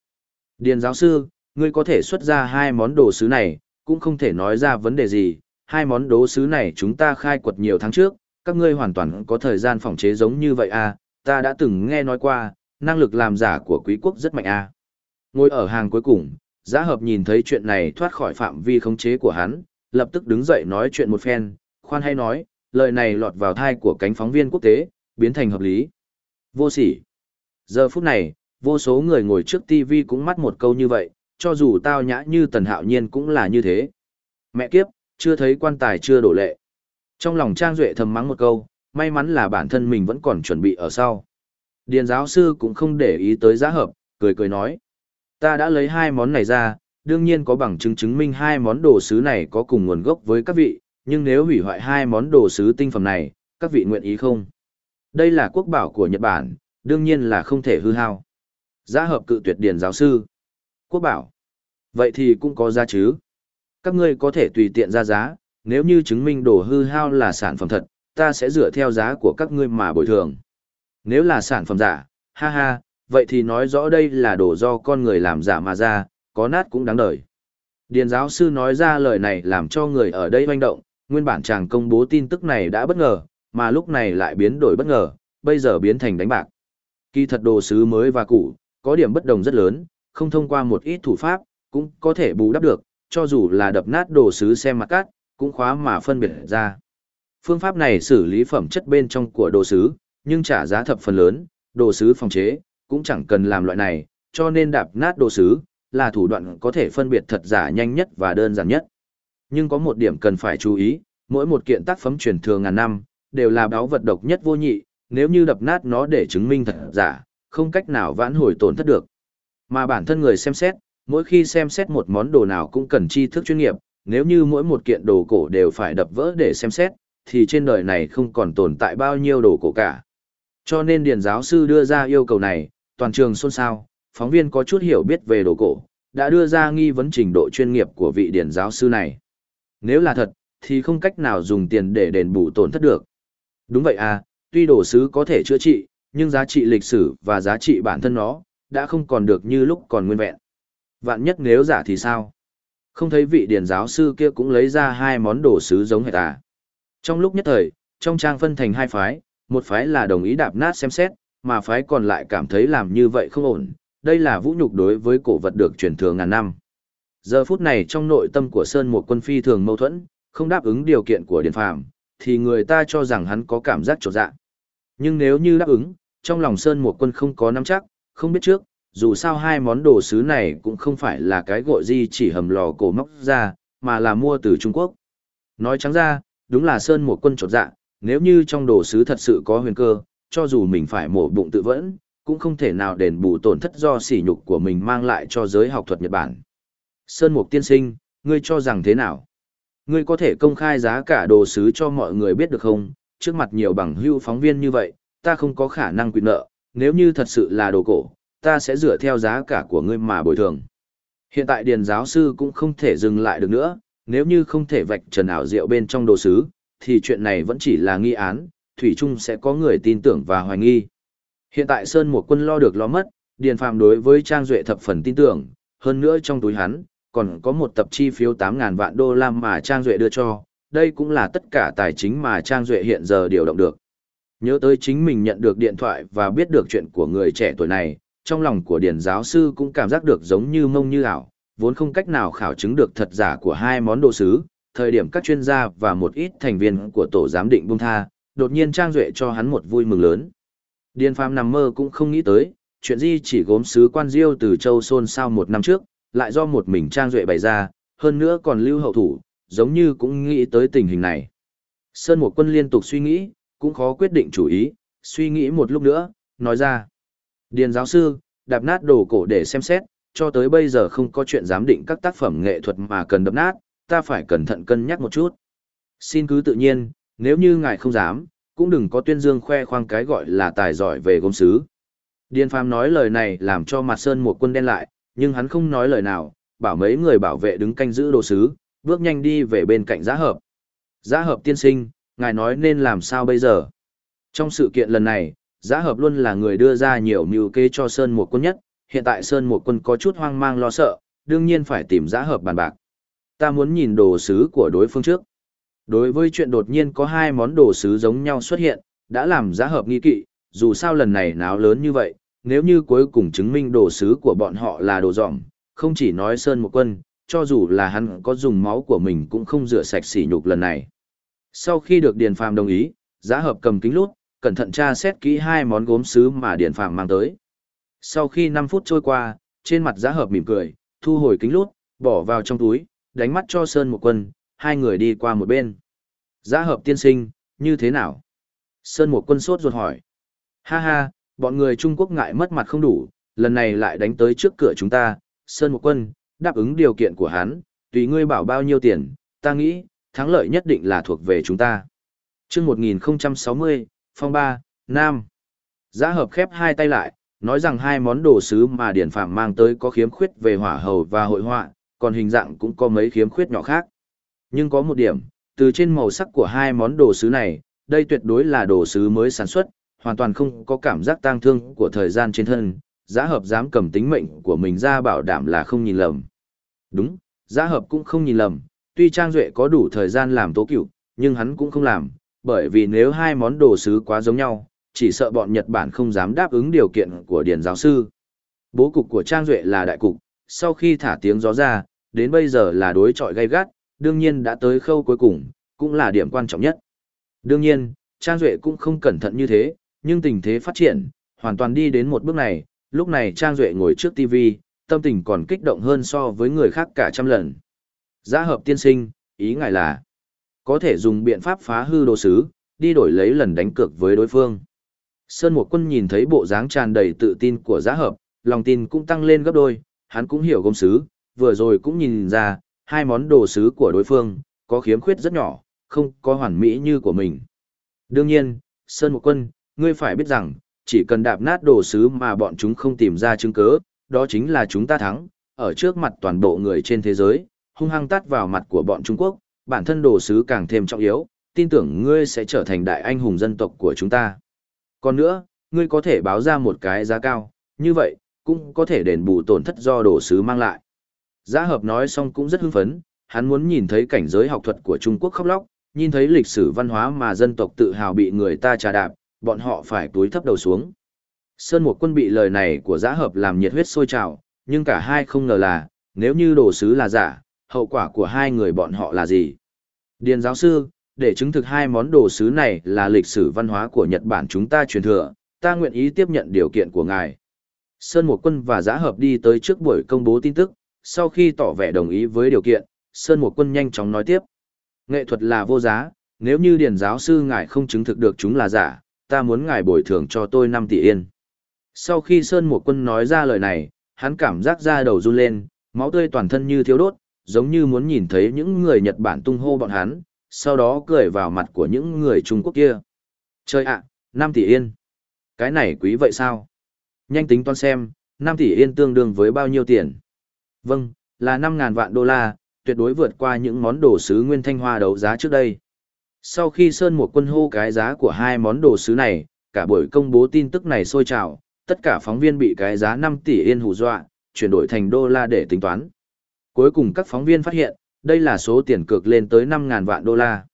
Điền giáo sư, ngươi có thể xuất ra hai món đồ sứ này, cũng không thể nói ra vấn đề gì, hai món đố sứ này chúng ta khai quật nhiều tháng trước, các ngươi hoàn toàn có thời gian phòng chế giống như vậy à, ta đã từng nghe nói qua, năng lực làm giả của quý quốc rất mạnh à. Ngồi ở hàng cuối cùng, Giá hợp nhìn thấy chuyện này thoát khỏi phạm vi khống chế của hắn, lập tức đứng dậy nói chuyện một phen, khoan hay nói, lời này lọt vào thai của cánh phóng viên quốc tế, biến thành hợp lý. Vô sỉ. Giờ phút này, vô số người ngồi trước TV cũng mắt một câu như vậy, cho dù tao nhã như tần hạo nhiên cũng là như thế. Mẹ kiếp, chưa thấy quan tài chưa đổ lệ. Trong lòng Trang Duệ thầm mắng một câu, may mắn là bản thân mình vẫn còn chuẩn bị ở sau. Điền giáo sư cũng không để ý tới giá hợp, cười cười nói. Ta đã lấy hai món này ra, đương nhiên có bằng chứng chứng minh hai món đồ sứ này có cùng nguồn gốc với các vị, nhưng nếu hủy hoại hai món đồ sứ tinh phẩm này, các vị nguyện ý không? Đây là quốc bảo của Nhật Bản, đương nhiên là không thể hư hao. Giá hợp cự tuyệt điền giáo sư. Quốc bảo. Vậy thì cũng có giá chứ. Các ngươi có thể tùy tiện ra giá, nếu như chứng minh đồ hư hao là sản phẩm thật, ta sẽ dựa theo giá của các ngươi mà bồi thường. Nếu là sản phẩm giả, ha ha, vậy thì nói rõ đây là đồ do con người làm giả mà ra, có nát cũng đáng đời. Điền giáo sư nói ra lời này làm cho người ở đây hoành động, nguyên bản chàng công bố tin tức này đã bất ngờ, mà lúc này lại biến đổi bất ngờ, bây giờ biến thành đánh bạc. Kỳ thật đồ sứ mới và cũ, có điểm bất đồng rất lớn, không thông qua một ít thủ pháp, cũng có thể bù đắp được, cho dù là đập nát đồ sứ xem mặt cát, cũng khóa mà phân biệt ra. Phương pháp này xử lý phẩm chất bên trong của đồ sứ, nhưng trả giá thập phần lớn, đồ sứ phòng chế, cũng chẳng cần làm loại này, cho nên đạp nát đồ sứ, là thủ đoạn có thể phân biệt thật giả nhanh nhất và đơn giản nhất. Nhưng có một điểm cần phải chú ý, mỗi một kiện tác phẩm truyền thừa ngàn năm, đều là báo vật độc nhất vô nhị, nếu như đập nát nó để chứng minh thật giả, không cách nào vãn hồi tổn thất được. Mà bản thân người xem xét, mỗi khi xem xét một món đồ nào cũng cần tri thức chuyên nghiệp, nếu như mỗi một kiện đồ cổ đều phải đập vỡ để xem xét, thì trên đời này không còn tồn tại bao nhiêu đồ cổ cả. Cho nên điền giáo sư đưa ra yêu cầu này, toàn trường xôn xao, phóng viên có chút hiểu biết về đồ cổ, đã đưa ra nghi vấn trình độ chuyên nghiệp của vị điền giáo sư này. Nếu là thật, thì không cách nào dùng tiền để đền bù tổn thất được. Đúng vậy à, tuy đồ sứ có thể chữa trị, nhưng giá trị lịch sử và giá trị bản thân nó, đã không còn được như lúc còn nguyên vẹn. Vạn nhất nếu giả thì sao? Không thấy vị điền giáo sư kia cũng lấy ra hai món đồ sứ giống hệt à. Trong lúc nhất thời, trong trang phân thành hai phái, một phái là đồng ý đạp nát xem xét, mà phái còn lại cảm thấy làm như vậy không ổn, đây là vũ nhục đối với cổ vật được truyền thừa ngàn năm. Giờ phút này trong nội tâm của Sơn một quân phi thường mâu thuẫn, không đáp ứng điều kiện của Điền Phàm, thì người ta cho rằng hắn có cảm giác trột dạ. Nhưng nếu như đáp ứng, trong lòng Sơn một quân không có nắm chắc, không biết trước, dù sao hai món đồ sứ này cũng không phải là cái gội di chỉ hầm lò cổ móc ra, mà là mua từ Trung Quốc. Nói trắng ra, đúng là Sơn một quân trột dạ, nếu như trong đồ sứ thật sự có huyền cơ, cho dù mình phải mổ bụng tự vẫn, cũng không thể nào đền bù tổn thất do sỉ nhục của mình mang lại cho giới học thuật Nhật Bản. Sơn Mục tiên sinh, ngươi cho rằng thế nào? Ngươi có thể công khai giá cả đồ sứ cho mọi người biết được không? Trước mặt nhiều bằng hưu phóng viên như vậy, ta không có khả năng quyền nợ, nếu như thật sự là đồ cổ, ta sẽ dựa theo giá cả của ngươi mà bồi thường. Hiện tại điền giáo sư cũng không thể dừng lại được nữa, nếu như không thể vạch trần ảo diệu bên trong đồ sứ, thì chuyện này vẫn chỉ là nghi án, Thủy Trung sẽ có người tin tưởng và hoài nghi. Hiện tại Sơn một quân lo được lo mất, Điền Phạm đối với Trang Duệ thập phần tin tưởng, hơn nữa trong túi hắn, còn có một tập chi phiếu 8.000 vạn đô la mà Trang Duệ đưa cho, đây cũng là tất cả tài chính mà Trang Duệ hiện giờ điều động được. Nhớ tới chính mình nhận được điện thoại và biết được chuyện của người trẻ tuổi này, trong lòng của Điền giáo sư cũng cảm giác được giống như mông như ảo, vốn không cách nào khảo chứng được thật giả của hai món đồ sứ, thời điểm các chuyên gia và một ít thành viên của tổ giám định bung tha, đột nhiên Trang Duệ cho hắn một vui mừng lớn. Điền Phàm nằm mơ cũng không nghĩ tới, chuyện gì chỉ gốm sứ quan diêu từ châu xôn sao một năm trước, lại do một mình Trang Duệ bày ra, hơn nữa còn lưu hậu thủ, giống như cũng nghĩ tới tình hình này. Sơn một quân liên tục suy nghĩ, cũng khó quyết định chủ ý, suy nghĩ một lúc nữa, nói ra. Điền giáo sư, đạp nát đồ cổ để xem xét, cho tới bây giờ không có chuyện giám định các tác phẩm nghệ thuật mà cần đập nát, ta phải cẩn thận cân nhắc một chút. Xin cứ tự nhiên, nếu như ngài không dám, cũng đừng có tuyên dương khoe khoang cái gọi là tài giỏi về gốm sứ. Điền Phàm nói lời này làm cho mặt sơn một quân đen lại, nhưng hắn không nói lời nào, bảo mấy người bảo vệ đứng canh giữ đồ sứ, bước nhanh đi về bên cạnh giá hợp. Giá hợp tiên sinh, ngài nói nên làm sao bây giờ? Trong sự kiện lần này, giá hợp luôn là người đưa ra nhiều mưu kế cho Sơn một quân nhất, hiện tại Sơn một quân có chút hoang mang lo sợ, đương nhiên phải tìm giá hợp bàn bạc. Ta muốn nhìn đồ sứ của đối phương trước. Đối với chuyện đột nhiên có hai món đồ sứ giống nhau xuất hiện, đã làm giá hợp nghi kỵ, dù sao lần này náo lớn như vậy, nếu như cuối cùng chứng minh đồ sứ của bọn họ là đồ dỏng, không chỉ nói Sơn một quân, cho dù là hắn có dùng máu của mình cũng không rửa sạch sỉ nhục lần này. Sau khi được Điền Phàm đồng ý, giá hợp cầm kính lút, cẩn thận tra xét kỹ hai món gốm sứ mà Điền Phàm mang tới. Sau khi 5 phút trôi qua, trên mặt giá hợp mỉm cười, thu hồi kính lút, bỏ vào trong túi, đánh mắt cho Sơn một quân, hai người đi qua một bên. Giá hợp tiên sinh, như thế nào? Sơn một quân sốt ruột hỏi. Ha ha, bọn người Trung Quốc ngại mất mặt không đủ, lần này lại đánh tới trước cửa chúng ta. Sơn một quân, đáp ứng điều kiện của hắn, tùy ngươi bảo bao nhiêu tiền, ta nghĩ, thắng lợi nhất định là thuộc về chúng ta. chương 1060, Phong Ba, Nam. Giá hợp khép hai tay lại, nói rằng hai món đồ sứ mà Điển Phạm mang tới có khiếm khuyết về hỏa hầu và hội họa, còn hình dạng cũng có mấy khiếm khuyết nhỏ khác. Nhưng có một điểm, từ trên màu sắc của hai món đồ sứ này, đây tuyệt đối là đồ sứ mới sản xuất, hoàn toàn không có cảm giác tang thương của thời gian trên thân, giá hợp dám cầm tính mệnh của mình ra bảo đảm là không nhìn lầm. Đúng, giá hợp cũng không nhìn lầm, tuy Trang Duệ có đủ thời gian làm tố cựu, nhưng hắn cũng không làm, bởi vì nếu hai món đồ sứ quá giống nhau, chỉ sợ bọn Nhật Bản không dám đáp ứng điều kiện của Điền giáo sư. Bố cục của Trang Duệ là đại cục, sau khi thả tiếng gió ra, đến bây giờ là đối trọi gay gắt, đương nhiên đã tới khâu cuối cùng, cũng là điểm quan trọng nhất. Đương nhiên, Trang Duệ cũng không cẩn thận như thế, nhưng tình thế phát triển, hoàn toàn đi đến một bước này, lúc này Trang Duệ ngồi trước TV, tâm tình còn kích động hơn so với người khác cả trăm lần. Giá hợp tiên sinh, ý ngài là, có thể dùng biện pháp phá hư đồ sứ, đi đổi lấy lần đánh cược với đối phương. Sơn Một Quân nhìn thấy bộ dáng tràn đầy tự tin của giá hợp, lòng tin cũng tăng lên gấp đôi, hắn cũng hiểu công sứ, vừa rồi cũng nhìn ra, hai món đồ sứ của đối phương, có khiếm khuyết rất nhỏ, không có hoàn mỹ như của mình. Đương nhiên, Sơn Một Quân, ngươi phải biết rằng, chỉ cần đạp nát đồ sứ mà bọn chúng không tìm ra chứng cứ, đó chính là chúng ta thắng, ở trước mặt toàn bộ người trên thế giới, hung hăng tắt vào mặt của bọn Trung Quốc, bản thân đồ sứ càng thêm trọng yếu, tin tưởng ngươi sẽ trở thành đại anh hùng dân tộc của chúng ta. Còn nữa, ngươi có thể báo ra một cái giá cao, như vậy, cũng có thể đền bù tổn thất do đồ sứ mang lại. Giá hợp nói xong cũng rất hưng phấn, hắn muốn nhìn thấy cảnh giới học thuật của Trung Quốc khóc lóc, nhìn thấy lịch sử văn hóa mà dân tộc tự hào bị người ta trà đạp, bọn họ phải túi thấp đầu xuống. Sơn một quân bị lời này của Giá hợp làm nhiệt huyết sôi trào, nhưng cả hai không ngờ là, nếu như đồ sứ là giả, hậu quả của hai người bọn họ là gì? Điền giáo sư, để chứng thực hai món đồ sứ này là lịch sử văn hóa của Nhật Bản chúng ta truyền thừa, ta nguyện ý tiếp nhận điều kiện của ngài. Sơn một quân và Giá hợp đi tới trước buổi công bố tin tức, sau khi tỏ vẻ đồng ý với điều kiện, Sơn một quân nhanh chóng nói tiếp. Nghệ thuật là vô giá, nếu như điền giáo sư ngài không chứng thực được chúng là giả, ta muốn ngài bồi thường cho tôi 5 tỷ yên. Sau khi Sơn một quân nói ra lời này, hắn cảm giác da đầu run lên, máu tươi toàn thân như thiếu đốt, giống như muốn nhìn thấy những người Nhật Bản tung hô bọn hắn, sau đó cười vào mặt của những người Trung Quốc kia. Chơi ạ, à, 5 tỷ yên. Cái này quý vậy sao? Nhanh tính toán xem, 5 tỷ yên tương đương với bao nhiêu tiền? Vâng, là 5.000 vạn đô la, tuyệt đối vượt qua những món đồ sứ nguyên thanh hoa đấu giá trước đây. Sau khi Sơn một quân hô cái giá của hai món đồ sứ này, cả buổi công bố tin tức này sôi trào, tất cả phóng viên bị cái giá 5 tỷ yên hù dọa, chuyển đổi thành đô la để tính toán. Cuối cùng các phóng viên phát hiện, đây là số tiền cược lên tới 5.000 vạn đô la.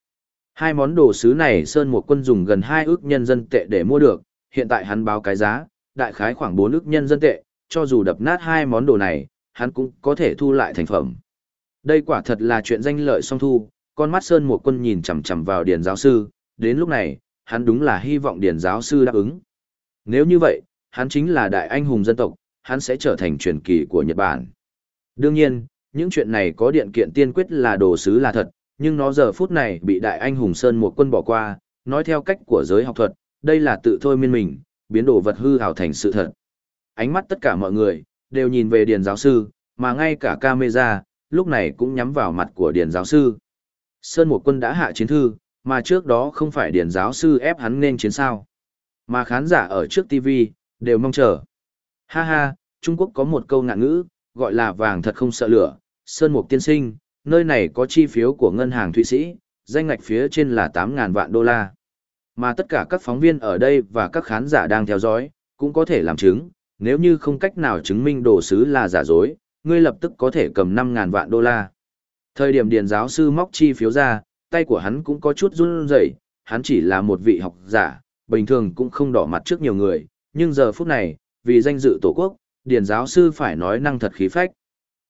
Hai món đồ sứ này Sơn một quân dùng gần 2 ước nhân dân tệ để mua được, hiện tại hắn báo cái giá, đại khái khoảng 4 ước nhân dân tệ, cho dù đập nát hai món đồ này, hắn cũng có thể thu lại thành phẩm. Đây quả thật là chuyện danh lợi song thu, con mắt Sơn một quân nhìn chằm chằm vào Điền giáo sư, đến lúc này, hắn đúng là hy vọng Điền giáo sư đáp ứng. Nếu như vậy, hắn chính là đại anh hùng dân tộc, hắn sẽ trở thành truyền kỳ của Nhật Bản. Đương nhiên, những chuyện này có điện kiện tiên quyết là đồ sứ là thật, nhưng nó giờ phút này bị đại anh hùng Sơn một quân bỏ qua, nói theo cách của giới học thuật, đây là tự thôi miên mình, biến đồ vật hư hào thành sự thật. Ánh mắt tất cả mọi người, đều nhìn về Điền giáo sư, mà ngay cả camera, lúc này cũng nhắm vào mặt của Điền giáo sư. Sơn một quân đã hạ chiến thư, mà trước đó không phải Điền giáo sư ép hắn nên chiến sao. Mà khán giả ở trước TV, đều mong chờ. Ha ha, Trung Quốc có một câu ngạn ngữ, gọi là vàng thật không sợ lửa, Sơn Mục tiên sinh, nơi này có chi phiếu của ngân hàng Thụy Sĩ, danh ngạch phía trên là 8.000 vạn đô la. Mà tất cả các phóng viên ở đây và các khán giả đang theo dõi, cũng có thể làm chứng, nếu như không cách nào chứng minh đồ sứ là giả dối, ngươi lập tức có thể cầm 5.000 vạn đô la. Thời điểm điền giáo sư móc chi phiếu ra, tay của hắn cũng có chút run rẩy, hắn chỉ là một vị học giả, bình thường cũng không đỏ mặt trước nhiều người, nhưng giờ phút này, vì danh dự tổ quốc, điền giáo sư phải nói năng thật khí phách.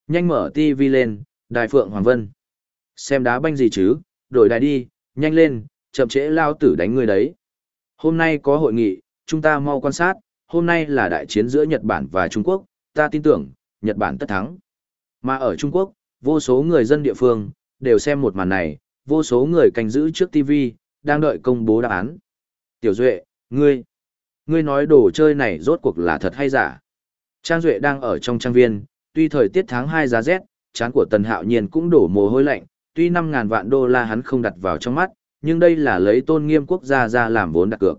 Nhanh mở TV lên, đài phượng Hoàng Vân. Xem đá banh gì chứ, đổi đài đi, nhanh lên, chậm trễ lao tử đánh người đấy. Hôm nay có hội nghị, chúng ta mau quan sát, hôm nay là đại chiến giữa Nhật Bản và Trung Quốc, ta tin tưởng, Nhật Bản tất thắng. Mà ở Trung Quốc, vô số người dân địa phương, đều xem một màn này, vô số người canh giữ trước TV, đang đợi công bố đáp án. Tiểu Duệ, ngươi, ngươi nói đồ chơi này rốt cuộc là thật hay giả? Trang Duệ đang ở trong trang viên, tuy thời tiết tháng 2 giá rét, chán của Tần Hạo Nhiên cũng đổ mồ hôi lạnh, tuy 5.000 vạn đô la hắn không đặt vào trong mắt, nhưng đây là lấy tôn nghiêm quốc gia ra làm vốn đặt cược.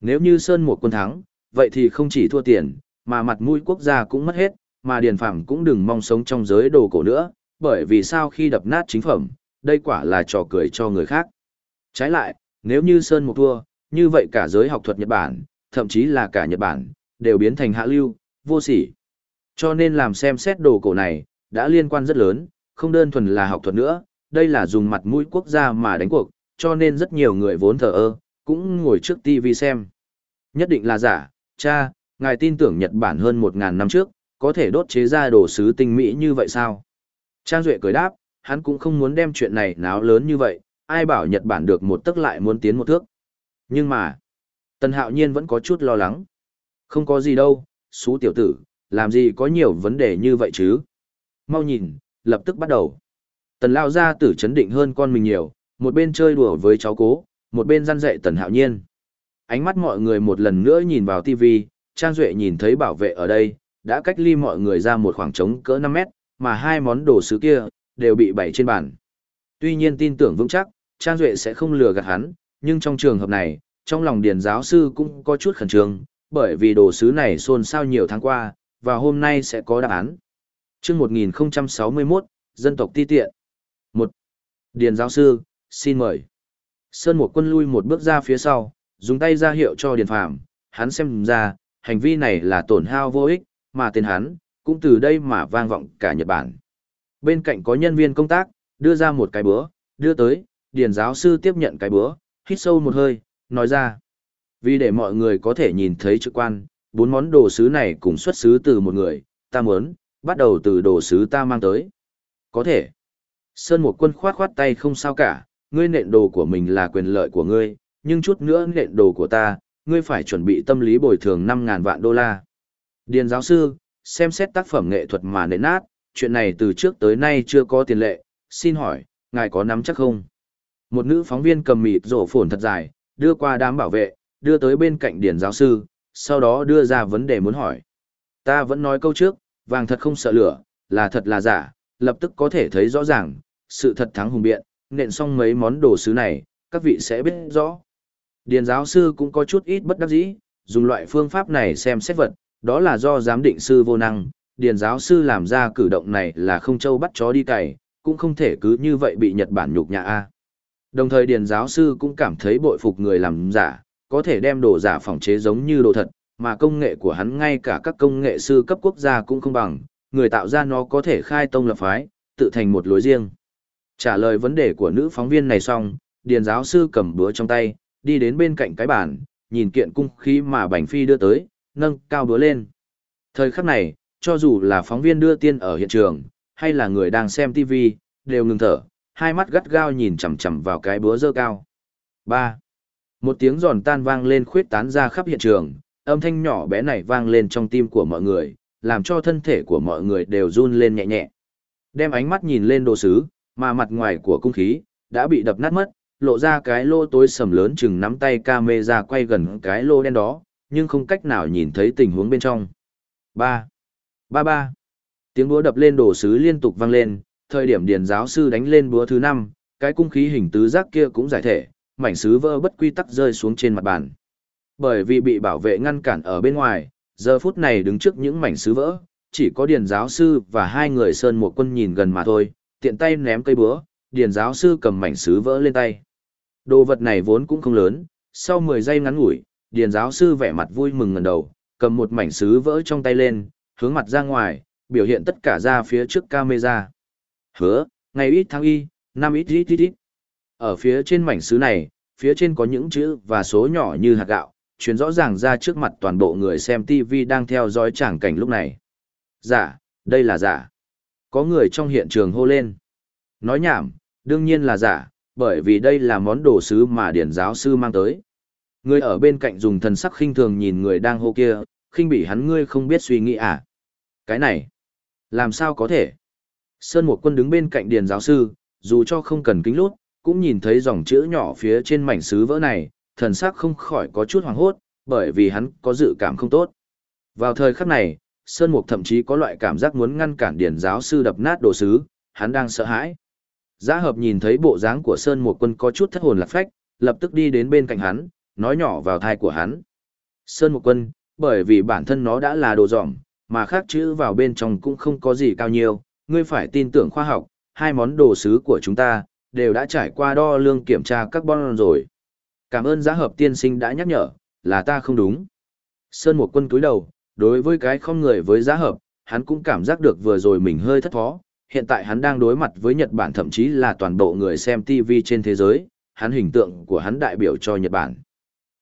Nếu như Sơn một quân thắng, vậy thì không chỉ thua tiền, mà mặt mũi quốc gia cũng mất hết, mà Điền Phạm cũng đừng mong sống trong giới đồ cổ nữa, bởi vì sao khi đập nát chính phẩm, đây quả là trò cười cho người khác. Trái lại, nếu như Sơn một thua, như vậy cả giới học thuật Nhật Bản, thậm chí là cả Nhật Bản, đều biến thành hạ lưu, vô sỉ. Cho nên làm xem xét đồ cổ này, đã liên quan rất lớn, không đơn thuần là học thuật nữa, đây là dùng mặt mũi quốc gia mà đánh cuộc, cho nên rất nhiều người vốn thờ ơ, cũng ngồi trước TV xem. Nhất định là giả, cha, ngài tin tưởng Nhật Bản hơn 1.000 năm trước, có thể đốt chế ra đồ sứ tinh mỹ như vậy sao? Trang Duệ cười đáp, hắn cũng không muốn đem chuyện này náo lớn như vậy, ai bảo Nhật Bản được một tức lại muốn tiến một thước. Nhưng mà, Tần Hạo Nhiên vẫn có chút lo lắng. Không có gì đâu, xú tiểu tử, làm gì có nhiều vấn đề như vậy chứ? Mau nhìn, lập tức bắt đầu. Tần Lao ra tử chấn định hơn con mình nhiều, một bên chơi đùa với cháu cố, một bên răn dạy Tần Hạo Nhiên. Ánh mắt mọi người một lần nữa nhìn vào TV, Trang Duệ nhìn thấy bảo vệ ở đây, đã cách ly mọi người ra một khoảng trống cỡ 5 mét, mà hai món đồ sứ kia, đều bị bày trên bàn. Tuy nhiên tin tưởng vững chắc, Trang Duệ sẽ không lừa gạt hắn, nhưng trong trường hợp này, trong lòng điền giáo sư cũng có chút khẩn trương, bởi vì đồ sứ này xôn xao nhiều tháng qua, và hôm nay sẽ có đáp án. chương 1061, Dân tộc ti tiện. 1. Điền giáo sư, xin mời. Sơn một quân lui một bước ra phía sau, dùng tay ra hiệu cho Điền Phạm, hắn xem ra, hành vi này là tổn hao vô ích, mà tên hắn, cũng từ đây mà vang vọng cả Nhật Bản. Bên cạnh có nhân viên công tác, đưa ra một cái bữa, đưa tới, Điền giáo sư tiếp nhận cái bữa, hít sâu một hơi, nói ra. Vì để mọi người có thể nhìn thấy trực quan, bốn món đồ sứ này cùng xuất xứ từ một người, ta muốn, bắt đầu từ đồ sứ ta mang tới. Có thể. Sơn một quân khoát khoát tay không sao cả, ngươi nện đồ của mình là quyền lợi của ngươi, nhưng chút nữa nện đồ của ta, ngươi phải chuẩn bị tâm lý bồi thường 5.000 vạn đô la. Điền giáo sư, xem xét tác phẩm nghệ thuật mà nện nát, chuyện này từ trước tới nay chưa có tiền lệ, xin hỏi, ngài có nắm chắc không? Một nữ phóng viên cầm mịt rổ phồn thật dài, đưa qua đám bảo vệ, đưa tới bên cạnh điền giáo sư, sau đó đưa ra vấn đề muốn hỏi. Ta vẫn nói câu trước, vàng thật không sợ lửa, là thật là giả, lập tức có thể thấy rõ ràng, sự thật thắng hùng biện, nện xong mấy món đồ sứ này, các vị sẽ biết rõ. Điền giáo sư cũng có chút ít bất đắc dĩ, dùng loại phương pháp này xem xét vật, đó là do giám định sư vô năng, điền giáo sư làm ra cử động này là không châu bắt chó đi cày, cũng không thể cứ như vậy bị Nhật Bản nhục nhã a. Đồng thời điền giáo sư cũng cảm thấy bội phục người làm giả, có thể đem đồ giả phòng chế giống như đồ thật, mà công nghệ của hắn ngay cả các công nghệ sư cấp quốc gia cũng không bằng, người tạo ra nó có thể khai tông lập phái, tự thành một lối riêng. Trả lời vấn đề của nữ phóng viên này xong, điền giáo sư cầm búa trong tay, đi đến bên cạnh cái bàn, nhìn kiện cung khí mà Bành Phi đưa tới, nâng cao búa lên. Thời khắc này, cho dù là phóng viên đưa tiên ở hiện trường, hay là người đang xem TV, đều ngừng thở, hai mắt gắt gao nhìn chằm chằm vào cái búa dơ cao. 3. Một tiếng giòn tan vang lên khuyết tán ra khắp hiện trường, âm thanh nhỏ bé này vang lên trong tim của mọi người, làm cho thân thể của mọi người đều run lên nhẹ nhẹ. Đem ánh mắt nhìn lên đồ sứ, mà mặt ngoài của cung khí, đã bị đập nát mất, lộ ra cái lô tối sầm lớn chừng nắm tay ca mê ra quay gần cái lô đen đó, nhưng không cách nào nhìn thấy tình huống bên trong. 3. Ba ba. Tiếng búa đập lên đồ sứ liên tục vang lên, thời điểm điền giáo sư đánh lên búa thứ 5, cái cung khí hình tứ giác kia cũng giải thể, mảnh sứ vỡ bất quy tắc rơi xuống trên mặt bàn. Bởi vì bị bảo vệ ngăn cản ở bên ngoài, giờ phút này đứng trước những mảnh sứ vỡ, chỉ có điền giáo sư và hai người sơn một quân nhìn gần mà thôi, tiện tay ném cây búa, điền giáo sư cầm mảnh sứ vỡ lên tay. Đồ vật này vốn cũng không lớn, sau 10 giây ngắn ngủi, điền giáo sư vẻ mặt vui mừng ngẩng đầu, cầm một mảnh sứ vỡ trong tay lên, hướng mặt ra ngoài, biểu hiện tất cả ra phía trước camera. Hứa, ngày ít tháng y, năm ít ít ít ít. Ở phía trên mảnh sứ này, phía trên có những chữ và số nhỏ như hạt gạo, truyền rõ ràng ra trước mặt toàn bộ người xem TV đang theo dõi tràng cảnh lúc này. Giả, đây là giả. Có người trong hiện trường hô lên. Nói nhảm, đương nhiên là giả, bởi vì đây là món đồ sứ mà điển giáo sư mang tới. Người ở bên cạnh dùng thần sắc khinh thường nhìn người đang hô kia, khinh bị hắn ngươi không biết suy nghĩ à. Cái này, làm sao có thể? Sơn một quân đứng bên cạnh điền giáo sư, dù cho không cần kính lút, cũng nhìn thấy dòng chữ nhỏ phía trên mảnh sứ vỡ này, thần sắc không khỏi có chút hoảng hốt, bởi vì hắn có dự cảm không tốt. Vào thời khắc này, Sơn Mục thậm chí có loại cảm giác muốn ngăn cản điển giáo sư đập nát đồ sứ, hắn đang sợ hãi. Giá hợp nhìn thấy bộ dáng của Sơn Mục quân có chút thất hồn lạc phách, lập tức đi đến bên cạnh hắn, nói nhỏ vào thai của hắn. Sơn Mục quân, bởi vì bản thân nó đã là đồ dỏm, mà khác chữ vào bên trong cũng không có gì cao nhiều, ngươi phải tin tưởng khoa học, hai món đồ sứ của chúng ta, đều đã trải qua đo lương kiểm tra carbon rồi. Cảm ơn giá hợp tiên sinh đã nhắc nhở, là ta không đúng. Sơn một quân cúi đầu, đối với cái không người với giá hợp, hắn cũng cảm giác được vừa rồi mình hơi thất thó, hiện tại hắn đang đối mặt với Nhật Bản thậm chí là toàn bộ người xem TV trên thế giới, hắn hình tượng của hắn đại biểu cho Nhật Bản.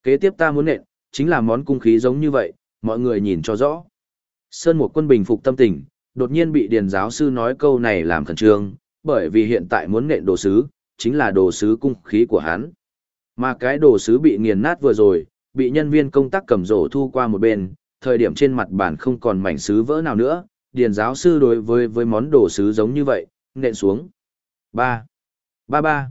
Kế tiếp ta muốn nện, chính là món cung khí giống như vậy, mọi người nhìn cho rõ. Sơn một quân bình phục tâm tình, đột nhiên bị điền giáo sư nói câu này làm khẩn trương, bởi vì hiện tại muốn nện đồ sứ, chính là đồ sứ cung khí của hắn. Mà cái đồ sứ bị nghiền nát vừa rồi, bị nhân viên công tác cầm rổ thu qua một bên, thời điểm trên mặt bàn không còn mảnh sứ vỡ nào nữa, điền giáo sư đối với với món đồ sứ giống như vậy, nện xuống. ba ba ba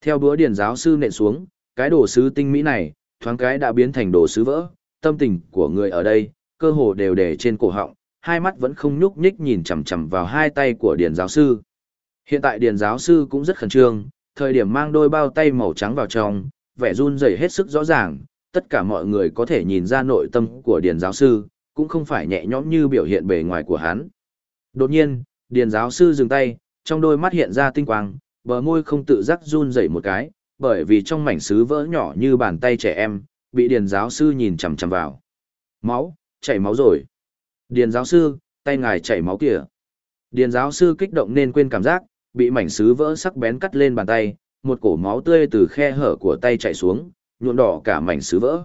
Theo bữa điền giáo sư nện xuống, cái đồ sứ tinh mỹ này, thoáng cái đã biến thành đồ sứ vỡ, tâm tình của người ở đây, cơ hồ đều để trên cổ họng, hai mắt vẫn không nhúc nhích nhìn chằm chằm vào hai tay của điền giáo sư. Hiện tại điền giáo sư cũng rất khẩn trương, thời điểm mang đôi bao tay màu trắng vào trong, vẻ run rẩy hết sức rõ ràng, tất cả mọi người có thể nhìn ra nội tâm của điền giáo sư, cũng không phải nhẹ nhõm như biểu hiện bề ngoài của hắn. Đột nhiên, điền giáo sư dừng tay, trong đôi mắt hiện ra tinh quang, bờ môi không tự giác run rẩy một cái, bởi vì trong mảnh sứ vỡ nhỏ như bàn tay trẻ em, bị điền giáo sư nhìn chằm chằm vào. Máu, chảy máu rồi. Điền giáo sư, tay ngài chảy máu kìa. Điền giáo sư kích động nên quên cảm giác, bị mảnh sứ vỡ sắc bén cắt lên bàn tay, một cổ máu tươi từ khe hở của tay chảy xuống, nhuộm đỏ cả mảnh sứ vỡ.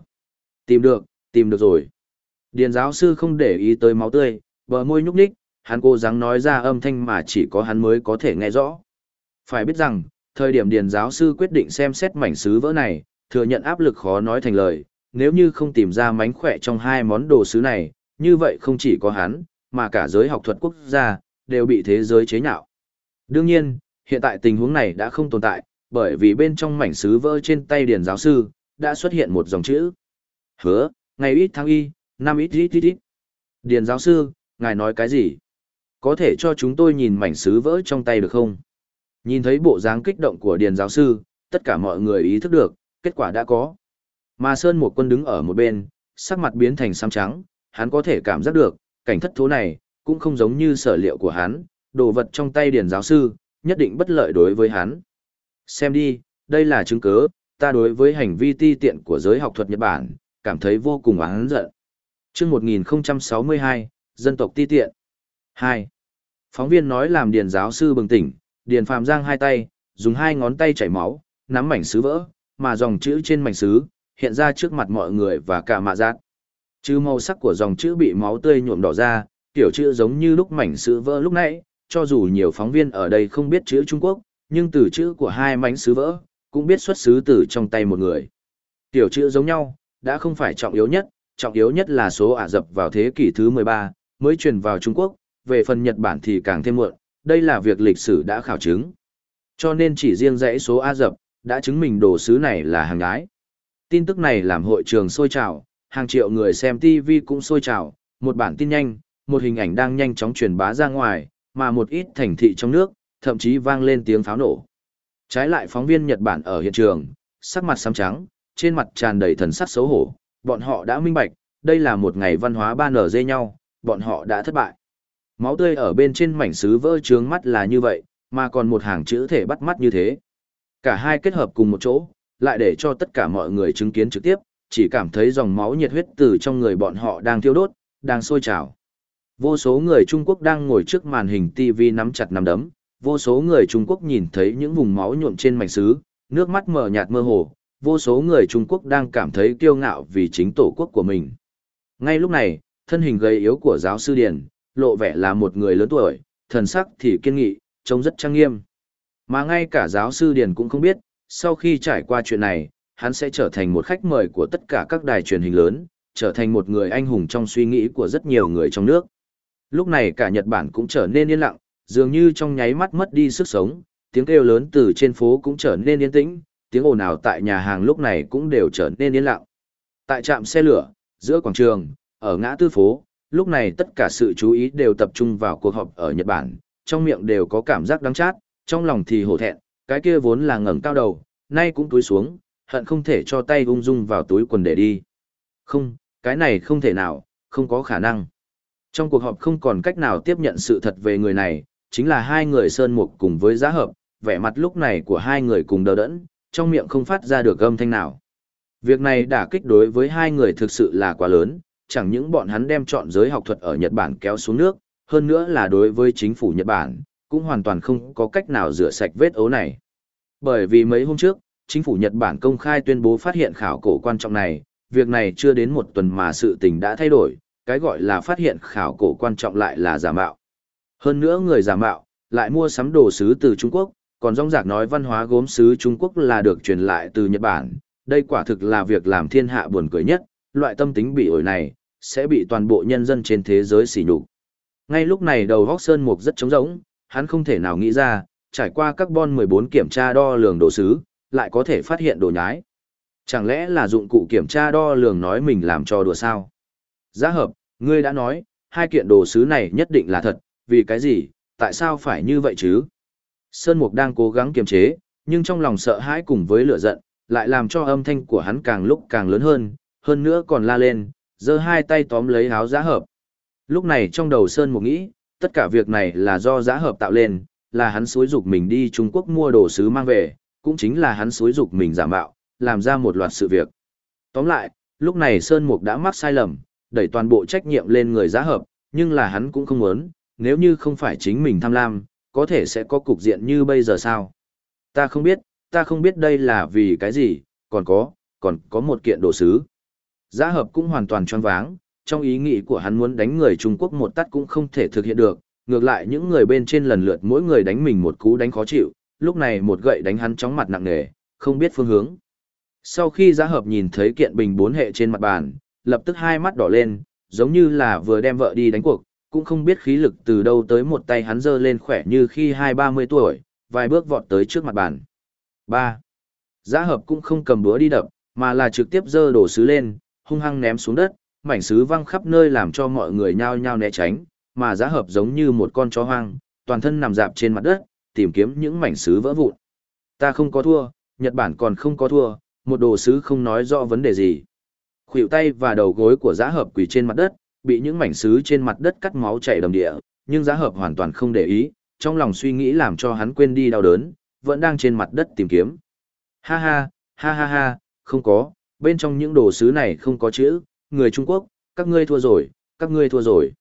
Tìm được, tìm được rồi. Điền giáo sư không để ý tới máu tươi, bờ môi nhúc nhích, hắn cố gắng nói ra âm thanh mà chỉ có hắn mới có thể nghe rõ. Phải biết rằng, thời điểm điền giáo sư quyết định xem xét mảnh sứ vỡ này, thừa nhận áp lực khó nói thành lời, nếu như không tìm ra mánh khỏe trong hai món đồ sứ này, như vậy không chỉ có hắn, mà cả giới học thuật quốc gia, đều bị thế giới chế nhạo. Đương nhiên, hiện tại tình huống này đã không tồn tại, bởi vì bên trong mảnh sứ vỡ trên tay điền giáo sư, đã xuất hiện một dòng chữ. Hứa, ngày ít tháng y, năm ít ít ít ít. Điền giáo sư, ngài nói cái gì? Có thể cho chúng tôi nhìn mảnh sứ vỡ trong tay được không? Nhìn thấy bộ dáng kích động của Điền giáo sư, tất cả mọi người ý thức được, kết quả đã có. Mà Sơn một quân đứng ở một bên, sắc mặt biến thành xám trắng, hắn có thể cảm giác được, cảnh thất thố này, cũng không giống như sở liệu của hắn, đồ vật trong tay Điền giáo sư, nhất định bất lợi đối với hắn. Xem đi, đây là chứng cứ, ta đối với hành vi ti tiện của giới học thuật Nhật Bản, cảm thấy vô cùng oán giận. Trước 1062, dân tộc ti tiện. 2. Phóng viên nói làm điền giáo sư bừng tỉnh, điền phàm giang hai tay, dùng hai ngón tay chảy máu, nắm mảnh sứ vỡ, mà dòng chữ trên mảnh sứ, hiện ra trước mặt mọi người và cả mạ giác. Chứ màu sắc của dòng chữ bị máu tươi nhuộm đỏ ra, kiểu chữ giống như lúc mảnh sứ vỡ lúc nãy, cho dù nhiều phóng viên ở đây không biết chữ Trung Quốc, nhưng từ chữ của hai mảnh sứ vỡ, cũng biết xuất xứ từ trong tay một người. Tiểu chữ giống nhau, đã không phải trọng yếu nhất, trọng yếu nhất là số Ả Rập vào thế kỷ thứ 13, mới truyền vào Trung Quốc, về phần Nhật Bản thì càng thêm muộn, đây là việc lịch sử đã khảo chứng. Cho nên chỉ riêng dãy số Ả Rập, đã chứng minh đồ sứ này là hàng ái. Tin tức này làm hội trường sôi trào, hàng triệu người xem TV cũng sôi trào, một bản tin nhanh, một hình ảnh đang nhanh chóng truyền bá ra ngoài, mà một ít thành thị trong nước, thậm chí vang lên tiếng pháo nổ. Trái lại phóng viên Nhật Bản ở hiện trường, sắc mặt xám trắng, trên mặt tràn đầy thần sắc xấu hổ, bọn họ đã minh bạch, đây là một ngày văn hóa ba nở dây nhau, bọn họ đã thất bại. Máu tươi ở bên trên mảnh sứ vỡ trướng mắt là như vậy, mà còn một hàng chữ thể bắt mắt như thế. Cả hai kết hợp cùng một chỗ, lại để cho tất cả mọi người chứng kiến trực tiếp, chỉ cảm thấy dòng máu nhiệt huyết từ trong người bọn họ đang thiêu đốt, đang sôi trào. Vô số người Trung Quốc đang ngồi trước màn hình TV nắm chặt nắm đấm, vô số người Trung Quốc nhìn thấy những vùng máu nhuộm trên mảnh sứ, nước mắt mờ nhạt mơ hồ, vô số người Trung Quốc đang cảm thấy kiêu ngạo vì chính tổ quốc của mình. Ngay lúc này, thân hình gầy yếu của giáo sư Điền, lộ vẻ là một người lớn tuổi, thần sắc thì kiên nghị, trông rất trang nghiêm. Mà ngay cả giáo sư Điền cũng không biết, sau khi trải qua chuyện này, hắn sẽ trở thành một khách mời của tất cả các đài truyền hình lớn, trở thành một người anh hùng trong suy nghĩ của rất nhiều người trong nước. Lúc này cả Nhật Bản cũng trở nên yên lặng, dường như trong nháy mắt mất đi sức sống, tiếng kêu lớn từ trên phố cũng trở nên yên tĩnh, tiếng ồn ào tại nhà hàng lúc này cũng đều trở nên yên lặng. Tại trạm xe lửa, giữa quảng trường, ở ngã tư phố, lúc này tất cả sự chú ý đều tập trung vào cuộc họp ở Nhật Bản, trong miệng đều có cảm giác đắng chát, trong lòng thì hổ thẹn, cái kia vốn là ngẩng cao đầu, nay cũng túi xuống, hận không thể cho tay ung dung vào túi quần để đi. Không, cái này không thể nào, không có khả năng. Trong cuộc họp không còn cách nào tiếp nhận sự thật về người này, chính là hai người sơn mục cùng với giá hợp, vẻ mặt lúc này của hai người cùng đờ đẫn, trong miệng không phát ra được âm thanh nào. Việc này đả kích đối với hai người thực sự là quá lớn, chẳng những bọn hắn đem chọn giới học thuật ở Nhật Bản kéo xuống nước, hơn nữa là đối với chính phủ Nhật Bản, cũng hoàn toàn không có cách nào rửa sạch vết ấu này. Bởi vì mấy hôm trước, chính phủ Nhật Bản công khai tuyên bố phát hiện khảo cổ quan trọng này, việc này chưa đến một tuần mà sự tình đã thay đổi, cái gọi là phát hiện khảo cổ quan trọng lại là giả mạo. Hơn nữa người giả mạo, lại mua sắm đồ sứ từ Trung Quốc, còn rong rạc nói văn hóa gốm sứ Trung Quốc là được truyền lại từ Nhật Bản, đây quả thực là việc làm thiên hạ buồn cười nhất, loại tâm tính bị ổi này, sẽ bị toàn bộ nhân dân trên thế giới sỉ nhục. Ngay lúc này đầu Hóc Sơn Mục rất trống rỗng, hắn không thể nào nghĩ ra, trải qua carbon 14 kiểm tra đo lường đồ sứ, lại có thể phát hiện đồ nhái. Chẳng lẽ là dụng cụ kiểm tra đo lường nói mình làm cho đùa sao? Giá hợp, ngươi đã nói, hai kiện đồ sứ này nhất định là thật, vì cái gì, tại sao phải như vậy chứ? Sơn Mục đang cố gắng kiềm chế, nhưng trong lòng sợ hãi cùng với lửa giận, lại làm cho âm thanh của hắn càng lúc càng lớn hơn, hơn nữa còn la lên, giơ hai tay tóm lấy áo giá hợp. Lúc này trong đầu Sơn Mục nghĩ, tất cả việc này là do giá hợp tạo lên, là hắn xúi dục mình đi Trung Quốc mua đồ sứ mang về, cũng chính là hắn xúi dục mình giả mạo, làm ra một loạt sự việc. Tóm lại, lúc này Sơn Mục đã mắc sai lầm, đẩy toàn bộ trách nhiệm lên người giá hợp, nhưng là hắn cũng không muốn, nếu như không phải chính mình tham lam, có thể sẽ có cục diện như bây giờ sao. Ta không biết, ta không biết đây là vì cái gì, còn có, còn có một kiện đồ sứ. Giá hợp cũng hoàn toàn choáng váng, trong ý nghĩ của hắn muốn đánh người Trung Quốc một tắt cũng không thể thực hiện được, ngược lại những người bên trên lần lượt mỗi người đánh mình một cú đánh khó chịu, lúc này một gậy đánh hắn chóng mặt nặng nề, không biết phương hướng. Sau khi giá hợp nhìn thấy kiện bình bốn hệ trên mặt bàn, lập tức hai mắt đỏ lên, giống như là vừa đem vợ đi đánh cuộc, cũng không biết khí lực từ đâu tới một tay hắn giơ lên khỏe như khi hai ba mươi tuổi, vài bước vọt tới trước mặt bàn. ba Giá hợp cũng không cầm búa đi đập, mà là trực tiếp giơ đổ sứ lên, hung hăng ném xuống đất, mảnh sứ văng khắp nơi làm cho mọi người nhao nhao né tránh, mà giá hợp giống như một con chó hoang, toàn thân nằm dạp trên mặt đất, tìm kiếm những mảnh sứ vỡ vụn. Ta không có thua, Nhật Bản còn không có thua, một đồ sứ không nói rõ vấn đề gì. Khuỷu tay và đầu gối của giá hợp quỳ trên mặt đất, bị những mảnh sứ trên mặt đất cắt máu chảy đầm địa, nhưng giá hợp hoàn toàn không để ý, trong lòng suy nghĩ làm cho hắn quên đi đau đớn, vẫn đang trên mặt đất tìm kiếm. Ha ha, ha ha ha, không có, bên trong những đồ sứ này không có chữ, người Trung Quốc, các ngươi thua rồi, các ngươi thua rồi.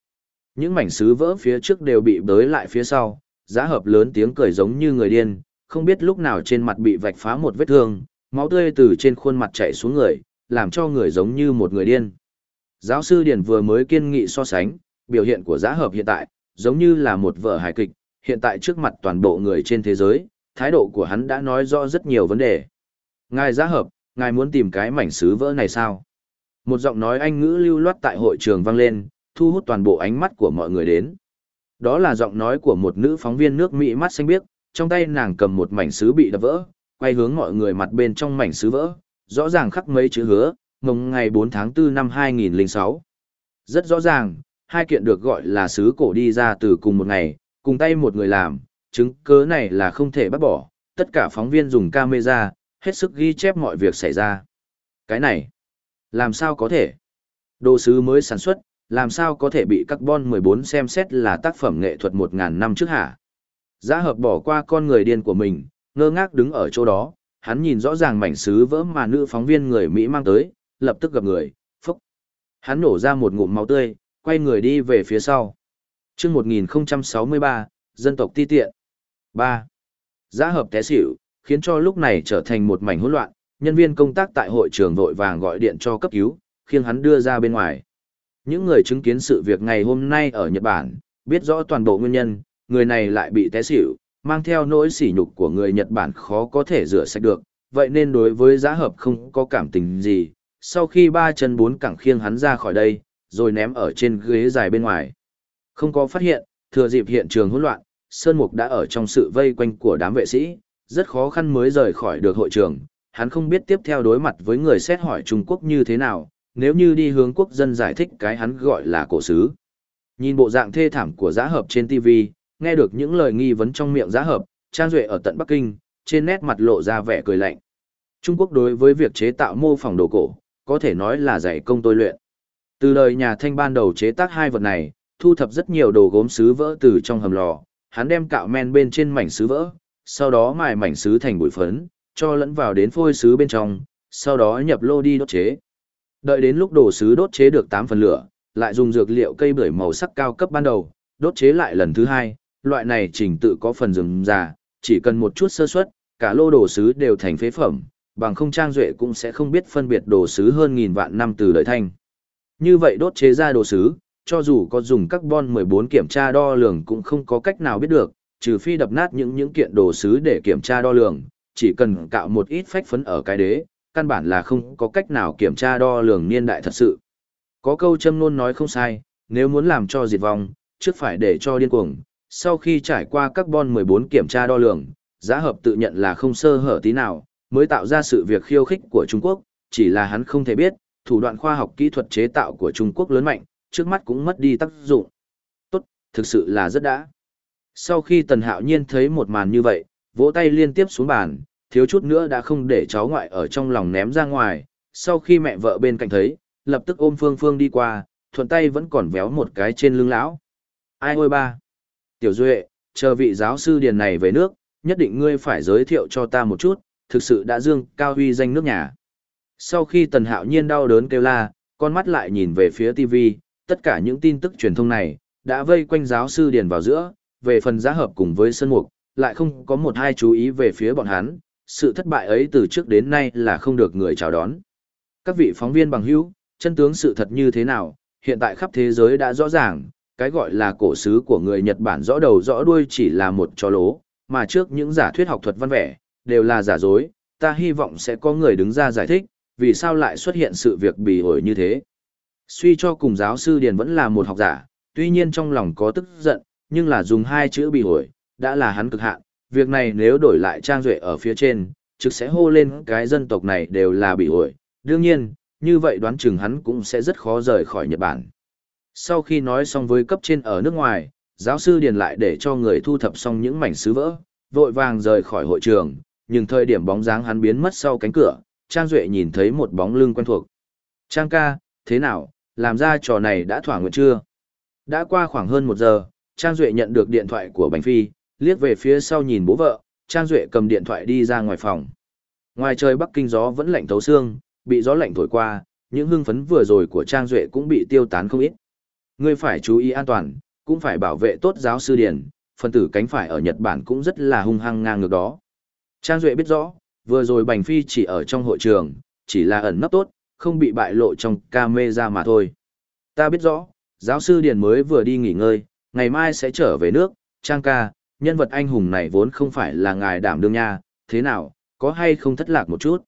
Những mảnh sứ vỡ phía trước đều bị bới lại phía sau, giá hợp lớn tiếng cười giống như người điên, không biết lúc nào trên mặt bị vạch phá một vết thương, máu tươi từ trên khuôn mặt chảy xuống người, làm cho người giống như một người điên. Giáo sư Điền vừa mới kiên nghị so sánh, biểu hiện của giá hợp hiện tại, giống như là một vở hài kịch, hiện tại trước mặt toàn bộ người trên thế giới, thái độ của hắn đã nói rõ rất nhiều vấn đề. Ngài giá hợp, ngài muốn tìm cái mảnh sứ vỡ này sao? Một giọng nói anh ngữ lưu loát tại hội trường vang lên, thu hút toàn bộ ánh mắt của mọi người đến. Đó là giọng nói của một nữ phóng viên nước Mỹ mắt xanh biếc, trong tay nàng cầm một mảnh sứ bị đập vỡ, quay hướng mọi người mặt bên trong mảnh sứ vỡ, rõ ràng khắc mấy chữ hứa, mồng ngày 4 tháng 4 năm 2006. Rất rõ ràng, hai kiện được gọi là sứ cổ đi ra từ cùng một ngày, cùng tay một người làm, chứng cớ này là không thể bắt bỏ, tất cả phóng viên dùng camera, hết sức ghi chép mọi việc xảy ra. Cái này, làm sao có thể? Đồ sứ mới sản xuất, làm sao có thể bị carbon 14 xem xét là tác phẩm nghệ thuật 1.000 năm trước hả? Giá hợp bỏ qua con người điên của mình, ngơ ngác đứng ở chỗ đó, hắn nhìn rõ ràng mảnh sứ vỡ mà nữ phóng viên người Mỹ mang tới, lập tức gặp người, phúc. Hắn nổ ra một ngụm máu tươi, quay người đi về phía sau. chương 1063, dân tộc ti tiện. 3. Giá hợp té xỉu, khiến cho lúc này trở thành một mảnh hỗn loạn, nhân viên công tác tại hội trường vội vàng gọi điện cho cấp cứu, khiến hắn đưa ra bên ngoài. Những người chứng kiến sự việc ngày hôm nay ở Nhật Bản, biết rõ toàn bộ nguyên nhân, người này lại bị té xỉu, mang theo nỗi sỉ nhục của người Nhật Bản khó có thể rửa sạch được, vậy nên đối với giá hợp không có cảm tình gì, sau khi ba chân bốn cẳng khiêng hắn ra khỏi đây, rồi ném ở trên ghế dài bên ngoài. Không có phát hiện, thừa dịp hiện trường hỗn loạn, Sơn Mục đã ở trong sự vây quanh của đám vệ sĩ, rất khó khăn mới rời khỏi được hội trường, hắn không biết tiếp theo đối mặt với người xét hỏi Trung Quốc như thế nào, nếu như đi hướng quốc dân giải thích cái hắn gọi là cổ sứ. Nhìn bộ dạng thê thảm của giá hợp trên TV, nghe được những lời nghi vấn trong miệng giá hợp, Trang Duệ ở tận Bắc Kinh, trên nét mặt lộ ra vẻ cười lạnh. Trung Quốc đối với việc chế tạo mô phỏng đồ cổ, có thể nói là dạy công tôi luyện. Từ đời nhà thanh ban đầu chế tác hai vật này, thu thập rất nhiều đồ gốm sứ vỡ từ trong hầm lò, hắn đem cạo men bên trên mảnh sứ vỡ, sau đó mài mảnh sứ thành bụi phấn, cho lẫn vào đến phôi sứ bên trong, sau đó nhập lô đi đốt chế. Đợi đến lúc đồ sứ đốt chế được 8 phần lửa, lại dùng dược liệu cây bưởi màu sắc cao cấp ban đầu, đốt chế lại lần thứ hai, loại này trình tự có phần rừng già, chỉ cần một chút sơ suất, cả lô đồ sứ đều thành phế phẩm, bằng không Trang Duệ cũng sẽ không biết phân biệt đồ sứ hơn nghìn vạn năm từ đời thanh. Như vậy đốt chế ra đồ sứ, cho dù có dùng carbon 14 kiểm tra đo lường cũng không có cách nào biết được, trừ phi đập nát những những kiện đồ sứ để kiểm tra đo lường, chỉ cần cạo một ít phách phấn ở cái đế, căn bản là không có cách nào kiểm tra đo lường niên đại thật sự. Có câu châm luôn nói không sai, nếu muốn làm cho diệt vong, trước phải để cho điên cuồng, sau khi trải qua carbon 14 kiểm tra đo lường, giá hợp tự nhận là không sơ hở tí nào, mới tạo ra sự việc khiêu khích của Trung Quốc, chỉ là hắn không thể biết, thủ đoạn khoa học kỹ thuật chế tạo của Trung Quốc lớn mạnh, trước mắt cũng mất đi tác dụng. Tốt, thực sự là rất đã. Sau khi Tần Hạo Nhiên thấy một màn như vậy, vỗ tay liên tiếp xuống bàn, thiếu chút nữa đã không để cháu ngoại ở trong lòng ném ra ngoài, sau khi mẹ vợ bên cạnh thấy, lập tức ôm Phương Phương đi qua, thuận tay vẫn còn véo một cái trên lưng lão. Ai ôi ba? Tiểu Duệ, chờ vị giáo sư điền này về nước, nhất định ngươi phải giới thiệu cho ta một chút, thực sự đã dương cao huy danh nước nhà. Sau khi Tần Hạo Nhiên đau đớn kêu la, con mắt lại nhìn về phía TV, tất cả những tin tức truyền thông này, đã vây quanh giáo sư điền vào giữa, về phần giá hợp cùng với sân mục, lại không có một hai chú ý về phía bọn hắn, sự thất bại ấy từ trước đến nay là không được người chào đón. Các vị phóng viên bằng hữu, chân tướng sự thật như thế nào, hiện tại khắp thế giới đã rõ ràng, cái gọi là cổ sứ của người Nhật Bản rõ đầu rõ đuôi chỉ là một trò lố, mà trước những giả thuyết học thuật văn vẻ, đều là giả dối, ta hy vọng sẽ có người đứng ra giải thích, vì sao lại xuất hiện sự việc bì ổi như thế. Suy cho cùng giáo sư Điền vẫn là một học giả, tuy nhiên trong lòng có tức giận, nhưng là dùng hai chữ bì ổi, đã là hắn cực hạn, việc này nếu đổi lại trang duệ ở phía trên, trực sẽ hô lên cái dân tộc này đều là bị ổi. Đương nhiên, như vậy đoán chừng hắn cũng sẽ rất khó rời khỏi Nhật Bản. Sau khi nói xong với cấp trên ở nước ngoài, giáo sư điền lại để cho người thu thập xong những mảnh sứ vỡ, vội vàng rời khỏi hội trường, nhưng thời điểm bóng dáng hắn biến mất sau cánh cửa, Trang Duệ nhìn thấy một bóng lưng quen thuộc. Trang ca, thế nào, làm ra trò này đã thỏa nguyện chưa? Đã qua khoảng hơn một giờ, Trang Duệ nhận được điện thoại của Bánh Phi, liếc về phía sau nhìn bố vợ, Trang Duệ cầm điện thoại đi ra ngoài phòng. Ngoài trời Bắc Kinh gió vẫn lạnh thấu xương, bị gió lạnh thổi qua, những hưng phấn vừa rồi của Trang Duệ cũng bị tiêu tán không ít. Ngươi phải chú ý an toàn, cũng phải bảo vệ tốt giáo sư điển, Phần tử cánh phải ở Nhật Bản cũng rất là hung hăng ngang ngược đó. Trang Duệ biết rõ, vừa rồi Bành Phi chỉ ở trong hội trường, chỉ là ẩn nấp tốt, không bị bại lộ trong camera mà thôi. Ta biết rõ, giáo sư Điền mới vừa đi nghỉ ngơi, ngày mai sẽ trở về nước, Trang ca, nhân vật anh hùng này vốn không phải là ngài đảm đương nha, thế nào, có hay không thất lạc một chút?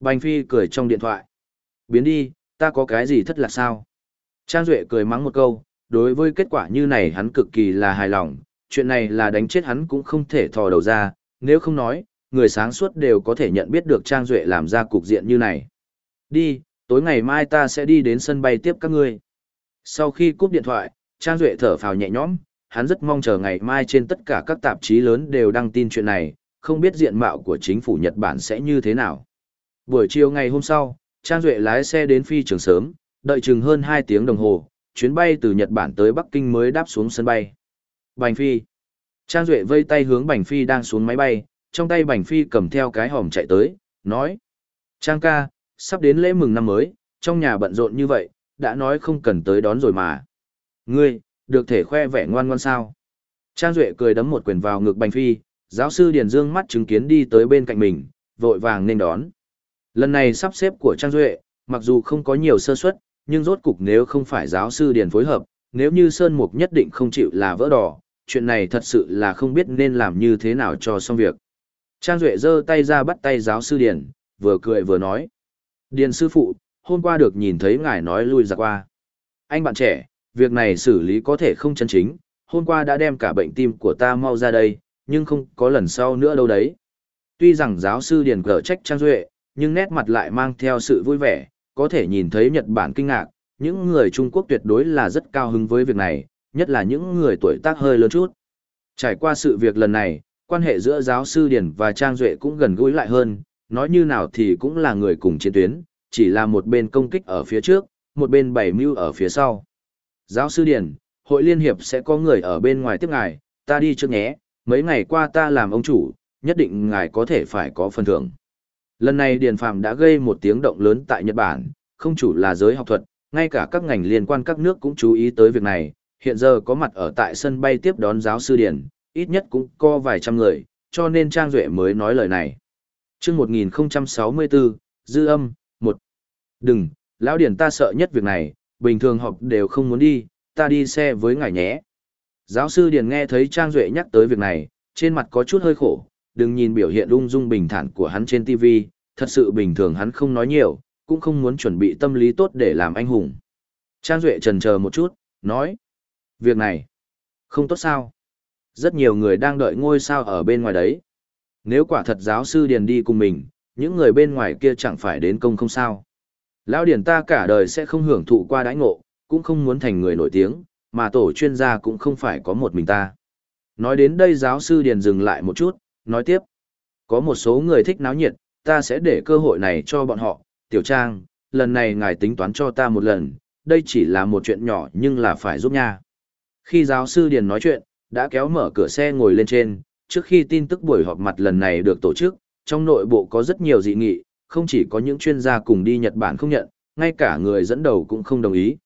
Bành Phi cười trong điện thoại. Biến đi, ta có cái gì thất lạc sao? Trang Duệ cười mắng một câu, đối với kết quả như này hắn cực kỳ là hài lòng, chuyện này là đánh chết hắn cũng không thể thò đầu ra, nếu không nói, người sáng suốt đều có thể nhận biết được Trang Duệ làm ra cục diện như này. Đi, tối ngày mai ta sẽ đi đến sân bay tiếp các ngươi. Sau khi cúp điện thoại, Trang Duệ thở phào nhẹ nhõm, hắn rất mong chờ ngày mai trên tất cả các tạp chí lớn đều đăng tin chuyện này, không biết diện mạo của chính phủ Nhật Bản sẽ như thế nào. Buổi chiều ngày hôm sau, Trang Duệ lái xe đến phi trường sớm, đợi chừng hơn 2 tiếng đồng hồ, chuyến bay từ Nhật Bản tới Bắc Kinh mới đáp xuống sân bay. Bành Phi Trang Duệ vây tay hướng Bành Phi đang xuống máy bay, trong tay Bành Phi cầm theo cái hòm chạy tới, nói. Trang ca, sắp đến lễ mừng năm mới, trong nhà bận rộn như vậy, đã nói không cần tới đón rồi mà. Ngươi, được thể khoe vẻ ngoan ngoan sao. Trang Duệ cười đấm một quyền vào ngực Bành Phi, giáo sư Điền Dương mắt chứng kiến đi tới bên cạnh mình, vội vàng nên đón. Lần này sắp xếp của Trang Duệ, mặc dù không có nhiều sơ suất, nhưng rốt cục nếu không phải giáo sư Điền phối hợp, nếu như Sơn Mục nhất định không chịu là vỡ đỏ, chuyện này thật sự là không biết nên làm như thế nào cho xong việc. Trang Duệ giơ tay ra bắt tay giáo sư Điền, vừa cười vừa nói. Điền sư phụ, hôm qua được nhìn thấy ngài nói lui ra qua. Anh bạn trẻ, việc này xử lý có thể không chân chính, hôm qua đã đem cả bệnh tim của ta mau ra đây, nhưng không có lần sau nữa đâu đấy. Tuy rằng giáo sư Điền cờ trách Trang Duệ, nhưng nét mặt lại mang theo sự vui vẻ, có thể nhìn thấy Nhật Bản kinh ngạc, những người Trung Quốc tuyệt đối là rất cao hứng với việc này, nhất là những người tuổi tác hơi lớn chút. Trải qua sự việc lần này, quan hệ giữa giáo sư Điền và Trang Duệ cũng gần gũi lại hơn, nói như nào thì cũng là người cùng chiến tuyến, chỉ là một bên công kích ở phía trước, một bên bảy mưu ở phía sau. Giáo sư Điền, hội liên hiệp sẽ có người ở bên ngoài tiếp ngài, ta đi trước nhé, mấy ngày qua ta làm ông chủ, nhất định ngài có thể phải có phần thưởng. Lần này Điền Phạm đã gây một tiếng động lớn tại Nhật Bản, không chủ là giới học thuật, ngay cả các ngành liên quan các nước cũng chú ý tới việc này, hiện giờ có mặt ở tại sân bay tiếp đón giáo sư Điền, ít nhất cũng có vài trăm người, cho nên Trang Duệ mới nói lời này. chương 1064, dư âm, 1. Đừng, lão Điền ta sợ nhất việc này, bình thường học đều không muốn đi, ta đi xe với ngài nhé. Giáo sư Điền nghe thấy Trang Duệ nhắc tới việc này, trên mặt có chút hơi khổ, đừng nhìn biểu hiện ung dung bình thản của hắn trên TV, thật sự bình thường hắn không nói nhiều, cũng không muốn chuẩn bị tâm lý tốt để làm anh hùng. Trang Duệ trần chờ một chút, nói, việc này, không tốt sao? Rất nhiều người đang đợi ngôi sao ở bên ngoài đấy. Nếu quả thật giáo sư Điền đi cùng mình, những người bên ngoài kia chẳng phải đến công không sao. Lão Điền ta cả đời sẽ không hưởng thụ qua đãi ngộ, cũng không muốn thành người nổi tiếng, mà tổ chuyên gia cũng không phải có một mình ta. Nói đến đây giáo sư Điền dừng lại một chút, nói tiếp. Có một số người thích náo nhiệt, ta sẽ để cơ hội này cho bọn họ. Tiểu Trang, lần này ngài tính toán cho ta một lần, đây chỉ là một chuyện nhỏ nhưng là phải giúp nha. Khi giáo sư Điền nói chuyện, đã kéo mở cửa xe ngồi lên trên, trước khi tin tức buổi họp mặt lần này được tổ chức, trong nội bộ có rất nhiều dị nghị, không chỉ có những chuyên gia cùng đi Nhật Bản không nhận, ngay cả người dẫn đầu cũng không đồng ý.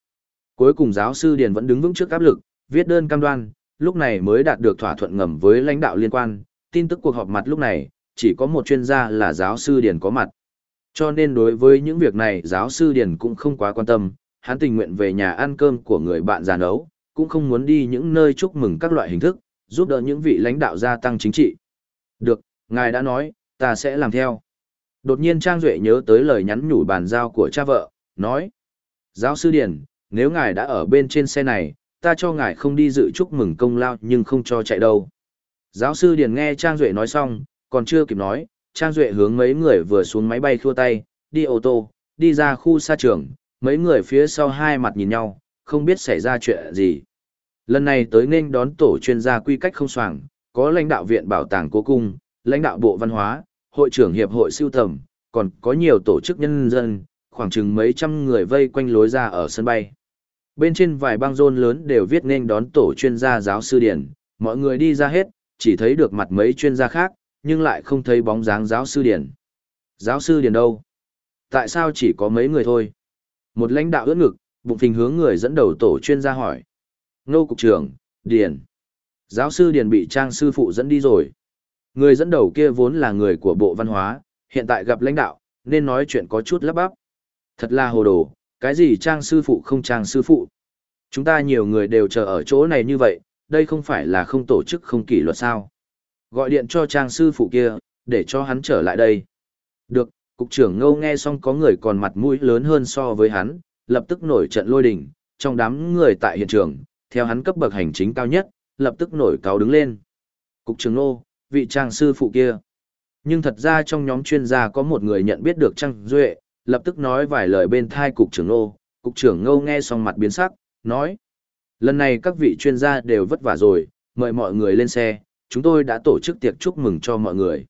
Cuối cùng giáo sư Điền vẫn đứng vững trước áp lực, viết đơn cam đoan, lúc này mới đạt được thỏa thuận ngầm với lãnh đạo liên quan, tin tức cuộc họp mặt lúc này, chỉ có một chuyên gia là giáo sư Điền có mặt. Cho nên đối với những việc này giáo sư Điền cũng không quá quan tâm, hắn tình nguyện về nhà ăn cơm của người bạn già nấu, cũng không muốn đi những nơi chúc mừng các loại hình thức, giúp đỡ những vị lãnh đạo gia tăng chính trị. Được, ngài đã nói, ta sẽ làm theo. Đột nhiên Trang Duệ nhớ tới lời nhắn nhủ bàn giao của cha vợ, nói. Giáo sư Điền, nếu ngài đã ở bên trên xe này, ta cho ngài không đi dự chúc mừng công lao nhưng không cho chạy đâu. Giáo sư Điền nghe Trang Duệ nói xong, còn chưa kịp nói, Trang Duệ hướng mấy người vừa xuống máy bay khua tay, đi ô tô, đi ra khu xa trường, mấy người phía sau hai mặt nhìn nhau, không biết xảy ra chuyện gì. Lần này tới nên đón tổ chuyên gia quy cách không soàng, có lãnh đạo viện bảo tàng cố cung, lãnh đạo bộ văn hóa, hội trưởng hiệp hội siêu tầm, còn có nhiều tổ chức nhân dân, khoảng chừng mấy trăm người vây quanh lối ra ở sân bay. Bên trên vài băng rôn lớn đều viết nên đón tổ chuyên gia giáo sư Điển, mọi người đi ra hết, chỉ thấy được mặt mấy chuyên gia khác, nhưng lại không thấy bóng dáng giáo sư Điền Giáo sư Điền đâu? Tại sao chỉ có mấy người thôi? Một lãnh đạo ưỡn ngực, bụng phình hướng người dẫn đầu tổ chuyên gia hỏi. Nô cục trưởng, Điền Giáo sư Điền bị trang sư phụ dẫn đi rồi. Người dẫn đầu kia vốn là người của Bộ Văn hóa, hiện tại gặp lãnh đạo, nên nói chuyện có chút lắp bắp. Thật là hồ đồ, cái gì trang sư phụ không trang sư phụ. Chúng ta nhiều người đều chờ ở chỗ này như vậy, đây không phải là không tổ chức không kỷ luật sao. Gọi điện cho trang sư phụ kia, để cho hắn trở lại đây. Được, cục trưởng ngâu nghe xong có người còn mặt mũi lớn hơn so với hắn, lập tức nổi trận lôi đình, trong đám người tại hiện trường, theo hắn cấp bậc hành chính cao nhất, lập tức nổi cáo đứng lên. Cục trưởng ngô, vị trang sư phụ kia. Nhưng thật ra trong nhóm chuyên gia có một người nhận biết được Trang Duệ, lập tức nói vài lời bên thai cục trưởng ngô. Cục trưởng ngô nghe xong mặt biến sắc, nói. Lần này các vị chuyên gia đều vất vả rồi, mời mọi người lên xe, chúng tôi đã tổ chức tiệc chúc mừng cho mọi người.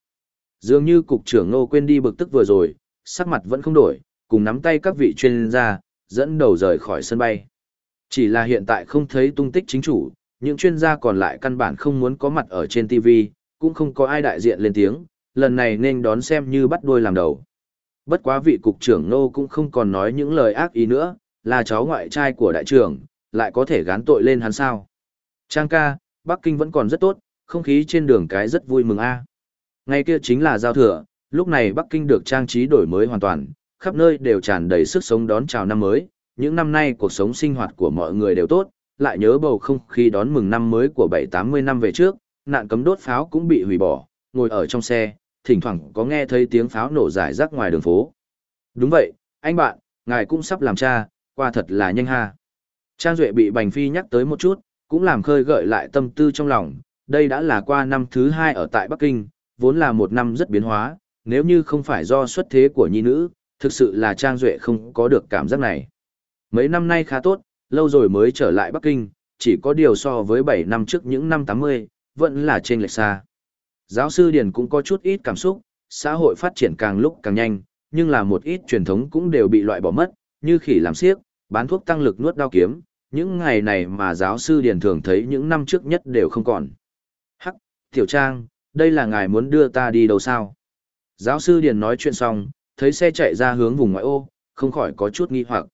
Dường như cục trưởng ngô quên đi bực tức vừa rồi, sắc mặt vẫn không đổi, cùng nắm tay các vị chuyên gia, dẫn đầu rời khỏi sân bay. Chỉ là hiện tại không thấy tung tích chính chủ, những chuyên gia còn lại căn bản không muốn có mặt ở trên TV, cũng không có ai đại diện lên tiếng, lần này nên đón xem như bắt đuôi làm đầu. Bất quá vị cục trưởng Ngô cũng không còn nói những lời ác ý nữa, là cháu ngoại trai của đại trưởng, lại có thể gán tội lên hắn sao. Trang ca, Bắc Kinh vẫn còn rất tốt, không khí trên đường cái rất vui mừng a. À. Ngày kia chính là giao thừa, lúc này Bắc Kinh được trang trí đổi mới hoàn toàn, khắp nơi đều tràn đầy sức sống đón chào năm mới, những năm nay cuộc sống sinh hoạt của mọi người đều tốt, lại nhớ bầu không khí đón mừng năm mới của 7-80 năm về trước, nạn cấm đốt pháo cũng bị hủy bỏ, ngồi ở trong xe, thỉnh thoảng có nghe thấy tiếng pháo nổ rải rác ngoài đường phố. Đúng vậy, anh bạn, ngài cũng sắp làm cha, qua thật là nhanh ha. Trang Duệ bị Bành Phi nhắc tới một chút, cũng làm khơi gợi lại tâm tư trong lòng, đây đã là qua năm thứ hai ở tại Bắc Kinh, vốn là một năm rất biến hóa, nếu như không phải do xuất thế của nhi nữ, thực sự là Trang Duệ không có được cảm giác này. Mấy năm nay khá tốt, lâu rồi mới trở lại Bắc Kinh, chỉ có điều so với 7 năm trước những năm 80, vẫn là trên lệch xa. Giáo sư Điền cũng có chút ít cảm xúc, xã hội phát triển càng lúc càng nhanh, nhưng là một ít truyền thống cũng đều bị loại bỏ mất, như khỉ làm siếc, bán thuốc tăng lực nuốt đao kiếm, những ngày này mà giáo sư Điền thường thấy những năm trước nhất đều không còn. Hắc, Tiểu Trang, đây là ngài muốn đưa ta đi đâu sao? Giáo sư Điền nói chuyện xong, thấy xe chạy ra hướng vùng ngoại ô, không khỏi có chút nghi hoặc.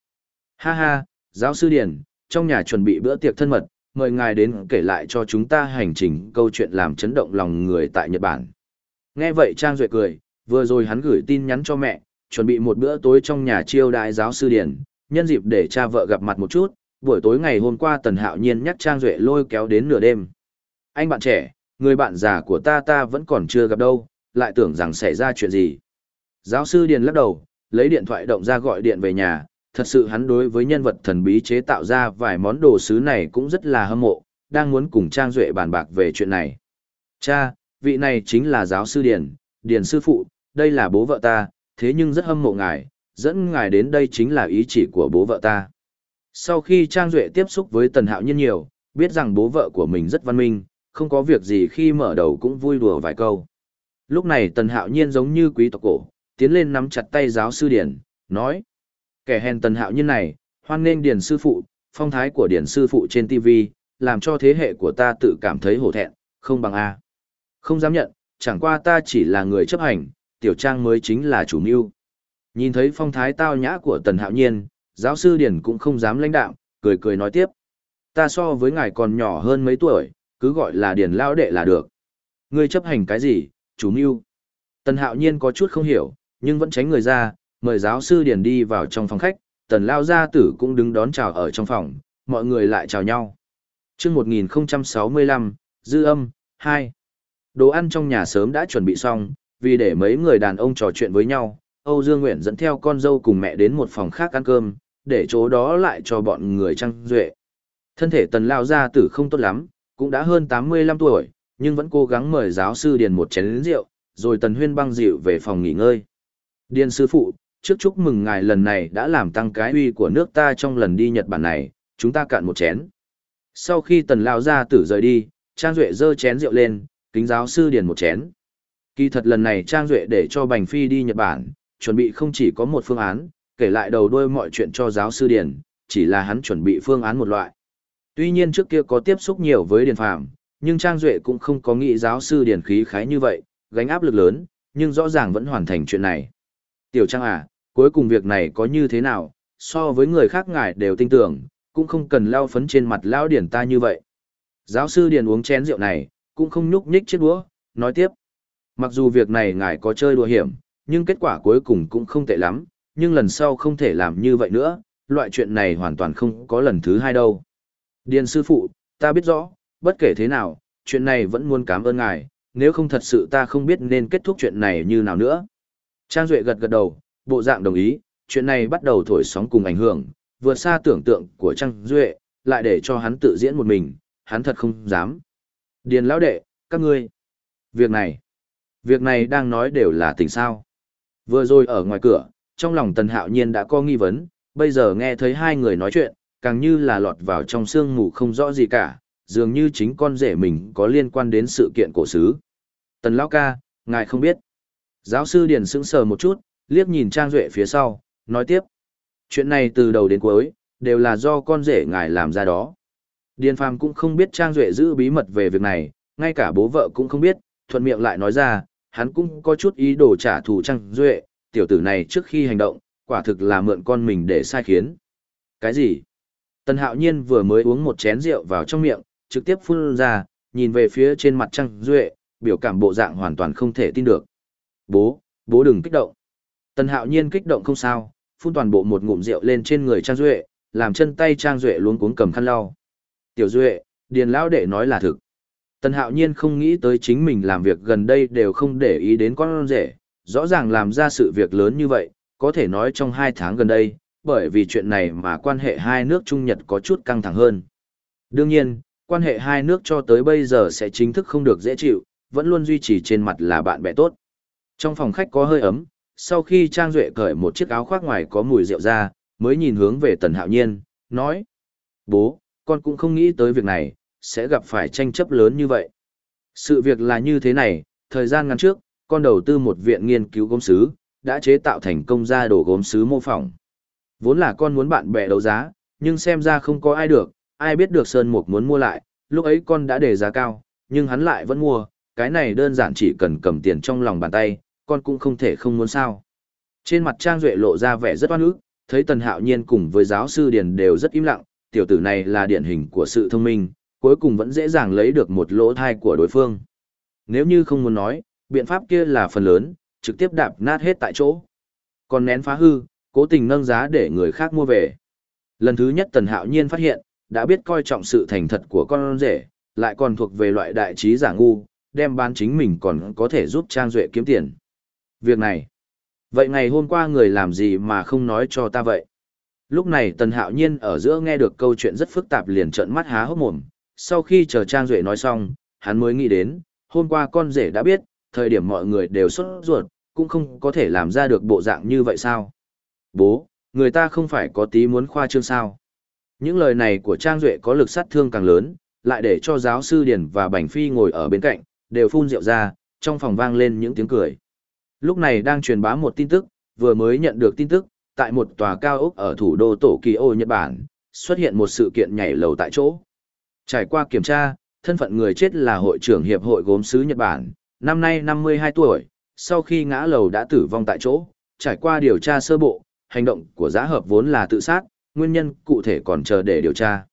Ha ha, giáo sư Điền, trong nhà chuẩn bị bữa tiệc thân mật, mời ngài đến kể lại cho chúng ta hành trình câu chuyện làm chấn động lòng người tại Nhật Bản. Nghe vậy Trang Duệ cười, Vừa rồi hắn gửi tin nhắn cho mẹ, chuẩn bị một bữa tối trong nhà chiêu đại giáo sư Điền, nhân dịp để cha vợ gặp mặt một chút, buổi tối ngày hôm qua Tần Hạo Nhiên nhắc Trang Duệ lôi kéo đến nửa đêm. Anh bạn trẻ, người bạn già của ta ta vẫn còn chưa gặp đâu, lại tưởng rằng xảy ra chuyện gì. Giáo sư Điền lắc đầu, lấy điện thoại động ra gọi điện về nhà, thật sự hắn đối với nhân vật thần bí chế tạo ra vài món đồ sứ này cũng rất là hâm mộ, đang muốn cùng Trang Duệ bàn bạc về chuyện này. Cha, vị này chính là giáo sư Điền, Điền sư phụ, đây là bố vợ ta, thế nhưng rất hâm mộ ngài, dẫn ngài đến đây chính là ý chỉ của bố vợ ta. Sau khi Trang Duệ tiếp xúc với Tần Hạo Nhiên nhiều, biết rằng bố vợ của mình rất văn minh, không có việc gì khi mở đầu cũng vui đùa vài câu. Lúc này Tần Hạo Nhiên giống như quý tộc cổ, tiến lên nắm chặt tay giáo sư Điển, nói. Kẻ hèn Tần Hạo Nhiên này, hoan nghênh Điển sư phụ, phong thái của Điển sư phụ trên TV, làm cho thế hệ của ta tự cảm thấy hổ thẹn, không bằng A. Không dám nhận, chẳng qua ta chỉ là người chấp hành, tiểu trang mới chính là chủ mưu. Nhìn thấy phong thái tao nhã của Tần Hạo Nhiên, giáo sư Điển cũng không dám lãnh đạm, cười cười nói tiếp. Ta so với ngài còn nhỏ hơn mấy tuổi, cứ gọi là Điển lao đệ là được. Ngươi chấp hành cái gì, chủ mưu? Tần Hạo Nhiên có chút không hiểu, nhưng vẫn tránh người ra, mời giáo sư Điển đi vào trong phòng khách, Tần Lao Gia Tử cũng đứng đón chào ở trong phòng, mọi người lại chào nhau. chương 1065, Dư âm, 2. Đồ ăn trong nhà sớm đã chuẩn bị xong, vì để mấy người đàn ông trò chuyện với nhau, Âu Dương Nguyện dẫn theo con dâu cùng mẹ đến một phòng khác ăn cơm, để chỗ đó lại cho bọn người trăng duệ. Thân thể tần lao gia tử không tốt lắm, cũng đã hơn 85 tuổi, nhưng vẫn cố gắng mời giáo sư Điền một chén rượu, rồi tần huyên băng rượu về phòng nghỉ ngơi. Điền sư phụ, trước chúc mừng ngài lần này đã làm tăng cái uy của nước ta trong lần đi Nhật Bản này, chúng ta cạn một chén. Sau khi tần lao gia tử rời đi, Trang Duệ dơ chén rượu lên, kính giáo sư Điền một chén. Kỳ thật lần này Trang Duệ để cho Bành Phi đi Nhật Bản, chuẩn bị không chỉ có một phương án, kể lại đầu đuôi mọi chuyện cho giáo sư Điền, chỉ là hắn chuẩn bị phương án một loại. Tuy nhiên trước kia có tiếp xúc nhiều với Điền Phàm, nhưng Trang Duệ cũng không có nghĩ giáo sư Điền khí khái như vậy, gánh áp lực lớn, nhưng rõ ràng vẫn hoàn thành chuyện này. Tiểu Trang à, cuối cùng việc này có như thế nào, so với người khác ngài đều tin tưởng, cũng không cần lao phấn trên mặt lao điển ta như vậy. Giáo sư Điền uống chén rượu này, cũng không nhúc nhích chiếc đũa, nói tiếp. Mặc dù việc này ngài có chơi đùa hiểm, nhưng kết quả cuối cùng cũng không tệ lắm, nhưng lần sau không thể làm như vậy nữa, loại chuyện này hoàn toàn không có lần thứ hai đâu. Điền sư phụ, ta biết rõ, bất kể thế nào, chuyện này vẫn muốn cảm ơn ngài, nếu không thật sự ta không biết nên kết thúc chuyện này như nào nữa. Trang Duệ gật gật đầu, bộ dạng đồng ý, chuyện này bắt đầu thổi sóng cùng ảnh hưởng, vượt xa tưởng tượng của Trang Duệ, lại để cho hắn tự diễn một mình, hắn thật không dám. Điền lão đệ, các ngươi. Việc này, việc này đang nói đều là tình sao. Vừa rồi ở ngoài cửa, trong lòng tần hạo nhiên đã có nghi vấn, bây giờ nghe thấy hai người nói chuyện, càng như là lọt vào trong sương mù không rõ gì cả, dường như chính con rể mình có liên quan đến sự kiện cổ xứ. Tần lão ca, ngài không biết. Giáo sư Điền sững sờ một chút, liếc nhìn Trang Duệ phía sau, nói tiếp. Chuyện này từ đầu đến cuối, đều là do con rể ngài làm ra đó. Điền Phàm cũng không biết Trang Duệ giữ bí mật về việc này, ngay cả bố vợ cũng không biết, thuận miệng lại nói ra, hắn cũng có chút ý đồ trả thù Trang Duệ, tiểu tử này trước khi hành động, quả thực là mượn con mình để sai khiến. Cái gì? Tần Hạo Nhiên vừa mới uống một chén rượu vào trong miệng, trực tiếp phun ra, nhìn về phía trên mặt Trang Duệ, biểu cảm bộ dạng hoàn toàn không thể tin được. Bố, bố đừng kích động. Tần Hạo Nhiên kích động không sao, phun toàn bộ một ngụm rượu lên trên người Trang Duệ, làm chân tay Trang Duệ luôn cuống cầm khăn lau. Tiểu Duệ, Điền Lão Đệ nói là thực. Tần Hạo Nhiên không nghĩ tới chính mình làm việc gần đây đều không để ý đến con rể, rõ ràng làm ra sự việc lớn như vậy, có thể nói trong hai tháng gần đây, bởi vì chuyện này mà quan hệ hai nước Trung Nhật có chút căng thẳng hơn. Đương nhiên, quan hệ hai nước cho tới bây giờ sẽ chính thức không được dễ chịu, vẫn luôn duy trì trên mặt là bạn bè tốt. Trong phòng khách có hơi ấm, sau khi Trang Duệ cởi một chiếc áo khoác ngoài có mùi rượu ra, mới nhìn hướng về Tần Hạo Nhiên, nói. Bố, con cũng không nghĩ tới việc này, sẽ gặp phải tranh chấp lớn như vậy. Sự việc là như thế này, thời gian ngắn trước, con đầu tư một viện nghiên cứu gốm sứ, đã chế tạo thành công ra đồ gốm sứ mô phỏng. Vốn là con muốn bạn bè đấu giá, nhưng xem ra không có ai được, ai biết được Sơn Mục muốn mua lại, lúc ấy con đã để giá cao, nhưng hắn lại vẫn mua, cái này đơn giản chỉ cần cầm tiền trong lòng bàn tay, con cũng không thể không muốn sao. Trên mặt Trang Duệ lộ ra vẻ rất oan ức, thấy Tần Hạo Nhiên cùng với giáo sư Điền đều rất im lặng, tiểu tử này là điển hình của sự thông minh, cuối cùng vẫn dễ dàng lấy được một lỗ thai của đối phương. Nếu như không muốn nói, biện pháp kia là phần lớn, trực tiếp đạp nát hết tại chỗ. Còn nén phá hư, cố tình nâng giá để người khác mua về. Lần thứ nhất Tần Hạo Nhiên phát hiện, đã biết coi trọng sự thành thật của con rể, lại còn thuộc về loại đại trí giả ngu, đem bán chính mình còn có thể giúp Trang Duệ kiếm tiền. Việc này, vậy ngày hôm qua người làm gì mà không nói cho ta vậy? Lúc này Tần Hạo Nhiên ở giữa nghe được câu chuyện rất phức tạp liền trợn mắt há hốc mồm, sau khi chờ Trang Duệ nói xong, hắn mới nghĩ đến, hôm qua con rể đã biết, thời điểm mọi người đều xuất ruột, cũng không có thể làm ra được bộ dạng như vậy sao? Bố, người ta không phải có tí muốn khoa trương sao? Những lời này của Trang Duệ có lực sát thương càng lớn, lại để cho giáo sư Điền và Bành Phi ngồi ở bên cạnh, đều phun rượu ra, trong phòng vang lên những tiếng cười. Lúc này đang truyền bá một tin tức, vừa mới nhận được tin tức, tại một tòa cao ốc ở thủ đô Tổ Kỳ Ô Nhật Bản, xuất hiện một sự kiện nhảy lầu tại chỗ. Trải qua kiểm tra, thân phận người chết là hội trưởng Hiệp hội gốm sứ Nhật Bản, năm nay 52 tuổi, sau khi ngã lầu đã tử vong tại chỗ, trải qua điều tra sơ bộ, hành động của giá hợp vốn là tự sát, nguyên nhân cụ thể còn chờ để điều tra.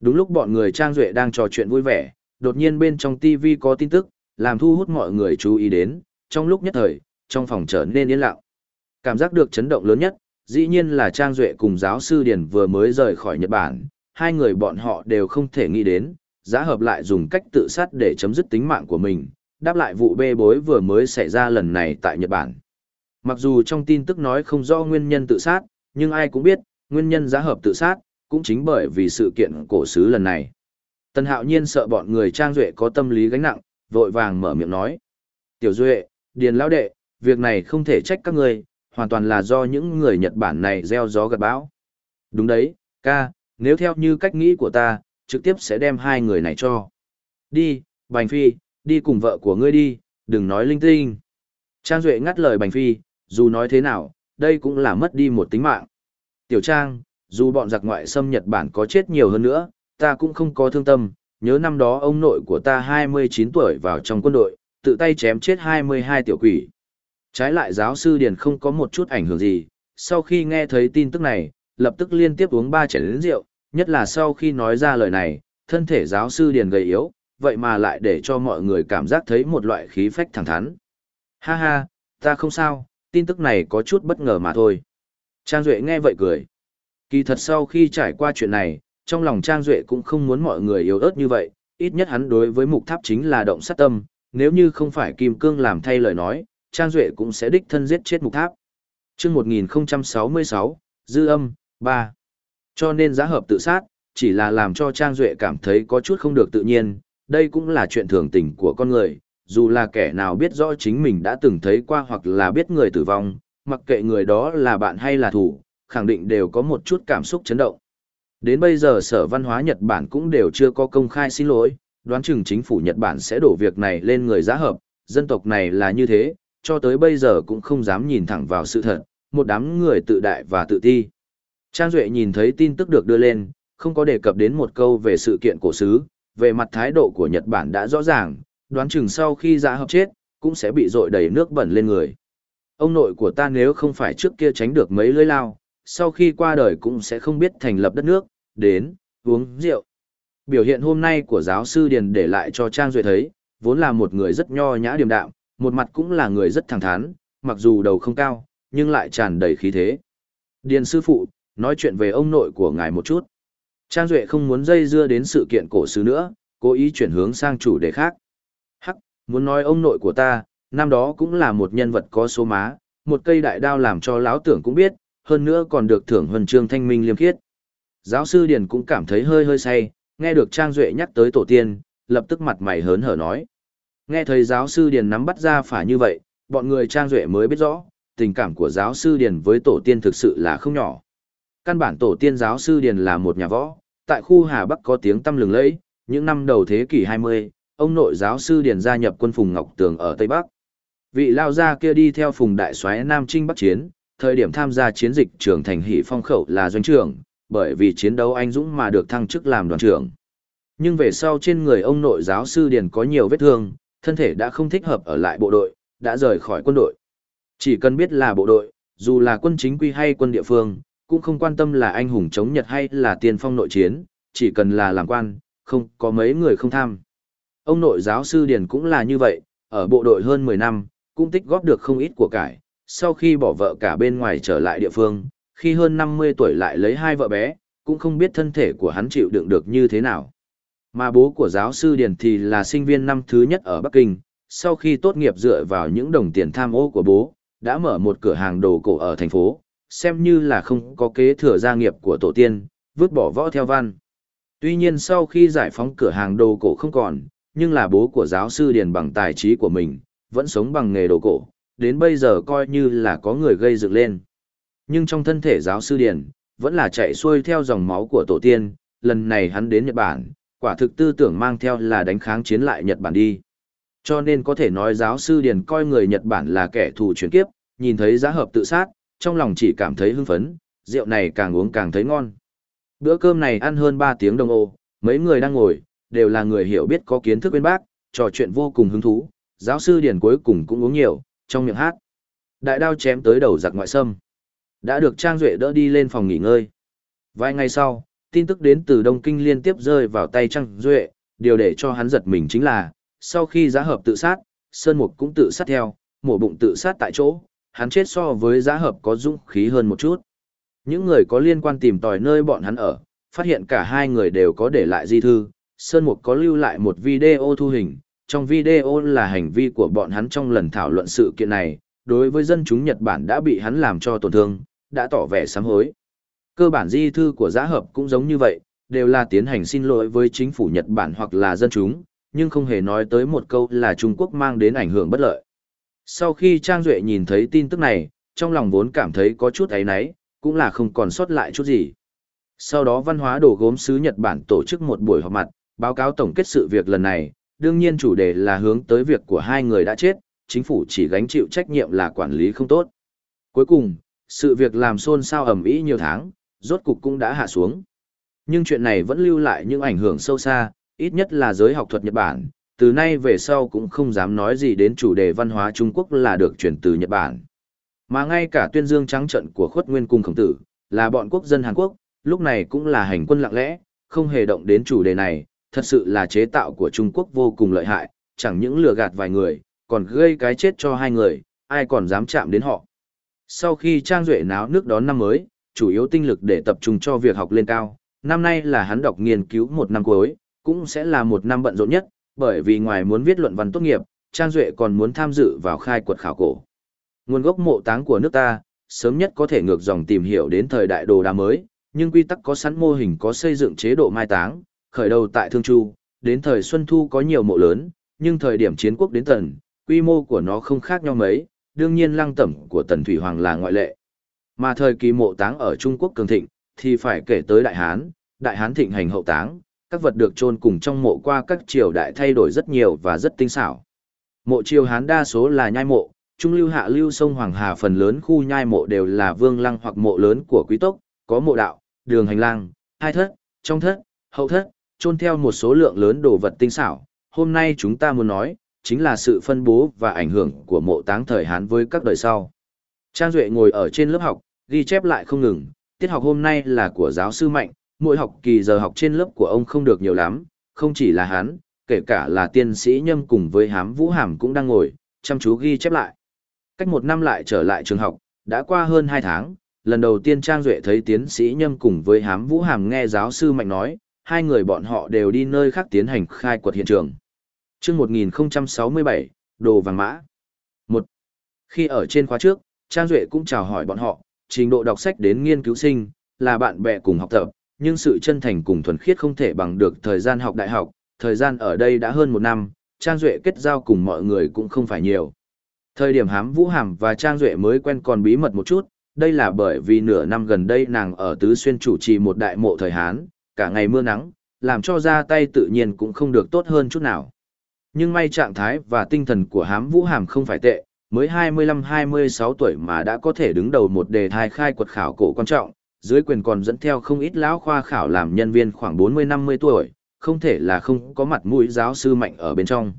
Đúng lúc bọn người Trang Duệ đang trò chuyện vui vẻ, đột nhiên bên trong TV có tin tức, làm thu hút mọi người chú ý đến, trong lúc nhất thời, trong phòng trở nên yên lặng. Cảm giác được chấn động lớn nhất, dĩ nhiên là Trang Duệ cùng giáo sư Điền vừa mới rời khỏi Nhật Bản, hai người bọn họ đều không thể nghĩ đến, giá hợp lại dùng cách tự sát để chấm dứt tính mạng của mình, đáp lại vụ bê bối vừa mới xảy ra lần này tại Nhật Bản. Mặc dù trong tin tức nói không rõ nguyên nhân tự sát, nhưng ai cũng biết, nguyên nhân giá hợp tự sát, cũng chính bởi vì sự kiện cổ sứ lần này. Tần Hạo Nhiên sợ bọn người Trang Duệ có tâm lý gánh nặng, vội vàng mở miệng nói. Tiểu Duệ, Điền Lão Đệ, việc này không thể trách các người, hoàn toàn là do những người Nhật Bản này gieo gió gặt bão. Đúng đấy, ca, nếu theo như cách nghĩ của ta, trực tiếp sẽ đem hai người này cho. Đi, Bành Phi, đi cùng vợ của ngươi đi, đừng nói linh tinh. Trang Duệ ngắt lời Bành Phi, dù nói thế nào, đây cũng là mất đi một tính mạng. Tiểu Trang, dù bọn giặc ngoại xâm Nhật Bản có chết nhiều hơn nữa, ta cũng không có thương tâm, nhớ năm đó ông nội của ta 29 tuổi vào trong quân đội, tự tay chém chết 22 tiểu quỷ. Trái lại giáo sư Điền không có một chút ảnh hưởng gì, sau khi nghe thấy tin tức này, lập tức liên tiếp uống ba chén rượu, nhất là sau khi nói ra lời này, thân thể giáo sư Điền gầy yếu, vậy mà lại để cho mọi người cảm giác thấy một loại khí phách thẳng thắn. Ha ha, ta không sao, tin tức này có chút bất ngờ mà thôi. Trang Duệ nghe vậy cười. Kỳ thật sau khi trải qua chuyện này, trong lòng Trang Duệ cũng không muốn mọi người yếu ớt như vậy, ít nhất hắn đối với mục tháp chính là động sát tâm, nếu như không phải Kim Cương làm thay lời nói, Trang Duệ cũng sẽ đích thân giết chết mục tháp. chương 1066, Dư âm, 3. Cho nên giá hợp tự sát, chỉ là làm cho Trang Duệ cảm thấy có chút không được tự nhiên, đây cũng là chuyện thường tình của con người, dù là kẻ nào biết rõ chính mình đã từng thấy qua hoặc là biết người tử vong, mặc kệ người đó là bạn hay là thủ, khẳng định đều có một chút cảm xúc chấn động. Đến bây giờ Sở Văn hóa Nhật Bản cũng đều chưa có công khai xin lỗi, đoán chừng chính phủ Nhật Bản sẽ đổ việc này lên người giá hợp, dân tộc này là như thế, cho tới bây giờ cũng không dám nhìn thẳng vào sự thật, một đám người tự đại và tự ti. Trang Duệ nhìn thấy tin tức được đưa lên, không có đề cập đến một câu về sự kiện cổ sứ, về mặt thái độ của Nhật Bản đã rõ ràng, đoán chừng sau khi giã hợp chết, cũng sẽ bị rội đầy nước bẩn lên người. Ông nội của ta nếu không phải trước kia tránh được mấy lưới lao, sau khi qua đời cũng sẽ không biết thành lập đất nước, đến, uống rượu. Biểu hiện hôm nay của giáo sư Điền để lại cho Trang Duệ thấy, vốn là một người rất nho nhã điềm đạm, một mặt cũng là người rất thẳng thắn, mặc dù đầu không cao, nhưng lại tràn đầy khí thế. Điền sư phụ, nói chuyện về ông nội của ngài một chút. Trang Duệ không muốn dây dưa đến sự kiện cổ xứ nữa, cố ý chuyển hướng sang chủ đề khác. Hắc, muốn nói ông nội của ta, năm đó cũng là một nhân vật có số má, một cây đại đao làm cho lão tưởng cũng biết, hơn nữa còn được thưởng huân chương thanh minh liêm khiết. Giáo sư Điền cũng cảm thấy hơi hơi say, nghe được Trang Duệ nhắc tới tổ tiên, lập tức mặt mày hớn hở nói. Nghe thấy giáo sư Điền nắm bắt ra phải như vậy, bọn người Trang Duệ mới biết rõ, tình cảm của giáo sư Điền với tổ tiên thực sự là không nhỏ. Căn bản tổ tiên giáo sư Điền là một nhà võ, tại khu Hà Bắc có tiếng tăm lừng lẫy, những năm đầu thế kỷ 20, ông nội giáo sư Điền gia nhập quân Phùng Ngọc Tường ở Tây Bắc. Vị lao gia kia đi theo Phùng Đại soái Nam Trinh Bắc Chiến, thời điểm tham gia chiến dịch trưởng thành hỷ phong khẩu là doanh trưởng, bởi vì chiến đấu anh dũng mà được thăng chức làm đoàn trưởng. Nhưng về sau trên người ông nội giáo sư Điền có nhiều vết thương, thân thể đã không thích hợp ở lại bộ đội, đã rời khỏi quân đội. Chỉ cần biết là bộ đội, dù là quân chính quy hay quân địa phương, cũng không quan tâm là anh hùng chống Nhật hay là tiên phong nội chiến, chỉ cần là làm quan, không có mấy người không tham. Ông nội giáo sư Điền cũng là như vậy, ở bộ đội hơn 10 năm, cũng tích góp được không ít của cải, sau khi bỏ vợ cả bên ngoài trở lại địa phương, khi hơn 50 tuổi lại lấy hai vợ bé, cũng không biết thân thể của hắn chịu đựng được như thế nào. Mà bố của giáo sư Điền thì là sinh viên năm thứ nhất ở Bắc Kinh, sau khi tốt nghiệp dựa vào những đồng tiền tham ô của bố, đã mở một cửa hàng đồ cổ ở thành phố, xem như là không có kế thừa gia nghiệp của tổ tiên, vứt bỏ võ theo văn. Tuy nhiên sau khi giải phóng cửa hàng đồ cổ không còn, nhưng là bố của giáo sư Điền bằng tài trí của mình, vẫn sống bằng nghề đồ cổ, đến bây giờ coi như là có người gây dựng lên. Nhưng trong thân thể giáo sư Điền, vẫn là chạy xuôi theo dòng máu của tổ tiên, lần này hắn đến Nhật Bản, quả thực tư tưởng mang theo là đánh kháng chiến lại Nhật Bản đi. Cho nên có thể nói giáo sư Điền coi người Nhật Bản là kẻ thù chuyển kiếp, nhìn thấy giá hợp tự sát, trong lòng chỉ cảm thấy hưng phấn, rượu này càng uống càng thấy ngon. Bữa cơm này ăn hơn 3 tiếng đồng hồ, mấy người đang ngồi, đều là người hiểu biết có kiến thức bên bác, trò chuyện vô cùng hứng thú, giáo sư điển cuối cùng cũng uống nhiều, trong miệng hát. Đại đao chém tới đầu giặc ngoại xâm. Đã được Trang Duệ đỡ đi lên phòng nghỉ ngơi. Vài ngày sau, tin tức đến từ Đông Kinh liên tiếp rơi vào tay Trang Duệ, điều để cho hắn giật mình chính là, sau khi giá hợp tự sát, Sơn Mục cũng tự sát theo, mổ bụng tự sát tại chỗ, hắn chết so với giá hợp có dũng khí hơn một chút. Những người có liên quan tìm tòi nơi bọn hắn ở, phát hiện cả hai người đều có để lại di thư, Sơn Mục có lưu lại một video thu hình, trong video là hành vi của bọn hắn trong lần thảo luận sự kiện này, đối với dân chúng Nhật Bản đã bị hắn làm cho tổn thương, đã tỏ vẻ sám hối. Cơ bản di thư của giá hợp cũng giống như vậy, đều là tiến hành xin lỗi với chính phủ Nhật Bản hoặc là dân chúng, nhưng không hề nói tới một câu là Trung Quốc mang đến ảnh hưởng bất lợi. Sau khi Trang Duệ nhìn thấy tin tức này, trong lòng vốn cảm thấy có chút ấy náy, cũng là không còn sót lại chút gì. Sau đó văn hóa đồ gốm sứ Nhật Bản tổ chức một buổi họp mặt, báo cáo tổng kết sự việc lần này, đương nhiên chủ đề là hướng tới việc của hai người đã chết, chính phủ chỉ gánh chịu trách nhiệm là quản lý không tốt. Cuối cùng, sự việc làm xôn xao ầm ĩ nhiều tháng, rốt cục cũng đã hạ xuống. Nhưng chuyện này vẫn lưu lại những ảnh hưởng sâu xa, ít nhất là giới học thuật Nhật Bản, từ nay về sau cũng không dám nói gì đến chủ đề văn hóa Trung Quốc là được chuyển từ Nhật Bản. Mà ngay cả tuyên dương trắng trận của khuất nguyên cung khổng tử, là bọn quốc dân Hàn Quốc, lúc này cũng là hành quân lặng lẽ, không hề động đến chủ đề này, thật sự là chế tạo của Trung Quốc vô cùng lợi hại, chẳng những lừa gạt vài người, còn gây cái chết cho hai người, ai còn dám chạm đến họ. Sau khi Trang Duệ náo nước đón năm mới, chủ yếu tinh lực để tập trung cho việc học lên cao, năm nay là hắn đọc nghiên cứu một năm cuối, cũng sẽ là một năm bận rộn nhất, bởi vì ngoài muốn viết luận văn tốt nghiệp, Trang Duệ còn muốn tham dự vào khai quật khảo cổ. Nguồn gốc mộ táng của nước ta, sớm nhất có thể ngược dòng tìm hiểu đến thời đại đồ đá mới, nhưng quy tắc có sẵn mô hình có xây dựng chế độ mai táng, khởi đầu tại Thương Chu, đến thời Xuân Thu có nhiều mộ lớn, nhưng thời điểm chiến quốc đến tần, quy mô của nó không khác nhau mấy, đương nhiên lăng tẩm của tần Thủy Hoàng là ngoại lệ. Mà thời kỳ mộ táng ở Trung Quốc cường thịnh, thì phải kể tới Đại Hán, Đại Hán thịnh hành hậu táng, các vật được chôn cùng trong mộ qua các triều đại thay đổi rất nhiều và rất tinh xảo. Mộ triều Hán đa số là nhai mộ, trung lưu hạ lưu sông Hoàng Hà phần lớn khu nhai mộ đều là vương lăng hoặc mộ lớn của quý tộc, có mộ đạo, đường hành lang, hai thất, trong thất, hậu thất, chôn theo một số lượng lớn đồ vật tinh xảo. Hôm nay chúng ta muốn nói, chính là sự phân bố và ảnh hưởng của mộ táng thời Hán với các đời sau. Trang Duệ ngồi ở trên lớp học, ghi chép lại không ngừng, tiết học hôm nay là của giáo sư Mạnh, mỗi học kỳ giờ học trên lớp của ông không được nhiều lắm, không chỉ là hắn, kể cả là tiên sĩ nhâm cùng với hám vũ hàm cũng đang ngồi, chăm chú ghi chép lại. Cách một năm lại trở lại trường học, đã qua hơn hai tháng, lần đầu tiên Trang Duệ thấy tiến sĩ nhâm cùng với hám vũ hàm nghe giáo sư Mạnh nói, hai người bọn họ đều đi nơi khác tiến hành khai quật hiện trường. chương 1067, Đồ Vàng Mã. một Khi ở trên khóa trước, Trang Duệ cũng chào hỏi bọn họ, trình độ đọc sách đến nghiên cứu sinh, là bạn bè cùng học tập, nhưng sự chân thành cùng thuần khiết không thể bằng được thời gian học đại học, thời gian ở đây đã hơn một năm, Trang Duệ kết giao cùng mọi người cũng không phải nhiều. Thời điểm hám Vũ Hàm và Trang Duệ mới quen còn bí mật một chút, đây là bởi vì nửa năm gần đây nàng ở Tứ Xuyên chủ trì một đại mộ thời Hán, cả ngày mưa nắng, làm cho ra tay tự nhiên cũng không được tốt hơn chút nào. Nhưng may trạng thái và tinh thần của hám Vũ Hàm không phải tệ, mới 25-26 tuổi mà đã có thể đứng đầu một đề thai khai quật khảo cổ quan trọng, dưới quyền còn dẫn theo không ít lão khoa khảo làm nhân viên khoảng 40-50 tuổi, không thể là không có mặt mũi giáo sư mạnh ở bên trong.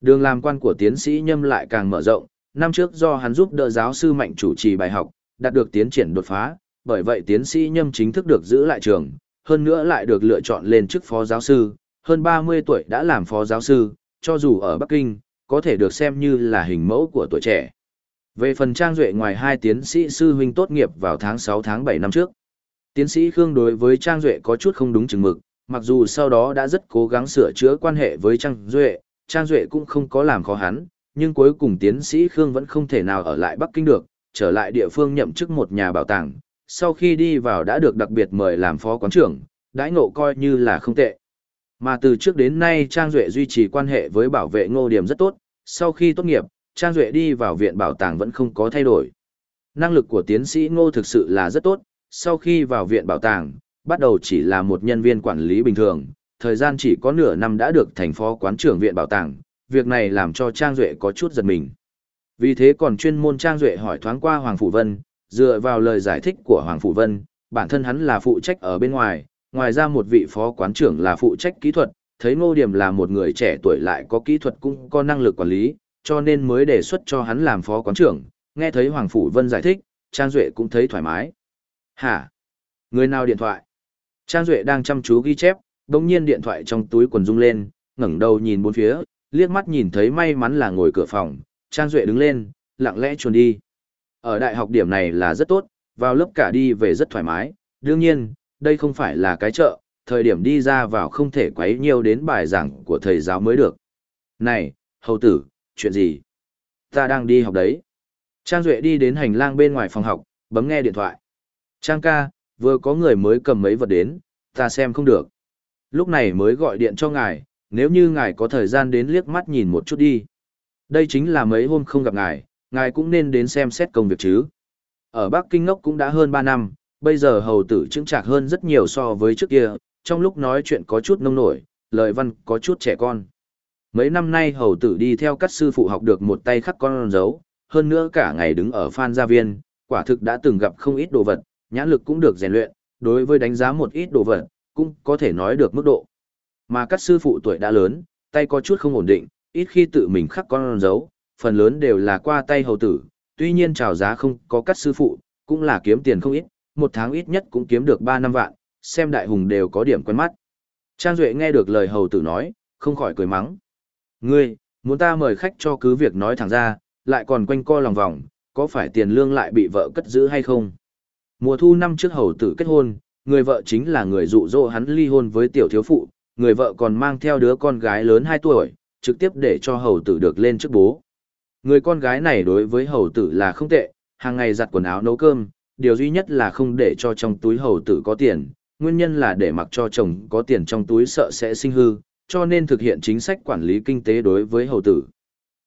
Đường làm quan của tiến sĩ Nhâm lại càng mở rộng, năm trước do hắn giúp đỡ giáo sư mạnh chủ trì bài học, đạt được tiến triển đột phá, bởi vậy tiến sĩ Nhâm chính thức được giữ lại trường, hơn nữa lại được lựa chọn lên chức phó giáo sư, hơn 30 tuổi đã làm phó giáo sư, cho dù ở Bắc Kinh, có thể được xem như là hình mẫu của tuổi trẻ. Về phần Trang Duệ ngoài hai tiến sĩ sư huynh tốt nghiệp vào tháng 6 tháng 7 năm trước. Tiến sĩ Khương đối với Trang Duệ có chút không đúng chừng mực, mặc dù sau đó đã rất cố gắng sửa chữa quan hệ với Trang Duệ, Trang Duệ cũng không có làm khó hắn, nhưng cuối cùng tiến sĩ Khương vẫn không thể nào ở lại Bắc Kinh được, trở lại địa phương nhậm chức một nhà bảo tàng, sau khi đi vào đã được đặc biệt mời làm phó quán trưởng, đãi ngộ coi như là không tệ. Mà từ trước đến nay Trang Duệ duy trì quan hệ với bảo vệ ngô điểm rất tốt, sau khi tốt nghiệp, Trang Duệ đi vào viện bảo tàng vẫn không có thay đổi. Năng lực của tiến sĩ ngô thực sự là rất tốt, sau khi vào viện bảo tàng, bắt đầu chỉ là một nhân viên quản lý bình thường, thời gian chỉ có nửa năm đã được thành phó quán trưởng viện bảo tàng, việc này làm cho Trang Duệ có chút giật mình. Vì thế còn chuyên môn Trang Duệ hỏi thoáng qua Hoàng Phủ Vân, dựa vào lời giải thích của Hoàng Phủ Vân, bản thân hắn là phụ trách ở bên ngoài, ngoài ra một vị phó quán trưởng là phụ trách kỹ thuật, thấy Ngô Điểm là một người trẻ tuổi lại có kỹ thuật cũng có năng lực quản lý, cho nên mới đề xuất cho hắn làm phó quán trưởng, nghe thấy Hoàng Phủ Vân giải thích, Trang Duệ cũng thấy thoải mái. Hả? Người nào điện thoại? Trang Duệ đang chăm chú ghi chép, đồng nhiên điện thoại trong túi quần rung lên, ngẩng đầu nhìn bốn phía, liếc mắt nhìn thấy may mắn là ngồi cửa phòng, Trang Duệ đứng lên, lặng lẽ chuồn đi. Ở đại học điểm này là rất tốt, vào lớp cả đi về rất thoải mái, đương nhiên, đây không phải là cái chợ, thời điểm đi ra vào không thể quấy nhiều đến bài giảng của thầy giáo mới được. Này, hầu tử, chuyện gì? Ta đang đi học đấy. Trang Duệ đi đến hành lang bên ngoài phòng học, bấm nghe điện thoại. Trang ca, vừa có người mới cầm mấy vật đến, ta xem không được. Lúc này mới gọi điện cho ngài, nếu như ngài có thời gian đến liếc mắt nhìn một chút đi. Đây chính là mấy hôm không gặp ngài, ngài cũng nên đến xem xét công việc chứ. Ở Bắc Kinh ngốc cũng đã hơn 3 năm, bây giờ hầu tử chứng trạc hơn rất nhiều so với trước kia, trong lúc nói chuyện có chút nông nổi, lời văn có chút trẻ con. Mấy năm nay hầu tử đi theo các sư phụ học được một tay khắc con dấu, hơn nữa cả ngày đứng ở phan gia viên, quả thực đã từng gặp không ít đồ vật, nhãn lực cũng được rèn luyện, đối với đánh giá một ít đồ vật, cũng có thể nói được mức độ. Mà các sư phụ tuổi đã lớn, tay có chút không ổn định, ít khi tự mình khắc con dấu, phần lớn đều là qua tay hầu tử, tuy nhiên trào giá không có các sư phụ, cũng là kiếm tiền không ít, một tháng ít nhất cũng kiếm được 3 năm vạn, xem đại hùng đều có điểm quen mắt. Trang Duệ nghe được lời hầu tử nói, không khỏi cười mắng. Ngươi, muốn ta mời khách cho cứ việc nói thẳng ra, lại còn quanh co lòng vòng, có phải tiền lương lại bị vợ cất giữ hay không? Mùa thu năm trước hầu tử kết hôn, người vợ chính là người dụ dỗ hắn ly hôn với tiểu thiếu phụ, người vợ còn mang theo đứa con gái lớn 2 tuổi, trực tiếp để cho hầu tử được lên trước bố. Người con gái này đối với hầu tử là không tệ, hàng ngày giặt quần áo nấu cơm, điều duy nhất là không để cho trong túi hầu tử có tiền, nguyên nhân là để mặc cho chồng có tiền trong túi sợ sẽ sinh hư, cho nên thực hiện chính sách quản lý kinh tế đối với hầu tử.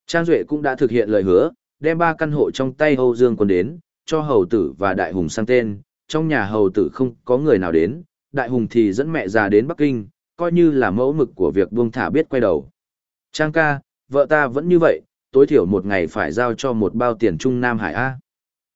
Trang Duệ cũng đã thực hiện lời hứa, đem ba căn hộ trong tay hầu dương quân đến, cho hầu tử và đại hùng sang tên, trong nhà hầu tử không có người nào đến, đại hùng thì dẫn mẹ già đến Bắc Kinh, coi như là mẫu mực của việc buông thả biết quay đầu. Trang ca, vợ ta vẫn như vậy, tối thiểu một ngày phải giao cho một bao tiền Trung Nam Hải A.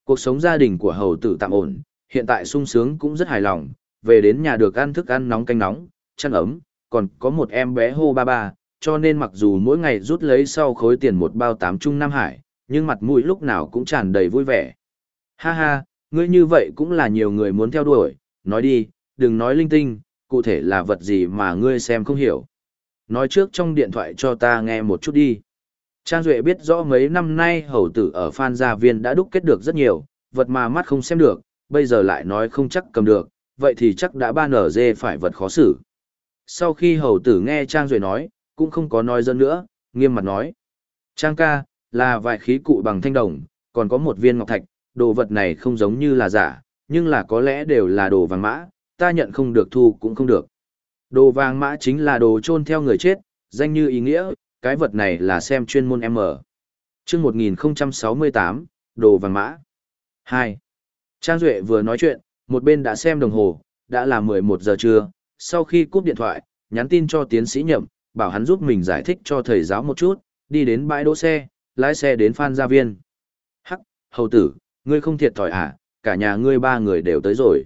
Cuộc sống gia đình của hầu tử tạm ổn, hiện tại sung sướng cũng rất hài lòng, về đến nhà được ăn thức ăn nóng canh nóng, chăn ấm, còn có một em bé hô ba ba, cho nên mặc dù mỗi ngày rút lấy sau khối tiền một bao tám Trung Nam Hải, nhưng mặt mũi lúc nào cũng tràn đầy vui vẻ. Ha ha, ngươi như vậy cũng là nhiều người muốn theo đuổi, nói đi, đừng nói linh tinh, cụ thể là vật gì mà ngươi xem không hiểu. Nói trước trong điện thoại cho ta nghe một chút đi. Trang Duệ biết rõ mấy năm nay hầu tử ở Phan Gia Viên đã đúc kết được rất nhiều, vật mà mắt không xem được, bây giờ lại nói không chắc cầm được, vậy thì chắc đã ba nở dê phải vật khó xử. Sau khi hầu tử nghe Trang Duệ nói, cũng không có nói dân nữa, nghiêm mặt nói. Trang ca, là vài khí cụ bằng thanh đồng, còn có một viên ngọc thạch, đồ vật này không giống như là giả, nhưng là có lẽ đều là đồ vàng mã, ta nhận không được thu cũng không được. Đồ vàng mã chính là đồ chôn theo người chết, danh như ý nghĩa, cái vật này là xem chuyên môn M. chương 1068, đồ vàng mã. 2. Trang Duệ vừa nói chuyện, một bên đã xem đồng hồ, đã là 11 giờ trưa, sau khi cúp điện thoại, nhắn tin cho tiến sĩ nhậm, bảo hắn giúp mình giải thích cho thầy giáo một chút, đi đến bãi đỗ xe, lái xe đến Phan Gia Viên. Hắc, hầu tử, ngươi không thiệt thòi à, cả nhà ngươi ba người đều tới rồi.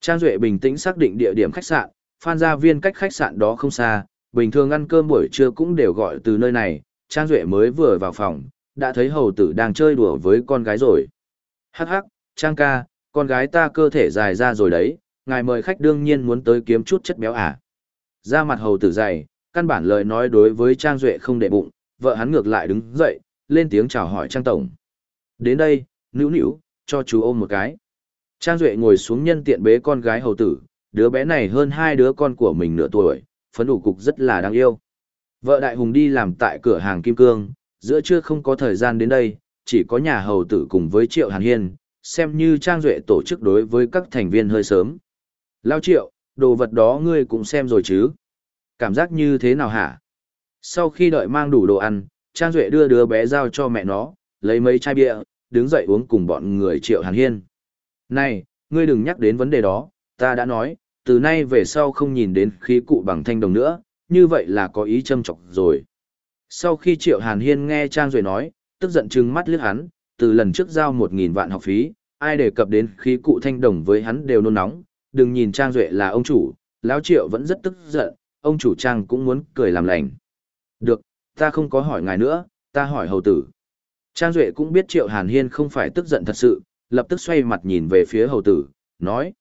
Trang Duệ bình tĩnh xác định địa điểm khách sạn, Phan Gia Viên cách khách sạn đó không xa, bình thường ăn cơm buổi trưa cũng đều gọi từ nơi này, Trang Duệ mới vừa vào phòng, đã thấy hầu tử đang chơi đùa với con gái rồi. Hắc hắc, Trang ca, con gái ta cơ thể dài ra rồi đấy, ngài mời khách đương nhiên muốn tới kiếm chút chất béo à. Ra mặt hầu tử dày, căn bản lời nói đối với Trang Duệ không đệ bụng, vợ hắn ngược lại đứng dậy, lên tiếng chào hỏi Trang Tổng. Đến đây, nữu nữu, cho chú ôm một cái. Trang Duệ ngồi xuống nhân tiện bế con gái hầu tử, đứa bé này hơn hai đứa con của mình nửa tuổi, phấn đủ cục rất là đáng yêu. Vợ Đại Hùng đi làm tại cửa hàng Kim Cương, giữa trưa không có thời gian đến đây, chỉ có nhà hầu tử cùng với Triệu Hàn Hiên, xem như Trang Duệ tổ chức đối với các thành viên hơi sớm. Lao Triệu, đồ vật đó ngươi cũng xem rồi chứ? Cảm giác như thế nào hả? Sau khi đợi mang đủ đồ ăn, Trang Duệ đưa đứa bé giao cho mẹ nó, lấy mấy chai bia, đứng dậy uống cùng bọn người Triệu Hàn Hiên. Này, ngươi đừng nhắc đến vấn đề đó, ta đã nói, từ nay về sau không nhìn đến khí cụ bằng thanh đồng nữa, như vậy là có ý châm chọc rồi. Sau khi Triệu Hàn Hiên nghe Trang Duệ nói, tức giận trừng mắt liếc hắn, từ lần trước giao 1.000 vạn học phí, ai đề cập đến khí cụ thanh đồng với hắn đều nôn nóng, đừng nhìn Trang Duệ là ông chủ, lão Triệu vẫn rất tức giận, ông chủ Trang cũng muốn cười làm lành. Được, ta không có hỏi ngài nữa, ta hỏi hầu tử. Trang Duệ cũng biết Triệu Hàn Hiên không phải tức giận thật sự, lập tức xoay mặt nhìn về phía hầu tử, nói.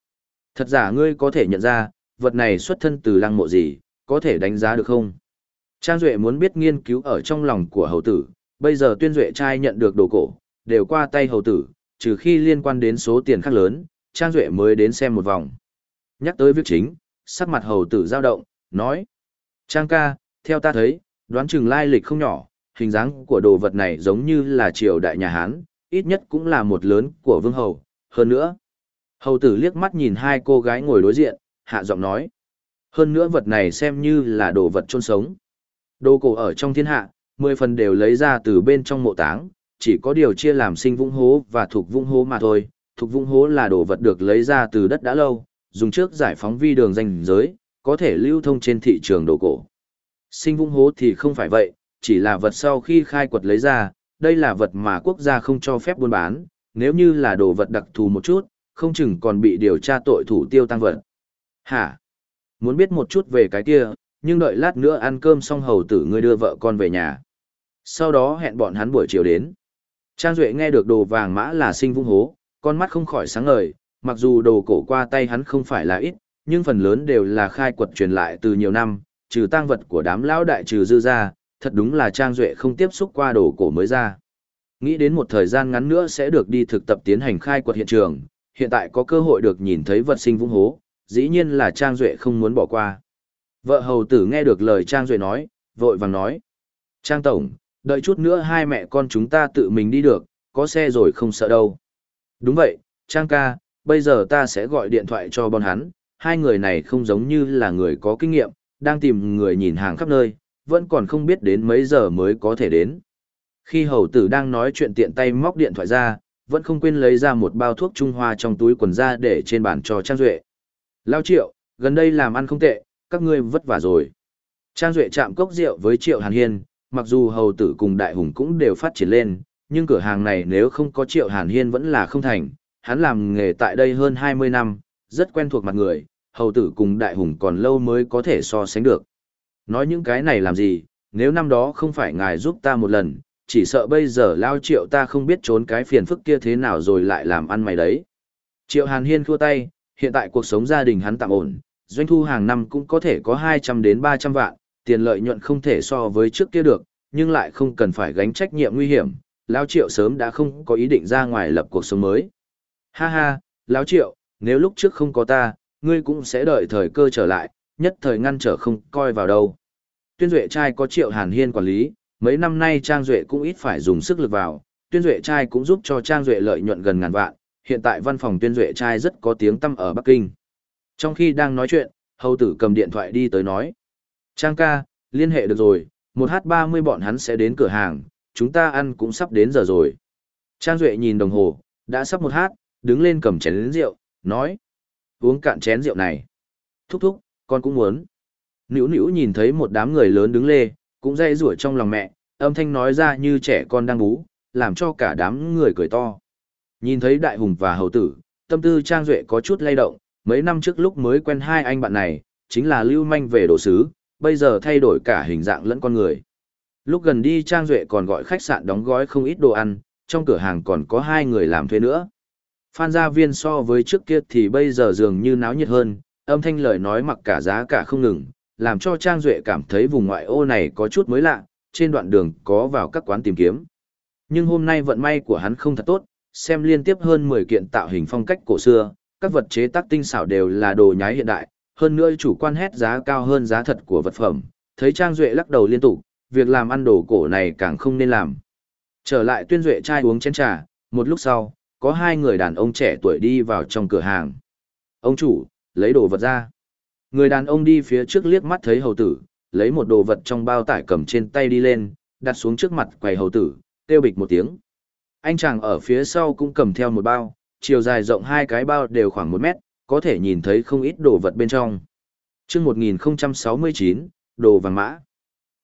Thật giả ngươi có thể nhận ra, vật này xuất thân từ lăng mộ gì, có thể đánh giá được không? Trang Duệ muốn biết nghiên cứu ở trong lòng của hầu tử, bây giờ tuyên Duệ trai nhận được đồ cổ, đều qua tay hầu tử, trừ khi liên quan đến số tiền khác lớn, Trang Duệ mới đến xem một vòng. Nhắc tới việc chính, sắc mặt hầu tử dao động, nói. Trang ca, theo ta thấy, đoán chừng lai lịch không nhỏ, hình dáng của đồ vật này giống như là triều đại nhà Hán, ít nhất cũng là một lớn của vương hầu, hơn nữa. Hầu tử liếc mắt nhìn hai cô gái ngồi đối diện, hạ giọng nói. Hơn nữa vật này xem như là đồ vật chôn sống. Đồ cổ ở trong thiên hạ, mười phần đều lấy ra từ bên trong mộ táng, chỉ có điều chia làm sinh vũng hố và thuộc vũng hố mà thôi. Thuộc vũng hố là đồ vật được lấy ra từ đất đã lâu, dùng trước giải phóng vi đường danh giới, có thể lưu thông trên thị trường đồ cổ. Sinh vũng hố thì không phải vậy, chỉ là vật sau khi khai quật lấy ra, đây là vật mà quốc gia không cho phép buôn bán, nếu như là đồ vật đặc thù một chút, không chừng còn bị điều tra tội thủ tiêu tăng vật. Hả? Muốn biết một chút về cái kia, nhưng đợi lát nữa ăn cơm xong hầu tử ngươi đưa vợ con về nhà. Sau đó hẹn bọn hắn buổi chiều đến. Trang Duệ nghe được đồ vàng mã là sinh vung hố, con mắt không khỏi sáng ngời, mặc dù đồ cổ qua tay hắn không phải là ít, nhưng phần lớn đều là khai quật truyền lại từ nhiều năm, trừ tang vật của đám lão đại trừ dư ra, thật đúng là Trang Duệ không tiếp xúc qua đồ cổ mới ra. Nghĩ đến một thời gian ngắn nữa sẽ được đi thực tập tiến hành khai quật hiện trường, hiện tại có cơ hội được nhìn thấy vật sinh vung hố, dĩ nhiên là Trang Duệ không muốn bỏ qua. Vợ hầu tử nghe được lời Trang Duệ nói, vội vàng nói. Trang Tổng, đợi chút nữa hai mẹ con chúng ta tự mình đi được, có xe rồi không sợ đâu. Đúng vậy, Trang ca, bây giờ ta sẽ gọi điện thoại cho bọn hắn, hai người này không giống như là người có kinh nghiệm, đang tìm người nhìn hàng khắp nơi, vẫn còn không biết đến mấy giờ mới có thể đến. Khi hầu tử đang nói chuyện tiện tay móc điện thoại ra, vẫn không quên lấy ra một bao thuốc Trung Hoa trong túi quần ra để trên bàn cho Trang Duệ. Lao Triệu, gần đây làm ăn không tệ, các ngươi vất vả rồi. Trang Duệ chạm cốc rượu với Triệu Hàn Hiên, mặc dù hầu tử cùng đại hùng cũng đều phát triển lên, nhưng cửa hàng này nếu không có Triệu Hàn Hiên vẫn là không thành. Hắn làm nghề tại đây hơn 20 năm, rất quen thuộc mặt người, hầu tử cùng đại hùng còn lâu mới có thể so sánh được. Nói những cái này làm gì, nếu năm đó không phải ngài giúp ta một lần, chỉ sợ bây giờ lao triệu ta không biết trốn cái phiền phức kia thế nào rồi lại làm ăn mày đấy. Triệu Hàn Hiên khua tay, hiện tại cuộc sống gia đình hắn tạm ổn, doanh thu hàng năm cũng có thể có 200 đến 300 vạn, tiền lợi nhuận không thể so với trước kia được, nhưng lại không cần phải gánh trách nhiệm nguy hiểm, Lão Triệu sớm đã không có ý định ra ngoài lập cuộc sống mới. Ha ha, Lão Triệu, nếu lúc trước không có ta, ngươi cũng sẽ đợi thời cơ trở lại, nhất thời ngăn trở không coi vào đâu. Tuyên Duệ trai có Triệu Hàn Hiên quản lý, mấy năm nay Trang Duệ cũng ít phải dùng sức lực vào, Tuyên Duệ trai cũng giúp cho Trang Duệ lợi nhuận gần ngàn vạn, hiện tại văn phòng Tuyên Duệ trai rất có tiếng tăm ở Bắc Kinh. Trong khi đang nói chuyện, hầu tử cầm điện thoại đi tới nói. Trang ca, liên hệ được rồi, một h ba mươi bọn hắn sẽ đến cửa hàng, chúng ta ăn cũng sắp đến giờ rồi. Trang Duệ nhìn đồng hồ, đã sắp một h, đứng lên cầm chén lĩnh rượu, nói. Uống cạn chén rượu này. Thúc thúc, con cũng muốn. Nữu nữu nhìn thấy một đám người lớn đứng lê, cũng dây rủa trong lòng mẹ, âm thanh nói ra như trẻ con đang bú, làm cho cả đám người cười to. Nhìn thấy đại hùng và hầu tử, tâm tư Trang Duệ có chút lay động, mấy năm trước lúc mới quen hai anh bạn này, chính là lưu manh về đồ sứ, bây giờ thay đổi cả hình dạng lẫn con người. Lúc gần đi Trang Duệ còn gọi khách sạn đóng gói không ít đồ ăn, trong cửa hàng còn có hai người làm thuê nữa. Phan gia viên so với trước kia thì bây giờ dường như náo nhiệt hơn, âm thanh lời nói mặc cả giá cả không ngừng, làm cho Trang Duệ cảm thấy vùng ngoại ô này có chút mới lạ, trên đoạn đường có vào các quán tìm kiếm. Nhưng hôm nay vận may của hắn không thật tốt, xem liên tiếp hơn 10 kiện tạo hình phong cách cổ xưa, các vật chế tác tinh xảo đều là đồ nhái hiện đại, hơn nữa chủ quan hét giá cao hơn giá thật của vật phẩm, thấy Trang Duệ lắc đầu liên tục, việc làm ăn đồ cổ này càng không nên làm. Trở lại tuyên Duệ trai uống chén trà, một lúc sau, có hai người đàn ông trẻ tuổi đi vào trong cửa hàng. Ông chủ, lấy đồ vật ra. Người đàn ông đi phía trước liếc mắt thấy hầu tử, lấy một đồ vật trong bao tải cầm trên tay đi lên, đặt xuống trước mặt quầy hầu tử, kêu bịch một tiếng. Anh chàng ở phía sau cũng cầm theo một bao, chiều dài rộng hai cái bao đều khoảng một mét, có thể nhìn thấy không ít đồ vật bên trong. Trước 1069, đồ vàng mã.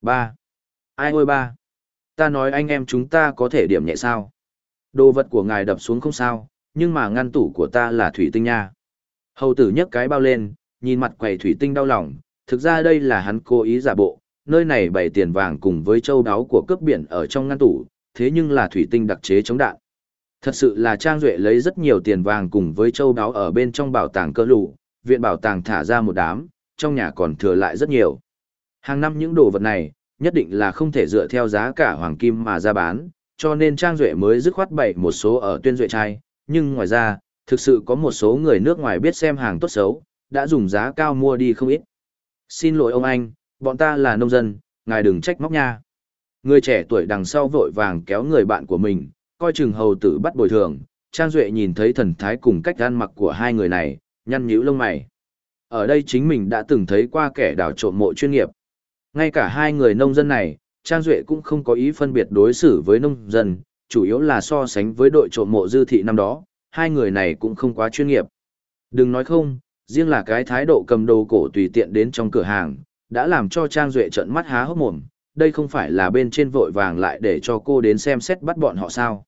3. Ai ôi ba? Ta nói anh em chúng ta có thể điểm nhẹ sao? Đồ vật của ngài đập xuống không sao, nhưng mà ngăn tủ của ta là thủy tinh nha. Hầu tử nhấc cái bao lên, nhìn mặt quầy thủy tinh đau lòng, thực ra đây là hắn cố ý giả bộ, nơi này bày tiền vàng cùng với châu đáo của cướp biển ở trong ngăn tủ, thế nhưng là thủy tinh đặc chế chống đạn. Thật sự là Trang Duệ lấy rất nhiều tiền vàng cùng với châu đáo ở bên trong bảo tàng cơ lụ, viện bảo tàng thả ra một đám, trong nhà còn thừa lại rất nhiều. Hàng năm những đồ vật này, nhất định là không thể dựa theo giá cả hoàng kim mà ra bán, cho nên Trang Duệ mới dứt khoát bày một số ở tuyên duệ trai, nhưng ngoài ra, thực sự có một số người nước ngoài biết xem hàng tốt xấu, đã dùng giá cao mua đi không ít. Xin lỗi ông anh, bọn ta là nông dân, ngài đừng trách móc nha. Người trẻ tuổi đằng sau vội vàng kéo người bạn của mình, coi chừng hầu tử bắt bồi thường, Trang Duệ nhìn thấy thần thái cùng cách ăn mặc của hai người này, nhăn nhíu lông mày. Ở đây chính mình đã từng thấy qua kẻ đào trộm mộ chuyên nghiệp. Ngay cả hai người nông dân này, Trang Duệ cũng không có ý phân biệt đối xử với nông dân, chủ yếu là so sánh với đội trộm mộ dư thị năm đó, hai người này cũng không quá chuyên nghiệp. Đừng nói không, riêng là cái thái độ cầm đồ cổ tùy tiện đến trong cửa hàng, đã làm cho Trang Duệ trận mắt há hốc mồm, đây không phải là bên trên vội vàng lại để cho cô đến xem xét bắt bọn họ sao.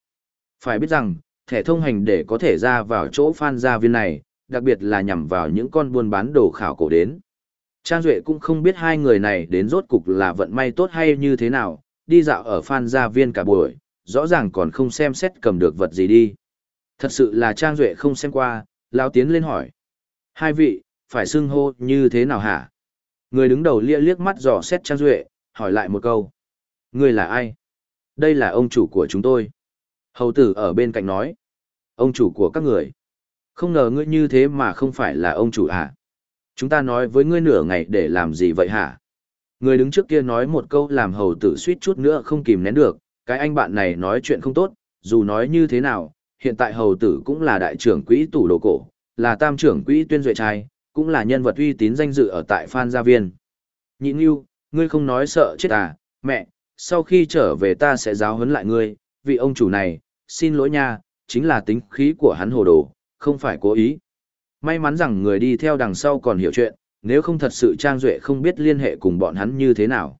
Phải biết rằng, thẻ thông hành để có thể ra vào chỗ phan gia viên này, đặc biệt là nhằm vào những con buôn bán đồ khảo cổ đến. Trang Duệ cũng không biết hai người này đến rốt cục là vận may tốt hay như thế nào, đi dạo ở phan gia viên cả buổi, rõ ràng còn không xem xét cầm được vật gì đi. Thật sự là Trang Duệ không xem qua, lão tiến lên hỏi. Hai vị, phải xưng hô như thế nào hả? Người đứng đầu lia liếc mắt dò xét Trang Duệ, hỏi lại một câu. Người là ai? Đây là ông chủ của chúng tôi. Hầu tử ở bên cạnh nói. Ông chủ của các người. Không ngờ ngươi như thế mà không phải là ông chủ à? Chúng ta nói với ngươi nửa ngày để làm gì vậy hả? Người đứng trước kia nói một câu làm hầu tử suýt chút nữa không kìm nén được, cái anh bạn này nói chuyện không tốt, dù nói như thế nào, hiện tại hầu tử cũng là đại trưởng quỹ tủ đồ cổ, là tam trưởng quỹ tuyên duệ trai, cũng là nhân vật uy tín danh dự ở tại Phan Gia Viên. Nhị Nhu, ngươi không nói sợ chết à, mẹ, sau khi trở về ta sẽ giáo huấn lại ngươi, vị ông chủ này, xin lỗi nha, chính là tính khí của hắn hồ đồ, không phải cố ý. May mắn rằng người đi theo đằng sau còn hiểu chuyện, nếu không thật sự Trang Duệ không biết liên hệ cùng bọn hắn như thế nào.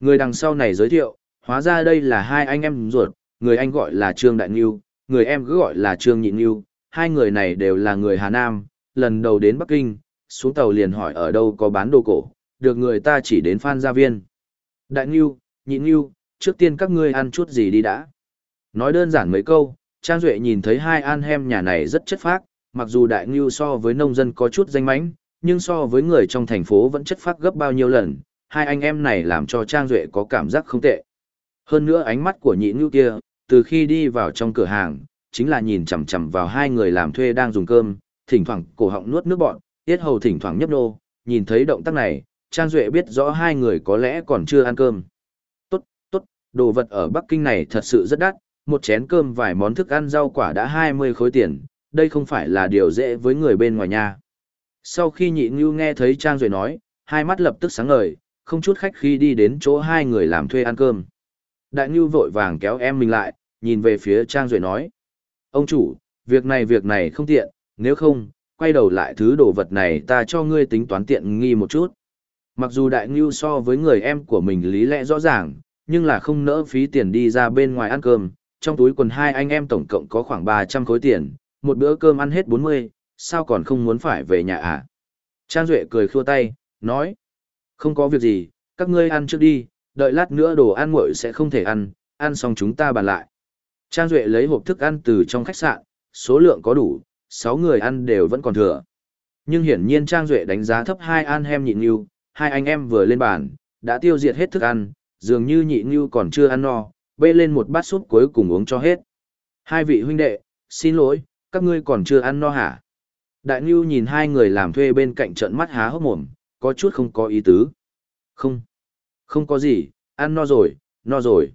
Người đằng sau này giới thiệu, hóa ra đây là hai anh em ruột, người anh gọi là Trương Đại Nghiêu, người em cứ gọi là Trương Nhị Nghiêu, hai người này đều là người Hà Nam, lần đầu đến Bắc Kinh, xuống tàu liền hỏi ở đâu có bán đồ cổ, được người ta chỉ đến Phan Gia Viên. Đại Nghiêu, Nhị Nghiêu, trước tiên các ngươi ăn chút gì đi đã. Nói đơn giản mấy câu, Trang Duệ nhìn thấy hai an hem nhà này rất chất phác, mặc dù đại ngưu so với nông dân có chút danh mánh, nhưng so với người trong thành phố vẫn chất phác gấp bao nhiêu lần, hai anh em này làm cho Trang Duệ có cảm giác không tệ. Hơn nữa ánh mắt của nhị ngưu kia, từ khi đi vào trong cửa hàng, chính là nhìn chằm chằm vào hai người làm thuê đang dùng cơm, thỉnh thoảng cổ họng nuốt nước bọn, tiết hầu thỉnh thoảng nhấp nô, nhìn thấy động tác này, Trang Duệ biết rõ hai người có lẽ còn chưa ăn cơm. Tốt, tốt, đồ vật ở Bắc Kinh này thật sự rất đắt, một chén cơm vài món thức ăn rau quả đã 20 khối tiền, đây không phải là điều dễ với người bên ngoài nhà. Sau khi nhị ngưu nghe thấy Trang Duệ nói, hai mắt lập tức sáng ngời, không chút khách khi đi đến chỗ hai người làm thuê ăn cơm. Đại ngưu vội vàng kéo em mình lại, nhìn về phía Trang Duệ nói. Ông chủ, việc này việc này không tiện, nếu không, quay đầu lại thứ đồ vật này ta cho ngươi tính toán tiện nghi một chút. Mặc dù đại ngưu so với người em của mình lý lẽ rõ ràng, nhưng là không nỡ phí tiền đi ra bên ngoài ăn cơm, trong túi quần hai anh em tổng cộng có khoảng 300 khối tiền, một bữa cơm ăn hết 40, sao còn không muốn phải về nhà à? Trang Duệ cười khua tay, nói, không có việc gì, các ngươi ăn trước đi, đợi lát nữa đồ ăn nguội sẽ không thể ăn, ăn xong chúng ta bàn lại. Trang Duệ lấy hộp thức ăn từ trong khách sạn, số lượng có đủ, 6 người ăn đều vẫn còn thừa. Nhưng hiển nhiên Trang Duệ đánh giá thấp hai an hem nhịn như, hai anh em vừa lên bàn, đã tiêu diệt hết thức ăn, dường như nhị như còn chưa ăn no, bê lên một bát súp cuối cùng uống cho hết. Hai vị huynh đệ, xin lỗi, các ngươi còn chưa ăn no hả? Đại Ngưu nhìn hai người làm thuê bên cạnh trận mắt há hốc mồm, có chút không có ý tứ. Không, không có gì, ăn no rồi, no rồi.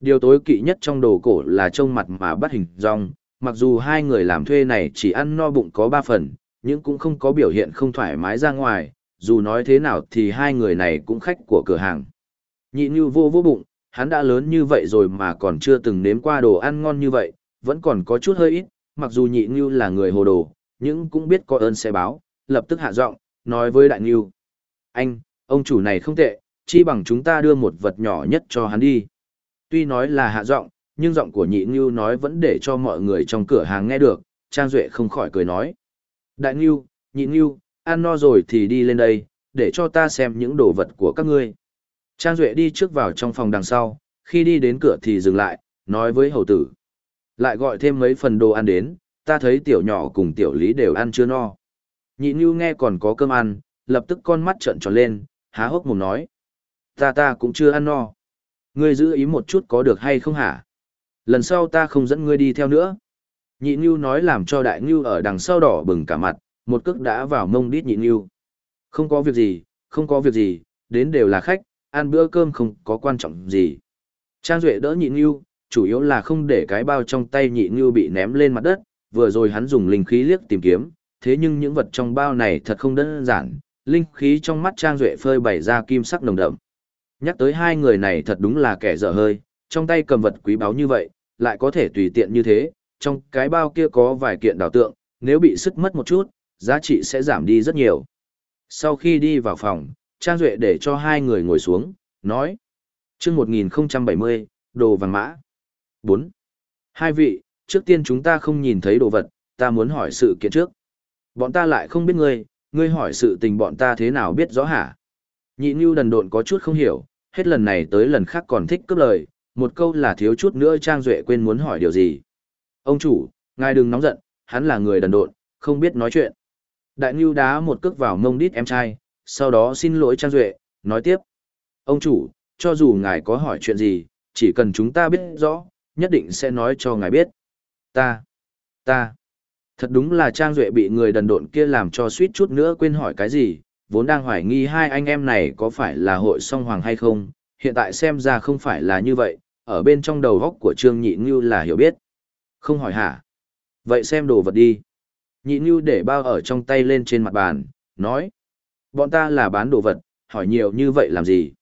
Điều tối kỵ nhất trong đồ cổ là trông mặt mà bắt hình rong, mặc dù hai người làm thuê này chỉ ăn no bụng có ba phần, nhưng cũng không có biểu hiện không thoải mái ra ngoài, dù nói thế nào thì hai người này cũng khách của cửa hàng. Nhị như vô vô bụng, hắn đã lớn như vậy rồi mà còn chưa từng nếm qua đồ ăn ngon như vậy, vẫn còn có chút hơi ít, mặc dù nhị ngưu là người hồ đồ, nhưng cũng biết có ơn sẽ báo, lập tức hạ giọng, nói với đại ngưu. Anh, ông chủ này không tệ, chi bằng chúng ta đưa một vật nhỏ nhất cho hắn đi. Tuy nói là hạ giọng, nhưng giọng của nhị ngưu nói vẫn để cho mọi người trong cửa hàng nghe được, Trang Duệ không khỏi cười nói. Đại ngưu, nhị ngưu, ăn no rồi thì đi lên đây, để cho ta xem những đồ vật của các ngươi. Trang Duệ đi trước vào trong phòng đằng sau, khi đi đến cửa thì dừng lại, nói với hầu tử. Lại gọi thêm mấy phần đồ ăn đến, ta thấy tiểu nhỏ cùng tiểu lý đều ăn chưa no. Nhị Nhu nghe còn có cơm ăn, lập tức con mắt trợn tròn lên, há hốc mồm nói. Ta ta cũng chưa ăn no. Ngươi giữ ý một chút có được hay không hả? Lần sau ta không dẫn ngươi đi theo nữa. Nhị Nhu nói làm cho đại Nhu ở đằng sau đỏ bừng cả mặt, một cước đã vào mông đít nhị Nhu. Không có việc gì, không có việc gì, đến đều là khách, ăn bữa cơm không có quan trọng gì. Trang Duệ đỡ nhị Nhu, chủ yếu là không để cái bao trong tay nhị Nhu bị ném lên mặt đất, vừa rồi hắn dùng linh khí liếc tìm kiếm, thế nhưng những vật trong bao này thật không đơn giản, linh khí trong mắt Trang Duệ phơi bày ra kim sắc nồng đậm. Nhắc tới hai người này thật đúng là kẻ dở hơi, trong tay cầm vật quý báu như vậy, lại có thể tùy tiện như thế, trong cái bao kia có vài kiện đào tượng, nếu bị sức mất một chút, giá trị sẽ giảm đi rất nhiều. Sau khi đi vào phòng, Trang Duệ để cho hai người ngồi xuống, nói. chương 1070, đồ vàng mã. 4. Hai vị, trước tiên chúng ta không nhìn thấy đồ vật, ta muốn hỏi sự kiện trước. Bọn ta lại không biết ngươi, ngươi hỏi sự tình bọn ta thế nào biết rõ hả? Nhị Nhu đần độn có chút không hiểu, hết lần này tới lần khác còn thích cướp lời, một câu là thiếu chút nữa Trang Duệ quên muốn hỏi điều gì. Ông chủ, ngài đừng nóng giận, hắn là người đần độn, không biết nói chuyện. Đại Nhu đá một cước vào mông đít em trai, sau đó xin lỗi Trang Duệ, nói tiếp. Ông chủ, cho dù ngài có hỏi chuyện gì, chỉ cần chúng ta biết rõ, nhất định sẽ nói cho ngài biết. Ta, ta, thật đúng là Trang Duệ bị người đần độn kia làm cho suýt chút nữa quên hỏi cái gì, vốn đang hoài nghi hai anh em này có phải là hội song hoàng hay không, hiện tại xem ra không phải là như vậy, ở bên trong đầu góc của Trương Nhị Ngưu là hiểu biết. Không hỏi hả? Vậy xem đồ vật đi. Nhị Ngưu để bao ở trong tay lên trên mặt bàn, nói. Bọn ta là bán đồ vật, hỏi nhiều như vậy làm gì?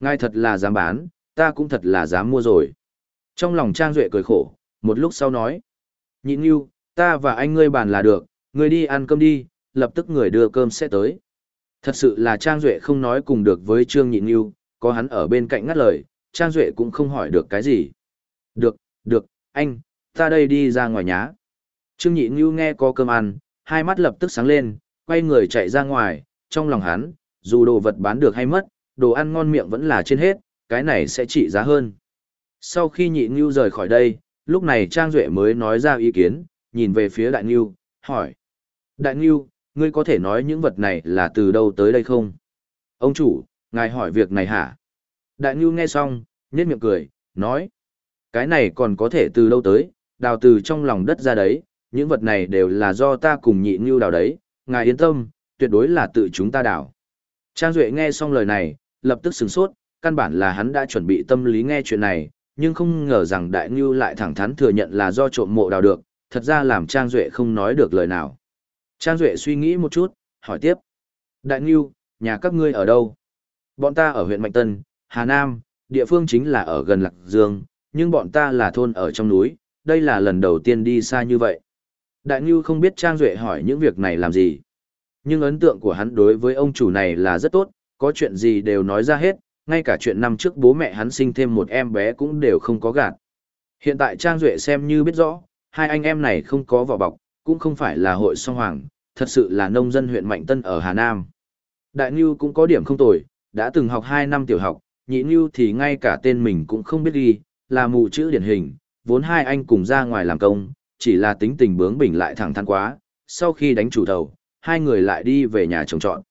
Ngay thật là dám bán, ta cũng thật là dám mua rồi. Trong lòng Trang Duệ cười khổ, một lúc sau nói. Nhị yêu, ta và anh ngươi bàn là được, ngươi đi ăn cơm đi, lập tức người đưa cơm sẽ tới. Thật sự là Trang Duệ không nói cùng được với Trương Nhị yêu, có hắn ở bên cạnh ngắt lời, Trang Duệ cũng không hỏi được cái gì. Được, được, anh, ta đây đi ra ngoài nhá. Trương Nhị Như nghe có cơm ăn, hai mắt lập tức sáng lên, quay người chạy ra ngoài, trong lòng hắn, dù đồ vật bán được hay mất, đồ ăn ngon miệng vẫn là trên hết, cái này sẽ trị giá hơn. Sau khi Nhị Ngưu rời khỏi đây, lúc này Trang Duệ mới nói ra ý kiến, nhìn về phía Đại Ngưu, hỏi. Đại Ngưu, ngươi có thể nói những vật này là từ đâu tới đây không? Ông chủ, ngài hỏi việc này hả? Đại Ngưu nghe xong, nhếch miệng cười, nói. Cái này còn có thể từ đâu tới, đào từ trong lòng đất ra đấy, những vật này đều là do ta cùng nhị Ngưu đào đấy, ngài yên tâm, tuyệt đối là tự chúng ta đào. Trang Duệ nghe xong lời này, lập tức sửng sốt, căn bản là hắn đã chuẩn bị tâm lý nghe chuyện này, nhưng không ngờ rằng Đại Ngưu lại thẳng thắn thừa nhận là do trộm mộ đào được, thật ra làm Trang Duệ không nói được lời nào. Trang Duệ suy nghĩ một chút, hỏi tiếp. Đại Ngưu, nhà các ngươi ở đâu? Bọn ta ở huyện Mạnh Tân, Hà Nam, địa phương chính là ở gần Lạc Dương, nhưng bọn ta là thôn ở trong núi, đây là lần đầu tiên đi xa như vậy. Đại Ngưu không biết Trang Duệ hỏi những việc này làm gì. Nhưng ấn tượng của hắn đối với ông chủ này là rất tốt, có chuyện gì đều nói ra hết, ngay cả chuyện năm trước bố mẹ hắn sinh thêm một em bé cũng đều không có gạt. Hiện tại Trang Duệ xem như biết rõ, hai anh em này không có vỏ bọc, cũng không phải là hội song hoàng, thật sự là nông dân huyện Mạnh Tân ở Hà Nam. Đại Ngưu cũng có điểm không tồi, đã từng học 2 năm tiểu học, nhị Ngưu thì ngay cả tên mình cũng không biết ghi, là mù chữ điển hình, vốn hai anh cùng ra ngoài làm công, chỉ là tính tình bướng bỉnh lại thẳng thắn quá, sau khi đánh chủ đầu, hai người lại đi về nhà trồng trọt.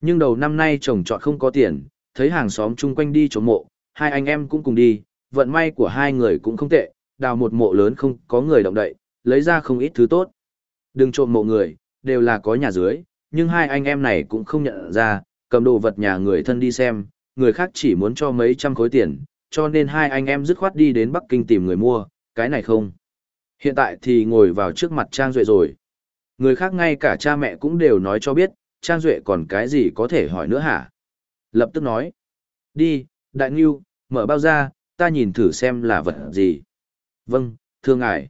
Nhưng đầu năm nay trồng trọt không có tiền, thấy hàng xóm chung quanh đi trộm mộ, hai anh em cũng cùng đi, vận may của hai người cũng không tệ, đào một mộ lớn không có người động đậy, lấy ra không ít thứ tốt. Đừng trộm mộ người, đều là có nhà dưới, nhưng hai anh em này cũng không nhận ra, cầm đồ vật nhà người thân đi xem, người khác chỉ muốn cho mấy trăm khối tiền, cho nên hai anh em dứt khoát đi đến Bắc Kinh tìm người mua, cái này không. Hiện tại thì ngồi vào trước mặt Trang Duệ rồi. Người khác ngay cả cha mẹ cũng đều nói cho biết, Trang Duệ còn cái gì có thể hỏi nữa hả? Lập tức nói. Đi, Đại nghiêu, mở bao ra, ta nhìn thử xem là vật gì. Vâng, thưa ngài.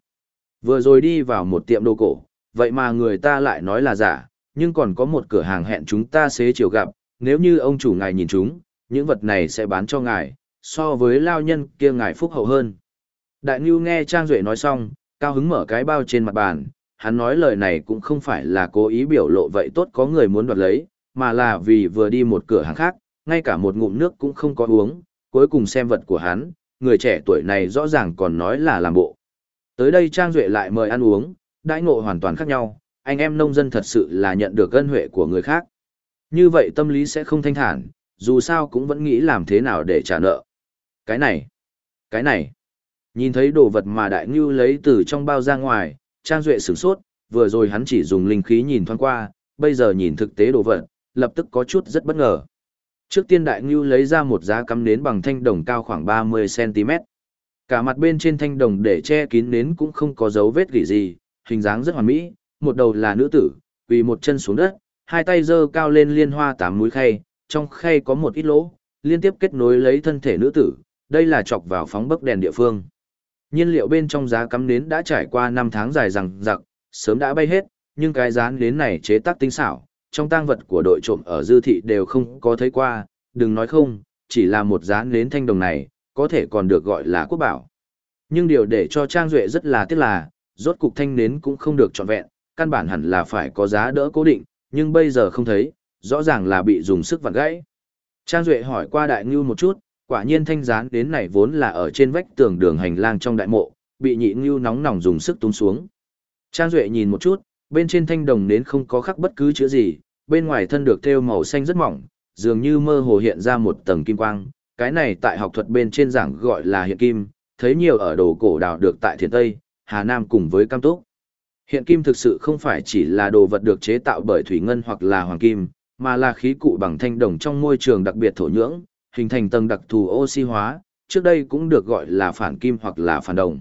Vừa rồi đi vào một tiệm đồ cổ, vậy mà người ta lại nói là giả, nhưng còn có một cửa hàng hẹn chúng ta xế chiều gặp, nếu như ông chủ ngài nhìn chúng, những vật này sẽ bán cho ngài, so với lao nhân kia ngài phúc hậu hơn. Đại Ngưu nghe Trang Duệ nói xong, cao hứng mở cái bao trên mặt bàn, hắn nói lời này cũng không phải là cố ý biểu lộ vậy tốt có người muốn đoạt lấy, mà là vì vừa đi một cửa hàng khác, ngay cả một ngụm nước cũng không có uống, cuối cùng xem vật của hắn, người trẻ tuổi này rõ ràng còn nói là làm bộ. Tới đây Trang Duệ lại mời ăn uống, đãi ngộ hoàn toàn khác nhau, anh em nông dân thật sự là nhận được ân huệ của người khác. Như vậy tâm lý sẽ không thanh thản, dù sao cũng vẫn nghĩ làm thế nào để trả nợ. Cái này, cái này, nhìn thấy đồ vật mà đại ngưu lấy từ trong bao ra ngoài, Trang Duệ sửng sốt, vừa rồi hắn chỉ dùng linh khí nhìn thoáng qua, bây giờ nhìn thực tế đồ vật, lập tức có chút rất bất ngờ. Trước tiên đại ngưu lấy ra một giá cắm nến bằng thanh đồng cao khoảng 30cm. Cả mặt bên trên thanh đồng để che kín nến cũng không có dấu vết gì gì, hình dáng rất hoàn mỹ, một đầu là nữ tử, quỳ một chân xuống đất, hai tay giơ cao lên liên hoa tám mũi khay, trong khay có một ít lỗ, liên tiếp kết nối lấy thân thể nữ tử, đây là chọc vào phóng bấc đèn địa phương. Nhiên liệu bên trong giá cắm nến đã trải qua 5 tháng dài rằng rặc, sớm đã bay hết, nhưng cái giá nến này chế tác tinh xảo, trong tang vật của đội trộm ở dư thị đều không có thấy qua, đừng nói không, chỉ là một giá nến thanh đồng này, có thể còn được gọi là quốc bảo. Nhưng điều để cho Trang Duệ rất là tiếc là, rốt cục thanh nến cũng không được trọn vẹn, căn bản hẳn là phải có giá đỡ cố định, nhưng bây giờ không thấy, rõ ràng là bị dùng sức vặn gãy. Trang Duệ hỏi qua đại ngưu một chút, quả nhiên thanh gián đến này vốn là ở trên vách tường đường hành lang trong đại mộ, bị nhị ngưu nóng nòng dùng sức tung xuống. Trang Duệ nhìn một chút, bên trên thanh đồng nến không có khắc bất cứ chữ gì, bên ngoài thân được thêu màu xanh rất mỏng, dường như mơ hồ hiện ra một tầng kim quang, cái này tại học thuật bên trên giảng gọi là hiện kim, thấy nhiều ở đồ cổ đào được tại Thiền Tây, Hà Nam cùng với Cam Túc. Hiện kim thực sự không phải chỉ là đồ vật được chế tạo bởi thủy ngân hoặc là hoàng kim, mà là khí cụ bằng thanh đồng trong môi trường đặc biệt thổ nhưỡng, hình thành tầng đặc thù oxy hóa, trước đây cũng được gọi là phản kim hoặc là phản đồng.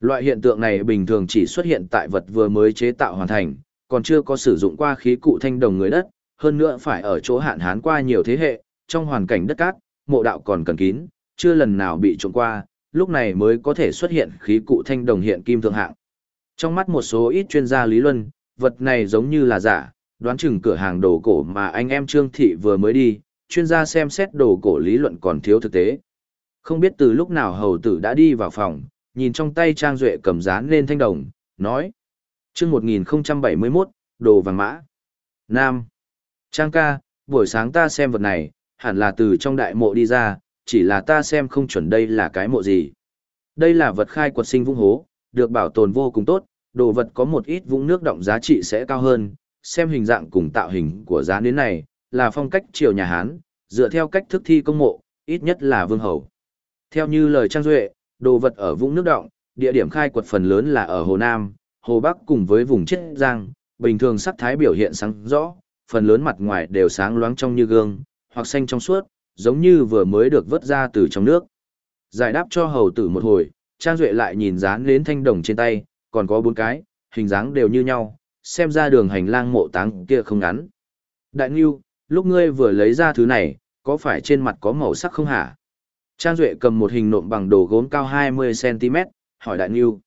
Loại hiện tượng này bình thường chỉ xuất hiện tại vật vừa mới chế tạo hoàn thành, còn chưa có sử dụng qua khí cụ thanh đồng người đất, hơn nữa phải ở chỗ hạn hán qua nhiều thế hệ, trong hoàn cảnh đất cát, mộ đạo còn cần kín, chưa lần nào bị trộm qua, lúc này mới có thể xuất hiện khí cụ thanh đồng hiện kim thượng hạng. Trong mắt một số ít chuyên gia lý luận, vật này giống như là giả, đoán chừng cửa hàng đồ cổ mà anh em Trương Thị vừa mới đi, chuyên gia xem xét đồ cổ lý luận còn thiếu thực tế. Không biết từ lúc nào hầu tử đã đi vào phòng, nhìn trong tay Trang Duệ cầm dán lên thanh đồng, nói. chương 1071, đồ vàng mã. Nam. Trang ca, buổi sáng ta xem vật này, hẳn là từ trong đại mộ đi ra, chỉ là ta xem không chuẩn đây là cái mộ gì. Đây là vật khai quật sinh vũng hố, được bảo tồn vô cùng tốt, đồ vật có một ít vũng nước động giá trị sẽ cao hơn, xem hình dạng cùng tạo hình của giá nến này, là phong cách triều nhà Hán, dựa theo cách thức thi công mộ, ít nhất là vương hầu. Theo như lời Trang Duệ, đồ vật ở vũng nước động, địa điểm khai quật phần lớn là ở Hồ Nam, Hồ Bắc cùng với vùng Chiết Giang, bình thường sắc thái biểu hiện sáng rõ, phần lớn mặt ngoài đều sáng loáng trong như gương, hoặc xanh trong suốt, giống như vừa mới được vớt ra từ trong nước. Giải đáp cho hầu tử một hồi, Trang Duệ lại nhìn dán đến thanh đồng trên tay, còn có bốn cái, hình dáng đều như nhau, xem ra đường hành lang mộ táng kia không ngắn. Đại Ngưu, lúc ngươi vừa lấy ra thứ này, có phải trên mặt có màu sắc không hả? Trang Duệ cầm một hình nộm bằng đồ gốm cao 20cm, hỏi Đại Ngưu.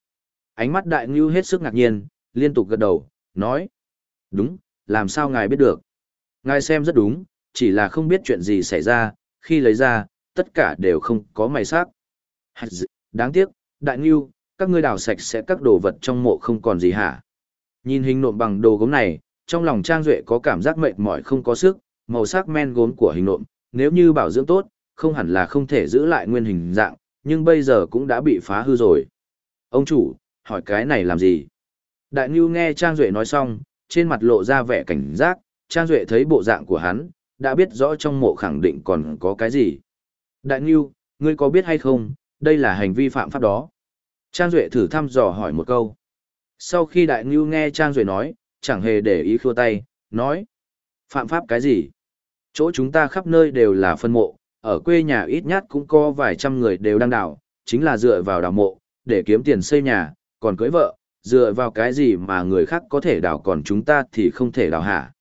Ánh mắt Đại Ngưu hết sức ngạc nhiên, liên tục gật đầu, nói. Đúng, làm sao ngài biết được? Ngài xem rất đúng, chỉ là không biết chuyện gì xảy ra, khi lấy ra, tất cả đều không có mày sắc. Đáng tiếc, Đại Ngưu, các ngươi đào sạch sẽ các đồ vật trong mộ không còn gì hả? Nhìn hình nộm bằng đồ gốm này, trong lòng Trang Duệ có cảm giác mệt mỏi không có sức, màu sắc men gốm của hình nộm, nếu như bảo dưỡng tốt, không hẳn là không thể giữ lại nguyên hình dạng, nhưng bây giờ cũng đã bị phá hư rồi. Ông chủ, hỏi cái này làm gì? Đại Ngưu nghe Trang Duệ nói xong, trên mặt lộ ra vẻ cảnh giác, Trang Duệ thấy bộ dạng của hắn, đã biết rõ trong mộ khẳng định còn có cái gì. Đại Ngưu, ngươi có biết hay không, đây là hành vi phạm pháp đó. Trang Duệ thử thăm dò hỏi một câu. Sau khi Đại Ngưu nghe Trang Duệ nói, chẳng hề để ý khua tay, nói. Phạm pháp cái gì? Chỗ chúng ta khắp nơi đều là phân mộ, ở quê nhà ít nhất cũng có vài trăm người đều đang đào, chính là dựa vào đào mộ, để kiếm tiền xây nhà, còn cưới vợ, dựa vào cái gì mà người khác có thể đào còn chúng ta thì không thể đào hả.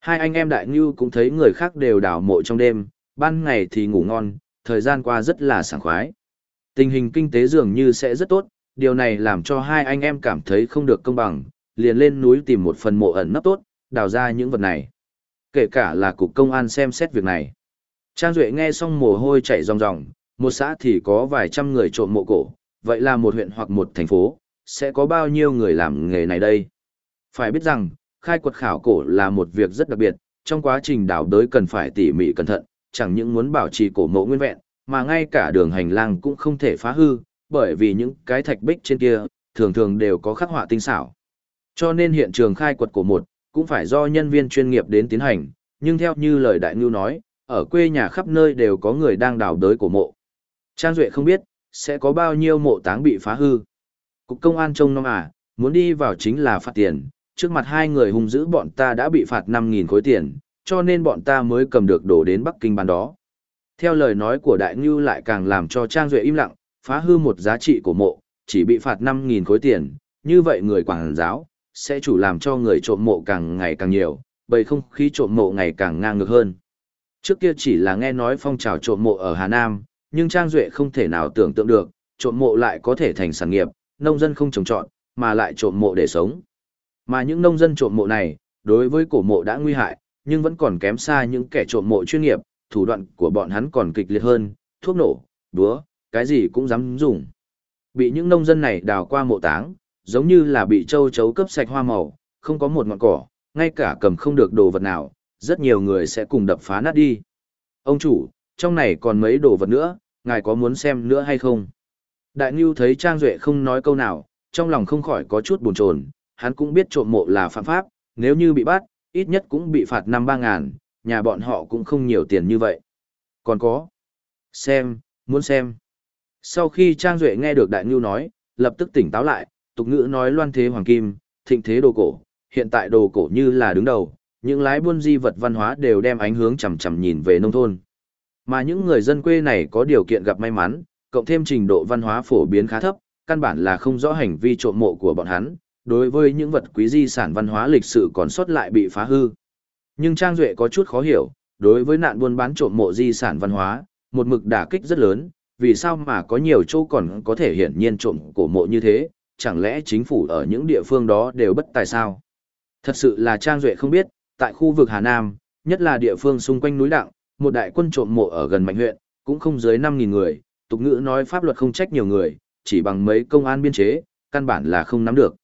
Hai anh em Đại Ngưu cũng thấy người khác đều đào mộ trong đêm, ban ngày thì ngủ ngon, thời gian qua rất là sảng khoái. Tình hình kinh tế dường như sẽ rất tốt, điều này làm cho hai anh em cảm thấy không được công bằng, liền lên núi tìm một phần mộ ẩn nấp tốt, đào ra những vật này. Kể cả là cục công an xem xét việc này. Trang Duệ nghe xong mồ hôi chảy ròng ròng, một xã thì có vài trăm người trộm mộ cổ, vậy là một huyện hoặc một thành phố, sẽ có bao nhiêu người làm nghề này đây? Phải biết rằng, khai quật khảo cổ là một việc rất đặc biệt, trong quá trình đào đới cần phải tỉ mỉ cẩn thận, chẳng những muốn bảo trì cổ mộ nguyên vẹn, mà ngay cả đường hành lang cũng không thể phá hư, bởi vì những cái thạch bích trên kia, thường thường đều có khắc họa tinh xảo. Cho nên hiện trường khai quật cổ một, cũng phải do nhân viên chuyên nghiệp đến tiến hành, nhưng theo như lời đại ngưu nói, ở quê nhà khắp nơi đều có người đang đào đới cổ mộ. Trang Duệ không biết, sẽ có bao nhiêu mộ táng bị phá hư. Cục công an trông nom à, muốn đi vào chính là phạt tiền, trước mặt hai người hung dữ bọn ta đã bị phạt 5.000 khối tiền, cho nên bọn ta mới cầm được đổ đến Bắc Kinh bàn đó. Theo lời nói của Đại Ngưu lại càng làm cho Trang Duệ im lặng, phá hư một giá trị của mộ, chỉ bị phạt 5.000 khối tiền, như vậy người quảng giáo, sẽ chủ làm cho người trộm mộ càng ngày càng nhiều, bầy không khí trộm mộ ngày càng ngang ngược hơn. Trước kia chỉ là nghe nói phong trào trộm mộ ở Hà Nam, nhưng Trang Duệ không thể nào tưởng tượng được, trộm mộ lại có thể thành sản nghiệp, nông dân không trồng trọt, mà lại trộm mộ để sống. Mà những nông dân trộm mộ này, đối với cổ mộ đã nguy hại, nhưng vẫn còn kém xa những kẻ trộm mộ chuyên nghiệp, thủ đoạn của bọn hắn còn kịch liệt hơn, thuốc nổ, búa, cái gì cũng dám dùng. Bị những nông dân này đào qua mộ táng, giống như là bị châu chấu cướp sạch hoa màu, không có một ngọn cỏ, ngay cả cầm không được đồ vật nào, rất nhiều người sẽ cùng đập phá nát đi. Ông chủ, trong này còn mấy đồ vật nữa, ngài có muốn xem nữa hay không? Đại Ngưu thấy Trang Duệ không nói câu nào, trong lòng không khỏi có chút buồn chồn hắn cũng biết trộm mộ là phạm pháp, nếu như bị bắt, ít nhất cũng bị phạt năm ba ngàn, nhà bọn họ cũng không nhiều tiền như vậy. Còn có. Xem, muốn xem. Sau khi Trang Duệ nghe được Đại Ngưu nói, lập tức tỉnh táo lại, tục ngữ nói loan thế hoàng kim, thịnh thế đồ cổ, hiện tại đồ cổ như là đứng đầu, những lái buôn di vật văn hóa đều đem ánh hướng chằm chằm nhìn về nông thôn. Mà những người dân quê này có điều kiện gặp may mắn, cộng thêm trình độ văn hóa phổ biến khá thấp, căn bản là không rõ hành vi trộm mộ của bọn hắn, đối với những vật quý di sản văn hóa lịch sử còn sót lại bị phá hư. Nhưng Trang Duệ có chút khó hiểu, đối với nạn buôn bán trộm mộ di sản văn hóa, một mực đả kích rất lớn, vì sao mà có nhiều chỗ còn có thể hiển nhiên trộm cổ mộ như thế, chẳng lẽ chính phủ ở những địa phương đó đều bất tài sao? Thật sự là Trang Duệ không biết, tại khu vực Hà Nam, nhất là địa phương xung quanh núi Đặng, một đại quân trộm mộ ở gần Mạnh huyện, cũng không dưới 5.000 người, tục ngữ nói pháp luật không trách nhiều người, chỉ bằng mấy công an biên chế, căn bản là không nắm được.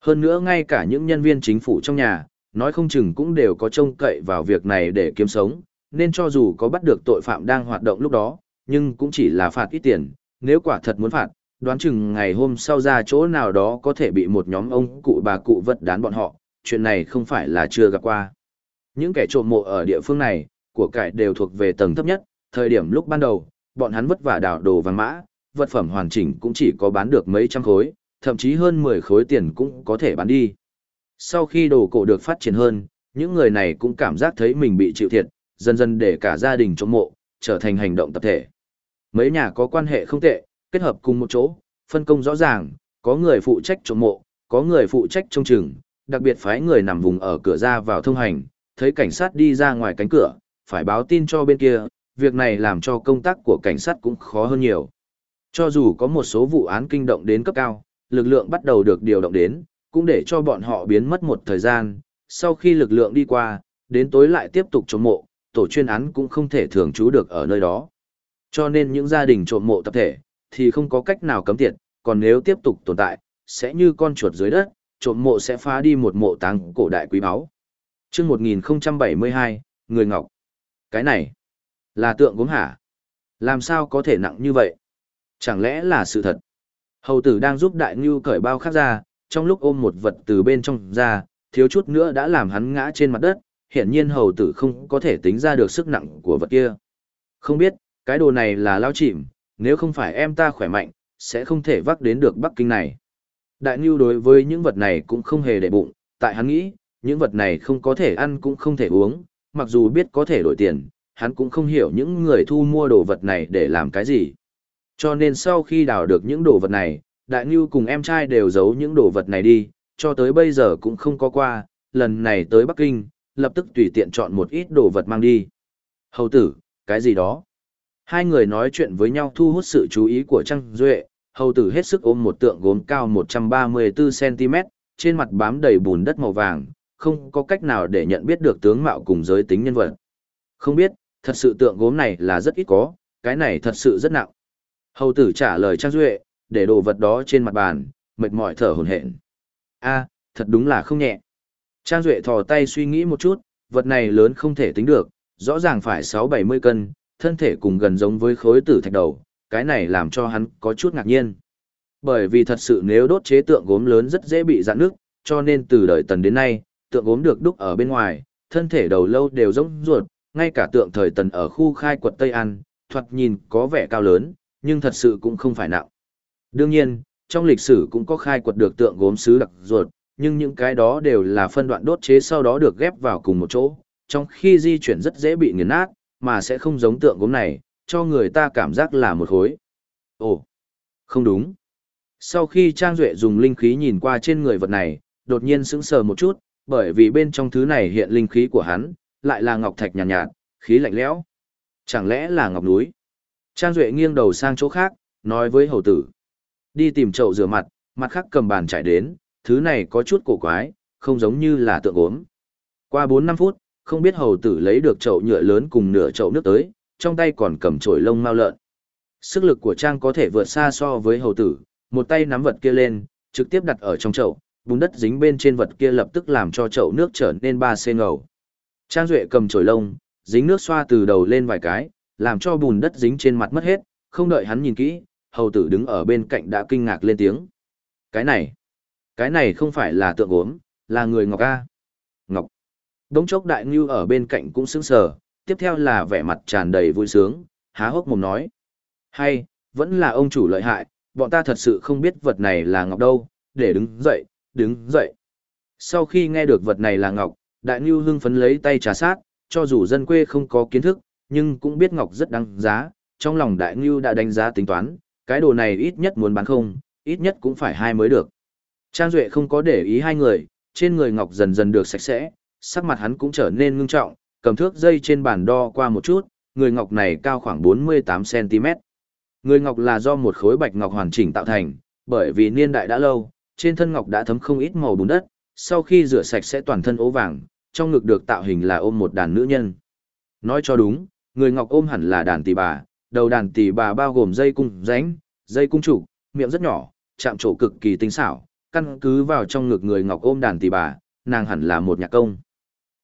Hơn nữa ngay cả những nhân viên chính phủ trong nhà, nói không chừng cũng đều có trông cậy vào việc này để kiếm sống, nên cho dù có bắt được tội phạm đang hoạt động lúc đó, nhưng cũng chỉ là phạt ít tiền, nếu quả thật muốn phạt, đoán chừng ngày hôm sau ra chỗ nào đó có thể bị một nhóm ông cụ bà cụ vật đán bọn họ, chuyện này không phải là chưa gặp qua. Những kẻ trộm mộ ở địa phương này, của cải đều thuộc về tầng thấp nhất, thời điểm lúc ban đầu, bọn hắn vất vả đào đồ vàng mã, vật phẩm hoàn chỉnh cũng chỉ có bán được mấy trăm khối, thậm chí hơn 10 khối tiền cũng có thể bán đi. Sau khi đồ cổ được phát triển hơn, những người này cũng cảm giác thấy mình bị chịu thiệt, dần dần để cả gia đình chống mộ, trở thành hành động tập thể. Mấy nhà có quan hệ không tệ, kết hợp cùng một chỗ, phân công rõ ràng, có người phụ trách chống mộ, có người phụ trách trông chừng, đặc biệt phái người nằm vùng ở cửa ra vào thông hành, thấy cảnh sát đi ra ngoài cánh cửa, phải báo tin cho bên kia, việc này làm cho công tác của cảnh sát cũng khó hơn nhiều. Cho dù có một số vụ án kinh động đến cấp cao, lực lượng bắt đầu được điều động đến, cũng để cho bọn họ biến mất một thời gian, sau khi lực lượng đi qua, đến tối lại tiếp tục chống mộ, tổ chuyên án cũng không thể thường trú được ở nơi đó. Cho nên những gia đình trộm mộ tập thể, thì không có cách nào cấm tiệt, còn nếu tiếp tục tồn tại, sẽ như con chuột dưới đất, trộm mộ sẽ phá đi một mộ táng cổ đại quý báu. Trước 1072, Người Ngọc. Cái này, là tượng gốm hả? Làm sao có thể nặng như vậy? Chẳng lẽ là sự thật? Hầu tử đang giúp đại ngưu cởi bao khác ra, trong lúc ôm một vật từ bên trong ra, thiếu chút nữa đã làm hắn ngã trên mặt đất, hiển nhiên hầu tử không có thể tính ra được sức nặng của vật kia. Không biết, cái đồ này là lao chìm, nếu không phải em ta khỏe mạnh, sẽ không thể vác đến được Bắc Kinh này. Đại Ngưu đối với những vật này cũng không hề để bụng, tại hắn nghĩ, những vật này không có thể ăn cũng không thể uống, mặc dù biết có thể đổi tiền, hắn cũng không hiểu những người thu mua đồ vật này để làm cái gì. Cho nên sau khi đào được những đồ vật này, Đại Ngưu cùng em trai đều giấu những đồ vật này đi, cho tới bây giờ cũng không có qua, lần này tới Bắc Kinh, lập tức tùy tiện chọn một ít đồ vật mang đi. Hầu tử, cái gì đó? Hai người nói chuyện với nhau thu hút sự chú ý của Trang Duệ, hầu tử hết sức ôm một tượng gốm cao 134cm, trên mặt bám đầy bùn đất màu vàng, không có cách nào để nhận biết được tướng mạo cùng giới tính nhân vật. Không biết, thật sự tượng gốm này là rất ít có, cái này thật sự rất nặng. Hầu tử trả lời Trang Duệ, để đồ vật đó trên mặt bàn, mệt mỏi thở hồn hển. a thật đúng là không nhẹ. Trang Duệ thò tay suy nghĩ một chút, vật này lớn không thể tính được, rõ ràng phải 6-70 cân, thân thể cùng gần giống với khối tử thạch đầu, cái này làm cho hắn có chút ngạc nhiên. Bởi vì thật sự nếu đốt chế tượng gốm lớn rất dễ bị dạn nước, cho nên từ đời tần đến nay, tượng gốm được đúc ở bên ngoài, thân thể đầu lâu đều giống ruột, ngay cả tượng thời tần ở khu khai quật Tây An, thoạt nhìn có vẻ cao lớn, nhưng thật sự cũng không phải nặng. Đương nhiên, trong lịch sử cũng có khai quật được tượng gốm sứ đặc ruột, nhưng những cái đó đều là phân đoạn đốt chế sau đó được ghép vào cùng một chỗ, trong khi di chuyển rất dễ bị nghiền nát, mà sẽ không giống tượng gốm này, cho người ta cảm giác là một khối. Ồ, không đúng. Sau khi Trang Duệ dùng linh khí nhìn qua trên người vật này, đột nhiên sững sờ một chút, bởi vì bên trong thứ này hiện linh khí của hắn, lại là ngọc thạch nhàn nhạt, nhạt, khí lạnh lẽo. Chẳng lẽ là ngọc núi? Trang Duệ nghiêng đầu sang chỗ khác, nói với hầu tử. Đi tìm chậu rửa mặt, mặt khác cầm bàn chạy đến, thứ này có chút cổ quái, không giống như là tượng gốm. Qua 4-5 phút, không biết hầu tử lấy được chậu nhựa lớn cùng nửa chậu nước tới, trong tay còn cầm chổi lông mao lợn. Sức lực của Trang có thể vượt xa so với hầu tử, một tay nắm vật kia lên, trực tiếp đặt ở trong chậu, bùn đất dính bên trên vật kia lập tức làm cho chậu nước trở nên ba xê ngầu. Trang Duệ cầm chổi lông, dính nước xoa từ đầu lên vài cái, làm cho bùn đất dính trên mặt mất hết, không đợi hắn nhìn kỹ, hầu tử đứng ở bên cạnh đã kinh ngạc lên tiếng. Cái này, cái này không phải là tượng gốm, là người Ngọc A. Ngọc. Đống chốc đại ngưu ở bên cạnh cũng sững sờ, tiếp theo là vẻ mặt tràn đầy vui sướng, há hốc mồm nói. Hay, vẫn là ông chủ lợi hại, bọn ta thật sự không biết vật này là ngọc đâu, để đứng dậy, đứng dậy. Sau khi nghe được vật này là ngọc, đại ngưu hưng phấn lấy tay trà sát, cho dù dân quê không có kiến thức, nhưng cũng biết ngọc rất đáng giá, trong lòng đại ngưu đã đánh giá tính toán, cái đồ này ít nhất muốn bán không, ít nhất cũng phải hai mới được. Trang Duệ không có để ý hai người, trên người ngọc dần dần được sạch sẽ, sắc mặt hắn cũng trở nên ngưng trọng, cầm thước dây trên bàn đo qua một chút, người ngọc này cao khoảng 48cm. Người ngọc là do một khối bạch ngọc hoàn chỉnh tạo thành, bởi vì niên đại đã lâu, trên thân ngọc đã thấm không ít màu bùn đất, sau khi rửa sạch sẽ toàn thân ố vàng, trong ngực được tạo hình là ôm một đàn nữ nhân. Nói cho đúng, người ngọc ôm hẳn là đàn tỷ bà, đầu đàn tỷ bà bao gồm dây cung ránh, dây cung trụ, miệng rất nhỏ, chạm trổ cực kỳ tinh xảo, căn cứ vào trong ngực người ngọc ôm đàn tỷ bà, nàng hẳn là một nhạc công.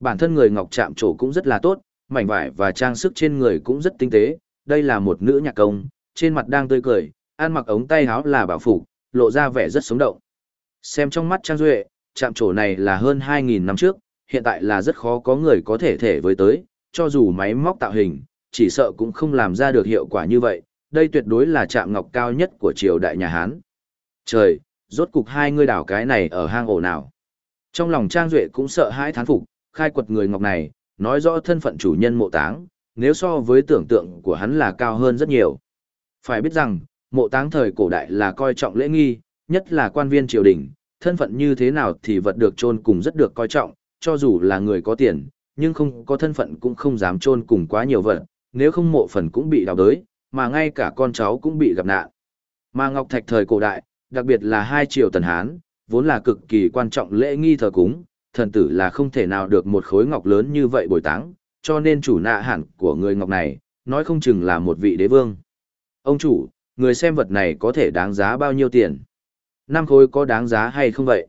Bản thân người ngọc chạm trổ cũng rất là tốt, mảnh vải và trang sức trên người cũng rất tinh tế, đây là một nữ nhạc công, trên mặt đang tươi cười, ăn mặc ống tay áo là bảo phục, lộ ra vẻ rất sống động. Xem trong mắt Trang Duệ, chạm trổ này là hơn 2.000 năm trước, hiện tại là rất khó có người có thể thể với tới, cho dù máy móc tạo hình, chỉ sợ cũng không làm ra được hiệu quả như vậy, đây tuyệt đối là chạm ngọc cao nhất của triều đại nhà Hán. Trời, rốt cục hai người đảo cái này ở hang ổ nào. Trong lòng Trang Duệ cũng sợ hãi thán phục, khai quật người ngọc này, nói rõ thân phận chủ nhân mộ táng, nếu so với tưởng tượng của hắn là cao hơn rất nhiều. Phải biết rằng, mộ táng thời cổ đại là coi trọng lễ nghi, nhất là quan viên triều đình, thân phận như thế nào thì vật được chôn cùng rất được coi trọng, cho dù là người có tiền, nhưng không có thân phận cũng không dám chôn cùng quá nhiều vật, nếu không mộ phần cũng bị đào đới, mà ngay cả con cháu cũng bị gặp nạn. Mà Ngọc Thạch thời cổ đại, đặc biệt là hai triều tần Hán, vốn là cực kỳ quan trọng lễ nghi thờ cúng, thần tử là không thể nào được một khối ngọc lớn như vậy bồi táng, cho nên chủ nạ hẳn của người ngọc này, nói không chừng là một vị đế vương. Ông chủ, người xem vật này có thể đáng giá bao nhiêu tiền? Năm khối có đáng giá hay không vậy?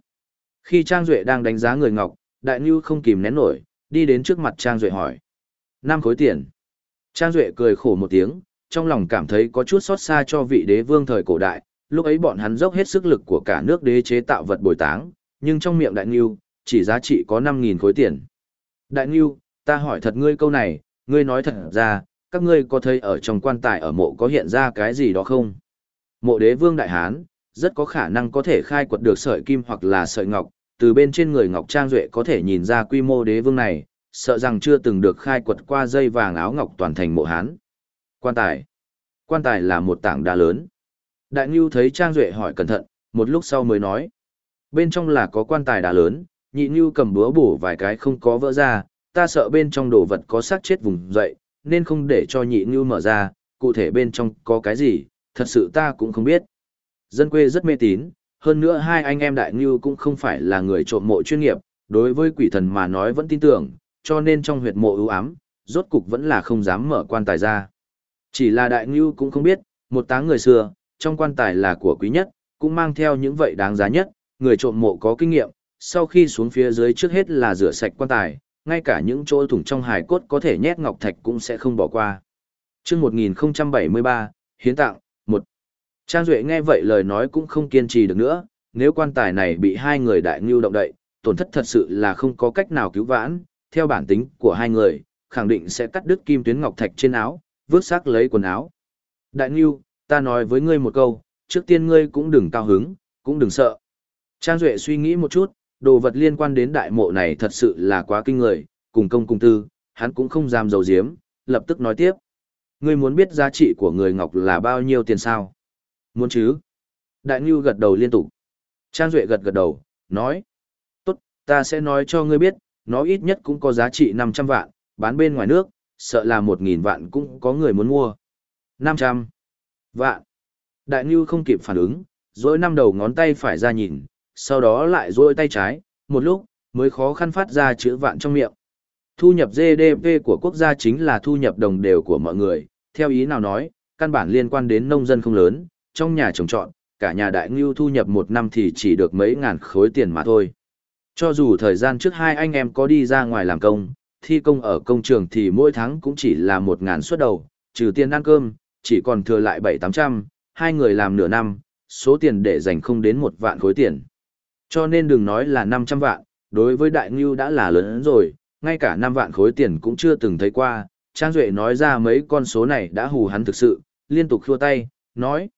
Khi Trang Duệ đang đánh giá người ngọc, Đại Nhu không kìm nén nổi, đi đến trước mặt Trang Duệ hỏi. Năm khối tiền. Trang Duệ cười khổ một tiếng, trong lòng cảm thấy có chút xót xa cho vị đế vương thời cổ đại, lúc ấy bọn hắn dốc hết sức lực của cả nước đế chế tạo vật bồi táng, nhưng trong miệng Đại Nhu, chỉ giá trị có 5.000 khối tiền. Đại Ngưu, ta hỏi thật ngươi câu này, ngươi nói thật ra, các ngươi có thấy ở trong quan tài ở mộ có hiện ra cái gì đó không? Mộ đế vương đại hán, rất có khả năng có thể khai quật được sợi kim hoặc là sợi ngọc, từ bên trên người Ngọc Trang Duệ có thể nhìn ra quy mô đế vương này, sợ rằng chưa từng được khai quật qua dây vàng áo ngọc toàn thành mộ hán. Quan tài. Quan tài là một tảng đá lớn. Đại Ngưu thấy Trang Duệ hỏi cẩn thận, một lúc sau mới nói. Bên trong là có quan tài đá lớn, nhị như cầm búa bổ vài cái không có vỡ ra, ta sợ bên trong đồ vật có xác chết vùng dậy, nên không để cho nhị như mở ra, cụ thể bên trong có cái gì, thật sự ta cũng không biết. Dân quê rất mê tín, hơn nữa hai anh em đại như cũng không phải là người trộm mộ chuyên nghiệp, đối với quỷ thần mà nói vẫn tin tưởng, cho nên trong huyệt mộ ưu ám, rốt cục vẫn là không dám mở quan tài ra. Chỉ là đại như cũng không biết, một táng người xưa, trong quan tài là của quý nhất, cũng mang theo những vậy đáng giá nhất, người trộm mộ có kinh nghiệm, sau khi xuống phía dưới trước hết là rửa sạch quan tài, ngay cả những chỗ thủng trong hài cốt có thể nhét ngọc thạch cũng sẽ không bỏ qua. Chương 1073, Hiến tặng, 1. Trang Duệ nghe vậy lời nói cũng không kiên trì được nữa, nếu quan tài này bị hai người đại ngưu động đậy, tổn thất thật sự là không có cách nào cứu vãn, theo bản tính của hai người, khẳng định sẽ cắt đứt kim tuyến ngọc thạch trên áo, vứt xác lấy quần áo. Đại ngưu, ta nói với ngươi một câu, trước tiên ngươi cũng đừng cao hứng, cũng đừng sợ. Trang Duệ suy nghĩ một chút, đồ vật liên quan đến đại mộ này thật sự là quá kinh người, cùng công cùng tư, hắn cũng không dám dầu diếm, lập tức nói tiếp. Ngươi muốn biết giá trị của người ngọc là bao nhiêu tiền sao? Muốn chứ? Đại Ngưu gật đầu liên tục. Trang Duệ gật gật đầu, nói. Tốt, ta sẽ nói cho ngươi biết, nó ít nhất cũng có giá trị 500 vạn, bán bên ngoài nước, sợ là 1.000 vạn cũng có người muốn mua. 500 vạn. Đại Ngưu không kịp phản ứng, rồi năm đầu ngón tay phải ra nhìn, sau đó lại dôi tay trái, một lúc, mới khó khăn phát ra chữ vạn trong miệng. Thu nhập GDP của quốc gia chính là thu nhập đồng đều của mọi người, theo ý nào nói, căn bản liên quan đến nông dân không lớn, trong nhà trồng trọt, cả nhà đại ngưu thu nhập một năm thì chỉ được mấy ngàn khối tiền mà thôi. Cho dù thời gian trước hai anh em có đi ra ngoài làm công, thi công ở công trường thì mỗi tháng cũng chỉ là một ngàn suất đầu, trừ tiền ăn cơm, chỉ còn thừa lại bảy tám trăm, hai người làm nửa năm, số tiền để dành không đến một vạn khối tiền. Cho nên đừng nói là năm trăm vạn, đối với đại ngưu đã là lớn rồi, ngay cả năm vạn khối tiền cũng chưa từng thấy qua, Trang Duệ nói ra mấy con số này đã hù hắn thực sự, liên tục khua tay, nói.